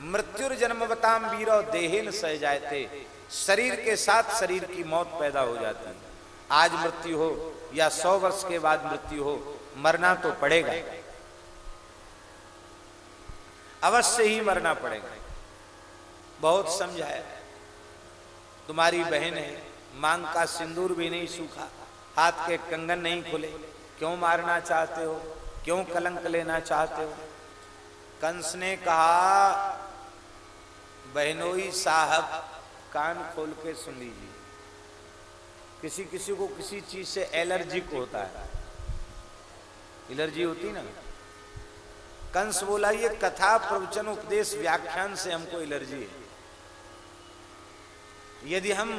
मृत्युर जन्मवताम वीरो देहेन सह जाते शरीर के साथ शरीर की मौत पैदा हो जाती। आज मृत्यु हो या सौ वर्ष के बाद मृत्यु हो, मरना तो पड़ेगा। अवश्य ही मरना पड़ेगा। बहुत समझाया। तुम्हारी बहन है, मांग का सिंदूर भी नहीं सूखा, हाथ के कंगन नहीं खुले। क्यों मारना चाहते हो? क्यों कलंक लेना चाहते हो? कंस ने कहा, बहनोई साहब, कान खोल के सुन लीजिए। किसी किसी को किसी चीज़ से एलर्जिक होता है। एलर्जी होती ना? कंस बोला, ये कथा प्रवचन उपदेश व्याख्यान से हमको एलर्जी है। यदि हम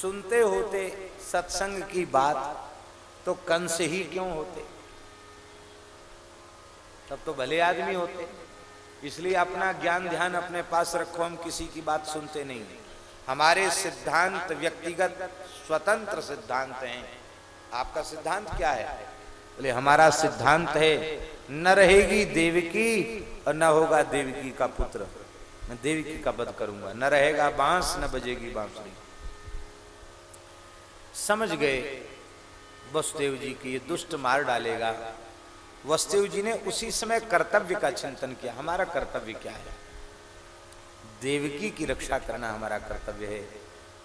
सुनते होते सत्संग की बात तो कंस ही क्यों होते? तब तो भले आदमी होते। इसलिए अपना ज्ञान, ध्यान अपने पास रखो, हम किसी की बात सुनते नहीं हमारे सिद्धांत व्यक्तिगत, स्वतंत्र सिद्धांत हैं। आपका सिद्धांत क्या है? बोले, हमारा सिद्धांत है, न रहेगी देवकी और न होगा देवकी का पुत्र। मैं देवकी का वध करूँगा। न रहेगा बाँस, न बजेगी बांसुरी। समझ गए, वसुदेव जी की ये दुष्ट मार डालेगा। वसुदेव जी ने उसी समय कर्तव्य का चिंतन किया। हमारा कर्तव्य क्या है? देवकी की रक्षा करना हमारा कर्तव्य है।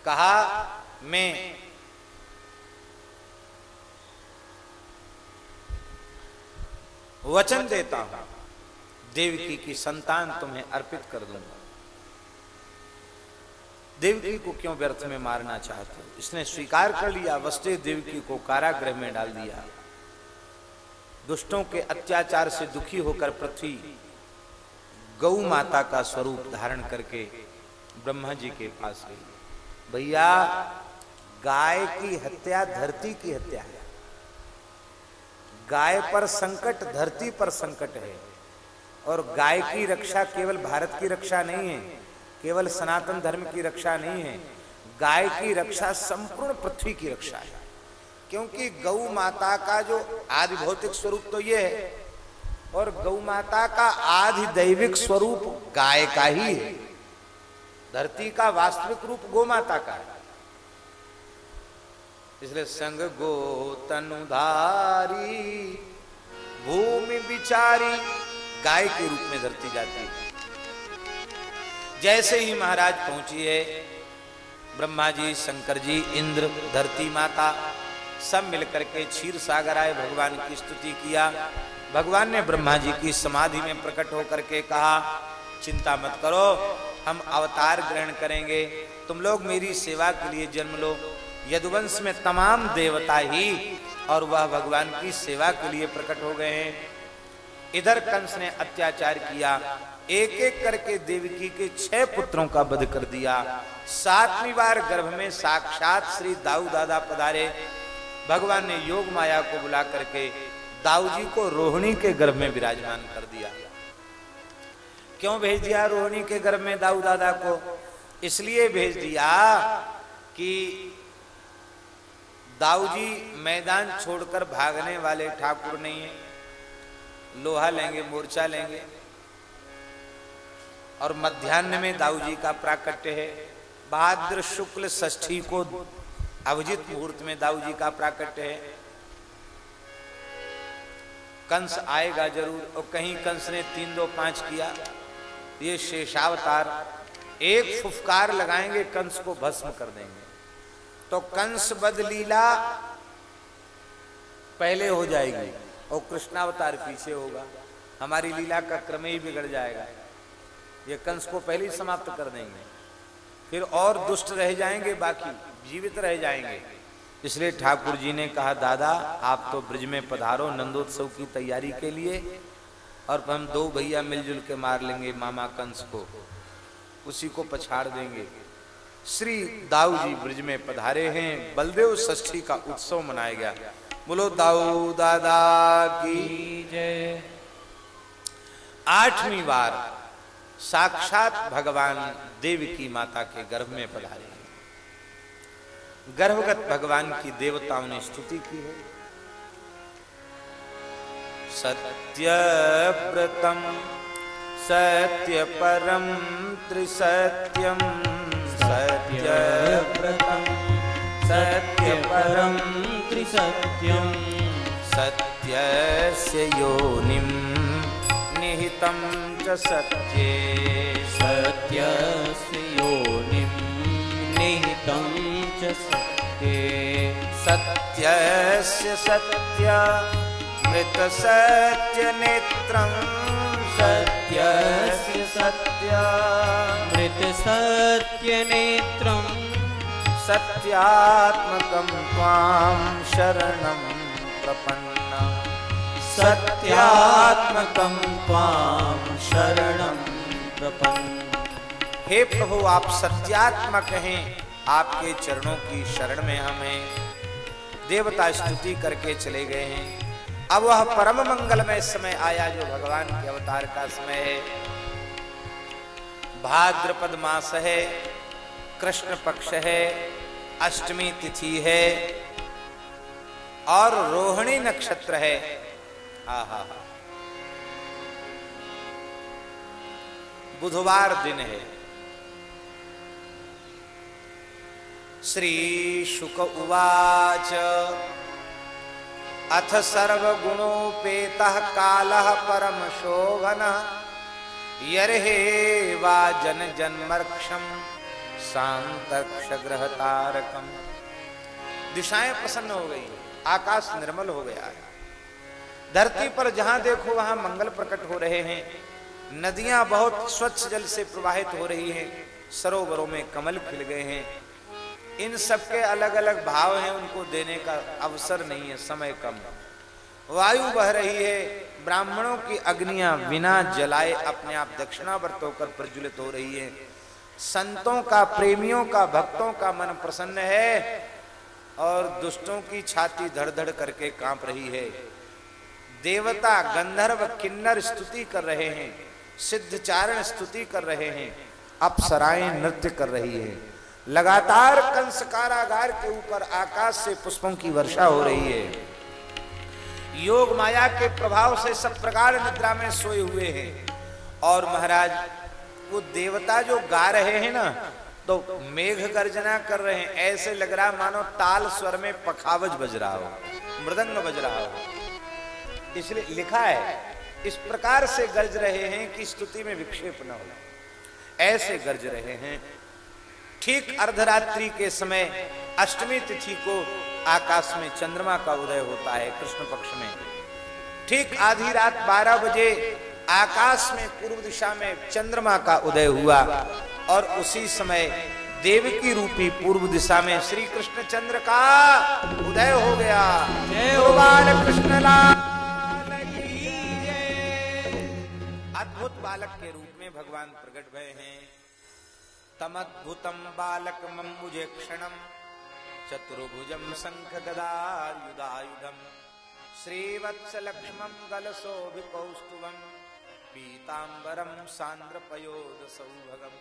कहा, मैं वचन देता हूँ। देवकी की संतान तुम्हें अर्पित कर दूँगा। देवकी को क्यों व्यर्थ में मारना चाहते हो? इसने स्वीकार कर लिया वस्ते देवकी को कारागृह में डाल दिया। दुष्टों के अत्याचार से दुखी होकर पृथ्वी गौ माता का स्वरूप धारण करके ब्रह्मा जी के पास गई। भैया, गाय की हत्या, धरती की हत्या है। गाय पर संकट, धरती पर संकट है। और गाय की रक्षा केवल भारत की रक्षा नहीं है, केवल सनातन धर्म की रक्षा नहीं है। गाय की रक्षा संपूर्ण पृथ्वी की रक्षा है। क्योंकि गौ माता का जो आदि भौतिक स्वरूप तो ये है, और गौ माता का आदि दैविक स्वरूप गाय का ही है। धरती का वास्तविक रूप गौ माता का है। इसलिए संग गो तनुधारी भूमि बिचारी गाय के रूप में धरती जाती है। जैसे ही महाराज पहुँची है, ब्रह्मा जी, शंकर जी, इंद्र, धरती माता, सब मिलकर के क्षीर सागर आए, भगवान की स्तुति किया। भगवान ने ब्रह्मा जी की समाधि में प्रकट होकर के कहा, चिंता मत करो, हम अवतार ग्रहण करेंगे। तुम लोग मेरी सेवा के लिए जन्म लो यदुवंश में तमाम देवता ही और वह भगवान की सेवा के लिए प्रकट हो गए हैं। इधर कंस ने अत्याचार किया एक एक करके देवकी के छह पुत्रों का वध कर दिया। सातवीं बार गर्भ में साक्षात श्री दाऊ दादा पधारे। भगवान ने योग माया को बुला करके दाऊ जी को रोहिणी के गर्भ में विराजमान कर दिया। क्यों भेज दिया रोहिणी के गर्भ में दाऊ दादा को? इसलिए भेज दिया कि दाऊ जी मैदान छोड़कर भागने वाले ठाकुर नहीं है। लोहा लेंगे, मोर्चा लेंगे। और मध्यान्ह में दाऊ जी का प्राकट्य है। भाद्र शुक्ल षष्ठी को अभिजित मुहूर्त में दाऊ जी का प्राकट्य है। कंस आएगा ज़रूर, और कहीं कंस ने तीन दो पाँच किया। ये शेषावतार, एक फुफकार लगाएँगे, कंस को भस्म कर देंगे। तो कंस बद लीला पहले हो जाएगी। और कृष्णावतार पीछे होगा। हमारी लीला का क्रम ही बिगड़ जाएगा। ये कंस को पहले ही समाप्त कर देंगे। फिर और दुष्ट रह जाएँगे बाकी जीवित रह जाएँगे। इसलिए ठाकुर जी ने कहा दादा आप तो ब्रिज में पधारो नंदोत्सव की तैयारी के लिए और हम दो भैया मिलजुल के मार लेंगे मामा कंस को। उसी को पछाड़ देंगे। श्री दाऊ जी ब्रिज में पधारे हैं। बलदेव षष्ठी का उत्सव मनाया गया। बोलो, दाऊ दादा की जय। आठवीं बार साक्षात भगवान देव की माता के गर्भ में पधारे हैं। गर्भगत भगवान की देवताओं ने स्तुति की है। सत्य सत्यव्रतम सत्य परम त्रिसत्यम सत्यव्रतम। सत्य परम त्रिसत्यम्। सत्यस्य योनिं निहितं च सत्ये। सत्यस्य योनिं निहितं च सत्ये। सत्यस्य सत्य। मृतसत्यनेत्रं सत्यस्य सत्य। मृतसत्यनेत्रं सत्यात्मकं त्वां शरणं प्रपन्ना। सत्यात्मकं त्वां शरणं प्रपन्न। हे प्रभु आप सत्यात्मक हैं। आपके चरणों की शरण में हम हैं। देवता स्तुति करके चले गए हैं। अब वह परम मंगल मंगलमय समय आया जो भगवान के अवतार का समय है। भाद्रपद मास है, कृष्ण पक्ष है, अष्टमी तिथि है और रोहिणी नक्षत्र है। आहा। बुधवार दिन है। श्री शुक उवाच। अथ सर्वगुणोपेतः कालः परम शोभन। यर्हे वा जन जन्मर्क्षम शांतक्ष ग्रह तारकम दिशाएँ प्रसन्न हो गई, आकाश निर्मल हो गया है। धरती पर जहाँ देखो वहाँ मंगल प्रकट हो रहे हैं। नदियाँ बहुत स्वच्छ जल से प्रवाहित हो रही हैं, सरोवरों में कमल खिल गए हैं। इन सबके अलग अलग भाव हैं, उनको देने का अवसर नहीं है, समय कम वायु बह रही है, ब्राह्मणों की अग्नियाँ बिना जलाए अपने आप दक्षिणावर्त होकर प्रज्वलित हो रही है। संतों का, प्रेमियों का, भक्तों का मन प्रसन्न है और दुष्टों की छाती धड़ धड़ करके काँप रही है। देवता गंधर्व किन्नर स्तुति कर रहे हैं सिद्ध चारण स्तुति कर रहे हैं, अप्सराएँ नृत्य कर रही है। लगातार कंस कारागार के ऊपर आकाश से पुष्पों की वर्षा हो रही है। योग माया के प्रभाव से सब प्रकार निद्रा में सोए हुए हैं। और महाराज, वो देवता जो गा रहे हैं ना तो मेघ गर्जना कर रहे हैं। ऐसे लग रहा मानो ताल स्वर में पखावज बज रहा हो, मृदंग बज रहा हो। इसलिए लिखा है, इस प्रकार से गर्ज रहे हैं कि स्तुति में विक्षेप न हो। ऐसे गर्ज रहे हैं ठीक अर्धरात्रि के समय अष्टमी तिथि को आकाश में चंद्रमा का उदय होता है कृष्ण पक्ष में। ठीक आधी रात 12 बजे आकाश में पूर्व दिशा में चंद्रमा का उदय हुआ और उसी समय देव की रूपी पूर्व दिशा में श्री कृष्ण चंद्र का उदय हो गया। बाल कृष्ण अद्भुत बालक के रूप में भगवान प्रकट भय हैं। तमद्भुतम् बालकमम्बुजेक्षणम् चतुर्भुजम् शङ्खगदायुधायुधम् श्रीवत्सलक्ष्मम् गलसोऽभिकौस्तुवम् पीताम्बरम् सान्द्रपयोदसौभगम्।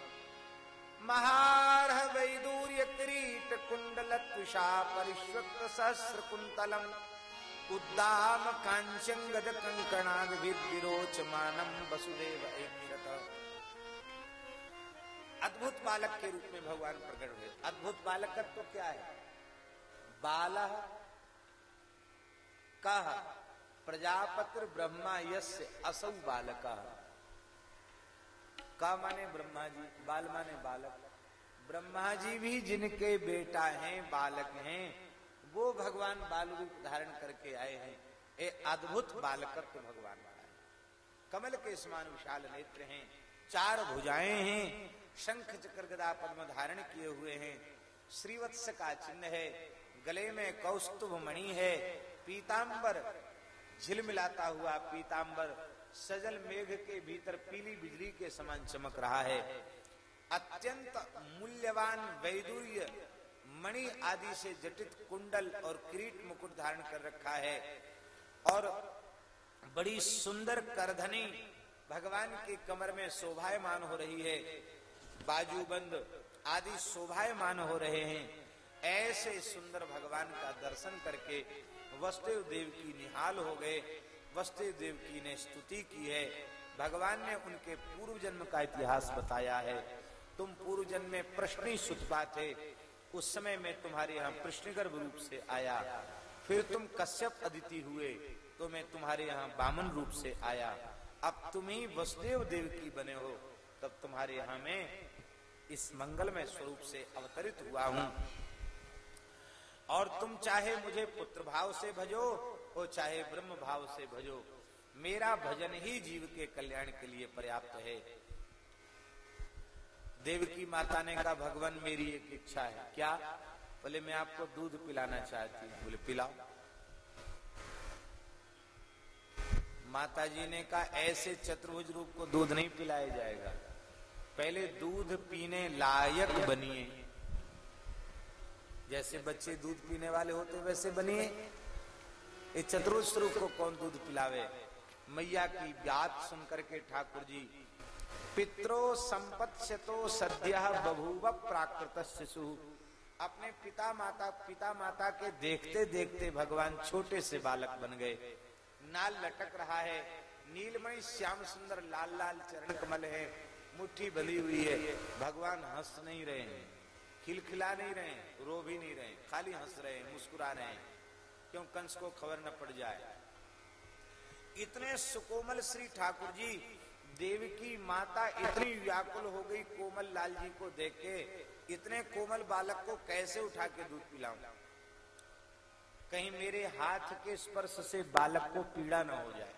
महारहवैदूर्य क्रिटकुण्डलकृषापरिष्वक्तसहस्रकुन्तलम् उद्दामकाञ्च वसुदेव वसुदेव अद्भुत बालक के रूप में भगवान प्रकट हुए। अद्भुत बालक का तो क्या है? बाल कह प्रजापत्र ब्रह्मा यस्य असौ बालक। का माने ब्रह्मा जी बाल माने बालक। ब्रह्मा जी भी जिनके बेटा हैं, बालक हैं, वो भगवान बाल रूप धारण करके आए हैं। ये अद्भुत बालकत्व भगवान का है। कमल के समान विशाल नेत्र हैं, चार भुजाएँ हैं शंख चक्र गदा पद्म धारण किए हुए हैं। श्रीवत्स का चिन्ह है। गले में कौस्तुभ मणि है। पीतांबर झिलमिलाता हुआ पीतांबर। सजल मेघ के भीतर पीली बिजली के समान चमक रहा है। अत्यंत मूल्यवान वैदुर्य मणि आदि से जटित कुंडल और किरीट मुकुट धारण कर रखा है। और बड़ी सुंदर करधनी भगवान की कमर में शोभायमान हो रही है। बाजूबंद आदि शोभायमान हो रहे हैं। ऐसे सुंदर भगवान का दर्शन करके वसुदेव देव की निहाल हो गए। वसुदेव देव की ने स्तुति की है। भगवान ने उनके पूर्व जन्म का इतिहास बताया है। तुम पूर्व जन्म में प्रश्न सुतपा थे उस समय में तुम्हारे यहाँ प्रश्नगर्भ रूप से आया। फिर तुम कश्यप अदिति हुए तो मैं तुम्हारे यहाँ बामन रूप से आया। अब तुम ही वसुदेव देव की बने हो, तब तुम्हारे यहाँ में इस मंगलमय स्वरूप से अवतरित हुआ हूँ। और तुम चाहे मुझे पुत्र भाव से भजो और चाहे ब्रह्म भाव से भजो, मेरा भजन ही जीव के कल्याण के लिए पर्याप्त है। देव की माता ने कहा, भगवान, मेरी एक इच्छा है। क्या? बोले, मैं आपको दूध पिलाना चाहती हूँ। बोले, पिलाओ। माता जी ने कहा, ऐसे चतुर्भुज रूप को दूध नहीं पिलाया जाएगा। पहले दूध पीने लायक बनिए। जैसे बच्चे दूध पीने वाले होते, वैसे बनिए। इस चतुर्भुज स्वरूप को कौन दूध पिलावे? मैया की बात सुनकर के ठाकुर जी, पित्रो संपत्स्यतो सद्य बभूव प्राकृत शिशु। अपने पिता माता पिता माता के देखते देखते भगवान छोटे से बालक बन गए। नाल लटक रहा है। नीलमणि श्याम सुंदर लाल लाल चरण कमल है। मुट्ठी बली हुई है। भगवान हंस नहीं रहे हैं, खिलखिला नहीं रहे रो भी नहीं रहे खाली हंस रहे हैं, मुस्कुरा रहे हैं। क्यों? कंस को खबर न पड़ जाए। इतने सुकोमल श्री ठाकुर जी, देव की माता इतनी व्याकुल हो गई कोमल लाल जी को देख के, इतने कोमल बालक को कैसे उठा के दूध पिलाऊं? कहीं मेरे हाथ के स्पर्श से बालक को पीड़ा न हो जाए।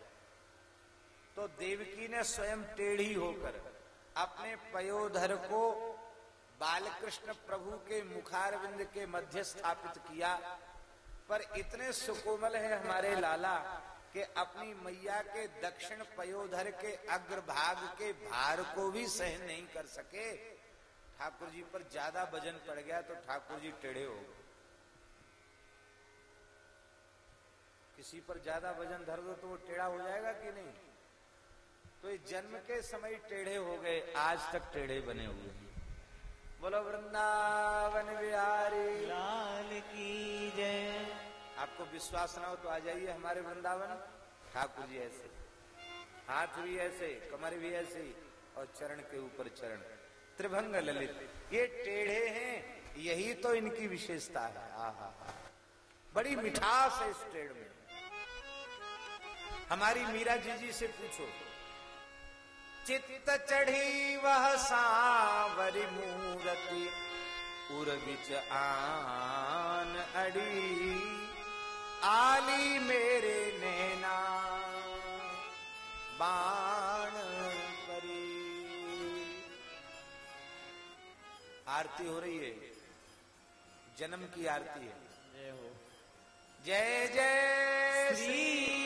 तो देवकी ने स्वयं टेढ़ी होकर अपने पयोधर को बालकृष्ण प्रभु के मुखारविंद के मध्य स्थापित किया। पर इतने सुकोमल है हमारे लाला कि अपनी मैया के दक्षिण पयोधर के अग्रभाग के भार को भी सहन नहीं कर सके। ठाकुर जी पर ज़्यादा वज़न पड़ गया तो ठाकुर जी टेढ़े हो गए। किसी पर ज़्यादा वज़न धर दो तो वो टेढ़ा हो जाएगा कि नहीं? तो ये जन्म के समय टेढ़े हो गए आज तक टेढ़े बने हुए हैं। बोलो वृंदावन बिहारी। लाल की जय। आपको विश्वास ना हो तो आ जाइए हमारे वृंदावन। ठाकुर जी ऐसे हाथ भी ऐसे कमर भी ऐसे और चरण के ऊपर चरण। त्रिभंग ललित ये टेढ़े हैं यही तो इनकी विशेषता है। आहा बड़ी मिठास है इस टेढ़ में। हमारी मीरा जी जी से पूछो चित्त चढ़ी वह सांवरी मूरति उर्विच आन अड़ी। आली मेरे नैना बाण परी। आरती हो रही है। जन्म की आरती है। जय हो। जय जय श्री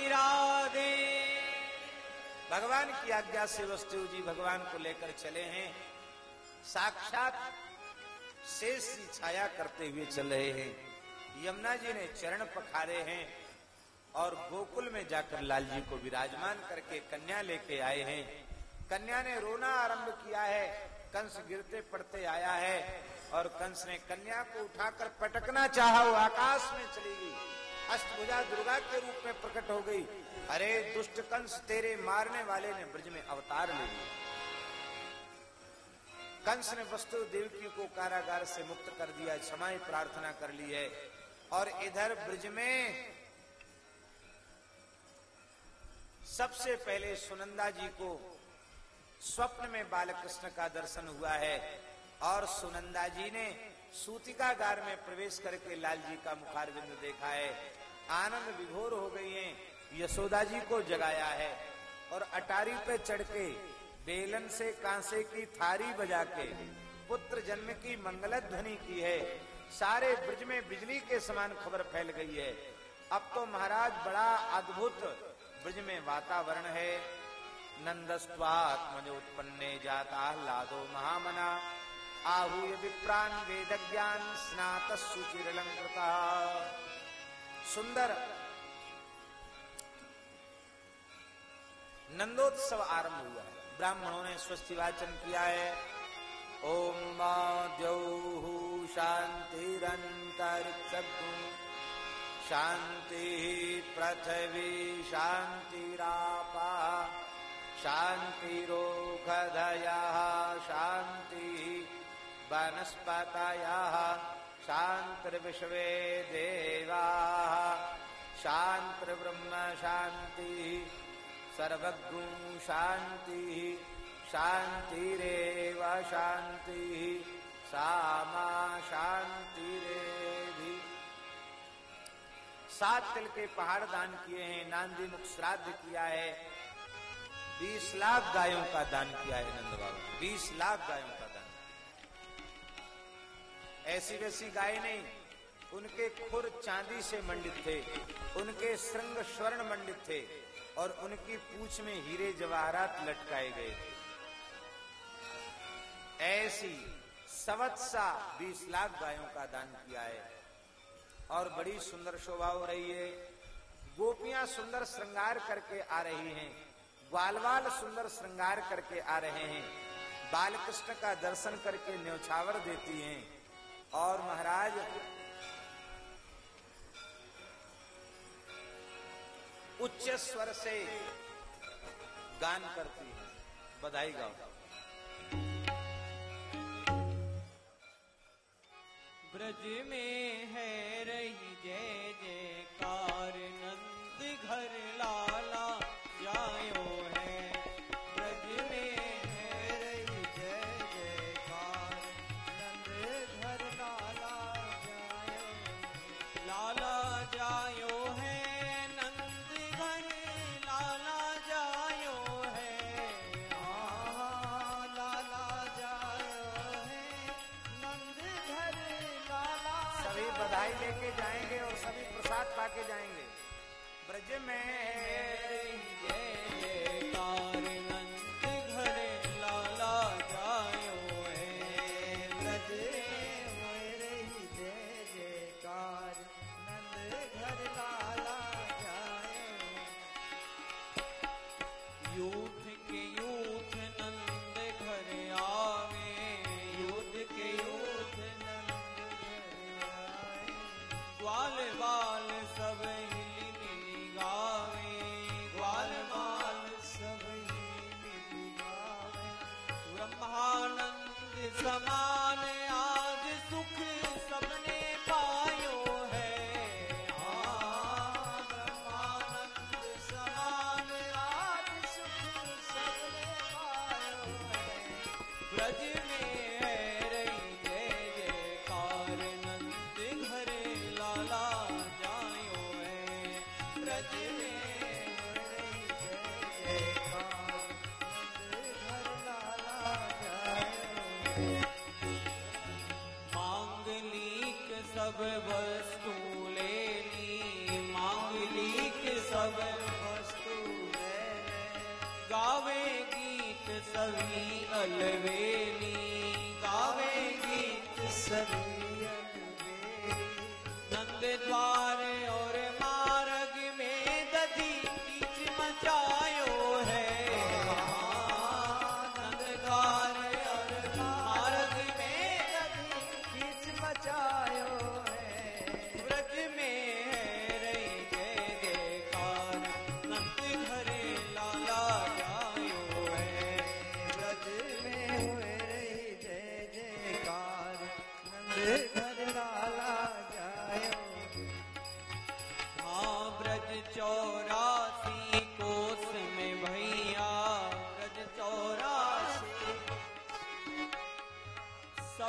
भगवान की आज्ञा से वस्तु जी भगवान को लेकर चले हैं। साक्षात शेष की छाया करते हुए चल रहे हैं। यमुना जी ने चरण पखारे हैं और गोकुल में जाकर लाल जी को विराजमान करके कन्या लेके आए हैं। कन्या ने रोना आरंभ किया है, कंस गिरते पड़ते आया है और कंस ने कन्या को उठाकर पटकना चाहा, वो आकाश में चली गई। अष्टभुजा दुर्गा के रूप में प्रकट हो गई। अरे, दुष्ट कंस तेरे मारने वाले ने ब्रज में अवतार ले लिया कंस ने वस्तु देवकी को कारागार से मुक्त कर दिया, क्षमाएँ प्रार्थना कर ली है। और इधर ब्रज में सबसे पहले सुनंदा जी को स्वप्न में बालकृष्ण का दर्शन हुआ है। और सुनंदा जी ने सूतिका गार में प्रवेश करके लाल जी का मुखारविंद देखा है। आनंद विभोर हो गई हैं। यशोदा जी को जगाया है और अटारी पे चढ़ के बेलन से कांसे की थारी बजा के पुत्र जन्म की मंगल ध्वनि की है। सारे ब्रज में बिजली के समान खबर फैल गई है। अब तो महाराज बड़ा अद्भुत ब्रज में वातावरण है। नंदस्वात्मज उत्पन्ने जाता लादो महामना। आहूय विप्रान वेद ज्ञान स्नात सुचिरलंकृता सुंदर। नंदोत्सव आरंभ हुआ है। ब्राह्मणों ने स्वस्ति वाचन किया है। ओम द्यौ शांतिरंतरिक्षु शांति पृथ्वी शांतिरापा। शांतिरोगधया शांति वनस्पतय। शांतिर्विश्वे देवा। शांतिर्ब्रह्म शांति सर्वगु शांति शांतिरेव शांति सामा शांतिरेधि सात तिल के पहाड़ दान किए हैं, नांदी मुख श्राद्ध किया है। बीस लाख गायों का दान किया है नंद बाबा बीस लाख गायों ऐसी वैसी गाय नहीं। उनके खुर चांदी से मंडित थे, उनके श्रृंग स्वर्ण मंडित थे, और उनकी पूछ में हीरे जवाहरात लटकाए गए। थे ऐसी सवत्सा बीस लाख गायों का दान किया है। और बड़ी सुंदर शोभा हो रही है। गोपियाँ सुंदर श्रृंगार करके आ रही हैं। ग्वालवाल सुंदर श्रृंगार करके आ रहे हैं। बालकृष्ण का दर्शन करके न्यौछावर देती हैं। और महाराज उच्च स्वर से गान करती है। बधाई गाओ। ब्रज में है रही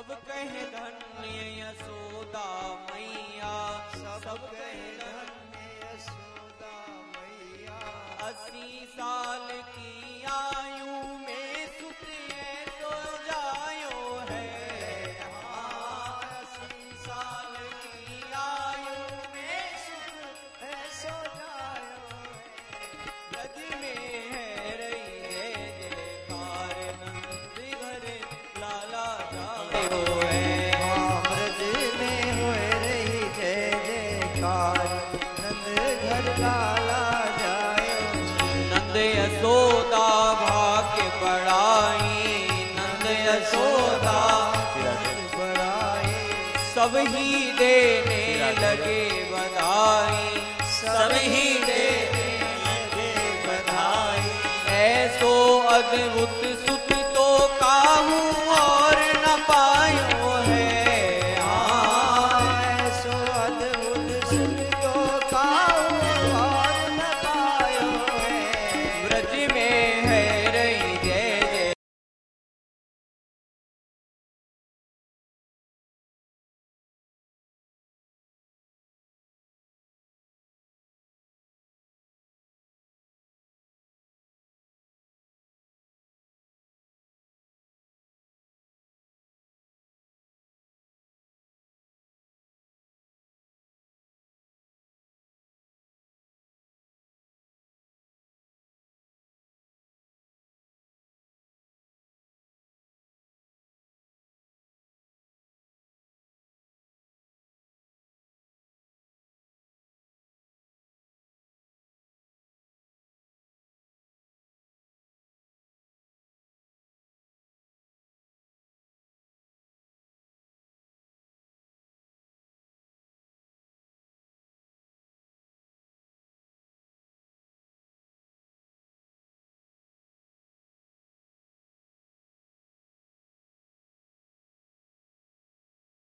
कह धन्य यशो। ही देने लगे बधाई। सब ही देने लगे बधाई। ऐसो अद्भुत